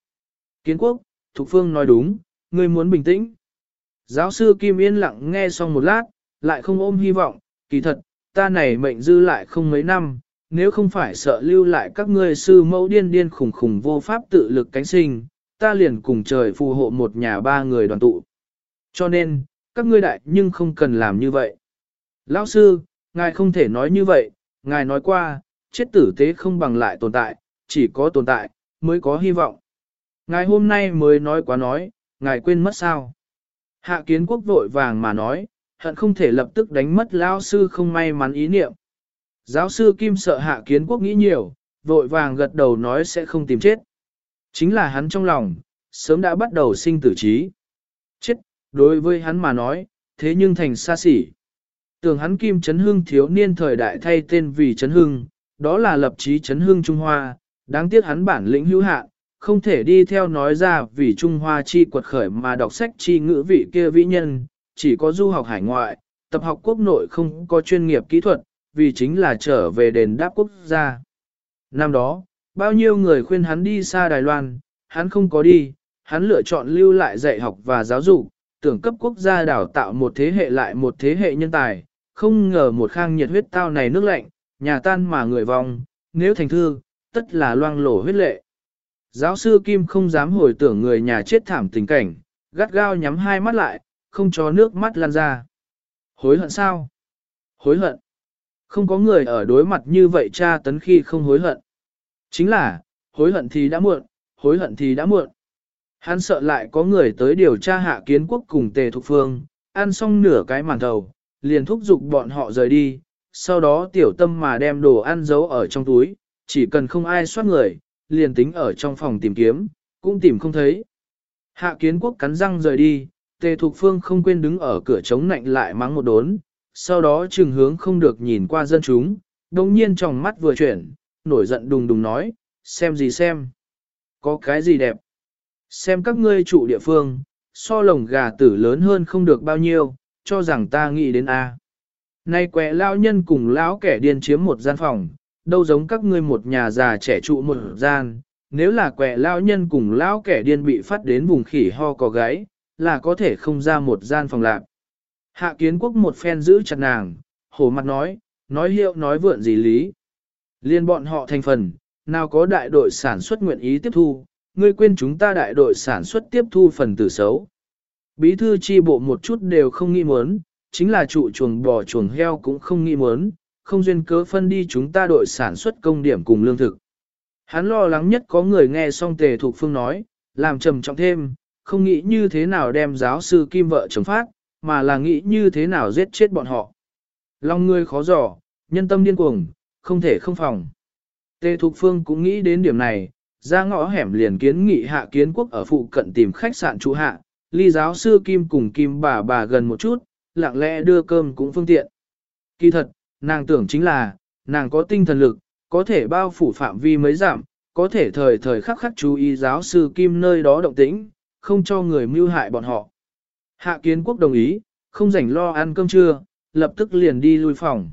Kiến quốc, Thục Phương nói đúng, ngươi muốn bình tĩnh. Giáo sư Kim yên lặng nghe xong một lát, lại không ôm hy vọng, kỳ thật, ta này mệnh dư lại không mấy năm, nếu không phải sợ lưu lại các ngươi sư mẫu điên điên khủng khủng vô pháp tự lực cánh sinh, ta liền cùng trời phù hộ một nhà ba người đoàn tụ. Cho nên, các ngươi đại nhưng không cần làm như vậy. Lão sư, ngài không thể nói như vậy, ngài nói qua, chết tử tế không bằng lại tồn tại, chỉ có tồn tại, mới có hy vọng. Ngài hôm nay mới nói quá nói, ngài quên mất sao. Hạ kiến quốc vội vàng mà nói, hận không thể lập tức đánh mất lão sư không may mắn ý niệm. Giáo sư Kim sợ hạ kiến quốc nghĩ nhiều, vội vàng gật đầu nói sẽ không tìm chết. Chính là hắn trong lòng, sớm đã bắt đầu sinh tử trí. Chết, đối với hắn mà nói, thế nhưng thành xa xỉ. Tưởng hắn Kim Trấn Hưng thiếu niên thời đại thay tên vì Trấn Hưng, đó là lập chí Trấn Hưng Trung Hoa, đáng tiếc hắn bản lĩnh hữu hạn, không thể đi theo nói ra vì Trung Hoa chi quật khởi mà đọc sách chi ngữ vị kia vĩ nhân, chỉ có du học hải ngoại, tập học quốc nội không có chuyên nghiệp kỹ thuật, vì chính là trở về đền đáp quốc gia. Năm đó, bao nhiêu người khuyên hắn đi xa Đài Loan, hắn không có đi, hắn lựa chọn lưu lại dạy học và giáo dục, tưởng cấp quốc gia đào tạo một thế hệ lại một thế hệ nhân tài, không ngờ một khang nhiệt huyết tao này nước lạnh, nhà tan mà người vong, nếu thành thư, tất là loang lổ huyết lệ. Giáo sư Kim không dám hồi tưởng người nhà chết thảm tình cảnh, gắt gao nhắm hai mắt lại, không cho nước mắt lan ra. Hối hận sao? Hối hận. Không có người ở đối mặt như vậy cha tấn khi không hối hận. Chính là, hối hận thì đã muộn, hối hận thì đã muộn. Hắn sợ lại có người tới điều tra hạ kiến quốc cùng tề thục phương, ăn xong nửa cái màn thầu, liền thúc giục bọn họ rời đi, sau đó tiểu tâm mà đem đồ ăn giấu ở trong túi, chỉ cần không ai soát người, liền tính ở trong phòng tìm kiếm, cũng tìm không thấy. Hạ kiến quốc cắn răng rời đi, tề thục phương không quên đứng ở cửa chống nạnh lại mắng một đốn, sau đó trừng hướng không được nhìn qua dân chúng, đồng nhiên trong mắt vừa chuyển, nổi giận đùng đùng nói, xem gì xem, có cái gì đẹp, xem các ngươi trụ địa phương, so lồng gà tử lớn hơn không được bao nhiêu, cho rằng ta nghĩ đến A. Nay quẹ lao nhân cùng lão kẻ điên chiếm một gian phòng, đâu giống các ngươi một nhà già trẻ trụ một gian, nếu là quẻ lao nhân cùng lão kẻ điên bị phát đến vùng khỉ ho có gáy, là có thể không ra một gian phòng lạc. Hạ kiến quốc một phen giữ chặt nàng, hổ mặt nói, nói hiệu nói vượn gì lý. Liên bọn họ thành phần, nào có đại đội sản xuất nguyện ý tiếp thu, ngươi quên chúng ta đại đội sản xuất tiếp thu phần tử xấu. Bí thư chi bộ một chút đều không nghĩ muốn, chính là trụ chuồng bò chuồng heo cũng không nghĩ muốn, không duyên cớ phân đi chúng ta đội sản xuất công điểm cùng lương thực. Hắn lo lắng nhất có người nghe xong tề thuộc phương nói, làm trầm trọng thêm, không nghĩ như thế nào đem giáo sư Kim vợ chống phát, mà là nghĩ như thế nào giết chết bọn họ. Lòng ngươi khó dò, nhân tâm điên cuồng, không thể không phòng. Tề Thục Phương cũng nghĩ đến điểm này, ra ngõ hẻm liền kiến nghị hạ kiến quốc ở phụ cận tìm khách sạn trụ hạ, ly giáo sư Kim cùng Kim bà bà gần một chút, lặng lẽ đưa cơm cũng phương tiện. Kỳ thật, nàng tưởng chính là, nàng có tinh thần lực, có thể bao phủ phạm vi mới giảm, có thể thời thời khắc khắc chú ý giáo sư Kim nơi đó động tĩnh, không cho người mưu hại bọn họ. Hạ kiến quốc đồng ý, không rảnh lo ăn cơm trưa, lập tức liền đi lui phòng.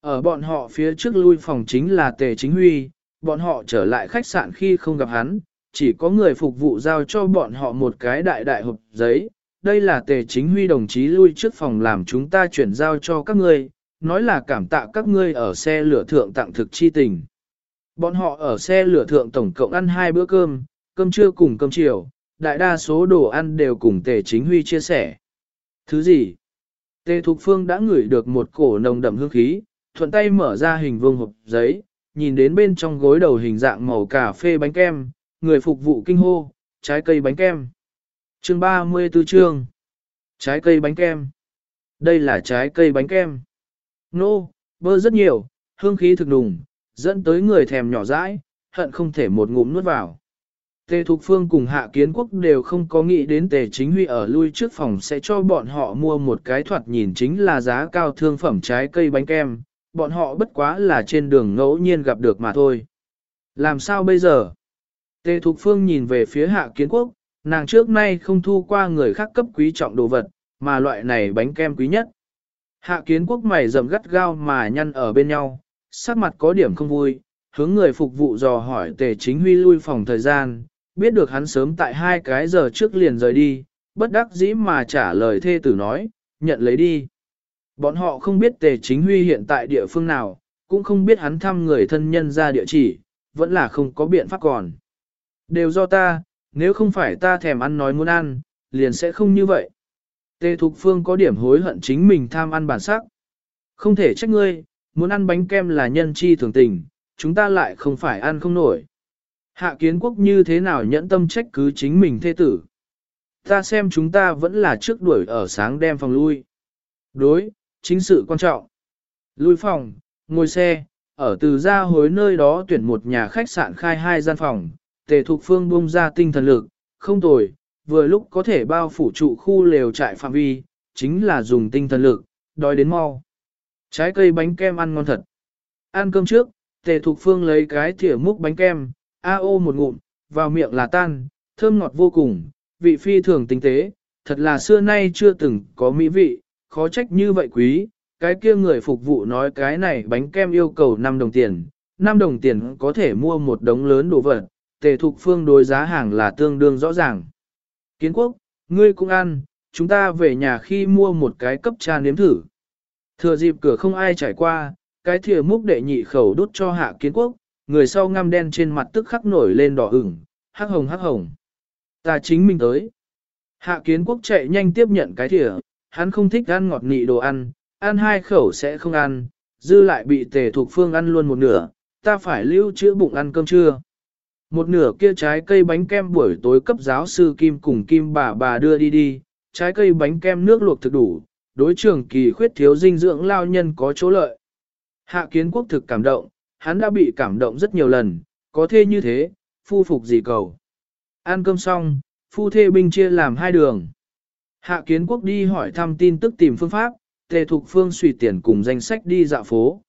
Ở bọn họ phía trước lui phòng chính là Tề Chính Huy, bọn họ trở lại khách sạn khi không gặp hắn, chỉ có người phục vụ giao cho bọn họ một cái đại đại hộp giấy. Đây là Tề Chính Huy đồng chí lui trước phòng làm chúng ta chuyển giao cho các ngươi, nói là cảm tạ các ngươi ở xe lửa thượng tặng thực chi tình. Bọn họ ở xe lửa thượng tổng cộng ăn hai bữa cơm, cơm trưa cùng cơm chiều, đại đa số đồ ăn đều cùng Tề Chính Huy chia sẻ. Thứ gì? Tề Thục Phương đã ngửi được một cổ nồng đậm hương khí, thuận tay mở ra hình vuông hộp giấy, nhìn đến bên trong gối đầu hình dạng màu cà phê bánh kem, người phục vụ kinh hô, trái cây bánh kem. Chương 34 chương. Trái cây bánh kem. Đây là trái cây bánh kem. Nô, no, bơ rất nhiều, hương khí thực đùng, dẫn tới người thèm nhỏ dãi, hận không thể một ngụm nuốt vào. Tề Thục Phương cùng Hạ Kiến Quốc đều không có nghĩ đến Tề Chính Huy ở lui trước phòng sẽ cho bọn họ mua một cái thoạt nhìn chính là giá cao thương phẩm trái cây bánh kem, bọn họ bất quá là trên đường ngẫu nhiên gặp được mà thôi. Làm sao bây giờ? Tề Thục Phương nhìn về phía Hạ Kiến Quốc, nàng trước nay không thu qua người khác cấp quý trọng đồ vật, mà loại này bánh kem quý nhất. Hạ Kiến Quốc mày rậm gắt gao mà nhăn ở bên nhau, sắc mặt có điểm không vui, hướng người phục vụ dò hỏi Tề Chính Huy lui phòng thời gian, biết được hắn sớm tại hai cái giờ trước liền rời đi, bất đắc dĩ mà trả lời thê tử nói, nhận lấy đi. Bọn họ không biết tề chính huy hiện tại địa phương nào, cũng không biết hắn thăm người thân nhân ra địa chỉ, vẫn là không có biện pháp còn. Đều do ta, nếu không phải ta thèm ăn nói muốn ăn, liền sẽ không như vậy. Tề Thục Phương có điểm hối hận chính mình tham ăn bản sắc. Không thể trách ngươi, muốn ăn bánh kem là nhân chi thường tình, chúng ta lại không phải ăn không nổi. Hạ kiến quốc như thế nào nhẫn tâm trách cứ chính mình thê tử. Ta xem chúng ta vẫn là trước đuổi ở sáng đem phòng lui. Đối, chính sự quan trọng. Lui phòng, ngồi xe, ở từ ra hối nơi đó tuyển một nhà khách sạn khai hai gian phòng, tề thục phương bung ra tinh thần lực, không tồi, vừa lúc có thể bao phủ trụ khu lều trại phạm vi, chính là dùng tinh thần lực, đói đến mau. Trái cây bánh kem ăn ngon thật. Ăn cơm trước, tề thục phương lấy cái thìa múc bánh kem, a ô một ngụm, vào miệng là tan, thơm ngọt vô cùng, vị phi thường tinh tế, thật là xưa nay chưa từng có mỹ vị, khó trách như vậy quý, cái kia người phục vụ nói cái này bánh kem yêu cầu 5 đồng tiền, 5 đồng tiền có thể mua một đống lớn đồ vật, tề thục phương đối giá hàng là tương đương rõ ràng. Kiến quốc, ngươi cũng ăn, chúng ta về nhà khi mua một cái cấp trà nếm thử. Thừa dịp cửa không ai trải qua, cái thìa múc đệ nhị khẩu đút cho hạ kiến quốc, người sau ngăm đen trên mặt tức khắc nổi lên đỏ ửng, hắc hồng hắc hồng. Ta chính mình tới. Hạ kiến quốc chạy nhanh tiếp nhận cái thìa, hắn không thích ăn ngọt nị đồ ăn, ăn hai khẩu sẽ không ăn, dư lại bị tề thuộc phương ăn luôn một nửa, ta phải lưu trữ bụng ăn cơm trưa. Một nửa kia trái cây bánh kem buổi tối cấp giáo sư Kim cùng Kim bà bà đưa đi đi, trái cây bánh kem nước luộc thực đủ, đối trường kỳ khuyết thiếu dinh dưỡng lao nhân có chỗ lợi. Hạ kiến quốc thực cảm động, hắn đã bị cảm động rất nhiều lần, có thế như thế, phu phục gì cầu. Ăn cơm xong, phu thê binh chia làm hai đường. Hạ kiến quốc đi hỏi thăm tin tức tìm phương pháp, tề thục phương suy tiền cùng danh sách đi dạo phố.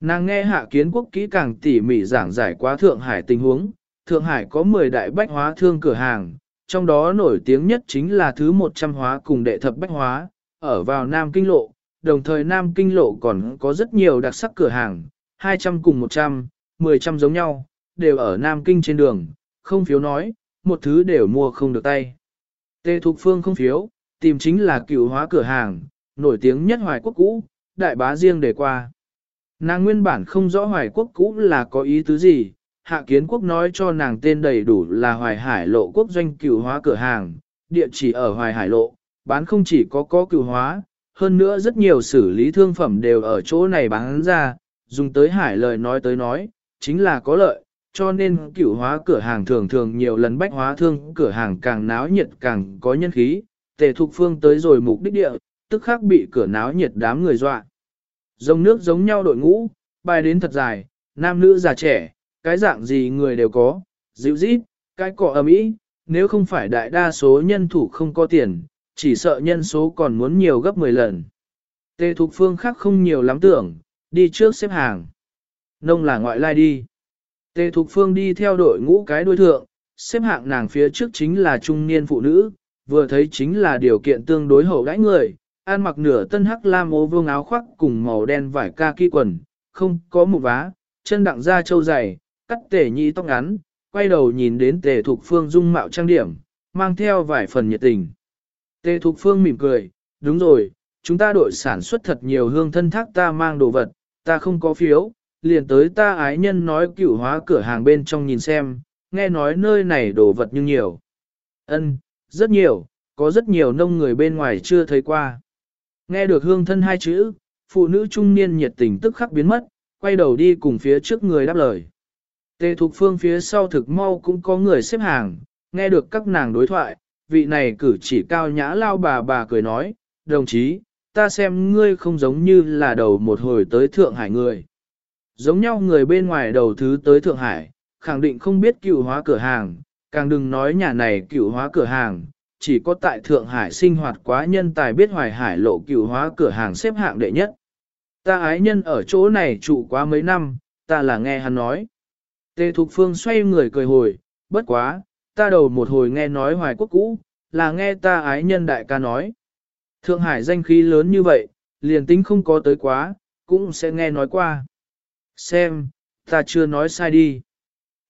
Nàng nghe hạ kiến quốc kỹ càng tỉ mỉ giảng giải quá Thượng Hải tình huống, Thượng Hải có 10 đại bách hóa thương cửa hàng, trong đó nổi tiếng nhất chính là thứ 100 hóa cùng đệ thập bách hóa, ở vào Nam Kinh Lộ, đồng thời Nam Kinh Lộ còn có rất nhiều đặc sắc cửa hàng, 200 cùng 100, 10 trăm giống nhau, đều ở Nam Kinh trên đường, không phiếu nói, một thứ đều mua không được tay. Tề Thục Phương không phiếu, tìm chính là cựu hóa cửa hàng, nổi tiếng nhất hoài quốc cũ, đại bá riêng để qua. Nàng nguyên bản không rõ hoài quốc cũ là có ý tứ gì, hạ kiến quốc nói cho nàng tên đầy đủ là hoài hải lộ quốc doanh cựu hóa cửa hàng, địa chỉ ở hoài hải lộ, bán không chỉ có có cựu hóa, hơn nữa rất nhiều xử lý thương phẩm đều ở chỗ này bán ra, dùng tới hải lời nói tới nói, chính là có lợi, cho nên cựu hóa cửa hàng thường thường nhiều lần bách hóa thương cửa hàng càng náo nhiệt càng có nhân khí, tề thục phương tới rồi mục đích địa, tức khắc bị cửa náo nhiệt đám người dọa. Dòng nước giống nhau đội ngũ, bài đến thật dài, nam nữ già trẻ, cái dạng gì người đều có, dịu dít, cái cọ ầm ĩ, nếu không phải đại đa số nhân thủ không có tiền, chỉ sợ nhân số còn muốn nhiều gấp 10 lần. Tề Thục Phương khác không nhiều lắm tưởng, đi trước xếp hàng. Nông là ngoại lai đi. Tề Thục Phương đi theo đội ngũ cái đuôi thượng, xếp hạng nàng phía trước chính là trung niên phụ nữ, vừa thấy chính là điều kiện tương đối hậu đãi người, ăn mặc nửa tân hắc lam ô vương áo khoác cùng màu đen vải ca kỳ quần, không có một vá, chân đặng da trâu dày, cắt tể nhị tóc ngắn, quay đầu nhìn đến tề thục phương dung mạo trang điểm, mang theo vài phần nhiệt tình. Tề thục phương mỉm cười, đúng rồi, chúng ta đội sản xuất thật nhiều hương thân thác ta mang đồ vật, ta không có phiếu, liền tới ta ái nhân nói cửu hóa cửa hàng bên trong nhìn xem, nghe nói nơi này đồ vật nhưng nhiều. Ân, rất nhiều, có rất nhiều nông người bên ngoài chưa thấy qua. Nghe được hương thân hai chữ, phụ nữ trung niên nhiệt tình tức khắc biến mất, quay đầu đi cùng phía trước người đáp lời. Tề thục phương phía sau thực mau cũng có người xếp hàng, nghe được các nàng đối thoại, vị này cử chỉ cao nhã lao bà bà cười nói, đồng chí, ta xem ngươi không giống như là đầu một hồi tới Thượng Hải người. Giống nhau người bên ngoài đầu thứ tới Thượng Hải, khẳng định không biết cựu hóa cửa hàng, càng đừng nói nhà này cựu hóa cửa hàng, chỉ có tại Thượng Hải sinh hoạt quá nhân tài biết hoài hải lộ cựu hóa cửa hàng xếp hạng đệ nhất. Ta ái nhân ở chỗ này trụ quá mấy năm, ta là nghe hắn nói. Tề Thục Phương xoay người cười hồi, bất quá, ta đầu một hồi nghe nói hoài quốc cũ, là nghe ta ái nhân đại ca nói. Thượng Hải danh khí lớn như vậy, liền tính không có tới quá, cũng sẽ nghe nói qua. Xem, ta chưa nói sai đi.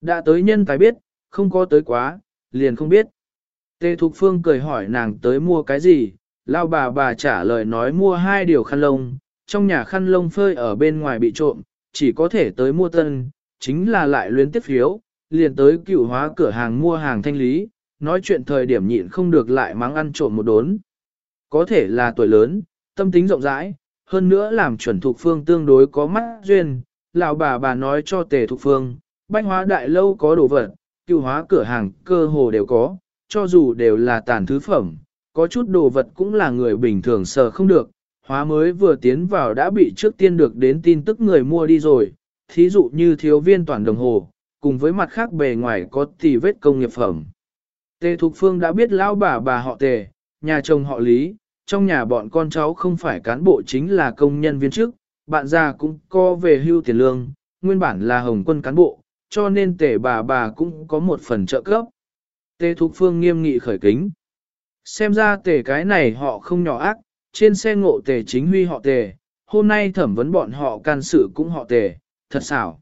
Đã tới nhân tài biết, không có tới quá, liền không biết. Tề Thục Phương cười hỏi nàng tới mua cái gì, lao bà bà trả lời nói mua hai điều khăn lông, trong nhà khăn lông phơi ở bên ngoài bị trộm, chỉ có thể tới mua tân, chính là lại luyến tiếp phiếu, liền tới cựu hóa cửa hàng mua hàng thanh lý, nói chuyện thời điểm nhịn không được lại mắng ăn trộm một đốn. Có thể là tuổi lớn, tâm tính rộng rãi, hơn nữa làm chuẩn thục phương tương đối có mắt duyên, lão bà bà nói cho tề thục phương, bách hóa đại lâu có đồ vật, cựu hóa cửa hàng cơ hồ đều có, cho dù đều là tàn thứ phẩm, có chút đồ vật cũng là người bình thường sợ không được, hóa mới vừa tiến vào đã bị trước tiên được đến tin tức người mua đi rồi, thí dụ như thiếu viên toàn đồng hồ, cùng với mặt khác bề ngoài có tỷ vết công nghiệp phẩm. Tề Thục Phương đã biết lão bà bà họ Tề, nhà chồng họ Lý, trong nhà bọn con cháu không phải cán bộ chính là công nhân viên chức, bạn già cũng có về hưu tiền lương, nguyên bản là hồng quân cán bộ, cho nên Tề bà bà cũng có một phần trợ cấp. Tề Thục Phương nghiêm nghị khởi kính. Xem ra Tề cái này họ không nhỏ ác, trên xe ngộ Tề chính huy họ Tề, hôm nay thẩm vấn bọn họ can sự cũng họ Tề, thật xảo.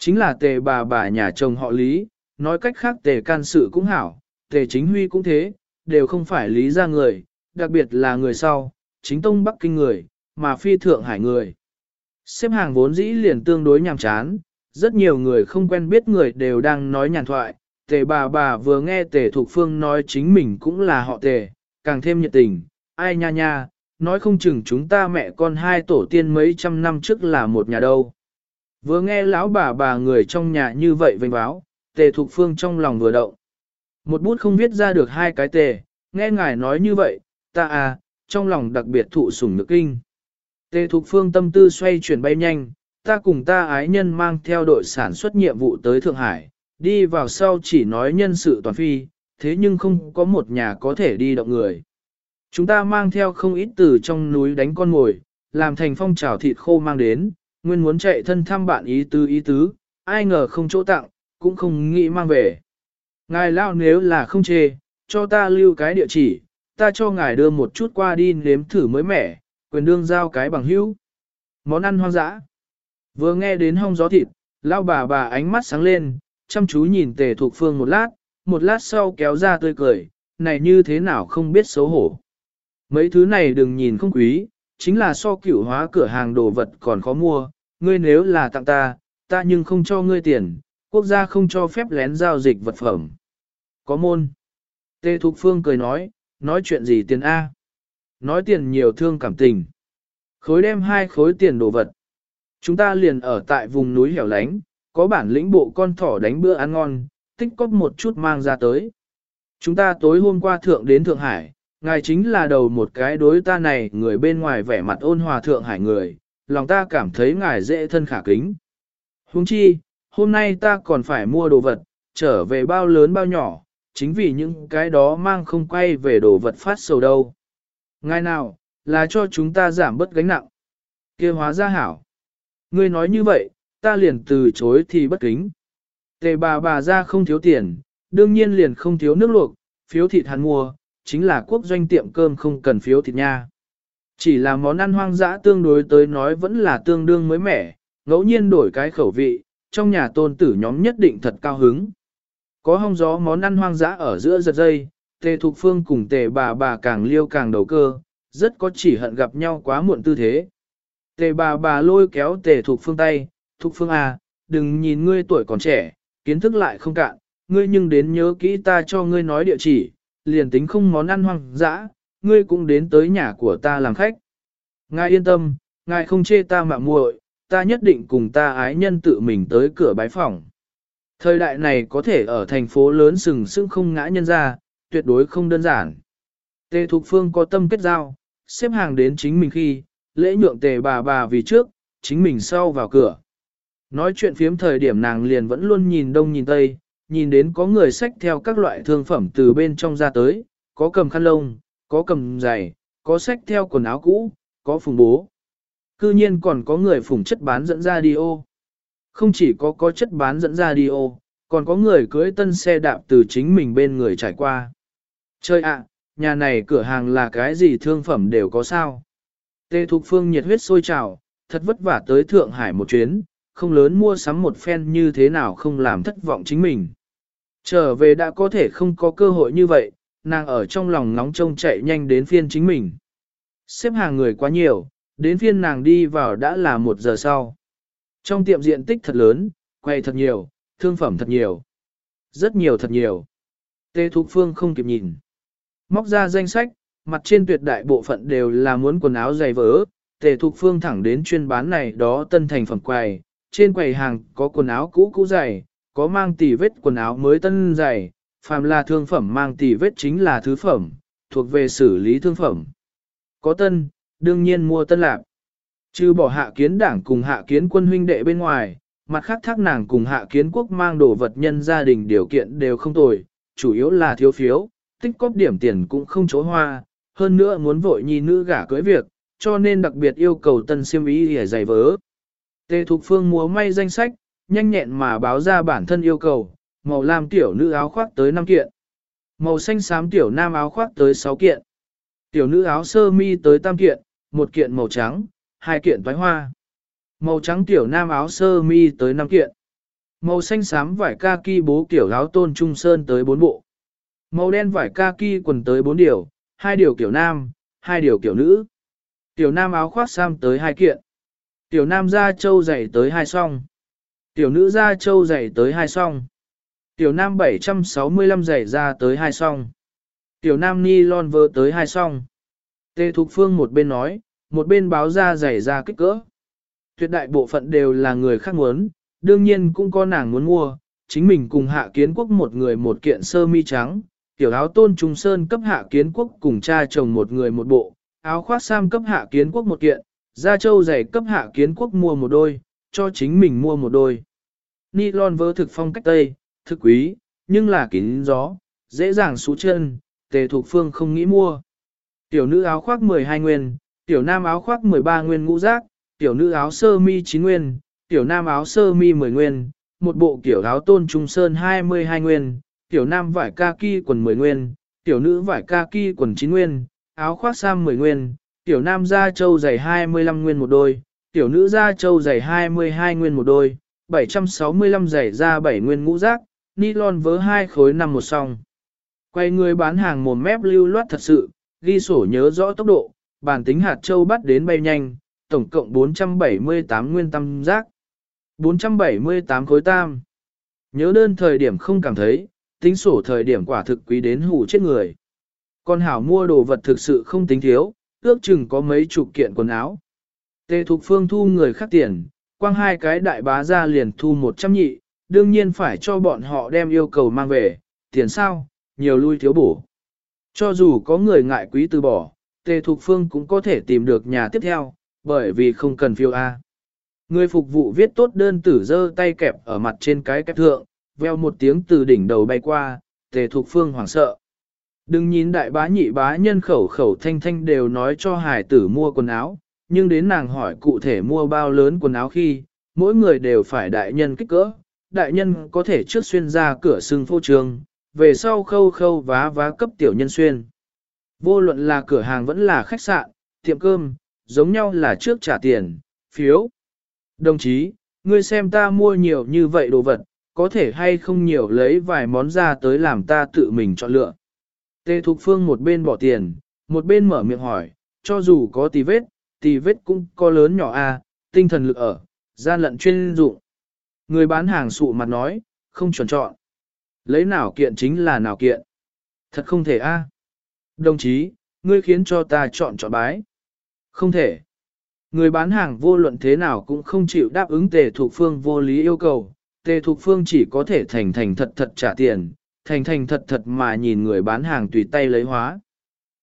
Chính là tề bà bà nhà chồng họ Lý, nói cách khác tề can sự cũng hảo, tề chính huy cũng thế, đều không phải lý ra người, đặc biệt là người sau, chính tông Bắc Kinh người, mà phi thượng hải người. Xếp hàng vốn dĩ liền tương đối nhàm chán, rất nhiều người không quen biết người đều đang nói nhàn thoại, tề bà bà vừa nghe tề thục phương nói chính mình cũng là họ tề, càng thêm nhiệt tình, ai nha nha, nói không chừng chúng ta mẹ con hai tổ tiên mấy trăm năm trước là một nhà đâu. Vừa nghe lão bà bà người trong nhà như vậy vênh báo, tề thục phương trong lòng vừa động. Một bút không viết ra được hai cái tề, nghe ngài nói như vậy, ta à, trong lòng đặc biệt thụ sủng nước kinh. Tề thục phương tâm tư xoay chuyển bay nhanh, ta cùng ta ái nhân mang theo đội sản xuất nhiệm vụ tới Thượng Hải, đi vào sau chỉ nói nhân sự toàn phi, thế nhưng không có một nhà có thể đi động người. Chúng ta mang theo không ít từ trong núi đánh con mồi, làm thành phong trào thịt khô mang đến, nguyên muốn chạy thân thăm bạn ý tứ ý tứ, ai ngờ không chỗ tặng, cũng không nghĩ mang về. Ngài lao nếu là không chê, cho ta lưu cái địa chỉ, ta cho ngài đưa một chút qua đi nếm thử mới mẻ, quyền đương giao cái bằng hữu. Món ăn hoang dã. Vừa nghe đến hong gió thịt, lao bà bà ánh mắt sáng lên, chăm chú nhìn tề thục phương một lát, một lát sau kéo ra tươi cười, này như thế nào không biết xấu hổ. Mấy thứ này đừng nhìn không quý, chính là so cửu hóa cửa hàng đồ vật còn khó mua, ngươi nếu là tặng ta, ta nhưng không cho ngươi tiền, quốc gia không cho phép lén giao dịch vật phẩm. Có môn. Tề Thục Phương cười nói, nói chuyện gì tiền A? Nói tiền nhiều thương cảm tình. Khối đem hai khối tiền đồ vật. Chúng ta liền ở tại vùng núi hẻo lánh, có bản lĩnh bộ con thỏ đánh bữa ăn ngon, tích cóp một chút mang ra tới. Chúng ta tối hôm qua thượng đến Thượng Hải, ngài chính là đầu một cái đối ta này người bên ngoài vẻ mặt ôn hòa Thượng Hải người, lòng ta cảm thấy ngài dễ thân khả kính. Huống chi, hôm nay ta còn phải mua đồ vật, trở về bao lớn bao nhỏ, chính vì những cái đó mang không quay về đồ vật phát sầu đâu. Ngài nào, là cho chúng ta giảm bớt gánh nặng. kia hóa ra hảo. Ngươi nói như vậy, ta liền từ chối thì bất kính. Tề bà bà ra không thiếu tiền, đương nhiên liền không thiếu nước luộc, phiếu thịt hắn mua, chính là quốc doanh tiệm cơm không cần phiếu thịt nha. Chỉ là món ăn hoang dã tương đối tới nói vẫn là tương đương mới mẻ, ngẫu nhiên đổi cái khẩu vị, trong nhà tôn tử nhóm nhất định thật cao hứng. Có hong gió món ăn hoang dã ở giữa giật dây, tề thục phương cùng tề bà bà càng liêu càng đầu cơ, rất có chỉ hận gặp nhau quá muộn tư thế. Tề bà bà lôi kéo tề thục phương tay, thục phương à, đừng nhìn ngươi tuổi còn trẻ, kiến thức lại không cạn, ngươi nhưng đến nhớ kỹ ta cho ngươi nói địa chỉ, liền tính không món ăn hoang dã, ngươi cũng đến tới nhà của ta làm khách. Ngài yên tâm, ngài không chê ta mạ muội, ta nhất định cùng ta ái nhân tự mình tới cửa bái phòng. Thời đại này có thể ở thành phố lớn sừng sững không ngã nhân ra, tuyệt đối không đơn giản. Tề Thục Phương có tâm kết giao, xếp hàng đến chính mình khi, lễ nhượng tề bà bà vì trước, chính mình sau vào cửa. Nói chuyện phiếm thời điểm nàng liền vẫn luôn nhìn đông nhìn tây, nhìn đến có người xách theo các loại thương phẩm từ bên trong ra tới, có cầm khăn lông, có cầm giày, có xách theo quần áo cũ, có phùng bố. Cư nhiên còn có người phùng chất bán dẫn ra đi ô. Không chỉ có có chất bán dẫn ra đi ô, còn có người cưới tân xe đạp từ chính mình bên người trải qua. Chơi ạ, nhà này cửa hàng là cái gì thương phẩm đều có sao. Tê Thục Phương nhiệt huyết sôi trào, thật vất vả tới Thượng Hải một chuyến, không lớn mua sắm một phen như thế nào không làm thất vọng chính mình. Trở về đã có thể không có cơ hội như vậy, nàng ở trong lòng nóng trông chạy nhanh đến phiên chính mình. Xếp hàng người quá nhiều, đến phiên nàng đi vào đã là một giờ sau. Trong tiệm diện tích thật lớn, quay thật nhiều, thương phẩm thật nhiều. Rất nhiều thật nhiều. Tê Thục Phương không kịp nhìn. Móc ra danh sách, mặt trên tuyệt đại bộ phận đều là muốn quần áo dày vỡ. Tề Thục Phương thẳng đến chuyên bán này đó tân thành phẩm quầy. Trên quầy hàng có quần áo cũ cũ dày, có mang tỉ vết quần áo mới tân dày. Phàm là thương phẩm mang tỉ vết chính là thứ phẩm, thuộc về xử lý thương phẩm. Có tân, đương nhiên mua tân lạc. Trừ bỏ hạ kiến đảng cùng hạ kiến quân huynh đệ bên ngoài, mặt khác thác nàng cùng hạ kiến quốc mang đồ vật nhân gia đình điều kiện đều không tồi, chủ yếu là thiếu phiếu, tích cóp điểm tiền cũng không chỗ hoa, hơn nữa muốn vội nhi nữ gả cưới việc, cho nên đặc biệt yêu cầu tân siêm ý để giày vớ. Tề Thục Phương múa may danh sách, nhanh nhẹn mà báo ra bản thân yêu cầu, màu lam tiểu nữ áo khoác tới 5 kiện, màu xanh xám tiểu nam áo khoác tới 6 kiện, tiểu nữ áo sơ mi tới tam kiện, một kiện màu trắng, hai kiện toái hoa. Màu trắng tiểu nam áo sơ mi tới 5 kiện. Màu xanh xám vải kaki bố kiểu áo tôn trung sơn tới 4 bộ. Màu đen vải kaki quần tới 4 điều, hai điều kiểu nam, hai điều kiểu nữ. Tiểu nam áo khoác sam tới hai kiện. Tiểu nam da trâu dày tới hai song. Tiểu nữ da trâu dày tới hai song. Tiểu nam 765 dày ra tới hai song. Tiểu nam nylon vơ tới hai song. Tê Thục Phương một bên nói, một bên báo ra giày ra kích cỡ. Tuyệt đại bộ phận đều là người khác muốn, đương nhiên cũng có nàng muốn mua, chính mình cùng hạ kiến quốc một người một kiện sơ mi trắng, tiểu áo tôn trung sơn cấp hạ kiến quốc cùng cha chồng một người một bộ, áo khoác sam cấp hạ kiến quốc một kiện, da châu giày cấp hạ kiến quốc mua một đôi, cho chính mình mua một đôi. Nylon vơ thực phong cách Tây, thực quý, nhưng là kín gió, dễ dàng xú chân, tề thuộc phương không nghĩ mua. Tiểu nữ áo khoác 12 nguyên, tiểu nam áo khoác 13 nguyên ngũ giác, tiểu nữ áo sơ mi 9 nguyên, tiểu nam áo sơ mi 10 nguyên, một bộ kiểu áo tôn trung sơn 22 nguyên, tiểu nam vải kaki quần 10 nguyên, tiểu nữ vải kaki quần 9 nguyên, áo khoác sam 10 nguyên, tiểu nam da châu dày 25 nguyên một đôi, tiểu nữ da châu dày 22 nguyên một đôi, 765 giày da 7 nguyên ngũ giác, nylon vớ hai khối năm một song. Quay người bán hàng mồm mép lưu loát thật sự, ghi sổ nhớ rõ tốc độ, bản tính hạt châu bắt đến bay nhanh, tổng cộng 478 nguyên tam giác. 478 khối tam. Nhớ đơn thời điểm không cảm thấy, tính sổ thời điểm quả thực quý đến hủ chết người. Con hảo mua đồ vật thực sự không tính thiếu, ước chừng có mấy chục kiện quần áo. Tề Thục Phương thu người khác tiền, quang hai cái đại bá ra liền thu 100 nhị, đương nhiên phải cho bọn họ đem yêu cầu mang về, tiền sao, nhiều lui thiếu bổ. Cho dù có người ngại quý từ bỏ, Tề Thục Phương cũng có thể tìm được nhà tiếp theo, bởi vì không cần phiêu A. Người phục vụ viết tốt đơn tử dơ tay kẹp ở mặt trên cái kẹp thượng, veo một tiếng từ đỉnh đầu bay qua, Tề Thục Phương hoảng sợ. Đừng nhìn đại bá nhị bá nhân khẩu khẩu thanh thanh đều nói cho hải tử mua quần áo, nhưng đến nàng hỏi cụ thể mua bao lớn quần áo khi, mỗi người đều phải đại nhân kích cỡ, đại nhân có thể trước xuyên ra cửa xương phô trường, về sau khâu khâu vá vá cấp tiểu nhân xuyên. Vô luận là cửa hàng vẫn là khách sạn, tiệm cơm, giống nhau là trước trả tiền, phiếu. Đồng chí, ngươi xem ta mua nhiều như vậy đồ vật, có thể hay không nhiều lấy vài món ra tới làm ta tự mình chọn lựa. Tê Thục Phương một bên bỏ tiền, một bên mở miệng hỏi, cho dù có tì vết, tì vết cũng có lớn nhỏ a, tinh thần lực ở, gian lận chuyên dụng. Người bán hàng sụ mặt nói, không chuẩn chọn. Lấy nào kiện chính là nào kiện. Thật không thể a. Đồng chí, ngươi khiến cho ta chọn chọn bái. Không thể. Người bán hàng vô luận thế nào cũng không chịu đáp ứng tề thuộc phương vô lý yêu cầu. Tề Thục phương chỉ có thể thành thành thật thật trả tiền, thành thành thật thật mà nhìn người bán hàng tùy tay lấy hóa.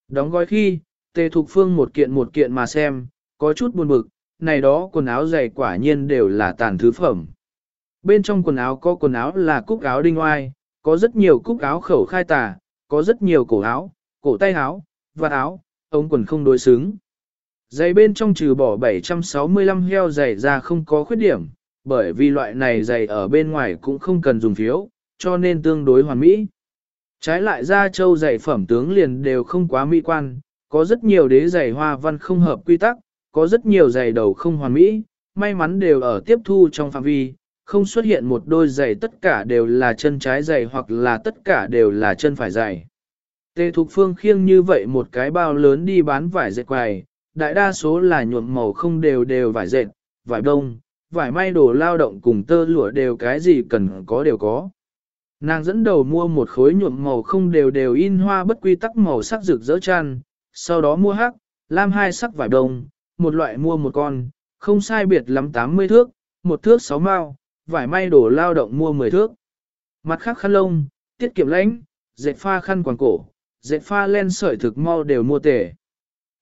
Đóng gói khi, tề Thục phương một kiện một kiện mà xem, có chút buồn bực, này đó quần áo dày quả nhiên đều là tàn thứ phẩm. Bên trong quần áo có quần áo là cúc áo đinh oai, có rất nhiều cúc áo khẩu khai tà, có rất nhiều cổ áo, cổ tay áo, vạt áo, ống quần không đối xứng. Giày bên trong trừ bỏ 765 heo giày ra không có khuyết điểm, bởi vì loại này giày ở bên ngoài cũng không cần dùng phiếu, cho nên tương đối hoàn mỹ. Trái lại ra châu giày phẩm tướng liền đều không quá mỹ quan, có rất nhiều đế giày hoa văn không hợp quy tắc, có rất nhiều giày đầu không hoàn mỹ, may mắn đều ở tiếp thu trong phạm vi, không xuất hiện một đôi giày tất cả đều là chân trái giày hoặc là tất cả đều là chân phải giày. tê Thục Phương khiêng như vậy một cái bao lớn đi bán vải dệt quài, đại đa số là nhuộm màu không đều đều vải dệt, vải đông, vải may đồ lao động cùng tơ lụa đều cái gì cần có đều có. Nàng dẫn đầu mua một khối nhuộm màu không đều đều in hoa bất quy tắc màu sắc rực rỡ chăn, sau đó mua hắc, lam hai sắc vải đồng, một loại mua một con, không sai biệt lắm 80 thước, một thước 6 mao, vải may đồ lao động mua 10 thước. Mặt khác khăn lông, tiết kiệm lãnh, dệt pha khăn quàng cổ, dệt pha len sợi thực mau đều mua tề.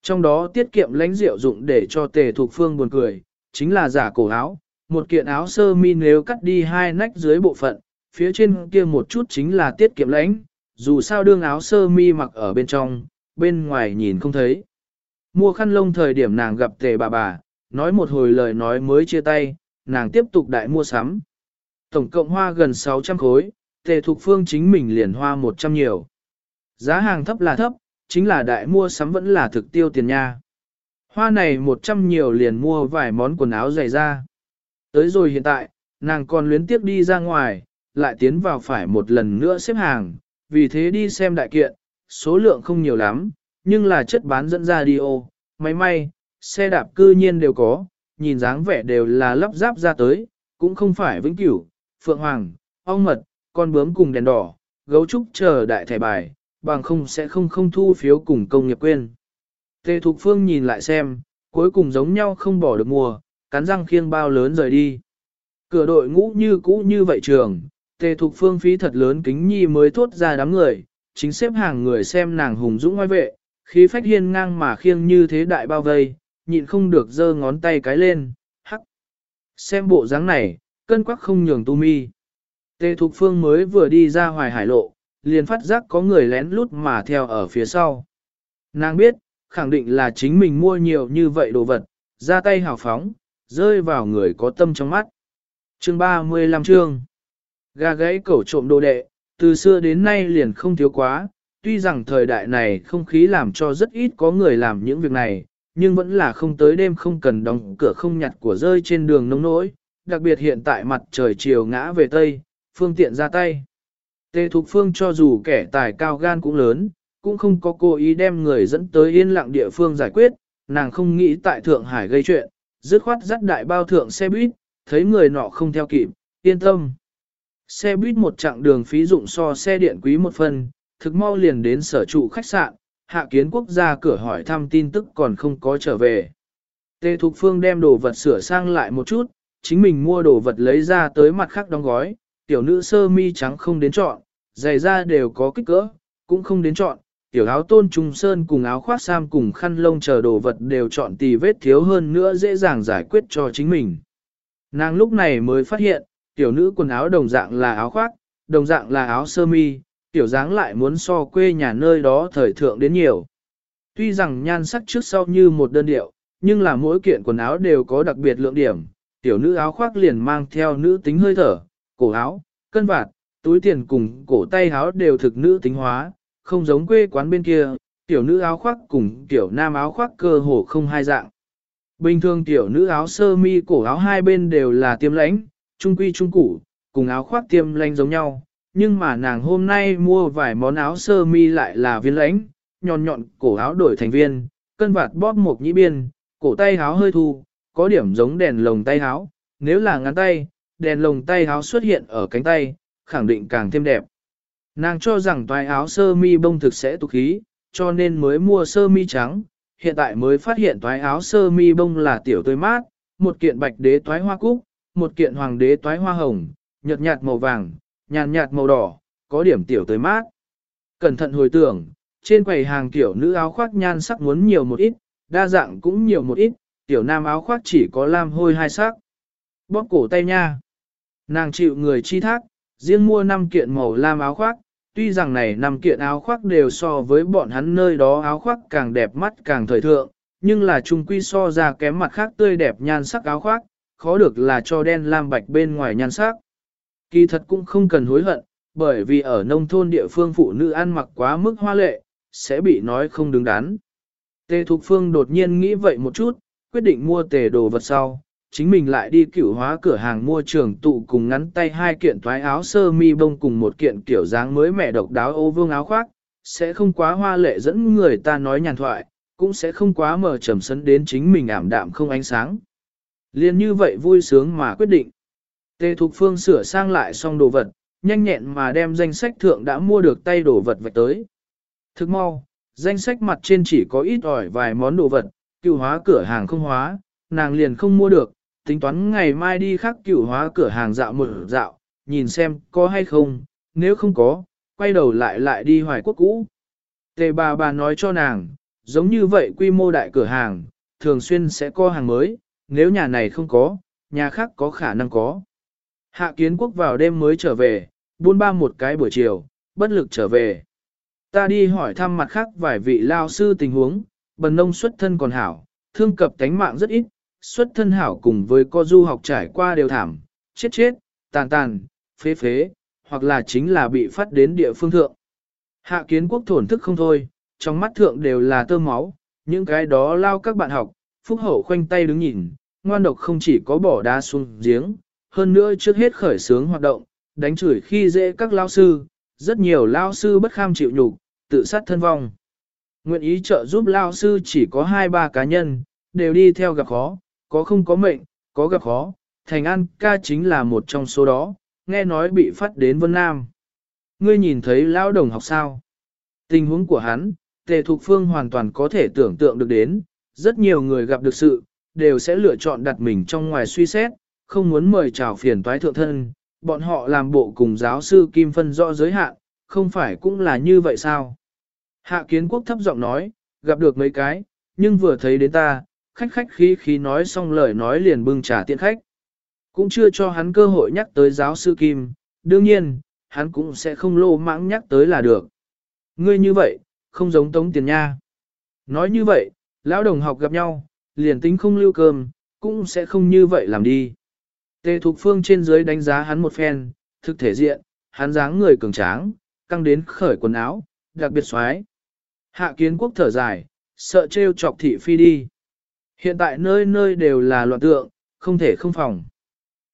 Trong đó tiết kiệm lãnh rượu dụng để cho tề thuộc phương buồn cười, chính là giả cổ áo, một kiện áo sơ mi nếu cắt đi hai nách dưới bộ phận, phía trên kia một chút chính là tiết kiệm lãnh, dù sao đương áo sơ mi mặc ở bên trong, bên ngoài nhìn không thấy. Mua khăn lông thời điểm nàng gặp tề bà bà, nói một hồi lời nói mới chia tay, nàng tiếp tục đại mua sắm. Tổng cộng hoa gần 600 khối, tề thục phương chính mình liền hoa 100 nhiều. Giá hàng thấp là thấp, chính là đại mua sắm vẫn là thực tiêu tiền nha. Hoa này 100 nhiều liền mua vài món quần áo dày ra. Tới rồi hiện tại, nàng còn luyến tiếp đi ra ngoài, lại tiến vào phải một lần nữa xếp hàng, vì thế đi xem đại kiện, số lượng không nhiều lắm, nhưng là chất bán dẫn ra đi ô, máy may, xe đạp cư nhiên đều có, nhìn dáng vẻ đều là lắp ráp ra tới, cũng không phải vĩnh cửu, phượng hoàng, ong mật, con bướm cùng đèn đỏ, gấu trúc chờ đại thẻ bài, bằng không sẽ không không thu phiếu cùng công nghiệp quên. Tề Thục Phương nhìn lại xem, cuối cùng giống nhau không bỏ được mùa, cắn răng khiêng bao lớn rời đi. Cửa đội ngũ như cũ như vậy trường, Tề Thục Phương phí thật lớn kính nhi mới thốt ra đám người, chính xếp hàng người xem nàng hùng dũng ngoài vệ, khí phách hiên ngang mà khiêng như thế đại bao vây, nhịn không được giơ ngón tay cái lên, hắc. Xem bộ dáng này, cân quắc không nhường tu mi. Tề Thục Phương mới vừa đi ra hoài hải lộ, liền phát giác có người lén lút mà theo ở phía sau. Nàng biết, khẳng định là chính mình mua nhiều như vậy đồ vật, ra tay hào phóng, rơi vào người có tâm trong mắt. Chương 35 chương Gà gãy cẩu trộm đồ đệ, từ xưa đến nay liền không thiếu quá, tuy rằng thời đại này không khí làm cho rất ít có người làm những việc này, nhưng vẫn là không tới đêm không cần đóng cửa không nhặt của rơi trên đường nông nỗi, đặc biệt hiện tại mặt trời chiều ngã về Tây, phương tiện ra tay. Tề Thục Phương cho dù kẻ tài cao gan cũng lớn, cũng không có cố ý đem người dẫn tới yên lặng địa phương giải quyết, nàng không nghĩ tại Thượng Hải gây chuyện, dứt khoát dắt đại bao thượng xe buýt, thấy người nọ không theo kịp, yên tâm. Xe buýt một chặng đường phí dụng so xe điện quý một phần, thực mau liền đến sở trụ khách sạn, hạ kiến quốc gia cửa hỏi thăm tin tức còn không có trở về. Tề Thục Phương đem đồ vật sửa sang lại một chút, chính mình mua đồ vật lấy ra tới mặt khác đóng gói, tiểu nữ sơ mi trắng không đến chọn, giày da đều có kích cỡ, cũng không đến chọn, tiểu áo tôn trung sơn cùng áo khoác sam cùng khăn lông chờ đồ vật đều chọn tì vết thiếu hơn nữa dễ dàng giải quyết cho chính mình. Nàng lúc này mới phát hiện, tiểu nữ quần áo đồng dạng là áo khoác, đồng dạng là áo sơ mi, tiểu dáng lại muốn so quê nhà nơi đó thời thượng đến nhiều. Tuy rằng nhan sắc trước sau như một đơn điệu, nhưng là mỗi kiện quần áo đều có đặc biệt lượng điểm, tiểu nữ áo khoác liền mang theo nữ tính hơi thở, cổ áo, cân vạt, túi tiền cùng cổ tay áo đều thực nữ tính hóa, không giống quê quán bên kia, tiểu nữ áo khoác cùng tiểu nam áo khoác cơ hồ không hai dạng. Bình thường tiểu nữ áo sơ mi cổ áo hai bên đều là tiêm lãnh, trung quy trung củ, cùng áo khoác tiêm lãnh giống nhau, nhưng mà nàng hôm nay mua vài món áo sơ mi lại là viên lãnh, nhọn nhọn cổ áo đổi thành viên, cân vạt bóp một nhĩ biên, cổ tay áo hơi thu, có điểm giống đèn lồng tay áo, nếu là ngắn tay, đèn lồng tay áo xuất hiện ở cánh tay, khẳng định càng thêm đẹp. Nàng cho rằng toái áo sơ mi bông thực sẽ tục khí, cho nên mới mua sơ mi trắng, hiện tại mới phát hiện toái áo sơ mi bông là tiểu tươi mát, một kiện bạch đế toái hoa cúc, một kiện hoàng đế toái hoa hồng, nhợt nhạt màu vàng, nhàn nhạt màu đỏ, có điểm tiểu tươi mát. Cẩn thận hồi tưởng, trên quầy hàng tiểu nữ áo khoác nhan sắc muốn nhiều một ít, đa dạng cũng nhiều một ít, tiểu nam áo khoác chỉ có lam hôi hai sắc. Bóp cổ tay nha. Nàng chịu người chi thác, riêng mua 5 kiện màu lam áo khoác, tuy rằng này năm kiện áo khoác đều so với bọn hắn nơi đó áo khoác càng đẹp mắt càng thời thượng, nhưng là chung quy so ra kém mặt khác tươi đẹp nhan sắc áo khoác, khó được là cho đen lam bạch bên ngoài nhan sắc. Kỳ thật cũng không cần hối hận, bởi vì ở nông thôn địa phương phụ nữ ăn mặc quá mức hoa lệ, sẽ bị nói không đứng đắn. Tề Thục Phương đột nhiên nghĩ vậy một chút, quyết định mua tề đồ vật sau, chính mình lại đi cửu hóa cửa hàng mua trường tụ cùng ngắn tay hai kiện thoái áo sơ mi bông cùng một kiện kiểu dáng mới mẹ độc đáo ô vương áo khoác, sẽ không quá hoa lệ dẫn người ta nói nhàn thoại, cũng sẽ không quá mở trầm sấn đến chính mình ảm đạm không ánh sáng. Liên như vậy vui sướng mà quyết định. tê Thục Phương sửa sang lại xong đồ vật, nhanh nhẹn mà đem danh sách thượng đã mua được tay đồ vật vạch tới. Thức mau, danh sách mặt trên chỉ có ít ỏi vài món đồ vật, cựu hóa cửa hàng không hóa, nàng liền không mua được, tính toán ngày mai đi khắc cửu hóa cửa hàng dạo một dạo, nhìn xem có hay không, nếu không có, quay đầu lại lại đi hoài quốc cũ. Tề bà bà nói cho nàng, giống như vậy quy mô đại cửa hàng, thường xuyên sẽ có hàng mới, nếu nhà này không có, nhà khác có khả năng có. Hạ kiến quốc vào đêm mới trở về, buôn ba một cái buổi chiều, bất lực trở về. Ta đi hỏi thăm mặt khác vài vị lao sư tình huống, bần nông xuất thân còn hảo, thương cập tánh mạng rất ít, xuất thân hảo cùng với co du học trải qua đều thảm, chết chết, tàn tàn, phế phế, hoặc là chính là bị phát đến địa phương thượng. Hạ kiến quốc thổn thức không thôi, trong mắt thượng đều là tơ máu, những cái đó lao các bạn học, phúc hậu khoanh tay đứng nhìn, ngoan độc không chỉ có bỏ đá xuống giếng, hơn nữa trước hết khởi sướng hoạt động, đánh chửi khi dễ các lao sư, rất nhiều lao sư bất kham chịu nhục, tự sát thân vong. Nguyện ý trợ giúp lao sư chỉ có hai ba cá nhân, đều đi theo gặp khó, có không có mệnh, có gặp khó, Thành An ca chính là một trong số đó, nghe nói bị phát đến Vân Nam. Ngươi nhìn thấy lão đồng học sao? Tình huống của hắn, Tề Thục Phương hoàn toàn có thể tưởng tượng được đến, rất nhiều người gặp được sự, đều sẽ lựa chọn đặt mình trong ngoài suy xét, không muốn mời chào phiền toái thượng thân, bọn họ làm bộ cùng giáo sư Kim phân rõ giới hạn, không phải cũng là như vậy sao? Hạ kiến quốc thấp giọng nói, gặp được mấy cái, nhưng vừa thấy đến ta, khách khách khí khí nói xong lời nói liền bưng trả tiện khách. Cũng chưa cho hắn cơ hội nhắc tới giáo sư Kim, đương nhiên, hắn cũng sẽ không lô mãng nhắc tới là được. Ngươi như vậy, không giống tống tiền nha. Nói như vậy, lão đồng học gặp nhau, liền tính không lưu cơm, cũng sẽ không như vậy làm đi. Tề Thục Phương trên dưới đánh giá hắn một phen, thực thể diện, hắn dáng người cường tráng, căng đến khởi quần áo, đặc biệt xoái. Hạ kiến quốc thở dài, sợ trêu chọc thị phi đi. Hiện tại nơi nơi đều là loạn tượng, không thể không phòng.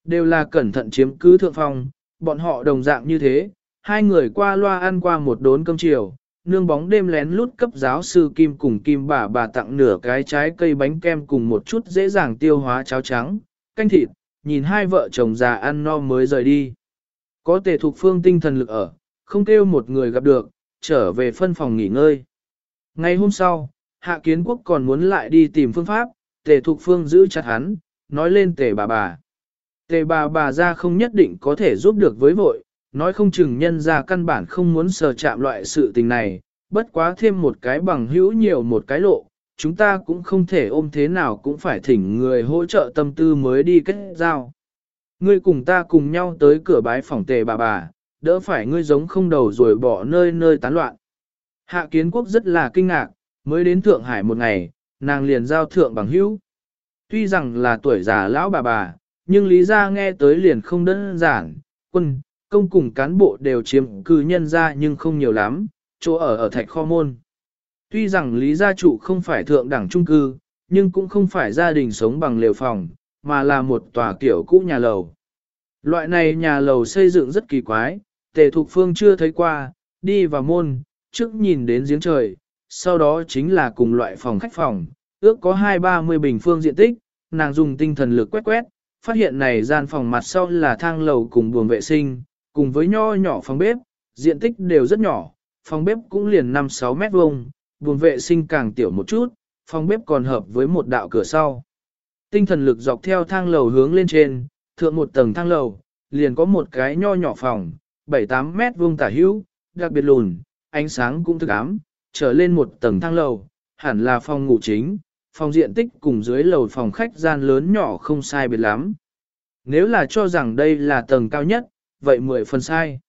Đều là cẩn thận chiếm cứ thượng phòng, bọn họ đồng dạng như thế, hai người qua loa ăn qua một đốn cơm chiều, nương bóng đêm lén lút cấp giáo sư Kim cùng Kim bà bà tặng nửa cái trái cây bánh kem cùng một chút dễ dàng tiêu hóa cháo trắng, canh thịt, nhìn hai vợ chồng già ăn no mới rời đi. Có tề thuộc phương tinh thần lực ở, không kêu một người gặp được, trở về phân phòng nghỉ ngơi. Ngày hôm sau, Hạ Kiến Quốc còn muốn lại đi tìm phương pháp, tề thuộc phương giữ chặt hắn, nói lên tề bà bà. Tề bà bà ra không nhất định có thể giúp được với vội, nói không chừng nhân ra căn bản không muốn sờ chạm loại sự tình này, bất quá thêm một cái bằng hữu nhiều một cái lộ, chúng ta cũng không thể ôm thế nào cũng phải thỉnh người hỗ trợ tâm tư mới đi kết giao. Ngươi cùng ta cùng nhau tới cửa bái phòng tề bà bà, đỡ phải ngươi giống không đầu rồi bỏ nơi nơi tán loạn. Hạ kiến quốc rất là kinh ngạc, mới đến Thượng Hải một ngày, nàng liền giao thượng bằng hữu. Tuy rằng là tuổi già lão bà bà, nhưng lý ra nghe tới liền không đơn giản, quân, công cùng cán bộ đều chiếm cư nhân ra nhưng không nhiều lắm, chỗ ở ở thạch kho môn. Tuy rằng lý gia trụ không phải thượng đẳng trung cư, nhưng cũng không phải gia đình sống bằng lều phòng, mà là một tòa kiểu cũ nhà lầu. Loại này nhà lầu xây dựng rất kỳ quái, tề thục phương chưa thấy qua, đi vào môn, trước nhìn đến giếng trời, sau đó chính là cùng loại phòng khách phòng, ước có hai ba mươi bình phương diện tích, nàng dùng tinh thần lực quét quét, phát hiện này gian phòng mặt sau là thang lầu cùng buồng vệ sinh, cùng với nho nhỏ phòng bếp, diện tích đều rất nhỏ, phòng bếp cũng liền 5-6 mét vuông, buồng vệ sinh càng tiểu một chút, phòng bếp còn hợp với một đạo cửa sau. Tinh thần lực dọc theo thang lầu hướng lên trên, thượng một tầng thang lầu, liền có một cái nho nhỏ phòng, 7-8 mét vuông tả hữu, đặc biệt lùn, ánh sáng cũng thực ám, trở lên một tầng thang lầu, hẳn là phòng ngủ chính, phòng diện tích cùng dưới lầu phòng khách gian lớn nhỏ không sai biệt lắm. Nếu là cho rằng đây là tầng cao nhất, vậy mười phần sai.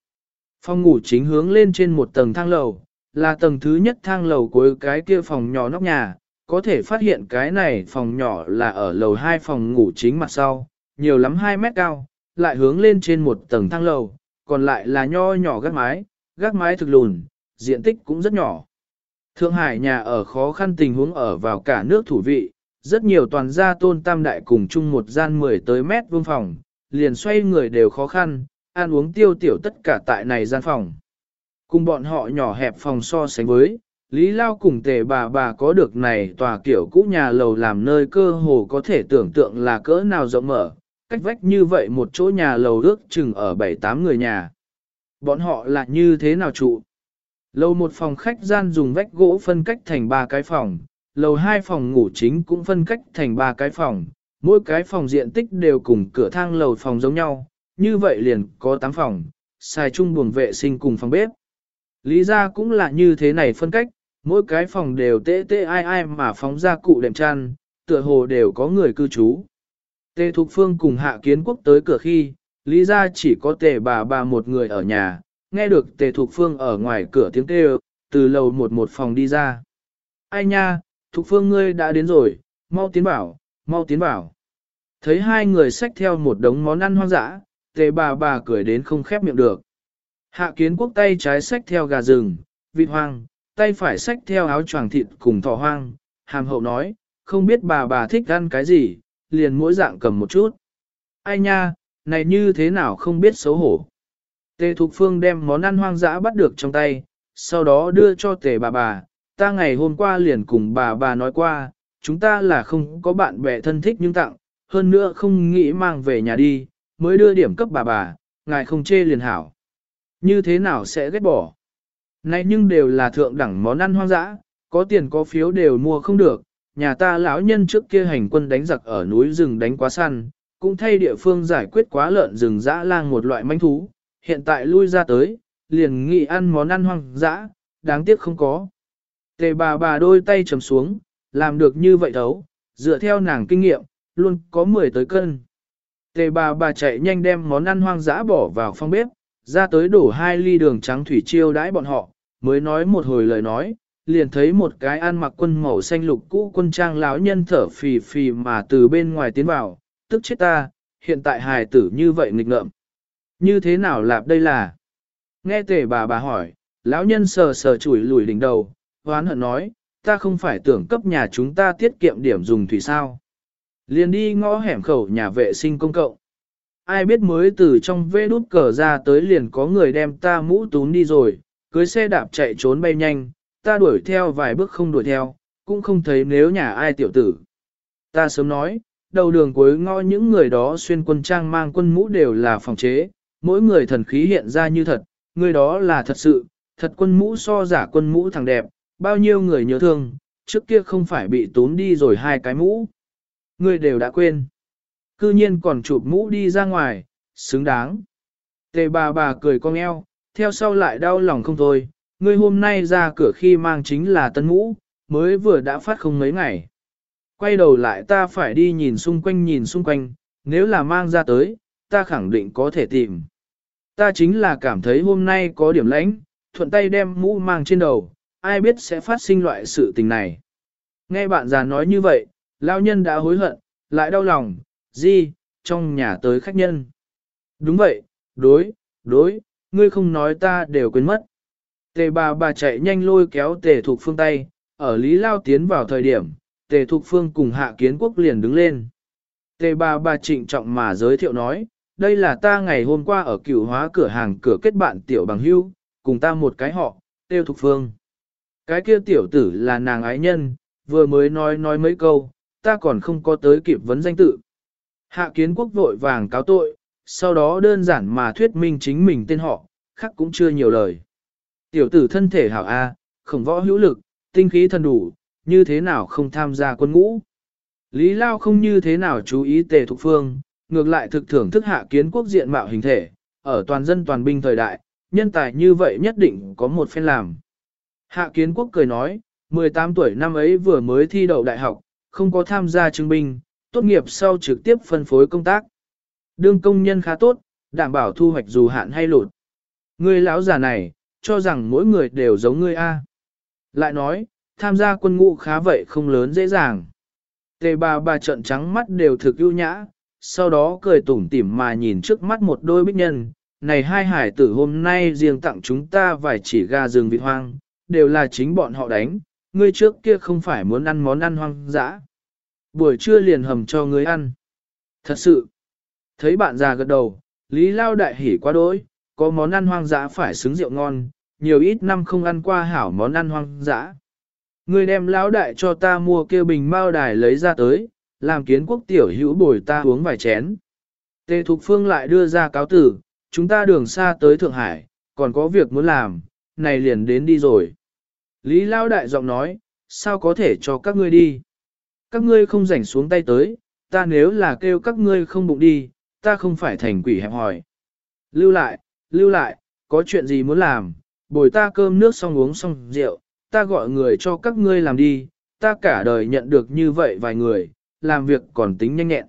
Phòng ngủ chính hướng lên trên một tầng thang lầu, là tầng thứ nhất thang lầu cuối cái kia phòng nhỏ nóc nhà, có thể phát hiện cái này phòng nhỏ là ở lầu hai phòng ngủ chính mặt sau, nhiều lắm 2 mét cao, lại hướng lên trên một tầng thang lầu, còn lại là nho nhỏ gác mái, gác mái thực lùn, diện tích cũng rất nhỏ. Thượng Hải nhà ở khó khăn tình huống ở vào cả nước thủ vị, rất nhiều toàn gia tôn tam đại cùng chung một gian 10 tới mét vuông phòng, liền xoay người đều khó khăn, ăn uống tiêu tiểu tất cả tại này gian phòng. Cùng bọn họ nhỏ hẹp phòng so sánh với, Lý Lao cùng tề bà bà có được này tòa kiểu cũ nhà lầu làm nơi cơ hồ có thể tưởng tượng là cỡ nào rộng mở, cách vách như vậy một chỗ nhà lầu ước chừng ở 7-8 người nhà. Bọn họ là như thế nào trụ? Lầu một phòng khách gian dùng vách gỗ phân cách thành ba cái phòng, lầu hai phòng ngủ chính cũng phân cách thành ba cái phòng, mỗi cái phòng diện tích đều cùng cửa thang lầu phòng giống nhau, như vậy liền có 8 phòng, xài chung buồng vệ sinh cùng phòng bếp. Lý ra cũng là như thế này phân cách, mỗi cái phòng đều tê tê ai ai mà phóng ra cụ đệm chăn, tựa hồ đều có người cư trú. Tề Thục Phương cùng Hạ Kiến Quốc tới cửa khi, Lý ra chỉ có tề bà bà một người ở nhà, nghe được Tề Thục Phương ở ngoài cửa tiếng kêu, từ lầu một một phòng đi ra. Ai nha, Thục Phương ngươi đã đến rồi, mau tiến bảo, mau tiến bảo. Thấy hai người xách theo một đống món ăn hoang dã, tề bà bà cười đến không khép miệng được. Hạ kiến quốc tay trái xách theo gà rừng, vịt hoang, tay phải xách theo áo choàng thịt cùng thỏ hoang, hàm hậu nói, không biết bà bà thích ăn cái gì, liền mỗi dạng cầm một chút. Ai nha, này như thế nào không biết xấu hổ. Tề Thục Phương đem món ăn hoang dã bắt được trong tay, sau đó đưa cho tề bà bà, ta ngày hôm qua liền cùng bà bà nói qua, chúng ta là không có bạn bè thân thích nhưng tặng, hơn nữa không nghĩ mang về nhà đi, mới đưa điểm cấp bà bà, ngài không chê liền hảo. Như thế nào sẽ ghét bỏ? Này nhưng đều là thượng đẳng món ăn hoang dã, có tiền có phiếu đều mua không được, nhà ta lão nhân trước kia hành quân đánh giặc ở núi rừng đánh quá săn, cũng thay địa phương giải quyết quá lợn rừng dã lang một loại manh thú, hiện tại lui ra tới, liền nghị ăn món ăn hoang dã, đáng tiếc không có. Tề bà bà đôi tay chầm xuống, làm được như vậy thấu, dựa theo nàng kinh nghiệm, luôn có 10 tới cân. Tề bà bà chạy nhanh đem món ăn hoang dã bỏ vào phòng bếp, ra tới đổ hai ly đường trắng thủy chiêu đãi bọn họ, mới nói một hồi lời nói, liền thấy một cái ăn mặc quân màu xanh lục cũ quân trang lão nhân thở phì phì mà từ bên ngoài tiến vào, tức chết ta, hiện tại hài tử như vậy nghịch ngợm. Như thế nào lạp đây là? Nghe tề bà bà hỏi, lão nhân sờ sờ chủi lùi đỉnh đầu, hoán hận nói, ta không phải tưởng cấp nhà chúng ta tiết kiệm điểm dùng thủy sao. Liền đi ngõ hẻm khẩu nhà vệ sinh công cộng. ai biết mới từ trong vê đút cờ ra tới liền có người đem ta mũ tún đi rồi, cưới xe đạp chạy trốn bay nhanh, ta đuổi theo vài bước không đuổi theo, cũng không thấy nếu nhà ai tiểu tử. Ta sớm nói, đầu đường cuối ngõ những người đó xuyên quân trang mang quân mũ đều là phòng chế, mỗi người thần khí hiện ra như thật, người đó là thật sự, thật quân mũ so giả quân mũ thằng đẹp, bao nhiêu người nhớ thương, trước kia không phải bị tốn đi rồi hai cái mũ. Người đều đã quên. Cư nhiên còn chụp mũ đi ra ngoài, xứng đáng. Tề bà bà cười cong eo, theo sau lại đau lòng không thôi, ngươi hôm nay ra cửa khi mang chính là tân mũ, mới vừa đã phát không mấy ngày. Quay đầu lại ta phải đi nhìn xung quanh nhìn xung quanh, nếu là mang ra tới, ta khẳng định có thể tìm. Ta chính là cảm thấy hôm nay có điểm lãnh, thuận tay đem mũ mang trên đầu, ai biết sẽ phát sinh loại sự tình này. Nghe bạn già nói như vậy, lao nhân đã hối hận, lại đau lòng, gì, trong nhà tới khách nhân. Đúng vậy, đối, đối, ngươi không nói ta đều quên mất. Tề bà bà chạy nhanh lôi kéo tề Thục phương tay, ở Lý Lao tiến vào thời điểm, tề Thục phương cùng hạ kiến quốc liền đứng lên. Tề bà bà trịnh trọng mà giới thiệu nói, đây là ta ngày hôm qua ở cửu hóa cửa hàng cửa kết bạn tiểu bằng hưu, cùng ta một cái họ, tiêu thục phương. Cái kia tiểu tử là nàng ái nhân, vừa mới nói nói mấy câu, ta còn không có tới kịp vấn danh tự. Hạ kiến quốc vội vàng cáo tội, sau đó đơn giản mà thuyết minh chính mình tên họ, khác cũng chưa nhiều lời. Tiểu tử thân thể hảo A, khổng võ hữu lực, tinh khí thần đủ, như thế nào không tham gia quân ngũ. Lý Lao không như thế nào chú ý tề thục phương, ngược lại thực thưởng thức hạ kiến quốc diện mạo hình thể, ở toàn dân toàn binh thời đại, nhân tài như vậy nhất định có một phen làm. Hạ kiến quốc cười nói, 18 tuổi năm ấy vừa mới thi đậu đại học, không có tham gia chứng binh, tốt nghiệp sau trực tiếp phân phối công tác. Đương công nhân khá tốt, đảm bảo thu hoạch dù hạn hay lụt. Ngươi lão già này, cho rằng mỗi người đều giống ngươi A. Lại nói, tham gia quân ngũ khá vậy không lớn dễ dàng. Tề bà bà trận trắng mắt đều thực ưu nhã, sau đó cười tủm tỉm mà nhìn trước mắt một đôi bích nhân. Này hai hải tử hôm nay riêng tặng chúng ta vài chỉ gà rừng vịt hoang, đều là chính bọn họ đánh, ngươi trước kia không phải muốn ăn món ăn hoang dã. Buổi trưa liền hầm cho ngươi ăn. Thật sự, thấy bạn già gật đầu, Lý Lao đại hỉ quá đỗi, có món ăn hoang dã phải xứng rượu ngon, nhiều ít năm không ăn qua hảo món ăn hoang dã. Ngươi đem lão đại cho ta mua kia bình mao đài lấy ra tới, làm kiến quốc tiểu hữu bồi ta uống vài chén. Tề Thục Phương lại đưa ra cáo tử, chúng ta đường xa tới Thượng Hải, còn có việc muốn làm, này liền đến đi rồi. Lý Lao đại giọng nói, sao có thể cho các ngươi đi? Các ngươi không rảnh xuống tay tới, ta nếu là kêu các ngươi không bụng đi, ta không phải thành quỷ hẹp hỏi. Lưu lại, lưu lại, có chuyện gì muốn làm, bồi ta cơm nước xong uống xong rượu, ta gọi người cho các ngươi làm đi, ta cả đời nhận được như vậy vài người, làm việc còn tính nhanh nhẹn.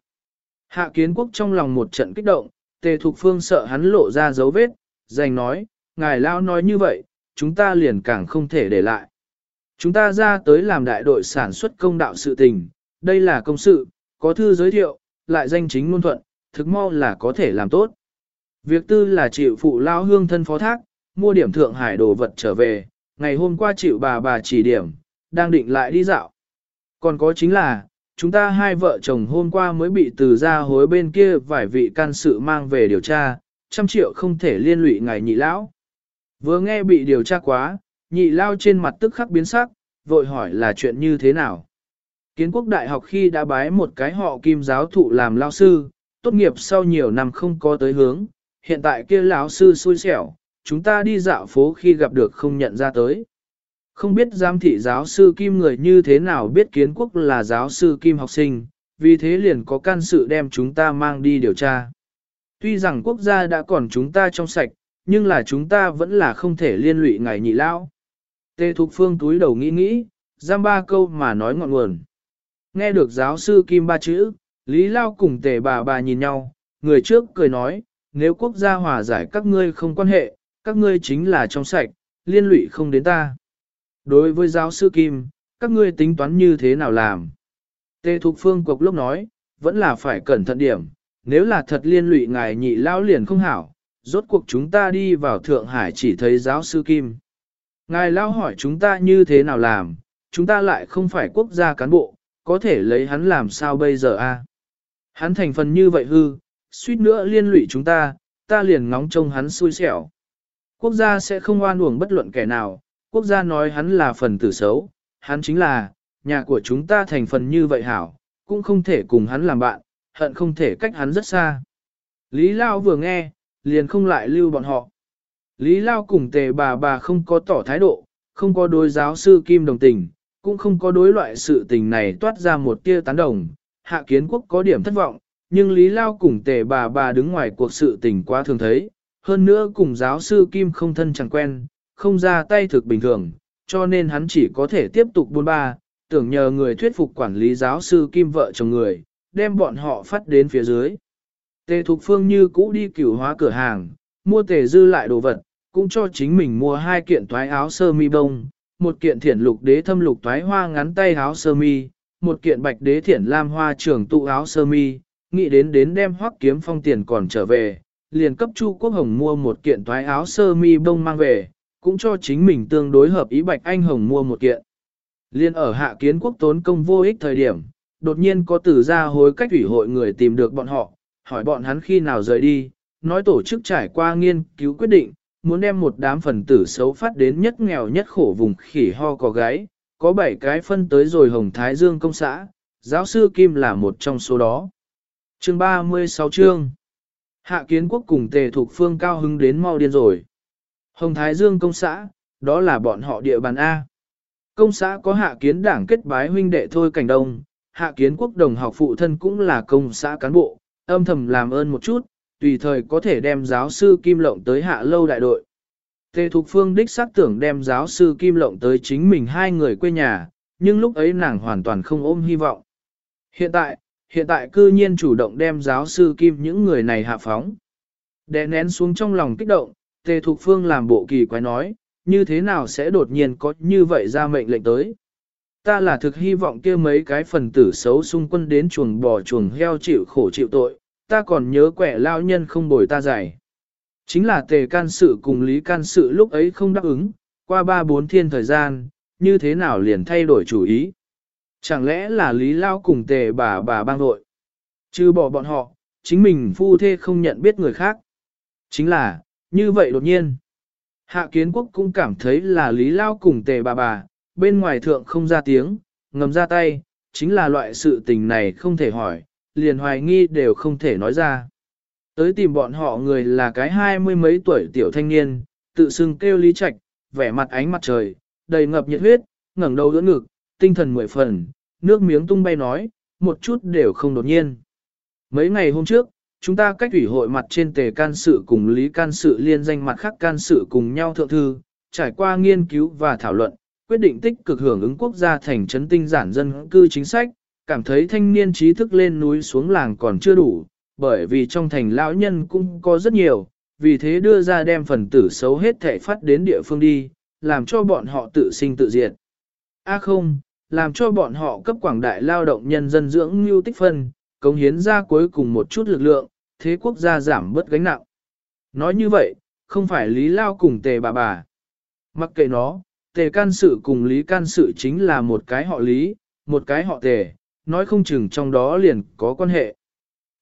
Hạ kiến quốc trong lòng một trận kích động, tề thục phương sợ hắn lộ ra dấu vết, dành nói, ngài lao nói như vậy, chúng ta liền càng không thể để lại. Chúng ta ra tới làm đại đội sản xuất công đạo sự tình, đây là công sự, có thư giới thiệu, lại danh chính ngôn thuận, thực mau là có thể làm tốt. Việc tư là chịu phụ lao hương thân phó thác, mua điểm Thượng Hải đồ vật trở về, ngày hôm qua chịu bà bà chỉ điểm, đang định lại đi dạo. Còn có chính là, chúng ta hai vợ chồng hôm qua mới bị từ ra hối bên kia vài vị can sự mang về điều tra, trăm triệu không thể liên lụy ngài nhị lão. Vừa nghe bị điều tra quá, nhị lao trên mặt tức khắc biến sắc, vội hỏi là chuyện như thế nào. Kiến quốc đại học khi đã bái một cái họ kim giáo thụ làm lao sư, tốt nghiệp sau nhiều năm không có tới hướng, hiện tại kia lão sư xui xẻo, chúng ta đi dạo phố khi gặp được không nhận ra tới. Không biết giám thị giáo sư Kim người như thế nào biết kiến quốc là giáo sư Kim học sinh, vì thế liền có can sự đem chúng ta mang đi điều tra. Tuy rằng quốc gia đã còn chúng ta trong sạch, nhưng là chúng ta vẫn là không thể liên lụy ngài nhị lão. Tê Thục Phương túi đầu nghĩ nghĩ, giam ba câu mà nói ngọn nguồn. Nghe được giáo sư Kim ba chữ, Lý Lao cùng tề bà bà nhìn nhau, người trước cười nói, nếu quốc gia hòa giải các ngươi không quan hệ, các ngươi chính là trong sạch, liên lụy không đến ta. Đối với giáo sư Kim, các ngươi tính toán như thế nào làm? Tề Thục Phương cục lốc nói, vẫn là phải cẩn thận điểm, nếu là thật liên lụy ngài nhị lao liền không hảo, rốt cuộc chúng ta đi vào Thượng Hải chỉ thấy giáo sư Kim. Ngài lao hỏi chúng ta như thế nào làm, chúng ta lại không phải quốc gia cán bộ, có thể lấy hắn làm sao bây giờ a? Hắn thành phần như vậy hư, suýt nữa liên lụy chúng ta, ta liền ngóng trông hắn xui xẻo. Quốc gia sẽ không oan uổng bất luận kẻ nào, quốc gia nói hắn là phần tử xấu, hắn chính là, nhà của chúng ta thành phần như vậy hảo, cũng không thể cùng hắn làm bạn, hận không thể cách hắn rất xa. Lý Lao vừa nghe, liền không lại lưu bọn họ. Lý Lao cùng tề bà bà không có tỏ thái độ, không có đối giáo sư Kim đồng tình, cũng không có đối loại sự tình này toát ra một tia tán đồng. Hạ kiến quốc có điểm thất vọng, nhưng Lý Lao cùng tề bà bà đứng ngoài cuộc sự tình quá thường thấy. Hơn nữa cùng giáo sư Kim không thân chẳng quen, không ra tay thực bình thường, cho nên hắn chỉ có thể tiếp tục buôn ba, tưởng nhờ người thuyết phục quản lý giáo sư Kim vợ chồng người, đem bọn họ phát đến phía dưới. Tề Thục Phương như cũ đi cửu hóa cửa hàng, mua tề dư lại đồ vật, cũng cho chính mình mua hai kiện toái áo sơ mi bông, một kiện thiển lục đế thâm lục toái hoa ngắn tay áo sơ mi, một kiện bạch đế thiển lam hoa trưởng tụ áo sơ mi, nghĩ đến đến đem hoắc kiếm phong tiền còn trở về, liền cấp Chu Quốc Hồng mua một kiện toái áo sơ mi bông mang về, cũng cho chính mình tương đối hợp ý bạch anh hồng mua một kiện. Liên ở hạ kiến quốc tốn công vô ích thời điểm, đột nhiên có từ ra hối cách ủy hội người tìm được bọn họ, hỏi bọn hắn khi nào rời đi, nói tổ chức trải qua nghiên cứu quyết định, muốn đem một đám phần tử xấu phát đến nhất nghèo nhất khổ vùng khỉ ho có gái, có 7 cái phân tới rồi Hồng Thái Dương công xã, giáo sư Kim là một trong số đó. Chương 36 chương Hạ kiến quốc cùng tề thuộc phương cao hứng đến mau điên rồi. Hồng Thái Dương công xã, đó là bọn họ địa bàn A. Công xã có hạ kiến đảng kết bái huynh đệ thôi cảnh đông, hạ kiến quốc đồng học phụ thân cũng là công xã cán bộ, âm thầm làm ơn một chút, tùy thời có thể đem giáo sư Kim Lộng tới hạ lâu đại đội. Tề Thục Phương đích xác tưởng đem giáo sư Kim Lộng tới chính mình hai người quê nhà, nhưng lúc ấy nàng hoàn toàn không ôm hy vọng. Hiện tại, hiện tại cư nhiên chủ động đem giáo sư Kim những người này hạ phóng. Đè nén xuống trong lòng kích động, Tề Thục Phương làm bộ kỳ quái nói, như thế nào sẽ đột nhiên có như vậy ra mệnh lệnh tới. Ta là thực hy vọng kia mấy cái phần tử xấu xung quân đến chuồng bò chuồng heo chịu khổ chịu tội, ta còn nhớ quẻ lao nhân không bồi ta giải. Chính là tề can sự cùng lý can sự lúc ấy không đáp ứng, qua ba bốn thiên thời gian, như thế nào liền thay đổi chủ ý. Chẳng lẽ là lý lao cùng tề bà bà bang nội. Chứ bỏ bọn họ, chính mình phu thê không nhận biết người khác. Chính là, như vậy đột nhiên. Hạ kiến quốc cũng cảm thấy là lý lao cùng tề bà bà, bên ngoài thượng không ra tiếng, ngầm ra tay, chính là loại sự tình này không thể hỏi, liền hoài nghi đều không thể nói ra. Tới tìm bọn họ người là cái hai mươi mấy tuổi tiểu thanh niên, tự xưng kêu lý trạch, vẻ mặt ánh mặt trời, đầy ngập nhiệt huyết, ngẩng đầu đỡ ngực, tinh thần mười phần, nước miếng tung bay nói, một chút đều không đột nhiên. Mấy ngày hôm trước, chúng ta cách ủy hội mặt trên tề can sự cùng lý can sự liên danh mặt khác can sự cùng nhau thượng thư, trải qua nghiên cứu và thảo luận, quyết định tích cực hưởng ứng quốc gia thành trấn tinh giản dân cư chính sách, cảm thấy thanh niên trí thức lên núi xuống làng còn chưa đủ, bởi vì trong thành lão nhân cũng có rất nhiều, vì thế đưa ra đem phần tử xấu hết thể phát đến địa phương đi, làm cho bọn họ tự sinh tự diệt. A không, làm cho bọn họ cấp quảng đại lao động nhân dân dưỡng lưu tích phân, cống hiến ra cuối cùng một chút lực lượng, thế quốc gia giảm bớt gánh nặng. Nói như vậy, không phải lý lao cùng tề bà bà. Mặc kệ nó, tề can sự cùng lý can sự chính là một cái họ lý, một cái họ tề, nói không chừng trong đó liền có quan hệ.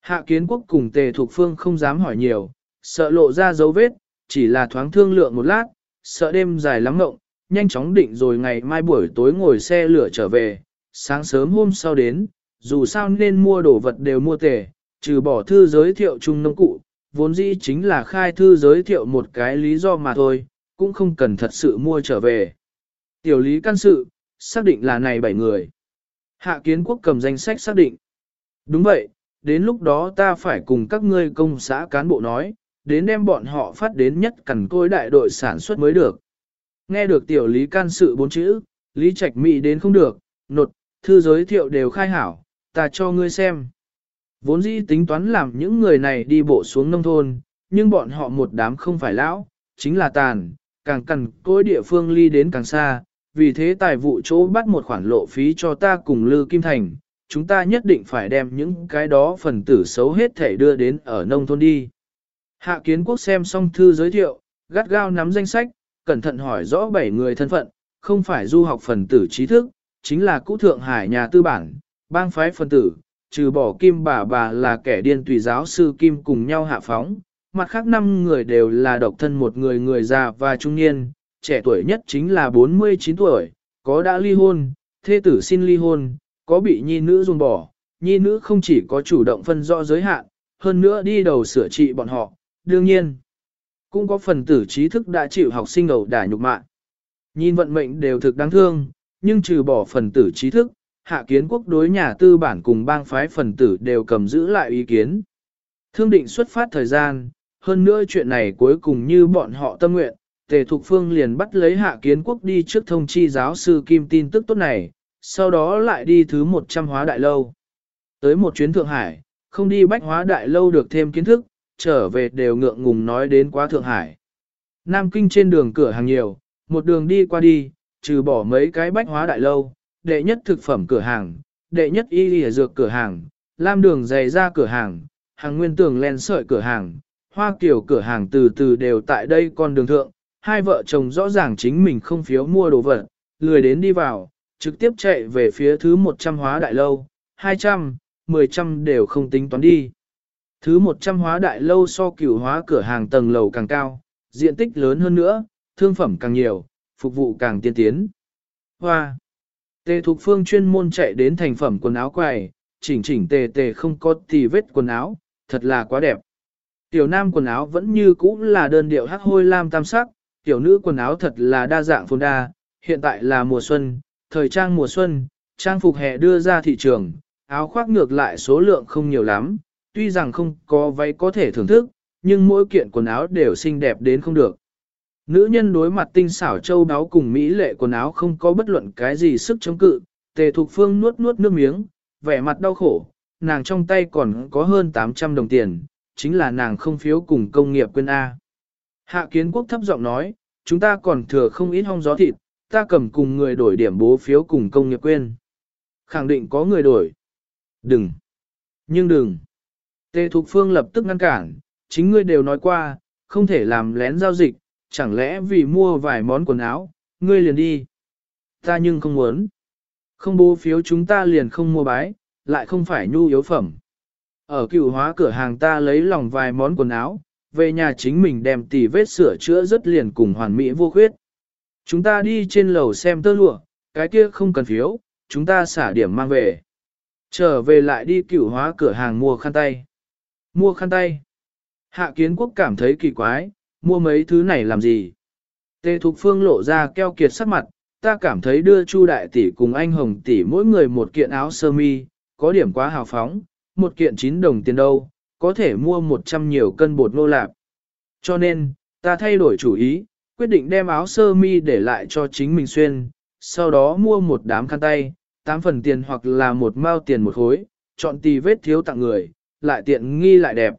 Hạ kiến quốc cùng tề thuộc phương không dám hỏi nhiều, sợ lộ ra dấu vết, chỉ là thoáng thương lượng một lát, sợ đêm dài lắm ngộng, nhanh chóng định rồi ngày mai buổi tối ngồi xe lửa trở về, sáng sớm hôm sau đến, dù sao nên mua đồ vật đều mua tề, trừ bỏ thư giới thiệu chung nông cụ, vốn dĩ chính là khai thư giới thiệu một cái lý do mà thôi, cũng không cần thật sự mua trở về. Tiểu lý căn sự, xác định là này bảy người. Hạ kiến quốc cầm danh sách xác định. Đúng vậy, đến lúc đó ta phải cùng các ngươi công xã cán bộ nói, đến đem bọn họ phát đến nhất cẩn côi đại đội sản xuất mới được. Nghe được tiểu lý can sự bốn chữ, lý trạch mị đến không được, nột, thư giới thiệu đều khai hảo, ta cho ngươi xem. Vốn dĩ tính toán làm những người này đi bộ xuống nông thôn, nhưng bọn họ một đám không phải lão, chính là tàn, càng cần cối địa phương ly đến càng xa, vì thế tài vụ chỗ bắt một khoản lộ phí cho ta cùng Lư Kim Thành, chúng ta nhất định phải đem những cái đó phần tử xấu hết thể đưa đến ở nông thôn đi. Hạ kiến quốc xem xong thư giới thiệu, gắt gao nắm danh sách, cẩn thận hỏi rõ bảy người thân phận, không phải du học phần tử trí thức, chính là cũ thượng hải nhà tư bản, bang phái phần tử, trừ bỏ kim bà bà là kẻ điên tùy giáo sư kim cùng nhau hạ phóng, mặt khác năm người đều là độc thân một người người già và trung niên, trẻ tuổi nhất chính là 49 tuổi, có đã ly hôn, thê tử xin ly hôn, có bị nhi nữ dùng bỏ, nhi nữ không chỉ có chủ động phân rõ giới hạn, hơn nữa đi đầu sửa trị bọn họ, đương nhiên, cũng có phần tử trí thức đã chịu học sinh ẩu đả nhục mạ. Nhìn vận mệnh đều thực đáng thương, nhưng trừ bỏ phần tử trí thức, hạ kiến quốc đối nhà tư bản cùng bang phái phần tử đều cầm giữ lại ý kiến. Thương định xuất phát thời gian, hơn nữa chuyện này cuối cùng như bọn họ tâm nguyện, Tề Thục Phương liền bắt lấy hạ kiến quốc đi trước thông chi giáo sư Kim tin tức tốt này, sau đó lại đi thứ 100 hóa đại lâu. Tới một chuyến Thượng Hải, không đi bách hóa đại lâu được thêm kiến thức, trở về đều ngượng ngùng nói đến quá Thượng Hải. Nam Kinh trên đường cửa hàng nhiều, một đường đi qua đi, trừ bỏ mấy cái bách hóa đại lâu, đệ nhất thực phẩm cửa hàng, đệ nhất y lìa dược cửa hàng, lam đường giày ra cửa hàng, hàng nguyên tường len sợi cửa hàng, hoa kiểu cửa hàng từ từ đều tại đây con đường thượng, hai vợ chồng rõ ràng chính mình không phiếu mua đồ vật, lười đến đi vào, trực tiếp chạy về phía thứ 100 hóa đại lâu, 200, 10 trăm đều không tính toán đi. Thứ 100 hóa đại lâu so cửu hóa cửa hàng tầng lầu càng cao, diện tích lớn hơn nữa, thương phẩm càng nhiều, phục vụ càng tiên tiến. Hoa! Tề Thục Phương chuyên môn chạy đến thành phẩm quần áo quầy, chỉnh chỉnh tề tề không có tì vết quần áo, thật là quá đẹp. Tiểu nam quần áo vẫn như cũ là đơn điệu hắc hôi lam tam sắc, tiểu nữ quần áo thật là đa dạng phồn đa, hiện tại là mùa xuân, thời trang mùa xuân, trang phục hè đưa ra thị trường, áo khoác ngược lại số lượng không nhiều lắm, tuy rằng không có váy có thể thưởng thức, nhưng mỗi kiện quần áo đều xinh đẹp đến không được. Nữ nhân đối mặt tinh xảo châu đáo cùng mỹ lệ quần áo không có bất luận cái gì sức chống cự, tề thục phương nuốt nuốt nước miếng, vẻ mặt đau khổ, nàng trong tay còn có hơn 800 đồng tiền, chính là nàng không phiếu cùng công nghiệp quên A. Hạ kiến quốc thấp giọng nói, chúng ta còn thừa không ít hong gió thịt, ta cầm cùng người đổi điểm bố phiếu cùng công nghiệp quên. Khẳng định có người đổi. Đừng. Nhưng đừng. Tề Thục Phương lập tức ngăn cản, chính ngươi đều nói qua, không thể làm lén giao dịch, chẳng lẽ vì mua vài món quần áo, ngươi liền đi. Ta nhưng không muốn. Không bố phiếu chúng ta liền không mua bái, lại không phải nhu yếu phẩm. Ở cựu hóa cửa hàng ta lấy lòng vài món quần áo, về nhà chính mình đem tỉ vết sửa chữa rất liền cùng hoàn mỹ vô khuyết. Chúng ta đi trên lầu xem tơ lụa, cái kia không cần phiếu, chúng ta xả điểm mang về. Trở về lại đi cựu hóa cửa hàng mua khăn tay. Mua khăn tay. Hạ kiến quốc cảm thấy kỳ quái, mua mấy thứ này làm gì? Tề Thục Phương lộ ra keo kiệt sắc mặt, ta cảm thấy đưa Chu đại tỷ cùng anh Hồng tỷ mỗi người một kiện áo sơ mi, có điểm quá hào phóng, một kiện 9 đồng tiền đâu, có thể mua 100 nhiều cân bột nô lạp. Cho nên, ta thay đổi chủ ý, quyết định đem áo sơ mi để lại cho chính mình xuyên, sau đó mua một đám khăn tay, 8 phần tiền hoặc là một mao tiền một khối, chọn tì vết thiếu tặng người, lại tiện nghi lại đẹp.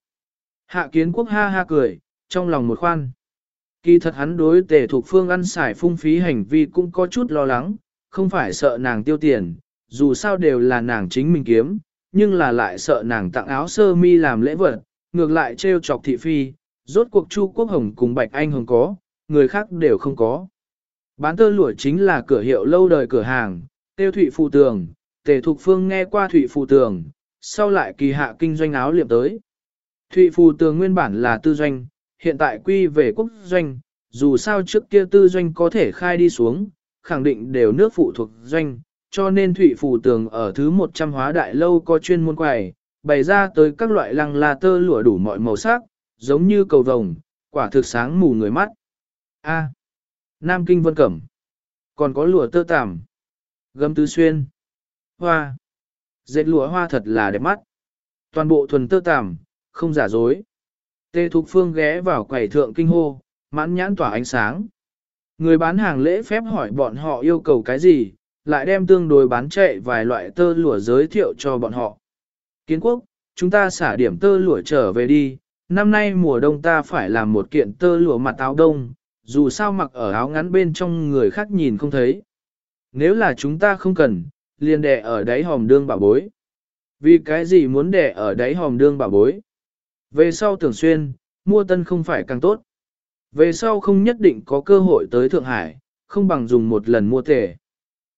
Hạ kiến quốc ha ha cười, trong lòng một khoan. Kỳ thật hắn đối tề thuộc phương ăn xài phung phí hành vi cũng có chút lo lắng, không phải sợ nàng tiêu tiền, dù sao đều là nàng chính mình kiếm, nhưng là lại sợ nàng tặng áo sơ mi làm lễ vật, ngược lại trêu chọc thị phi, rốt cuộc Chu Quốc Hồng cùng Bạch Anh Hồng có, người khác đều không có. Bán tơ lụa chính là cửa hiệu lâu đời cửa hàng, tiêu thụy phụ tường, tề thục phương nghe qua thụy phụ tường, sau lại kỳ hạ kinh doanh áo liệm tới. Thụy phù tường nguyên bản là tư doanh, hiện tại quy về quốc doanh, dù sao trước kia tư doanh có thể khai đi xuống, khẳng định đều nước phụ thuộc doanh, cho nên thụy phủ tường ở thứ 100 hóa đại lâu có chuyên môn quầy, bày ra tới các loại lăng la tơ lụa đủ mọi màu sắc, giống như cầu vồng, quả thực sáng mù người mắt. A. Nam Kinh Vân Cẩm. Còn có lụa tơ tằm. Gấm tứ xuyên. Hoa. Dệt lụa hoa thật là đẹp mắt. Toàn bộ thuần tơ tằm, không giả dối. Tê Thục Phương ghé vào quầy thượng kinh hô, mãn nhãn tỏa ánh sáng. Người bán hàng lễ phép hỏi bọn họ yêu cầu cái gì, lại đem tương đối bán chạy vài loại tơ lụa giới thiệu cho bọn họ. Kiến quốc, chúng ta xả điểm tơ lụa trở về đi, năm nay mùa đông ta phải làm một kiện tơ lụa mặt áo đông, dù sao mặc ở áo ngắn bên trong người khác nhìn không thấy. Nếu là chúng ta không cần, liền đẻ ở đáy hòm đương bảo bối. Vì cái gì muốn đẻ ở đáy hòm đương bảo bối? Về sau tưởng xuyên, mua tân không phải càng tốt. Về sau không nhất định có cơ hội tới Thượng Hải, không bằng dùng một lần mua tề.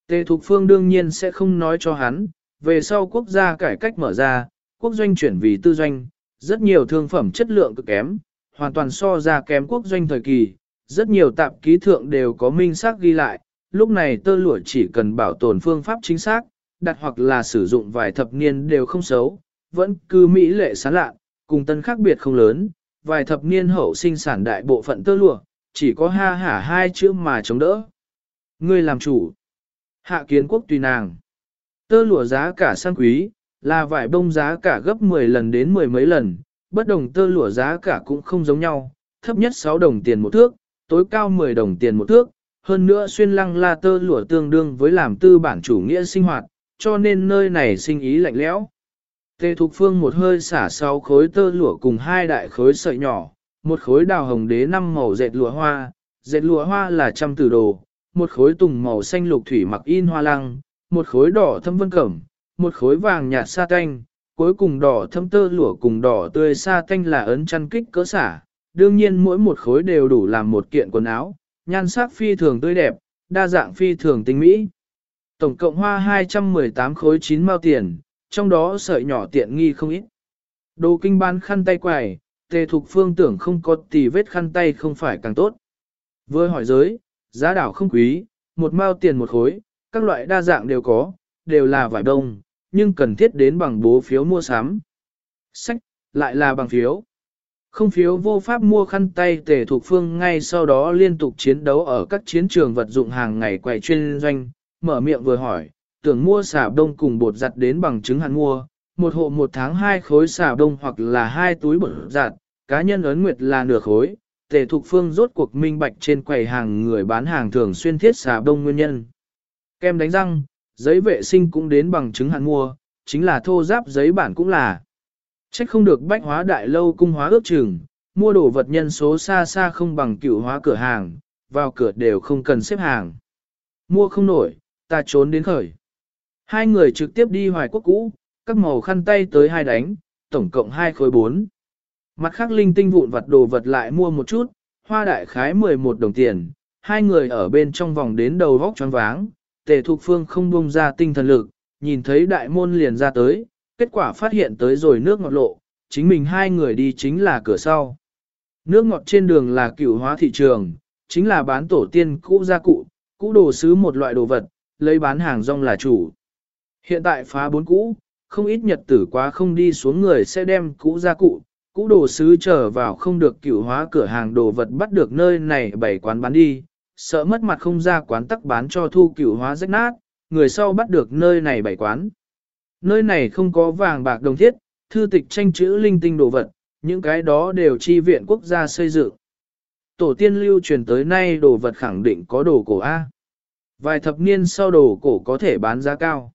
Tề Thục Phương đương nhiên sẽ không nói cho hắn, về sau quốc gia cải cách mở ra, quốc doanh chuyển vì tư doanh, rất nhiều thương phẩm chất lượng cực kém, hoàn toàn so ra kém quốc doanh thời kỳ, rất nhiều tạp ký thượng đều có minh xác ghi lại, lúc này tơ lụa chỉ cần bảo tồn phương pháp chính xác, đặt hoặc là sử dụng vài thập niên đều không xấu, vẫn cứ mỹ lệ sáng lạ, cùng tân khác biệt không lớn, vài thập niên hậu sinh sản đại bộ phận tơ lụa, chỉ có ha hả hai chữ mà chống đỡ. Ngươi làm chủ. Hạ kiến quốc tùy nàng. Tơ lụa giá cả sang quý, là vải bông giá cả gấp 10 lần đến mười mấy lần, bất đồng tơ lụa giá cả cũng không giống nhau, thấp nhất 6 đồng tiền một thước, tối cao 10 đồng tiền một thước, hơn nữa xuyên lăng la tơ lụa tương đương với làm tư bản chủ nghĩa sinh hoạt, cho nên nơi này sinh ý lạnh lẽo. Tề Thục Phương một hơi xả sáu khối tơ lụa cùng hai đại khối sợi nhỏ, một khối đào hồng đế năm màu dệt lụa hoa, dệt lụa hoa là trăm tử đồ, một khối tùng màu xanh lục thủy mặc in hoa lăng, một khối đỏ thâm vân cẩm, một khối vàng nhạt sa tanh, cuối cùng đỏ thâm tơ lụa cùng đỏ tươi sa tanh là ấn chăn kích cỡ xả. Đương nhiên mỗi một khối đều đủ làm một kiện quần áo, nhan sắc phi thường tươi đẹp, đa dạng phi thường tinh mỹ. Tổng cộng hoa 218 khối 9 mao tiền, trong đó sợi nhỏ tiện nghi không ít. Đồ kinh bán khăn tay quài, tề thục phương tưởng không có tì vết khăn tay không phải càng tốt. Vừa hỏi giới, giá đảo không quý, một mao tiền một khối, các loại đa dạng đều có, đều là vải đông, nhưng cần thiết đến bằng bố phiếu mua sắm. Sách, lại là bằng phiếu. Không phiếu vô pháp mua khăn tay tề thuộc phương ngay sau đó liên tục chiến đấu ở các chiến trường vật dụng hàng ngày quầy chuyên doanh, mở miệng vừa hỏi, tưởng mua xà đông cùng bột giặt đến bằng chứng hạn mua, một hộ một tháng hai khối xà đông hoặc là hai túi bột giặt, cá nhân ấn nguyệt là nửa khối, tề thục phương rốt cuộc minh bạch trên quầy hàng người bán hàng thường xuyên thiết xà đông nguyên nhân. Kem đánh răng, giấy vệ sinh cũng đến bằng chứng hạn mua, chính là thô giáp giấy bản cũng là. Trách không được bách hóa đại lâu cung hóa ước chừng, mua đồ vật nhân số xa xa không bằng cựu hóa cửa hàng, vào cửa đều không cần xếp hàng. Mua không nổi, ta trốn đến khởi. Hai người trực tiếp đi hoài quốc cũ, các màu khăn tay tới hai đánh, tổng cộng hai khối bốn. Mặt khác linh tinh vụn vật đồ vật lại mua một chút, hoa đại khái 11 đồng tiền, hai người ở bên trong vòng đến đầu vóc choáng váng, tề thục phương không buông ra tinh thần lực, nhìn thấy đại môn liền ra tới, kết quả phát hiện tới rồi nước ngọt lộ, chính mình hai người đi chính là cửa sau. Nước ngọt trên đường là cửu hóa thị trường, chính là bán tổ tiên cũ gia cụ, cũ đồ sứ một loại đồ vật, lấy bán hàng rong là chủ. Hiện tại phá bốn cũ, không ít nhật tử quá không đi xuống người sẽ đem cũ ra cụ, cũ đồ sứ trở vào không được cựu hóa cửa hàng đồ vật bắt được nơi này bảy quán bán đi, sợ mất mặt không ra quán tắc bán cho thu cựu hóa rách nát, người sau bắt được nơi này bảy quán. Nơi này không có vàng bạc đồng thiết, thư tịch tranh chữ linh tinh đồ vật, những cái đó đều chi viện quốc gia xây dựng. Tổ tiên lưu truyền tới nay đồ vật khẳng định có đồ cổ A. Vài thập niên sau đồ cổ có thể bán giá cao.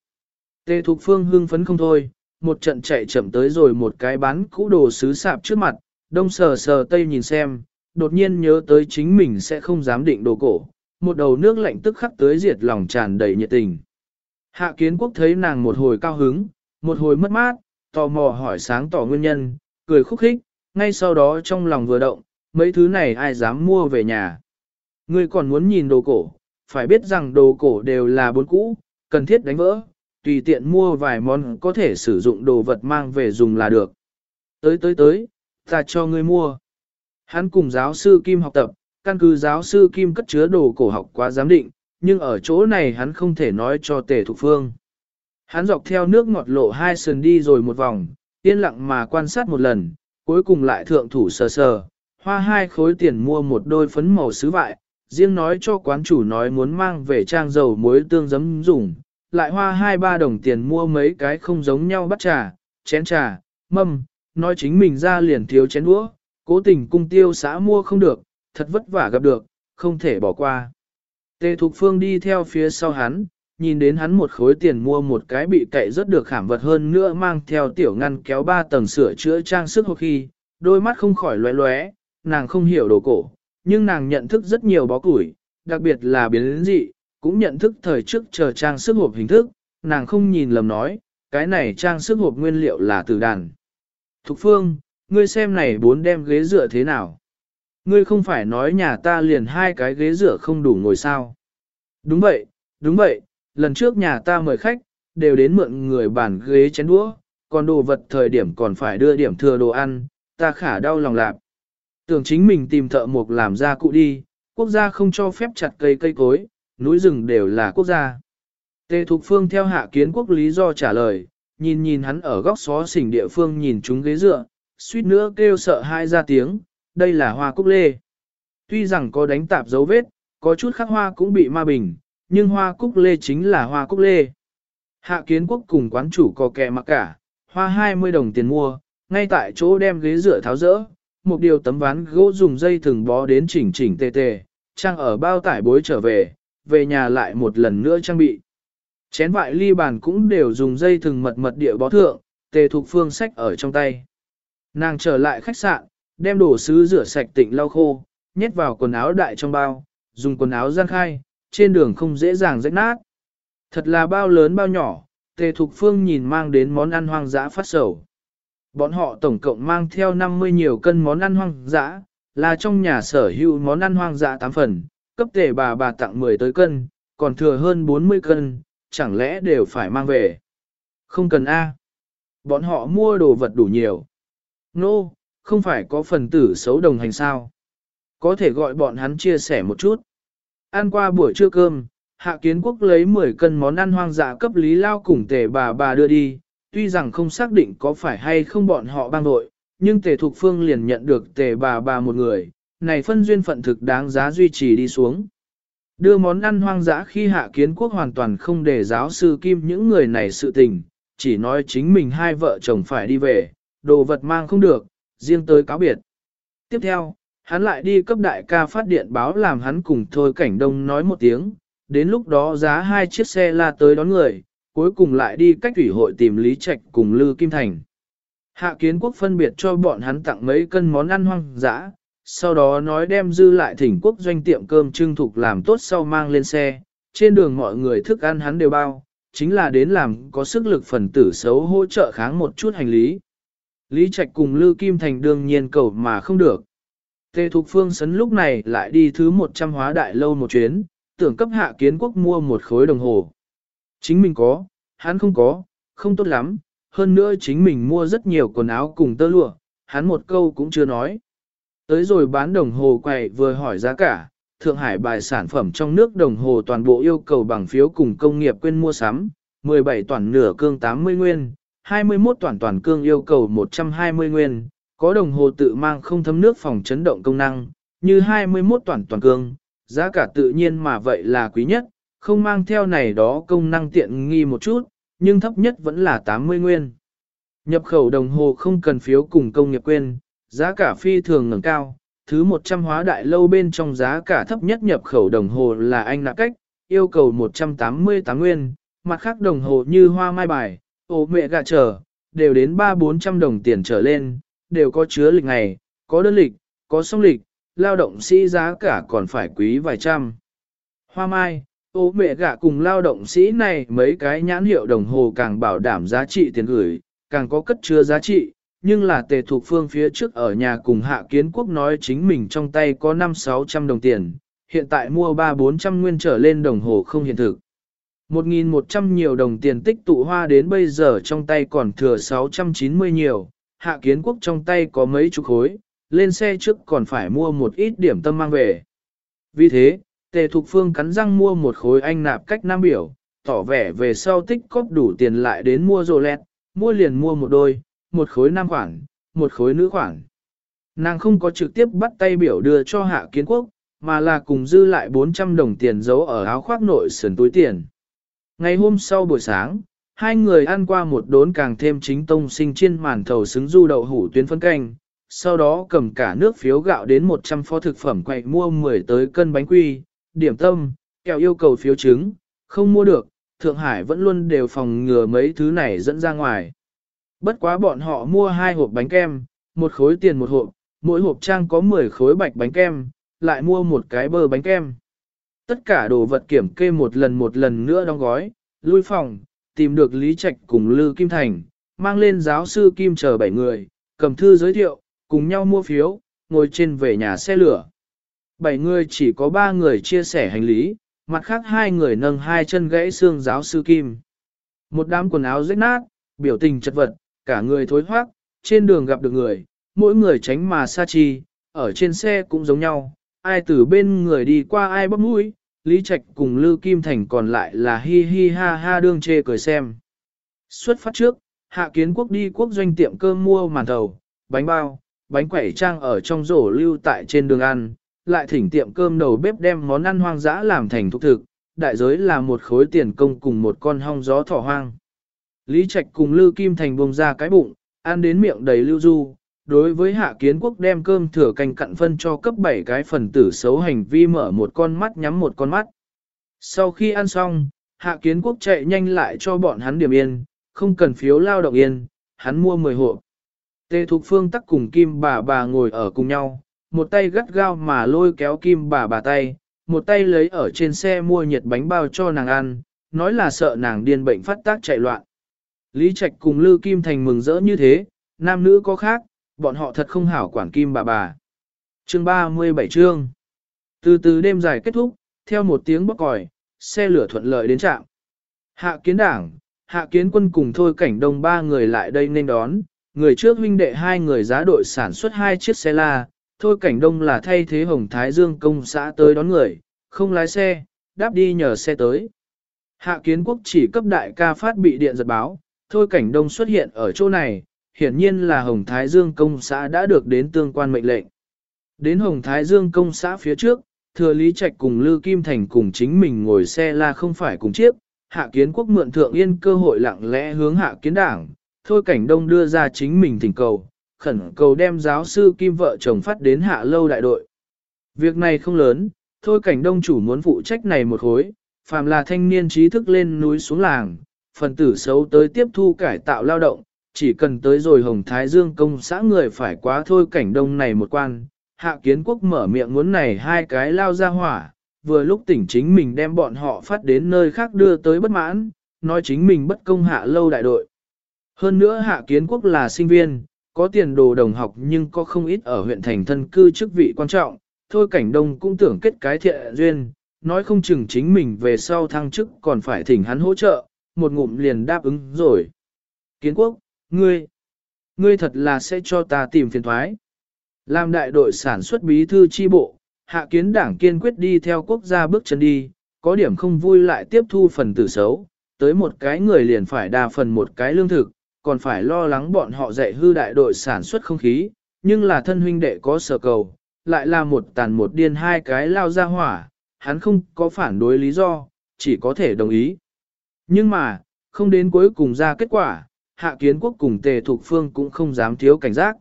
Tê Thục Phương hưng phấn không thôi, một trận chạy chậm tới rồi một cái bán cũ đồ sứ sạp trước mặt, đông sờ sờ tây nhìn xem, đột nhiên nhớ tới chính mình sẽ không dám định đồ cổ, một đầu nước lạnh tức khắc tới diệt lòng tràn đầy nhiệt tình. Hạ kiến quốc thấy nàng một hồi cao hứng, một hồi mất mát, tò mò hỏi sáng tỏ nguyên nhân, cười khúc khích, ngay sau đó trong lòng vừa động, mấy thứ này ai dám mua về nhà. Ngươi còn muốn nhìn đồ cổ, phải biết rằng đồ cổ đều là bốn cũ, cần thiết đánh vỡ, tùy tiện mua vài món có thể sử dụng đồ vật mang về dùng là được. Tới tới tới, ta cho ngươi mua. Hắn cùng giáo sư Kim học tập, căn cứ giáo sư Kim cất chứa đồ cổ học quá giám định, nhưng ở chỗ này hắn không thể nói cho tề thục phương. Hắn dọc theo nước ngọt lộ hai sườn đi rồi một vòng, yên lặng mà quan sát một lần, cuối cùng lại thượng thủ sờ sờ, hoa hai khối tiền mua một đôi phấn màu sứ vại, riêng nói cho quán chủ nói muốn mang về trang dầu muối tương giấm dùng, lại hoa hai ba đồng tiền mua mấy cái không giống nhau bắt trà, chén trà, mâm, nói chính mình ra liền thiếu chén đũa, cố tình cung tiêu xã mua không được, thật vất vả gặp được, không thể bỏ qua. Tề Thục Phương đi theo phía sau hắn, nhìn đến hắn một khối tiền mua một cái bị cậy rất được khảm vật hơn nữa mang theo tiểu ngăn kéo ba tầng sửa chữa trang sức hoặc khi, đôi mắt không khỏi lóe lóe, nàng không hiểu đồ cổ, nhưng nàng nhận thức rất nhiều bó củi, đặc biệt là biến dị, cũng nhận thức thời trước chờ trang sức hộp hình thức, nàng không nhìn lầm nói, cái này trang sức hộp nguyên liệu là từ đàn. Thục Phương, ngươi xem này bốn đem ghế dựa thế nào? Ngươi không phải nói nhà ta liền hai cái ghế dựa không đủ ngồi sao? Đúng vậy, đúng vậy, lần trước nhà ta mời khách, đều đến mượn người bàn ghế chén đũa, còn đồ vật thời điểm còn phải đưa điểm thừa đồ ăn, ta khả đau lòng lạc. Tưởng chính mình tìm thợ mộc làm ra cụ đi, quốc gia không cho phép chặt cây cây cối, núi rừng đều là quốc gia. Tề Thục Phương theo hạ kiến quốc lý do trả lời, nhìn nhìn hắn ở góc xó xỉnh địa phương nhìn chúng ghế dựa, suýt nữa kêu sợ hai ra tiếng, đây là hoa cúc lê. Tuy rằng có đánh tạp dấu vết, có chút khắc hoa cũng bị ma bình, nhưng hoa cúc lê chính là hoa cúc lê. Hạ kiến quốc cùng quán chủ có kẻ mặc cả, hoa 20 đồng tiền mua, ngay tại chỗ đem ghế dựa tháo rỡ, một điều tấm ván gỗ dùng dây thừng bó đến chỉnh chỉnh tề tề, trang ở bao tải bối trở về, về nhà lại một lần nữa trang bị. Chén vại ly bàn cũng đều dùng dây thừng mật mật địa bó thượng, tề thục phương sách ở trong tay. Nàng trở lại khách sạn, đem đồ sứ rửa sạch tịnh lau khô, nhét vào quần áo đại trong bao, dùng quần áo gian khai, trên đường không dễ dàng rách nát. Thật là bao lớn bao nhỏ, tề thục phương nhìn mang đến món ăn hoang dã phát sầu. Bọn họ tổng cộng mang theo 50 nhiều cân món ăn hoang dã, là trong nhà sở hữu món ăn hoang dã 8 phần, cấp tề bà bà tặng 10 tới cân, còn thừa hơn 40 cân, chẳng lẽ đều phải mang về. Không cần A. Bọn họ mua đồ vật đủ nhiều. Nô, no, không phải có phần tử xấu đồng hành sao. Có thể gọi bọn hắn chia sẻ một chút. Ăn qua buổi trưa cơm, Hạ Kiến Quốc lấy 10 cân món ăn hoang dã cấp Lý Lao cùng tề bà bà đưa đi, tuy rằng không xác định có phải hay không bọn họ bang đội, nhưng tề thục phương liền nhận được tề bà bà một người, này phân duyên phận thực đáng giá duy trì đi xuống. Đưa món ăn hoang dã khi hạ kiến quốc hoàn toàn không để giáo sư Kim những người này sự tình, chỉ nói chính mình hai vợ chồng phải đi về, đồ vật mang không được, riêng tới cáo biệt. Tiếp theo, hắn lại đi cấp đại ca phát điện báo làm hắn cùng thôi cảnh đông nói một tiếng, đến lúc đó giá hai chiếc xe la tới đón người, cuối cùng lại đi cách thủy hội tìm Lý Trạch cùng Lư Kim Thành. Hạ kiến quốc phân biệt cho bọn hắn tặng mấy cân món ăn hoang dã, sau đó nói đem dư lại thỉnh quốc doanh tiệm cơm trưng thục làm tốt sau mang lên xe, trên đường mọi người thức ăn hắn đều bao, chính là đến làm có sức lực phần tử xấu hỗ trợ kháng một chút hành lý. Lý Trạch cùng Lư Kim Thành đương nhiên cầu mà không được. Tề Thục Phương Sấn lúc này lại đi thứ 100 hóa đại lâu một chuyến, tưởng cấp hạ kiến quốc mua một khối đồng hồ. Chính mình có, hắn không có, không tốt lắm, hơn nữa chính mình mua rất nhiều quần áo cùng tơ lụa, hắn một câu cũng chưa nói. Tới rồi bán đồng hồ quầy vừa hỏi giá cả, Thượng Hải bài sản phẩm trong nước đồng hồ toàn bộ yêu cầu bằng phiếu cùng công nghiệp quên mua sắm, 17 toàn nửa cương 80 nguyên, 21 toàn toàn cương yêu cầu 120 nguyên, có đồng hồ tự mang không thấm nước phòng chấn động công năng, như 21 toàn toàn cương, giá cả tự nhiên mà vậy là quý nhất, không mang theo này đó công năng tiện nghi một chút, nhưng thấp nhất vẫn là 80 nguyên. Nhập khẩu đồng hồ không cần phiếu cùng công nghiệp quên, giá cả phi thường ngẩng cao, thứ 100 hóa đại lâu bên trong giá cả thấp nhất nhập khẩu đồng hồ là anh nạ cách, yêu cầu 188 nguyên, mặt khác đồng hồ như hoa mai bài, ổ mẹ gà trở, đều đến 3-400 đồng tiền trở lên, đều có chứa lịch ngày, có đơn lịch, có song lịch, lao động sĩ giá cả còn phải quý vài trăm. Hoa mai, ổ mẹ gạ cùng lao động sĩ này mấy cái nhãn hiệu đồng hồ càng bảo đảm giá trị tiền gửi, càng có cất chứa giá trị, nhưng là tề thuộc phương phía trước ở nhà cùng hạ kiến quốc nói chính mình trong tay có 5-600 đồng tiền, hiện tại mua 3-400 nguyên trở lên đồng hồ không hiện thực. 1.100 nhiều đồng tiền tích tụ hoa đến bây giờ trong tay còn thừa 690 nhiều, hạ kiến quốc trong tay có mấy chục khối, lên xe trước còn phải mua một ít điểm tâm mang về. Vì thế, tề thục phương cắn răng mua một khối anh nạp cách nam biểu, tỏ vẻ về sau tích cóp đủ tiền lại đến mua rồ lẹt, mua liền mua một đôi, một khối nam khoản, một khối nữ khoản. Nàng không có trực tiếp bắt tay biểu đưa cho hạ kiến quốc, mà là cùng dư lại 400 đồng tiền giấu ở áo khoác nội sườn túi tiền. Ngày hôm sau buổi sáng, hai người ăn qua một đốn càng thêm chính tông sinh chiên màn thầu xứng du đậu hủ tuyến phân canh, sau đó cầm cả nước phiếu gạo đến 100 pho thực phẩm quậy mua 10 tới cân bánh quy, điểm tâm, kẹo yêu cầu phiếu trứng, không mua được, Thượng Hải vẫn luôn đều phòng ngừa mấy thứ này dẫn ra ngoài. Bất quá bọn họ mua hai hộp bánh kem, một khối tiền một hộp, mỗi hộp trang có 10 khối bạch bánh kem, lại mua một cái bơ bánh kem. Tất cả đồ vật kiểm kê một lần một lần nữa đóng gói, lui phòng, tìm được Lý Trạch cùng Lư Kim Thành, mang lên giáo sư Kim chờ bảy người, cầm thư giới thiệu, cùng nhau mua phiếu, ngồi trên về nhà xe lửa. Bảy người chỉ có ba người chia sẻ hành lý, mặt khác hai người nâng hai chân gãy xương giáo sư Kim. Một đám quần áo rách nát, biểu tình chật vật, cả người thối hoác, trên đường gặp được người, mỗi người tránh mà xa chi, ở trên xe cũng giống nhau, ai từ bên người đi qua ai bắp mũi, Lý Trạch cùng Lưu Kim Thành còn lại là hi hi ha ha đương chê cười xem. Xuất phát trước, Hạ Kiến Quốc đi quốc doanh tiệm cơm mua màn thầu, bánh bao, bánh quẩy trang ở trong rổ lưu tại trên đường ăn, lại thỉnh tiệm cơm đầu bếp đem món ăn hoang dã làm thành thuốc thực, đại giới là một khối tiền công cùng một con hong gió thỏ hoang. Lý Trạch cùng Lư Kim Thành bông ra cái bụng, ăn đến miệng đầy lưu du, đối với hạ kiến quốc đem cơm thừa canh cặn phân cho cấp 7 cái phần tử xấu hành vi mở một con mắt nhắm một con mắt. Sau khi ăn xong, hạ kiến quốc chạy nhanh lại cho bọn hắn điểm yên, không cần phiếu lao động yên, hắn mua 10 hộp. Tề Thục Phương tắc cùng Kim bà bà ngồi ở cùng nhau, một tay gắt gao mà lôi kéo Kim bà bà tay, một tay lấy ở trên xe mua nhiệt bánh bao cho nàng ăn, nói là sợ nàng điên bệnh phát tác chạy loạn. Lý Trạch cùng Lư Kim Thành mừng rỡ như thế, nam nữ có khác, bọn họ thật không hảo quản Kim bà bà. Chương 37 chương Từ từ đêm dài kết thúc, theo một tiếng bóc còi, xe lửa thuận lợi đến trạm. Hạ kiến đảng, hạ kiến quân cùng thôi cảnh đông ba người lại đây nên đón, người trước huynh đệ hai người giá đội sản xuất hai chiếc xe la, thôi cảnh đông là thay thế Hồng Thái Dương công xã tới đón người, không lái xe, đáp đi nhờ xe tới. Hạ kiến quốc chỉ cấp đại ca phát bị điện giật báo, thôi cảnh đông xuất hiện ở chỗ này, hiển nhiên là Hồng Thái Dương công xã đã được đến tương quan mệnh lệnh. Đến Hồng Thái Dương công xã phía trước, thừa Lý Trạch cùng Lư Kim Thành cùng chính mình ngồi xe là không phải cùng chiếc, hạ kiến quốc mượn thượng yên cơ hội lặng lẽ hướng hạ kiến đảng, thôi cảnh đông đưa ra chính mình thỉnh cầu, khẩn cầu đem giáo sư Kim vợ chồng phát đến hạ lâu đại đội. Việc này không lớn, thôi cảnh đông chủ muốn phụ trách này một hối, phàm là thanh niên trí thức lên núi xuống làng, phần tử xấu tới tiếp thu cải tạo lao động, chỉ cần tới rồi Hồng Thái Dương công xã người phải quá thôi cảnh đông này một quan, hạ kiến quốc mở miệng muốn này hai cái lao ra hỏa, vừa lúc tỉnh chính mình đem bọn họ phát đến nơi khác đưa tới bất mãn, nói chính mình bất công hạ lâu đại đội. Hơn nữa hạ kiến quốc là sinh viên, có tiền đồ đồng học nhưng có không ít ở huyện thành thân cư chức vị quan trọng, thôi cảnh đông cũng tưởng kết cái thiện duyên, nói không chừng chính mình về sau thăng chức còn phải thỉnh hắn hỗ trợ, một ngụm liền đáp ứng rồi. Kiến quốc, ngươi, ngươi thật là sẽ cho ta tìm phiền thoái. Làm đại đội sản xuất bí thư chi bộ, hạ kiến đảng kiên quyết đi theo quốc gia bước chân đi, có điểm không vui lại tiếp thu phần tử xấu, tới một cái người liền phải đa phần một cái lương thực, còn phải lo lắng bọn họ dạy hư đại đội sản xuất không khí, nhưng là thân huynh đệ có sở cầu, lại là một tàn một điên hai cái lao ra hỏa, hắn không có phản đối lý do, chỉ có thể đồng ý. Nhưng mà, không đến cuối cùng ra kết quả, hạ kiến quốc cùng tề thục phương cũng không dám thiếu cảnh giác.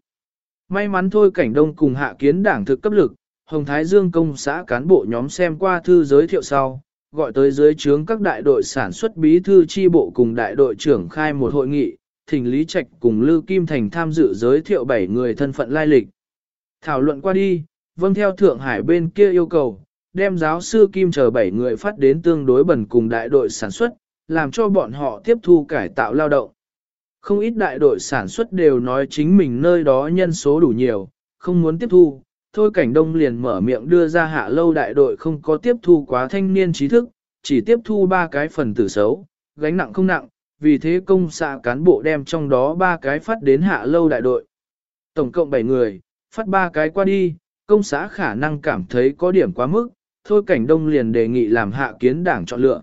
May mắn thôi cảnh đông cùng hạ kiến đảng thực cấp lực, Hồng Thái Dương công xã cán bộ nhóm xem qua thư giới thiệu sau, gọi tới dưới trướng các đại đội sản xuất bí thư chi bộ cùng đại đội trưởng khai một hội nghị, thỉnh Lý Trạch cùng Lưu Kim Thành tham dự giới thiệu 7 người thân phận lai lịch. Thảo luận qua đi, vâng theo Thượng Hải bên kia yêu cầu, đem giáo sư Kim chờ 7 người phát đến tương đối bẩn cùng đại đội sản xuất, làm cho bọn họ tiếp thu cải tạo lao động. Không ít đại đội sản xuất đều nói chính mình nơi đó nhân số đủ nhiều, không muốn tiếp thu, thôi cảnh đông liền mở miệng đưa ra hạ lâu đại đội không có tiếp thu quá thanh niên trí thức, chỉ tiếp thu ba cái phần tử xấu, gánh nặng không nặng, vì thế công xã cán bộ đem trong đó ba cái phát đến hạ lâu đại đội. Tổng cộng 7 người, phát ba cái qua đi, công xã khả năng cảm thấy có điểm quá mức, thôi cảnh đông liền đề nghị làm hạ kiến đảng chọn lựa.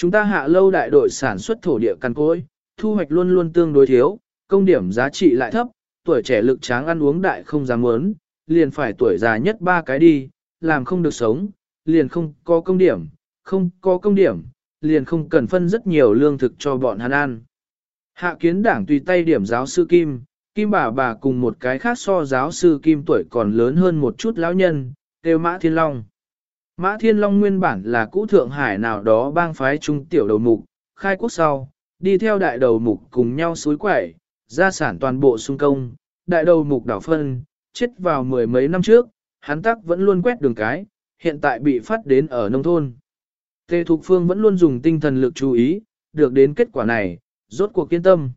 Chúng ta hạ lâu đại đội sản xuất thổ địa căn cối, thu hoạch luôn luôn tương đối thiếu, công điểm giá trị lại thấp, tuổi trẻ lực tráng ăn uống đại không dám muốn, liền phải tuổi già nhất ba cái đi, làm không được sống, liền không có công điểm, không có công điểm, liền không cần phân rất nhiều lương thực cho bọn hắn ăn. Hạ kiến đảng tùy tay điểm giáo sư Kim, Kim bà bà cùng một cái khác so giáo sư Kim tuổi còn lớn hơn một chút lão nhân, đều Mã Thiên Long. Mã Thiên Long nguyên bản là cũ Thượng Hải nào đó bang phái trung tiểu đầu mục, khai quốc sau, đi theo đại đầu mục cùng nhau suối quẩy, gia sản toàn bộ xung công, đại đầu mục đảo phân, chết vào mười mấy năm trước, hắn tắc vẫn luôn quét đường cái, hiện tại bị phát đến ở nông thôn. Tề Thục Phương vẫn luôn dùng tinh thần lực chú ý, được đến kết quả này, rốt cuộc kiên tâm.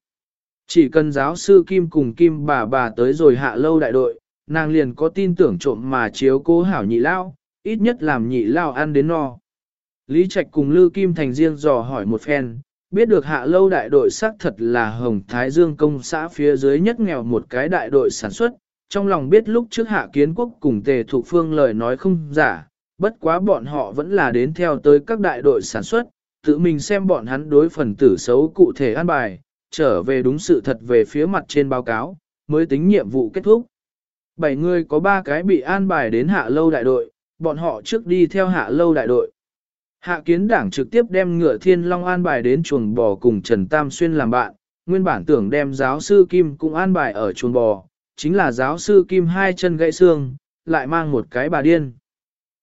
Chỉ cần giáo sư Kim cùng Kim bà bà tới rồi hạ lâu đại đội, nàng liền có tin tưởng trộm mà chiếu cố hảo nhị lao, ít nhất làm nhị lao ăn đến no. Lý Trạch cùng Lư Kim Thành riêng dò hỏi một phen, Biết được hạ lâu đại đội xác thật là Hồng Thái Dương công xã phía dưới nhất nghèo một cái đại đội sản xuất, trong lòng biết lúc trước hạ kiến quốc cùng tề thuộc phương lời nói không giả, bất quá bọn họ vẫn là đến theo tới các đại đội sản xuất, tự mình xem bọn hắn đối phần tử xấu cụ thể an bài, trở về đúng sự thật về phía mặt trên báo cáo, mới tính nhiệm vụ kết thúc. Bảy người có ba cái bị an bài đến hạ lâu đại đội, bọn họ trước đi theo hạ lâu đại đội. Hạ kiến đảng trực tiếp đem ngựa thiên long an bài đến chuồng bò cùng Trần Tam Xuyên làm bạn, nguyên bản tưởng đem giáo sư Kim cũng an bài ở chuồng bò, chính là giáo sư Kim hai chân gãy xương, lại mang một cái bà điên.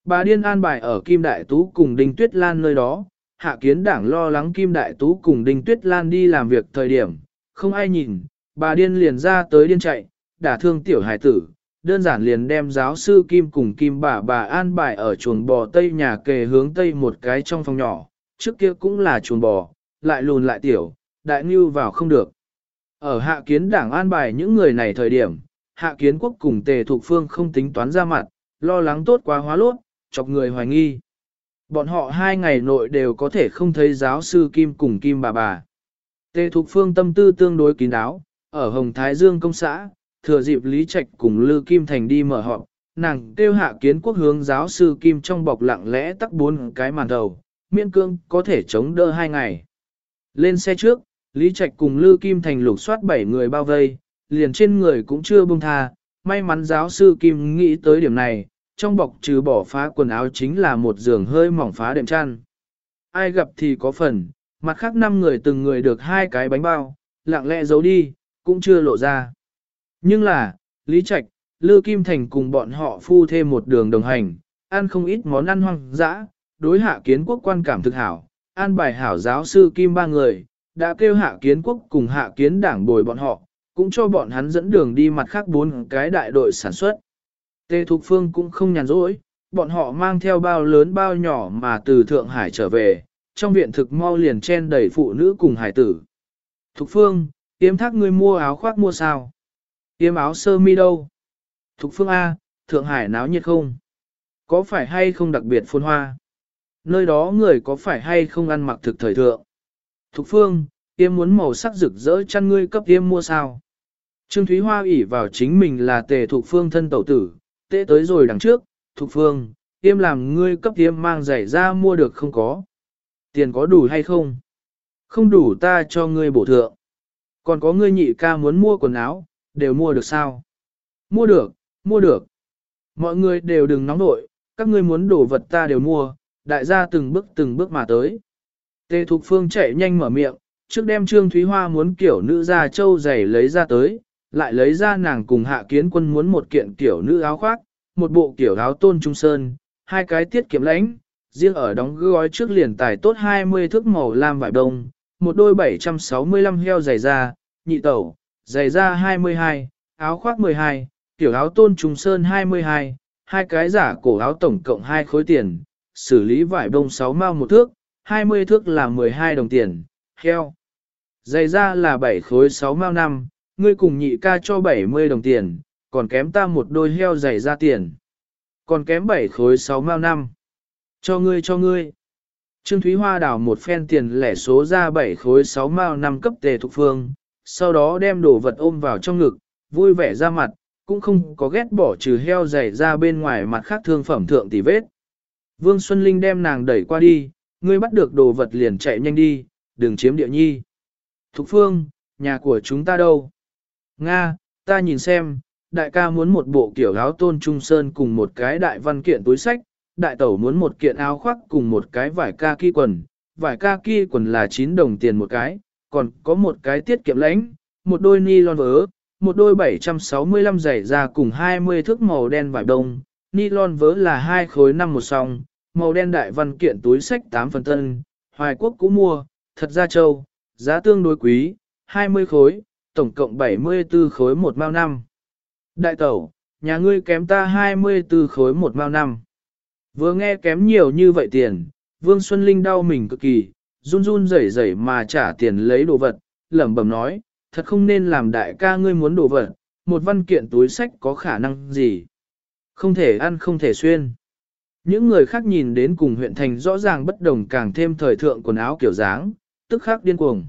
Bà điên an bài ở Kim Đại Tú cùng Đinh Tuyết Lan nơi đó, hạ kiến đảng lo lắng Kim Đại Tú cùng Đinh Tuyết Lan đi làm việc thời điểm, không ai nhìn, bà điên liền ra tới điên chạy, đả thương tiểu hải tử, đơn giản liền đem giáo sư Kim cùng Kim bà bà an bài ở chuồng bò tây nhà kề hướng tây một cái trong phòng nhỏ, trước kia cũng là chuồng bò, lại lùn lại tiểu, đại ngưu vào không được. Ở hạ kiến đảng an bài những người này thời điểm, hạ kiến quốc cùng tề thuộc phương không tính toán ra mặt, lo lắng tốt quá hóa lốt, chọc người hoài nghi. Bọn họ hai ngày nội đều có thể không thấy giáo sư Kim cùng Kim bà bà. Tề Thục Phương tâm tư tương đối kín đáo, ở Hồng Thái Dương công xã, thừa dịp Lý Trạch cùng Lư Kim Thành đi mở họp, nàng kêu hạ kiến quốc hướng giáo sư Kim trong bọc lặng lẽ tắc bốn cái màn đầu, miễn cương có thể chống đỡ hai ngày. Lên xe trước, Lý Trạch cùng Lư Kim Thành lục soát bảy người bao vây, liền trên người cũng chưa buông tha, may mắn giáo sư Kim nghĩ tới điểm này, trong bọc trừ bỏ phá quần áo chính là một giường hơi mỏng phá đệm chăn. Ai gặp thì có phần, mặt khác năm người từng người được hai cái bánh bao, lặng lẽ giấu đi, cũng chưa lộ ra. Nhưng là, Lý Trạch, Lư Kim Thành cùng bọn họ phu thêm một đường đồng hành, ăn không ít món ăn hoang dã, đối hạ kiến quốc quan cảm thực hảo, an bài hảo giáo sư Kim ba người, đã kêu hạ kiến quốc cùng hạ kiến đảng bồi bọn họ, cũng cho bọn hắn dẫn đường đi mặt khác bốn cái đại đội sản xuất. Tề Thục Phương cũng không nhàn rỗi, bọn họ mang theo bao lớn bao nhỏ mà từ Thượng Hải trở về, trong viện thực mau liền chen đầy phụ nữ cùng hải tử. Thục Phương, yếm thác ngươi mua áo khoác mua sao? Yêm áo sơ mi đâu? Thục Phương A, Thượng Hải náo nhiệt không? Có phải hay không đặc biệt phôn hoa? Nơi đó người có phải hay không ăn mặc thực thời thượng? Thục Phương, Yêm muốn màu sắc rực rỡ chăn ngươi cấp Yêm mua sao? Trương Thúy Hoa ủy vào chính mình là tề Thục Phương thân tẩu tử, tệ tới rồi đằng trước, Thục Phương, yêm làm ngươi cấp yêm mang giày ra mua được không có. Tiền có đủ hay không? Không đủ ta cho ngươi bổ thượng. Còn có ngươi nhị ca muốn mua quần áo, đều mua được sao? Mua được, mua được. Mọi người đều đừng nóng nội, các ngươi muốn đổ vật ta đều mua, đại gia từng bước từng bước mà tới. Tề Thục Phương chạy nhanh mở miệng, trước đem Trương Thúy Hoa muốn kiểu nữ gia châu giày lấy ra tới, lại lấy ra nàng cùng hạ kiến quân muốn một kiện kiểu nữ áo khoác, một bộ kiểu áo tôn trung sơn, hai cái tiết kiệm lãnh, riêng ở đóng gói trước liền tài tốt 20 thước màu lam vải đông, một đôi 765 heo giày da, nhị tẩu, giày da 22, áo khoác 12, tiểu áo tôn trùng sơn 22, hai cái giả cổ áo tổng cộng hai khối tiền, xử lý vải bông 6 mao một thước, 20 thước là 12 đồng tiền, heo. Giày da là 7 khối 6 mao năm, ngươi cùng nhị ca cho 70 đồng tiền, còn kém ta một đôi heo giày da tiền. Còn kém 7 khối 6 mao năm. Cho ngươi cho ngươi. Trương Thúy Hoa đảo một phen tiền lẻ số ra 7 khối 6 mao năm cấp tề thục phương, sau đó đem đồ vật ôm vào trong ngực, vui vẻ ra mặt, cũng không có ghét bỏ trừ heo dày ra bên ngoài mặt khác thương phẩm thượng tỷ vết. Vương Xuân Linh đem nàng đẩy qua đi, ngươi bắt được đồ vật liền chạy nhanh đi, đừng chiếm địa nhi. Thục phương, nhà của chúng ta đâu? Nga, ta nhìn xem, đại ca muốn một bộ kiểu áo tôn trung sơn cùng một cái đại văn kiện túi sách, đại tẩu muốn một kiện áo khoác cùng một cái vải ca ki quần, vải ca ki quần là 9 đồng tiền một cái, còn có một cái tiết kiệm lãnh, một đôi ni lon vớ, một đôi 765 giày da cùng 20 thước màu đen vải đông, ni lon vớ là hai khối năm một song, màu đen đại văn kiện túi sách 8 phần tân, hoài quốc cũ mua, thật ra châu, giá tương đối quý, 20 khối, tổng cộng 74 khối một mao năm. Đại tẩu, nhà ngươi kém ta 24 khối một mao năm. Vừa nghe kém nhiều như vậy tiền, Vương Xuân Linh đau mình cực kỳ, run run rẩy rẩy mà trả tiền lấy đồ vật, lẩm bẩm nói, thật không nên làm đại ca ngươi muốn đồ vật, một văn kiện túi sách có khả năng gì. Không thể ăn không thể xuyên. Những người khác nhìn đến cùng huyện thành rõ ràng bất đồng càng thêm thời thượng quần áo kiểu dáng, tức khắc điên cuồng.